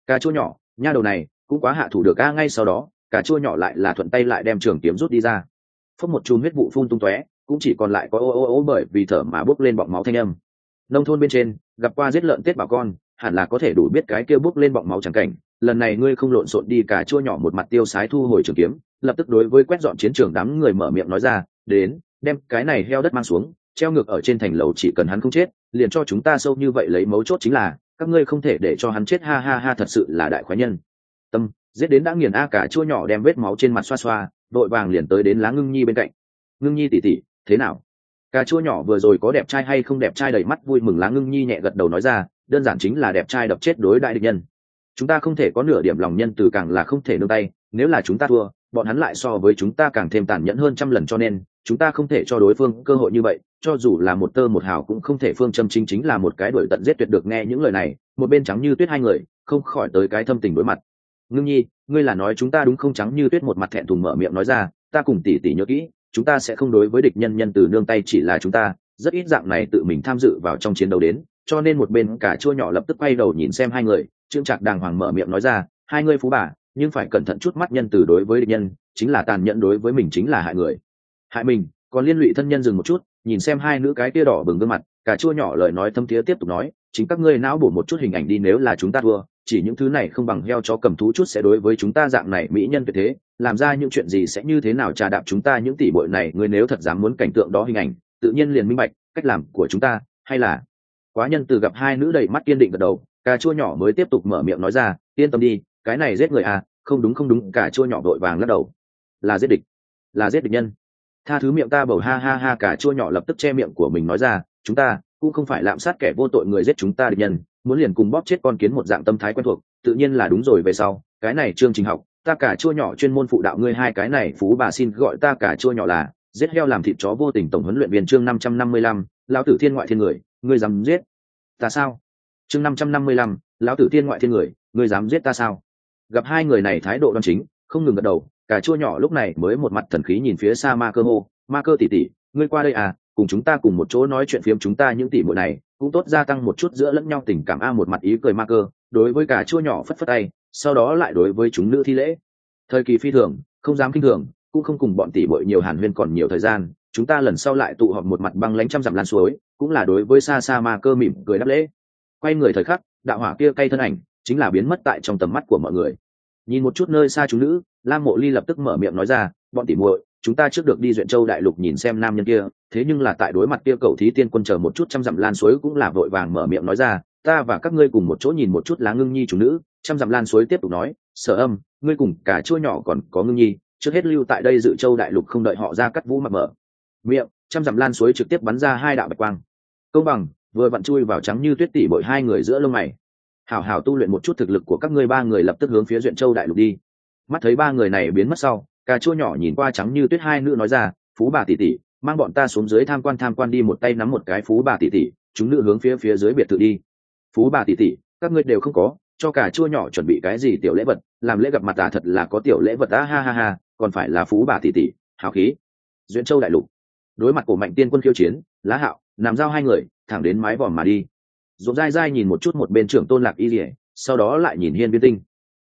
Cà chua nhỏ, nha đầu này, cũng quá hạ thủ được a, ngay sau đó cả chua nhỏ lại là thuận tay lại đem trường kiếm rút đi ra. Phốc một chùm huyết vụ phun tung tóe, cũng chỉ còn lại có ô ô ô bởi vì thở mà bốc lên bọng máu thanh âm. Nông thôn bên trên, gặp qua giết lợn tết bà con, hẳn là có thể đủ biết cái kia bốc lên bọng máu chẳng cảnh. Lần này ngươi không lộn xộn đi cả chua nhỏ một mặt tiêu sái thu hồi trường kiếm, lập tức đối với quét dọn chiến trường đám người mở miệng nói ra, đến, đem cái này heo đất mang xuống, treo ngược ở trên thành lầu chỉ cần hắn không chết, liền cho chúng ta sâu như vậy lấy mấu chốt chính là, các ngươi không thể để cho hắn chết, ha ha ha, thật sự là đại khoái nhân. Tâm giết đến đã nghiền a cả chua nhỏ đem vết máu trên mặt xoa xoa, đội vàng liền tới đến lá ngưng nhi bên cạnh. Ngưng nhi tỉ tỉ, thế nào? Cà chua nhỏ vừa rồi có đẹp trai hay không đẹp trai đầy mắt vui mừng lá ngưng nhi nhẹ gật đầu nói ra, đơn giản chính là đẹp trai đập chết đối đại địch nhân. Chúng ta không thể có nửa điểm lòng nhân từ càng là không thể nương tay, nếu là chúng ta thua, bọn hắn lại so với chúng ta càng thêm tàn nhẫn hơn trăm lần cho nên, chúng ta không thể cho đối phương cơ hội như vậy, cho dù là một tơ một hào cũng không thể phương châm chính chính là một cái đổi tận giết tuyệt được nghe những lời này, một bên trắng như tuyết hai người, không khỏi tới cái thâm tình đối mặt ngưng nhi, ngươi là nói chúng ta đúng không trắng như tuyết một mặt thẹn thùng mở miệng nói ra, ta cùng tỉ tỉ nhớ kỹ, chúng ta sẽ không đối với địch nhân nhân từ nương tay chỉ là chúng ta, rất ít dạng này tự mình tham dự vào trong chiến đấu đến, cho nên một bên cả chua nhỏ lập tức quay đầu nhìn xem hai người, trương trạc đàng hoàng mở miệng nói ra, hai ngươi phú bà, nhưng phải cẩn thận chút mắt nhân từ đối với địch nhân, chính là tàn nhẫn đối với mình chính là hại người. Hại mình, còn liên lụy thân nhân dừng một chút, nhìn xem hai nữ cái kia đỏ bừng gương mặt, cả chua nhỏ lời nói thâm thiế tiếp tục nói, chính các ngươi não bổ một chút hình ảnh đi nếu là chúng ta thua chỉ những thứ này không bằng heo cho cầm thú chút sẽ đối với chúng ta dạng này mỹ nhân tuyệt thế, làm ra những chuyện gì sẽ như thế nào trà đạp chúng ta những tỷ bội này người nếu thật dám muốn cảnh tượng đó hình ảnh, tự nhiên liền minh bạch cách làm của chúng ta, hay là quá nhân từ gặp hai nữ đầy mắt kiên định gật đầu, cà chua nhỏ mới tiếp tục mở miệng nói ra, yên tâm đi, cái này giết người à không đúng không đúng, cà chua nhỏ đội vàng lắc đầu. Là giết địch. Là giết địch nhân. Tha thứ miệng ta bầu ha ha ha, cà chua nhỏ lập tức che miệng của mình nói ra, chúng ta cũng không phải lạm sát kẻ vô tội người giết chúng ta địch nhân, muốn liền cùng bóp chết con kiến một dạng tâm thái quen thuộc, tự nhiên là đúng rồi, về sau, cái này chương trình học, ta cả chua nhỏ chuyên môn phụ đạo ngươi hai cái này, phú bà xin gọi ta cả chua nhỏ là, giết heo làm thịt chó vô tình tổng huấn luyện viên chương năm trăm năm mươi lăm, lão tử thiên ngoại thiên người, ngươi dám giết ta sao? Chương năm trăm năm mươi lăm, lão tử thiên ngoại thiên người, ngươi dám giết ta sao? Gặp hai người này thái độ đoan chính, không ngừng gật đầu, cả chua nhỏ lúc này mới một mặt thần khí nhìn phía xa ma cơ hô, ma cơ tỉ tỉ ngươi qua đây à cùng chúng ta cùng một chỗ nói chuyện phiếm chúng ta những tỷ muội này, cũng tốt gia tăng một chút giữa lẫn nhau tình cảm a một mặt ý cười ma cơ, đối với cả chua nhỏ phất phất tay, sau đó lại đối với chúng nữ thi lễ. Thời kỳ phi thường, không dám kinh thường, cũng không cùng bọn tỷ muội nhiều hàn huyên còn nhiều thời gian, chúng ta lần sau lại tụ họp một mặt băng lánh trăm dặm lan suối, cũng là đối với xa xa ma cơ mỉm cười đáp lễ. Quay người thời khắc, đạo hỏa kia cay thân ảnh, chính là biến mất tại trong tầm mắt của mọi người. Nhìn một chút nơi xa chúng nữ, lam mộ ly lập tức mở miệng nói ra, bọn tỷ muội chúng ta trước được đi duyện châu đại lục nhìn xem nam nhân kia, thế nhưng là tại đối mặt kia cầu thí tiên quân chờ một chút trăm dặm lan suối cũng là vội vàng mở miệng nói ra, ta và các ngươi cùng một chỗ nhìn một chút lá ngưng nhi chủ nữ. Trăm dặm lan suối tiếp tục nói, sở âm, ngươi cùng cả chua nhỏ còn có ngưng nhi, trước hết lưu tại đây dự châu đại lục không đợi họ ra cắt vũ mặt mở. Miệng, trăm dặm lan suối trực tiếp bắn ra hai đạo bạch quang. Công bằng, vừa vặn chui vào trắng như tuyết tỉ bội hai người giữa lông mày. Hảo hảo tu luyện một chút thực lực của các ngươi ba người lập tức hướng phía duyện châu đại lục đi. Mắt thấy ba người này biến mất sau cà chua nhỏ nhìn qua trắng như tuyết hai nữ nói ra, phú bà tỷ tỷ, mang bọn ta xuống dưới tham quan tham quan đi một tay nắm một cái phú bà tỷ tỷ, chúng nữ hướng phía phía dưới biệt thự đi. Phú bà tỷ tỷ, các ngươi đều không có, cho cả chua nhỏ chuẩn bị cái gì tiểu lễ vật, làm lễ gặp mặt ta thật là có tiểu lễ vật á ha ha ha, còn phải là phú bà tỷ tỷ, hào khí. Duyễn châu đại lục. Đối mặt của mạnh tiên quân khiêu chiến, lá hạo nằm giao hai người, thẳng đến mái vòm mà đi. Dồn dai dai nhìn một chút một bên trưởng tôn lạc y rỉa sau đó lại nhìn hiên viên tinh.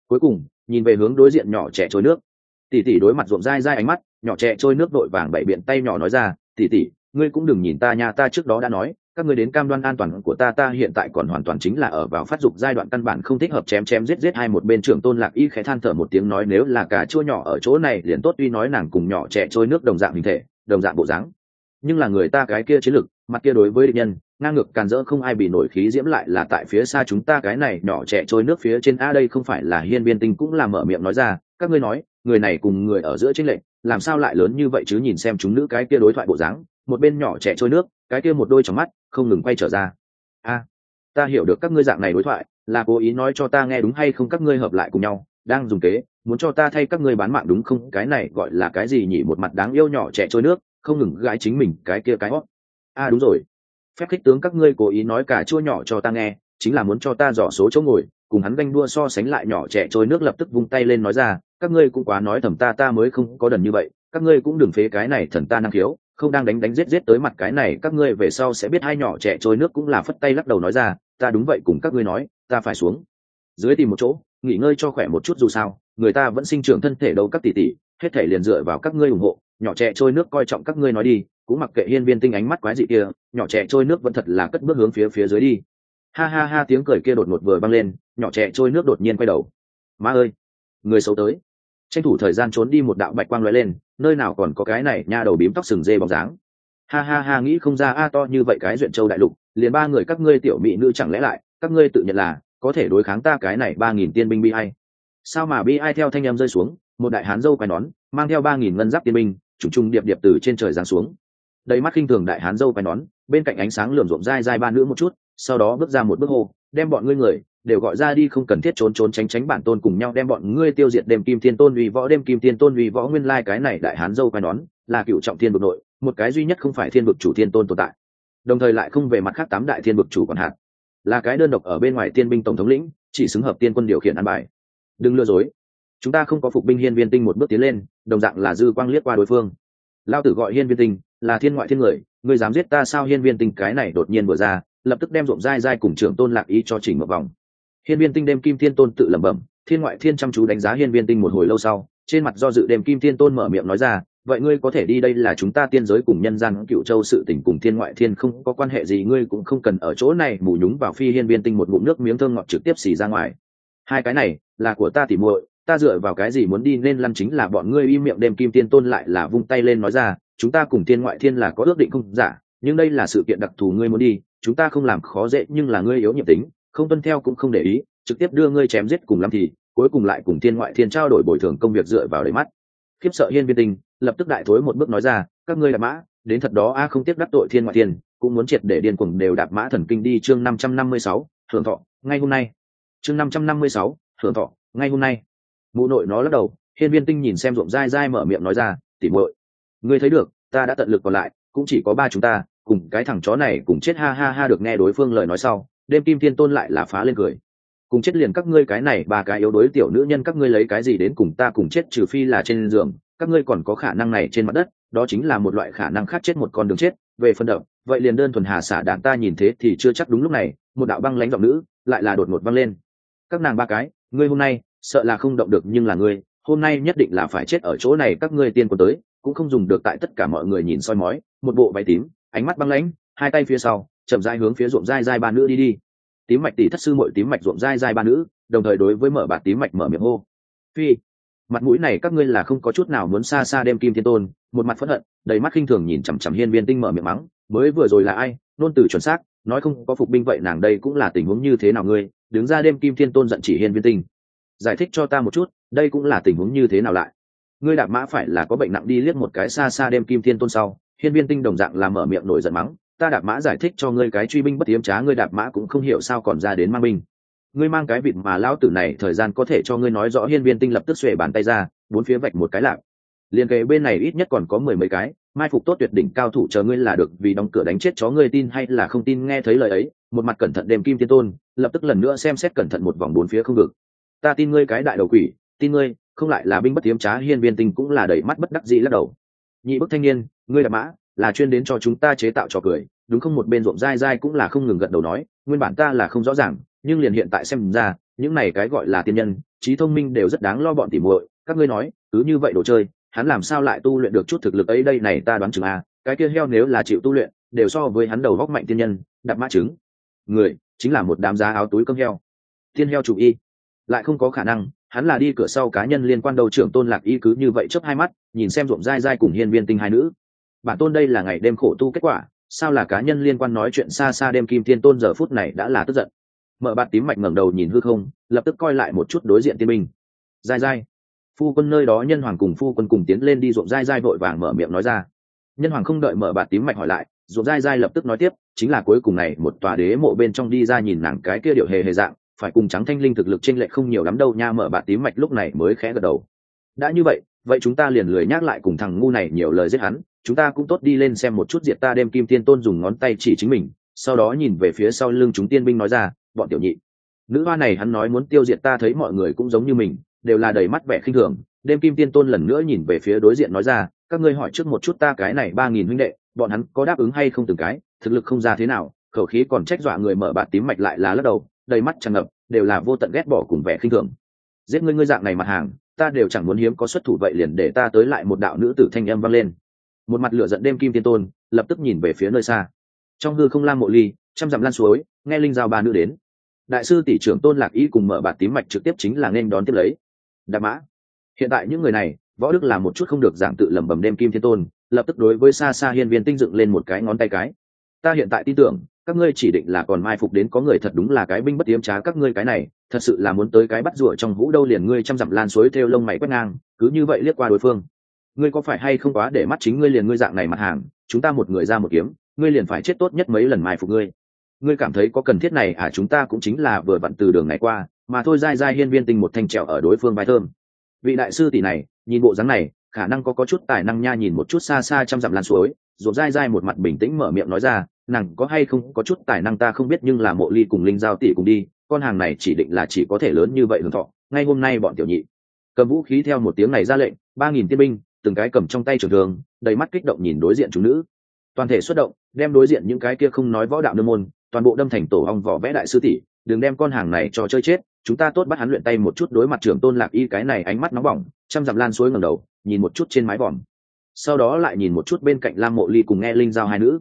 Cuối cùng, nhìn về hướng đối diện nhỏ trẻ trôi nước tỷ tỷ đối mặt ruộng dai dai ánh mắt, nhỏ trẻ trôi nước đội vàng bảy biện tay nhỏ nói ra, tỷ tỷ, ngươi cũng đừng nhìn ta nha, ta trước đó đã nói, các ngươi đến cam đoan an toàn của ta ta hiện tại còn hoàn toàn chính là ở vào phát dục giai đoạn căn bản không thích hợp chém chém giết giết hai một bên trưởng tôn lạc y khẽ than thở một tiếng nói, nếu là cả chua nhỏ ở chỗ này, liền tốt, tuy nói nàng cùng nhỏ trẻ trôi nước đồng dạng hình thể, đồng dạng bộ dáng, nhưng là người ta cái kia chiến lực, mặt kia đối với địch nhân, ngang ngược càn rỡ không ai bị nổi khí diễm lại là tại phía xa chúng ta, cái này nhỏ trẻ trôi nước phía trên, a, đây không phải là hiên viên tinh cũng là mở miệng nói ra, các ngươi nói người này cùng người ở giữa chênh lệch, làm sao lại lớn như vậy chứ nhìn xem chúng nữ cái kia đối thoại bộ dáng một bên nhỏ trẻ trôi nước cái kia một đôi trong mắt không ngừng quay trở ra. A ta hiểu được các ngươi dạng này đối thoại là cố ý nói cho ta nghe đúng hay không các ngươi hợp lại cùng nhau đang dùng kế muốn cho ta thay các ngươi bán mạng đúng không? Cái này gọi là cái gì nhỉ? Một mặt đáng yêu nhỏ trẻ trôi nước không ngừng gãi chính mình cái kia cái hót à đúng rồi. Phép khích tướng các ngươi cố ý nói cả chua nhỏ cho ta nghe chính là muốn cho ta dò số chỗ ngồi cùng hắn ganh đua so sánh lại nhỏ trẻ trôi nước lập tức vung tay lên nói ra, các ngươi cũng quá nói thầm ta ta mới không có đần như vậy, các ngươi cũng đừng phế cái này thần ta năng khiếu, không đang đánh đánh giết giết tới mặt cái này, các ngươi về sau sẽ biết hai nhỏ trẻ trôi nước cũng là phất tay lắc đầu nói ra, ta đúng vậy cùng các ngươi nói, ta phải xuống. Dưới tìm một chỗ, nghỉ ngơi cho khỏe một chút dù sao, người ta vẫn sinh trưởng thân thể đâu các tỷ tỷ, hết thể liền dựa vào các ngươi ủng hộ, nhỏ trẻ trôi nước coi trọng các ngươi nói đi, cũng mặc kệ hiên viên tinh ánh mắt quái dị kia, nhỏ trẻ trôi nước vẫn thật là cất bước hướng phía phía dưới đi ha ha ha, tiếng cười kia đột ngột vừa băng lên, nhỏ trẻ trôi nước đột nhiên quay đầu. Ma ơi, người xấu tới. Tranh thủ thời gian trốn đi một đạo bạch quang lóe lên, nơi nào còn có cái này nha đầu bím tóc sừng dê bóng dáng. Ha ha ha, nghĩ không ra a, to như vậy cái duyện châu đại lục, liền ba người các ngươi tiểu mỹ nữ chẳng lẽ lại, các ngươi tự nhận là, có thể đối kháng ta cái này ba nghìn tiên binh bi hay sao mà bi ai theo thanh em rơi xuống, một đại hán dâu quai nón, mang theo ba nghìn ngân giáp tiên binh, trùng trùng điệp điệp từ trên trời giáng xuống. Đầy mắt khinh thường đại hán dâu quai nón, bên cạnh ánh sáng lượm rộm dai dai ba nữ một chút sau đó bước ra một bước hô, đem bọn ngươi người đều gọi ra đi, không cần thiết trốn trốn tránh tránh bản tôn cùng nhau, đem bọn ngươi tiêu diệt đêm kim thiên tôn uy võ, đêm kim thiên tôn uy võ nguyên lai cái này đại hán dâu quai nón là cựu trọng thiên bực nội, một cái duy nhất không phải thiên vực chủ thiên tôn tồn tại. Đồng thời lại không về mặt khác tám đại thiên vực chủ còn hạn. Là cái đơn độc ở bên ngoài tiên binh tổng thống lĩnh, chỉ xứng hợp tiên quân điều khiển ăn bài. Đừng lừa dối. Chúng ta không có phục binh hiên viên tinh một bước tiến lên, đồng dạng là dư quang liếc qua đối phương. Lao tử gọi hiên viên tinh, là thiên ngoại thiên người, ngươi dám giết ta sao hiên viên tinh? Cái này đột nhiên vừa ra lập tức đem ruộng dai dai cùng trưởng tôn lạc ý cho chỉnh một vòng. Hiên viên tinh đêm kim thiên tôn tự lẩm bẩm, thiên ngoại thiên chăm chú đánh giá hiên viên tinh một hồi lâu sau, trên mặt do dự đêm kim thiên tôn mở miệng nói ra, vậy ngươi có thể đi đây là chúng ta tiên giới cùng nhân gian cựu châu sự tình cùng thiên ngoại thiên không có quan hệ gì, ngươi cũng không cần ở chỗ này mù nhúng vào phi hiên viên tinh một ngụm nước miếng thơm ngọt trực tiếp xì ra ngoài. Hai cái này, là của ta tỉ muội, ta dựa vào cái gì muốn đi nên lăn chính là bọn ngươi im miệng đêm kim tiên tôn lại là vung tay lên nói ra, chúng ta cùng thiên ngoại thiên là có ước định không? Giả nhưng đây là sự kiện đặc thù ngươi muốn đi, chúng ta không làm khó dễ nhưng là ngươi yếu nhiệm tính, không tuân theo cũng không để ý, trực tiếp đưa ngươi chém giết cùng lắm thì, cuối cùng lại cùng thiên ngoại thiên trao đổi bồi thường công việc dựa vào đầy mắt. Khiếp sợ hiên viên tinh, lập tức đại thối một bước nói ra, các ngươi đạp mã, đến thật đó a không tiếp đắc tội thiên ngoại thiên, cũng muốn triệt để điên cuồng đều đạp mã thần kinh đi chương năm trăm năm mươi sáu thượng thọ, ngay hôm nay. Chương năm trăm năm mươi sáu thượng thọ, ngay hôm nay. Mụ nội nó lắc đầu, hiên viên tinh nhìn xem ruộng dai dai mở miệng nói ra, tỉ muội, ngươi thấy được, ta đã tận lực còn lại cũng chỉ có ba chúng ta, cùng cái thằng chó này cùng chết ha ha ha được nghe đối phương lời nói sau, đêm kim thiên tôn lại là phá lên cười. Cùng chết liền các ngươi cái này, ba cái yếu đối tiểu nữ nhân các ngươi lấy cái gì đến cùng ta cùng chết trừ phi là trên giường, các ngươi còn có khả năng này trên mặt đất, đó chính là một loại khả năng khác chết một con đường chết, về phân đậm vậy liền đơn thuần hà xả đạn ta nhìn thế thì chưa chắc đúng lúc này, một đạo băng lãnh giọng nữ lại là đột ngột văng lên. Các nàng ba cái, ngươi hôm nay sợ là không động được nhưng là ngươi, hôm nay nhất định là phải chết ở chỗ này các ngươi tiên quân tới cũng không dùng được tại tất cả mọi người nhìn soi mói, một bộ váy tím, ánh mắt băng lãnh, hai tay phía sau, chậm dai hướng phía ruộng dai dai ba nữ đi đi. Tím mạch tỷ thất sư mội tím mạch ruộng dai dai ba nữ, đồng thời đối với mở bạt tím mạch mở miệng hô. Phi, mặt mũi này các ngươi là không có chút nào muốn xa xa đem kim thiên tôn, một mặt phẫn hận, đầy mắt khinh thường nhìn chằm chằm hiên viên tinh mở miệng mắng, mới vừa rồi là ai, nôn từ chuẩn xác, nói không có phục binh vậy nàng đây cũng là tình huống như thế nào ngươi, đứng ra đêm kim thiên tôn giận chỉ hiên viên tinh. Giải thích cho ta một chút, đây cũng là tình huống như thế nào lại? Ngươi đạp mã phải là có bệnh nặng đi liếc một cái xa xa đem kim thiên tôn sau, hiên viên tinh đồng dạng làm mở miệng nổi giận mắng, ta đạp mã giải thích cho ngươi cái truy binh bất tiếm trá, ngươi đạp mã cũng không hiểu sao còn ra đến mang binh. Ngươi mang cái vịt mà lão tử này thời gian có thể cho ngươi nói rõ, hiên viên tinh lập tức xuề bàn tay ra, bốn phía vạch một cái lạc. Liền kề bên này ít nhất còn có mười mấy cái, mai phục tốt tuyệt đỉnh cao thủ chờ ngươi là được vì đóng cửa đánh chết chó ngươi tin hay là không tin nghe thấy lời ấy, một mặt cẩn thận đem kim thiên tôn, lập tức lần nữa xem xét cẩn thận một vòng bốn phía không được ta tin ngươi cái đại đầu quỷ, tin ngươi không lại là binh bất tiếm trá, hiên viên tinh cũng là đầy mắt bất đắc dĩ lắc đầu. Nhị bức thanh niên, ngươi đạp mã, là chuyên đến cho chúng ta chế tạo trò cười, đúng không? Một bên ruộng dai dai cũng là không ngừng gật đầu nói, nguyên bản ta là không rõ ràng, nhưng liền hiện tại xem ra, những này cái gọi là tiên nhân, trí thông minh đều rất đáng lo bọn tỉ muội. Các ngươi nói, cứ như vậy đồ chơi, hắn làm sao lại tu luyện được chút thực lực ấy đây này ta đoán chừng a cái kia heo nếu là chịu tu luyện, đều so với hắn đầu góc mạnh tiên nhân đặt mã trứng. Người, chính là một đám giá áo túi cơm heo. Tiên heo chủ y, lại không có khả năng hắn là đi cửa sau cá nhân liên quan đầu trưởng tôn lạc y cứ như vậy chớp hai mắt, nhìn xem ruộng dai dai cùng hiên viên tinh hai nữ. Bản tôn đây là ngày đêm khổ tu kết quả, sao là cá nhân liên quan nói chuyện xa xa đêm kim thiên tôn giờ phút này đã là tức giận. Mở bạt tím mạch ngẩng đầu nhìn hư không, lập tức coi lại một chút đối diện tiên minh dai dai. Phu quân nơi đó nhân hoàng cùng phu quân cùng tiến lên đi ruộng dai dai vội vàng mở miệng nói ra. Nhân hoàng không đợi mở bạt tím mạch hỏi lại, ruộng dai dai lập tức nói tiếp, chính là cuối cùng này một tòa đế mộ bên trong đi ra nhìn nàng cái kia điệu hề hề dạng phải cùng trắng thanh linh thực lực trên lệ không nhiều lắm đâu nha, mở bạt tím mạch lúc này mới khẽ gật đầu. Đã như vậy vậy chúng ta liền lười nhắc lại cùng thằng ngu này nhiều lời giết hắn, chúng ta cũng tốt đi lên xem một chút diệt ta đem kim tiên tôn dùng ngón tay chỉ chính mình, sau đó nhìn về phía sau lưng chúng tiên binh nói ra, bọn tiểu nhị. Nữ hoa này hắn nói muốn tiêu diệt ta thấy mọi người cũng giống như mình, đều là đầy mắt vẻ khinh thường. Đêm kim tiên tôn lần nữa nhìn về phía đối diện nói ra, các ngươi hỏi trước một chút ta cái này ba nghìn huynh đệ, bọn hắn có đáp ứng hay không từng cái, thực lực không ra thế nào, khẩu khí còn trách dọa người mở bạt tím mạch lại là lắc đầu đầy mắt tràn ngập, đều là vô tận ghét bỏ cùng vẻ khinh thường. Giết ngươi ngươi dạng này mặt hàng, ta đều chẳng muốn hiếm có xuất thủ vậy liền để ta tới lại một đạo nữ tử thanh âm vang lên. Một mặt lửa giận đêm kim tiên tôn, lập tức nhìn về phía nơi xa. Trong hư không lam mộ ly, trăm dặm lan suối, nghe linh giao ba nữ đến. Đại sư tỷ trưởng tôn lạc y cùng mở bạt tím mạch trực tiếp chính là nên đón tiếp lấy. Đạp mã. Hiện tại những người này, võ đức là một chút không được giảng tự lẩm bẩm đêm kim thiên tôn, lập tức đối với xa xa hiên viên tinh dựng lên một cái ngón tay cái. Ta hiện tại tin tưởng các ngươi chỉ định là còn mai phục đến có người thật đúng là cái binh bất tiếm trá các ngươi cái này, thật sự là muốn tới cái bắt rủa trong hũ đâu liền ngươi trăm dặm lan suối theo lông mày quét ngang, cứ như vậy liếc qua đối phương. Ngươi có phải hay không quá để mắt chính ngươi liền ngươi dạng này mặt hàng, chúng ta một người ra một kiếm, ngươi liền phải chết tốt nhất mấy lần mai phục ngươi. Ngươi cảm thấy có cần thiết này à chúng ta cũng chính là vừa vặn từ đường này qua, mà thôi dai dai hiên viên tinh một thanh trèo ở đối phương vai thơm. Vị đại sư tỷ này, nhìn bộ dáng này, khả năng có có chút tài năng nha, nhìn một chút xa xa trăm dặm lan suối rồi dai dai một mặt bình tĩnh mở miệng nói ra, nàng có hay không có chút tài năng ta không biết nhưng là mộ ly cùng linh giao tỷ cùng đi, con hàng này chỉ định là chỉ có thể lớn như vậy hưởng thọ, ngay hôm nay bọn tiểu nhị. Cầm vũ khí theo một tiếng này ra lệnh, ba nghìn tiên binh, từng cái cầm trong tay trường thường đầy mắt kích động nhìn đối diện chúng nữ. Toàn thể xuất động, đem đối diện những cái kia không nói võ đạo nơ môn, toàn bộ đâm thành tổ ong vỏ vẽ đại sư tỷ, đừng đem con hàng này cho chơi chết, chúng ta tốt bắt hắn luyện tay một chút. Đối mặt trưởng tôn lạc y, cái này ánh mắt nóng bỏng chăm dặm lan suối ngầm đầu, nhìn một chút trên mái vòm sau đó lại nhìn một chút bên cạnh lam mộ ly cùng nghe linh giao hai nữ.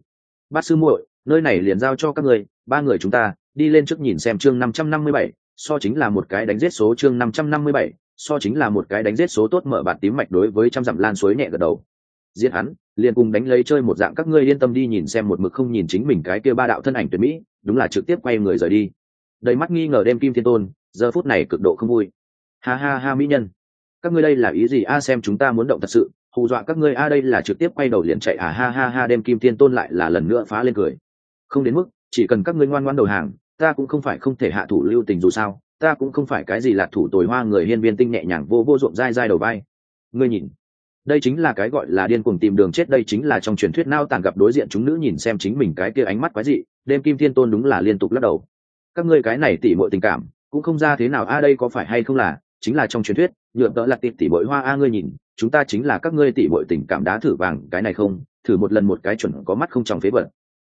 Bát sư muội, nơi này liền giao cho các người ba người chúng ta, đi lên trước nhìn xem chương năm trăm năm mươi bảy, so chính là một cái đánh giết số chương năm trăm năm mươi bảy, so chính là một cái đánh giết số tốt mở bạt tím mạch đối với trăm dặm lan suối nhẹ gật đầu. Giết hắn, liền cùng đánh lấy chơi một dạng các ngươi yên tâm đi nhìn xem một mực không nhìn chính mình cái kia ba đạo thân ảnh tuyệt mỹ, đúng là trực tiếp quay người rời đi. Đầy mắt nghi ngờ đem kim thiên tôn, giờ phút này cực độ không vui. Ha ha ha mỹ nhân, các ngươi đây là ý gì? A, xem chúng ta muốn động thật sự hù dọa các ngươi, a, đây là trực tiếp quay đầu liền chạy à ha ha ha, đêm kim thiên tôn lại là lần nữa phá lên cười. Không đến mức, chỉ cần các ngươi ngoan ngoan đầu hàng, ta cũng không phải không thể hạ thủ lưu tình dù sao, ta cũng không phải cái gì là thủ tồi hoa người hiên viên tinh nhẹ nhàng vô vô ruộng dai dai đầu vai. Ngươi nhìn, đây chính là cái gọi là điên cuồng tìm đường chết, đây chính là trong truyền thuyết nao tàn gặp đối diện chúng nữ nhìn xem chính mình cái kia ánh mắt quái dị, đêm kim thiên tôn đúng là liên tục lắc đầu. Các ngươi cái này tỉ mọi tình cảm, cũng không ra thế nào, a, đây có phải hay không là, chính là trong truyền thuyết, nhựa đỡ lạc tịp tỉ bội hoa, a, ngươi nhìn chúng ta chính là các ngươi tỉ bội tình cảm đá thử vàng, cái này không? Thử một lần một cái chuẩn có mắt không trong phế vật.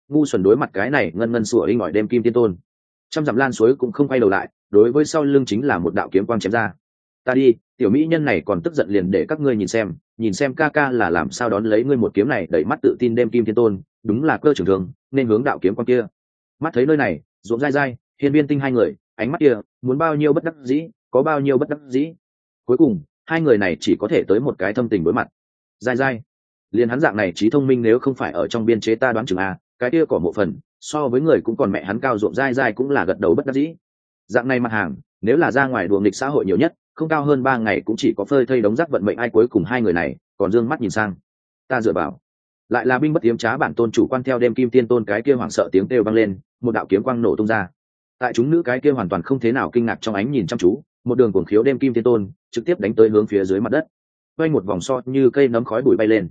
Ngu xuẩn đối mặt cái này, ngân ngân sủa inh ỏi đêm kim thiên tôn. Trăm dặm lan suối cũng không quay đầu lại, đối với sau lưng chính là một đạo kiếm quang chém ra. Ta đi, tiểu mỹ nhân này còn tức giận liền để các ngươi nhìn xem nhìn xem ca ca là làm sao đón lấy ngươi một kiếm này, đẩy mắt tự tin đêm kim thiên tôn, đúng là cơ trưởng thường, nên hướng đạo kiếm quang kia. Mắt thấy nơi này, ruộng dai dai, hiên viên tinh hai người, ánh mắt kia, muốn bao nhiêu bất đắc dĩ, có bao nhiêu bất đắc dĩ. Cuối cùng hai người này chỉ có thể tới một cái thâm tình đối mặt. Dai dai. Liền hắn dạng này trí thông minh nếu không phải ở trong biên chế ta đoán chừng a, cái kia cỏ một phần, so với người cũng còn mẹ hắn cao ruộng, dai dai cũng là gật đầu bất đắc dĩ. Dạng này mặt hàng, nếu là ra ngoài đùa nghịch xã hội nhiều nhất, không cao hơn ba ngày cũng chỉ có phơi thây đống rác vận mệnh ai cuối cùng hai người này, còn d ư ơ n g mắt nhìn sang. Ta dựa vào. Lại là binh bất tiếm trá bản tôn chủ quan theo đêm kim tiên tôn cái kia hoảng sợ tiếng kêu vang lên, một đạo kiếm quang nổ tung ra. Tại chúng nữ cái kia hoàn toàn không thế nào kinh ngạc trong ánh nhìn chăm chú, một đường cuồng khiếu đêm kim tiên tôn trực tiếp đánh tới hướng phía dưới mặt đất. Quay một vòng so như cây nấm khói bụi bay lên.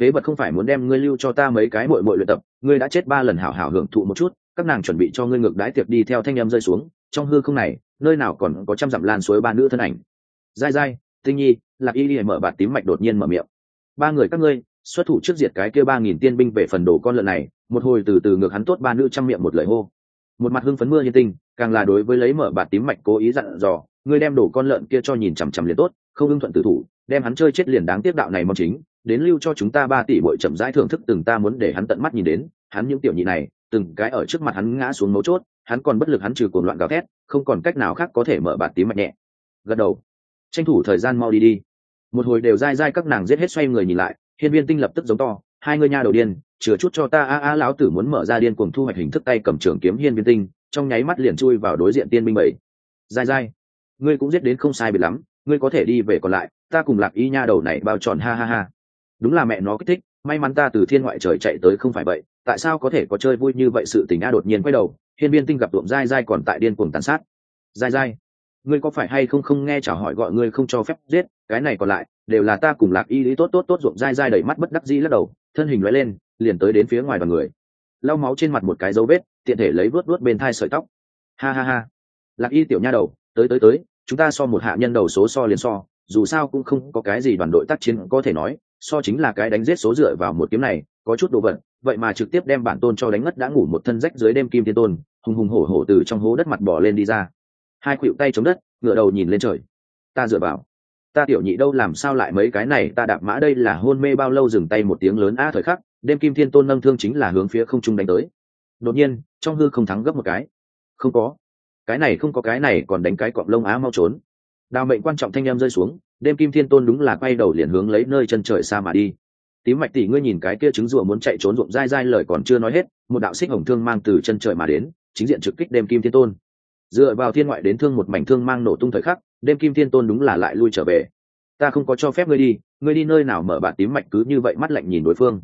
Phế vật không phải muốn đem ngươi lưu cho ta mấy cái mội mội luyện tập, ngươi đã chết ba lần hảo hảo hưởng thụ một chút, các nàng chuẩn bị cho ngươi ngược đái tiệc đi theo thanh em rơi xuống, trong hư không này, nơi nào còn có trăm dặm lan suối ba nữ thân ảnh. Dai dai, tinh nhi, lạc y đi mở bạt tím mạch đột nhiên mở miệng. Ba người các ngươi, xuất thủ trước diệt cái kia ba nghìn tiên binh về phần đồ con lợn này, một hồi từ từ ngược hắn tốt ba nữ trăm miệng một lời hô. Một mặt hưng phấn mưa như tinh, càng là đối với lấy mở bạt tím mạch cố ý dặn dò ngươi đem đổ con lợn kia cho nhìn chằm chằm liền tốt, không ưng thuận tử thủ, đem hắn chơi chết liền đáng tiếc đạo này mong chính, đến lưu cho chúng ta ba tỷ bội chậm rãi thưởng thức từng ta muốn để hắn tận mắt nhìn đến. Hắn những tiểu nhị này, từng cái ở trước mặt hắn ngã xuống mấu chốt, hắn còn bất lực hắn trừ cồn loạn gào thét, không còn cách nào khác có thể mở bạt tím mạnh nhẹ. Gật đầu. Tranh thủ thời gian mau đi đi. Một hồi đều dai dai các nàng giết hết xoay người nhìn lại, hiên viên tinh lập tức giống to, hai người nha đầu điên, chừa chút cho ta, a a, lão tử muốn mở ra điên cuồng thu hoạch hình thức tay cầm trường kiếm hiên viên tinh, trong nháy mắt liền chui vào đối diện tiên Minh bảy. Dai dai ngươi cũng giết đến không sai biệt lắm, ngươi có thể đi về còn lại, ta cùng lạc y nha đầu này bao tròn, ha ha ha. Đúng là mẹ nó kích thích, may mắn ta từ thiên ngoại trời chạy tới không phải vậy, tại sao có thể có chơi vui như vậy sự tình a đột nhiên quay đầu, hiên viên tinh gặp tuộm dai dai còn tại điên cuồng tàn sát. Dai dai, ngươi có phải hay không không nghe trả hỏi gọi ngươi không cho phép giết, cái này còn lại, đều là ta cùng lạc y lý tốt tốt tốt ruộng dai dai đẩy mắt bất đắc dĩ lắc đầu, thân hình loại lên, liền tới đến phía ngoài đoàn người. Lau máu trên mặt một cái dấu vết, tiện thể lấy vớt vớt bên thai sợi tóc. Ha ha ha. Lạc y tiểu nha đầu tới tới tới, chúng ta so một hạ nhân đầu số so liền so, dù sao cũng không có cái gì đoàn đội tác chiến có thể nói, so chính là cái đánh giết số dựa vào một kiếm này, có chút đồ vật, vậy mà trực tiếp đem bản tôn cho đánh ngất đã ngủ một thân rách dưới đêm kim thiên tôn, hùng hùng hổ hổ từ trong hố đất mặt bỏ lên đi ra. Hai khuỵu tay chống đất, ngựa đầu nhìn lên trời. Ta dựa vào. Ta tiểu nhị đâu làm sao lại mấy cái này, ta đạp mã đây là hôn mê bao lâu dừng tay một tiếng lớn a thời khắc, đêm kim thiên tôn nâng thương chính là hướng phía không trung đánh tới. Đột nhiên, trong hư không thắng gấp một cái. Không có cái này không có cái này còn đánh cái cọp lông á mau trốn. Đào mệnh quan trọng thanh em rơi xuống, đêm kim thiên tôn đúng là quay đầu liền hướng lấy nơi chân trời xa mà đi. Tím mạch tỷ ngươi nhìn cái kia trứng rùa muốn chạy trốn ruộng dai dai lời còn chưa nói hết, một đạo xích hồng thương mang từ chân trời mà đến, chính diện trực kích đêm kim thiên tôn. Dựa vào thiên ngoại đến thương một mảnh thương mang nổ tung thời khắc, đêm kim thiên tôn đúng là lại lui trở về. Ta không có cho phép ngươi đi ngươi đi nơi nào mở bản tím mạch cứ như vậy mắt lạnh nhìn đối phương.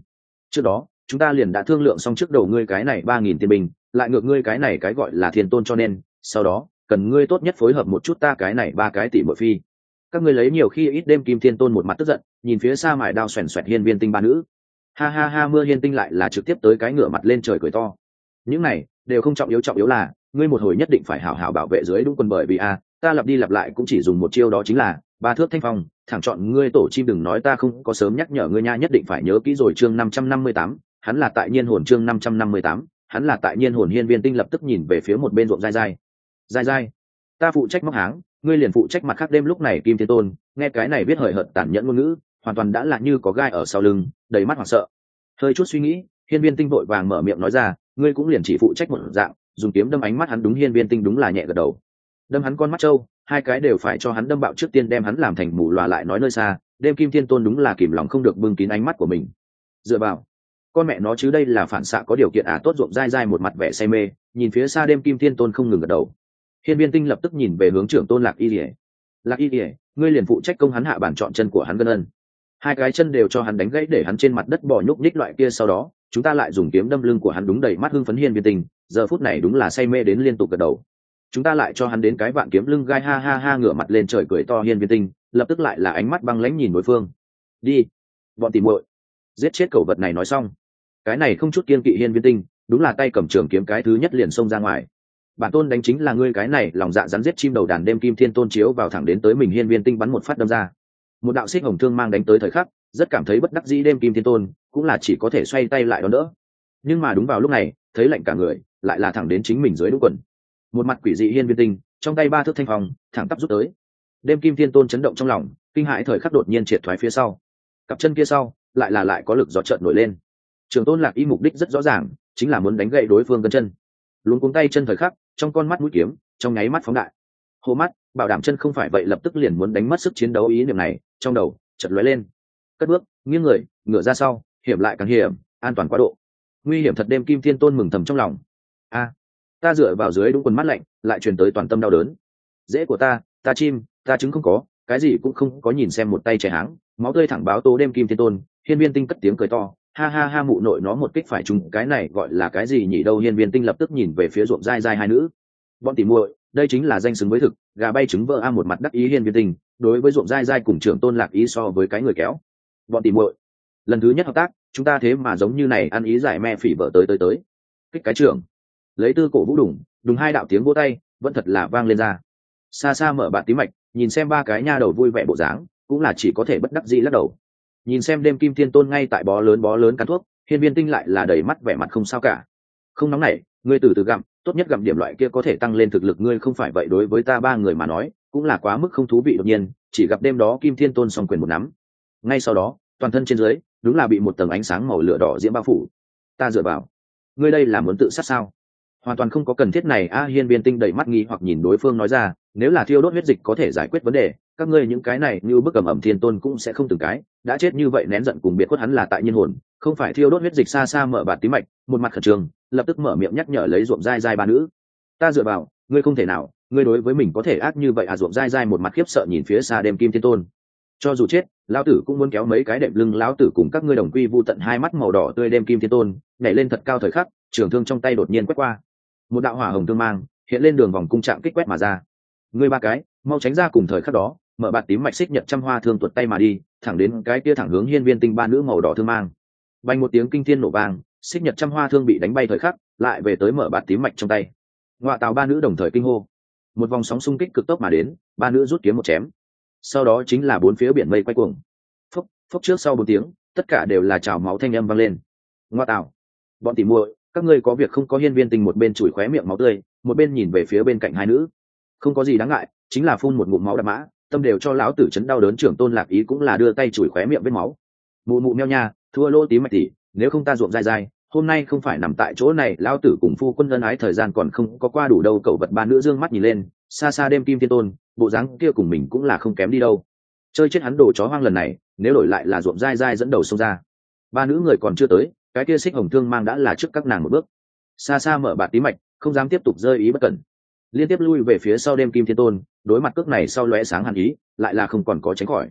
Trước đó, chúng ta liền đã thương lượng xong trước đầu ngươi cái này ba nghìn tiền bình, lại ngược ngươi cái này cái gọi là thiên tôn cho nên sau đó, cần ngươi tốt nhất phối hợp một chút ta cái này ba cái tỷ bội phi. Các ngươi lấy nhiều khi ít đêm kim thiên tôn một mặt tức giận, nhìn phía xa mải đao xoèn xoẹt hiên viên tinh ba nữ. Ha ha ha, mưa hiên tinh lại là trực tiếp tới cái ngửa mặt lên trời cười to. Những này, đều không trọng yếu trọng yếu là, ngươi một hồi nhất định phải hảo hảo bảo vệ dưới đúng quân bởi vì a, ta lặp đi lặp lại cũng chỉ dùng một chiêu đó chính là, ba thước thanh phong, thẳng chọn ngươi tổ chim đừng nói ta không có sớm nhắc nhở ngươi nha, nhất định phải nhớ kỹ rồi chương năm trăm năm mươi tám, hắn là tại nhiên hồn chương năm trăm năm mươi tám, hắn là tại nhiên hồn hiên viên tinh lập tức nhìn về phía một bên ruộng dai dai dai dai. Ta phụ trách móc háng, ngươi liền phụ trách mặt khác đêm lúc này kim thiên tôn, nghe cái này biết hời hợt tản nhẫn ngôn ngữ, hoàn toàn đã là như có gai ở sau lưng, đầy mắt hoảng sợ. Hơi chút suy nghĩ, hiên viên tinh vội vàng mở miệng nói ra, ngươi cũng liền chỉ phụ trách một dạng, dùng kiếm đâm ánh mắt hắn đúng hiên viên tinh đúng là nhẹ gật đầu. Đâm hắn con mắt trâu, hai cái đều phải cho hắn đâm bạo trước tiên đem hắn làm thành mù loà lại nói nơi xa, đêm kim thiên tôn đúng là kìm lòng không được bưng kín ánh mắt của mình. Dựa vào, con mẹ nó chứ đây là phản xạ có điều kiện ả à tốt ruộng dai dai một mặt vẻ say mê, nhìn phía xa đêm kim thiên tôn không ngừng gật đầu hiên viên tinh lập tức nhìn về hướng trưởng tôn lạc y ỉa lạc y ỉa ngươi liền phụ trách công hắn hạ bản chọn chân của hắn gân ân. Hai cái chân đều cho hắn đánh gãy để hắn trên mặt đất bỏ nhúc nhích loại kia sau đó, chúng ta lại dùng kiếm đâm lưng của hắn đúng đầy mắt hưng phấn hiên viên tinh, giờ phút này đúng là say mê đến liên tục gật đầu. Chúng ta lại cho hắn đến cái vạn kiếm lưng gai ha ha ha ngửa mặt lên trời cười to hiên viên tinh, lập tức lại là ánh mắt băng lãnh nhìn đối phương. Đi, bọn tìm muội. Giết chết cẩu vật này nói xong. Cái này không chút kiên kỵ hiên viên tinh, đúng là tay cầm trường kiếm cái thứ nhất liền xông ra ngoài bản tôn đánh chính là ngươi cái này, lòng dạ rắn giết chim đầu đàn đêm kim thiên tôn chiếu vào thẳng đến tới mình hiên viên tinh bắn một phát đâm ra. Một đạo xích hồng thương mang đánh tới thời khắc, rất cảm thấy bất đắc dĩ đêm kim thiên tôn, cũng là chỉ có thể xoay tay lại đón đỡ. Nhưng mà đúng vào lúc này, thấy lạnh cả người, lại là thẳng đến chính mình dưới đúng quần. Một mặt quỷ dị hiên viên tinh, trong tay ba thước thanh phòng thẳng tắp rút tới. Đêm kim thiên tôn chấn động trong lòng, kinh hãi thời khắc đột nhiên triệt thoái phía sau. Cặp chân kia sau, lại là lại có lực gió trợn nổi lên. Trường tôn lạc y mục đích rất rõ ràng, chính là muốn đánh gậy đối phương cân chân. Luôn cuống tay chân thời khắc trong con mắt mũi kiếm, trong nháy mắt phóng đại. Hô mắt, bảo đảm chân không phải vậy lập tức liền muốn đánh mất sức chiến đấu ý niệm này, trong đầu chật lóe lên. Cất bước, nghiêng người, ngửa ra sau, hiểm lại càng hiểm, an toàn quá độ. Nguy hiểm thật đêm kim thiên tôn mừng thầm trong lòng. A, ta dựa vào dưới đúng quần mắt lạnh, lại truyền tới toàn tâm đau đớn. Dễ của ta ta chim, ta chứng không có, cái gì cũng không có nhìn xem một tay trẻ háng. Máu tươi thẳng báo tố đêm kim thiên tôn, hiên viên tinh cất tiếng cười to ha ha ha, mụ nội nó một kích phải trùng, cái này gọi là cái gì nhỉ? Đâu hiên viên tinh lập tức nhìn về phía ruộng dai dai hai nữ. Bọn tỉ muội, đây chính là danh xứng với thực, gà bay trứng vỡ a một mặt đắc ý hiên viên tinh, đối với ruộng dai dai cùng trưởng tôn lạc ý so với cái người kéo. Bọn tỉ muội, lần thứ nhất hợp tác, chúng ta thế mà giống như này ăn ý giải me phỉ vợ tới tới tới. Kích cái trưởng. Lấy tư cổ vũ đủng đúng hai đạo tiếng vỗ tay, vẫn thật là vang lên ra. Xa xa mở bạn tí mạch, nhìn xem ba cái nha đầu vui vẻ bộ dáng, cũng là chỉ có thể bất đắc dĩ lắc đầu nhìn xem đêm kim thiên tôn ngay tại bó lớn bó lớn cắn thuốc, hiên viên tinh lại là đầy mắt vẻ mặt không sao cả. Không nóng nảy ngươi từ từ gặm, tốt nhất gặm điểm loại kia có thể tăng lên thực lực ngươi không phải vậy đối với ta ba người mà nói, cũng là quá mức không thú vị đột nhiên, chỉ gặp đêm đó kim thiên tôn xong quyền một nắm. Ngay sau đó, toàn thân trên dưới, đúng là bị một tầng ánh sáng màu lửa đỏ diễm bao phủ. Ta dựa vào. Ngươi đây là muốn tự sát sao? Hoàn toàn không có cần thiết này, a, hiên viên tinh đầy mắt nghi hoặc nhìn đối phương nói ra, nếu là thiêu đốt huyết dịch có thể giải quyết vấn đề các ngươi những cái này như bức ẩm ẩm thiên tôn cũng sẽ không từng cái, đã chết như vậy nén giận cùng biệt khuất hắn là tại nhiên hồn, không phải thiêu đốt huyết dịch xa xa mở bạt tí mạch, một mặt khẩn trương, lập tức mở miệng nhắc nhở lấy ruộng dai dai ba nữ. Ta dựa vào, ngươi không thể nào, ngươi đối với mình có thể ác như vậy à? Ruộng dai dai một mặt khiếp sợ nhìn phía xa đêm kim thiên tôn. Cho dù chết, lão tử cũng muốn kéo mấy cái đệm lưng lão tử cùng các ngươi đồng quy vu tận hai mắt màu đỏ tươi đêm kim thiên tôn, nhảy lên thật cao thời khắc, trường thương trong tay đột nhiên quét qua. Một đạo hỏa hồng thương mang, hiện lên đường vòng cung trạng kích quét mà ra. Ngươi ba cái, mau tránh ra cùng thời khắc đó mở bạt tím mạch xích nhật trăm hoa thương tuột tay mà đi, thẳng đến cái kia thẳng hướng hiên viên tinh ba nữ màu đỏ thương mang. Bay một tiếng kinh thiên nổ vang, xích nhật trăm hoa thương bị đánh bay thời khắc, lại về tới mở bạt tím mạch trong tay. Ngoại tào ba nữ đồng thời kinh hô. Một vòng sóng xung kích cực tốc mà đến, ba nữ rút kiếm một chém. Sau đó chính là bốn phía biển mây quay cuồng. Phốc phốc trước sau bốn tiếng, tất cả đều là trào máu thanh âm vang lên. Ngoa tạo bọn tỉ muội, các ngươi có việc không có hiên viên tình một bên chùi khóe miệng máu tươi, một bên nhìn về phía bên cạnh hai nữ. Không có gì đáng ngại, chính là phun một ngụm máu đạp mã tâm đều cho lão tử chấn đau đớn, trưởng tôn lạc ý cũng là đưa tay chùi khóe miệng vết máu. Mụ mụ meo nha, thua lô tí mạch tỉ nếu không ta ruộng dai dai, hôm nay không phải nằm tại chỗ này, lão tử cùng phu quân ân ái thời gian còn không có qua đủ đâu, cậu vật ba nữ dương mắt nhìn lên, xa xa đêm kim thiên tôn, bộ dáng kia cùng mình cũng là không kém đi đâu. Chơi chết hắn đồ chó hoang lần này, nếu đổi lại là ruộng dai dai dẫn đầu xông ra. Ba nữ người còn chưa tới, cái kia xích hồng thương mang đã là trước các nàng một bước. Xa xa mở bạt tí mạch, không dám tiếp tục rơi ý bất cẩn liên tiếp lui về phía sau đêm kim thiên tôn, đối mặt cước này sau lóe sáng hàn ý, lại là không còn có tránh khỏi.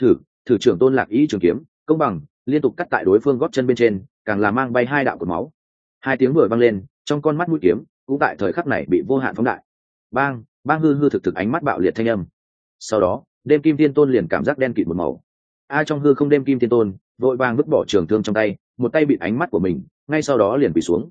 Thử thử trưởng tôn lạc ý trường kiếm, công bằng, liên tục cắt tại đối phương góp chân bên trên, càng là mang bay hai đạo của máu. Hai tiếng vừa vang lên, trong con mắt mũi kiếm, cũng tại thời khắc này bị vô hạn phóng đại. Bang bang hư hư thực thực ánh mắt bạo liệt thanh âm. Sau đó, đêm kim thiên tôn liền cảm giác đen kịt một màu. A trong hư không đêm kim thiên tôn, vội vàng vứt bỏ trường thương trong tay, một tay bị ánh mắt của mình, ngay sau đó liền bị xuống.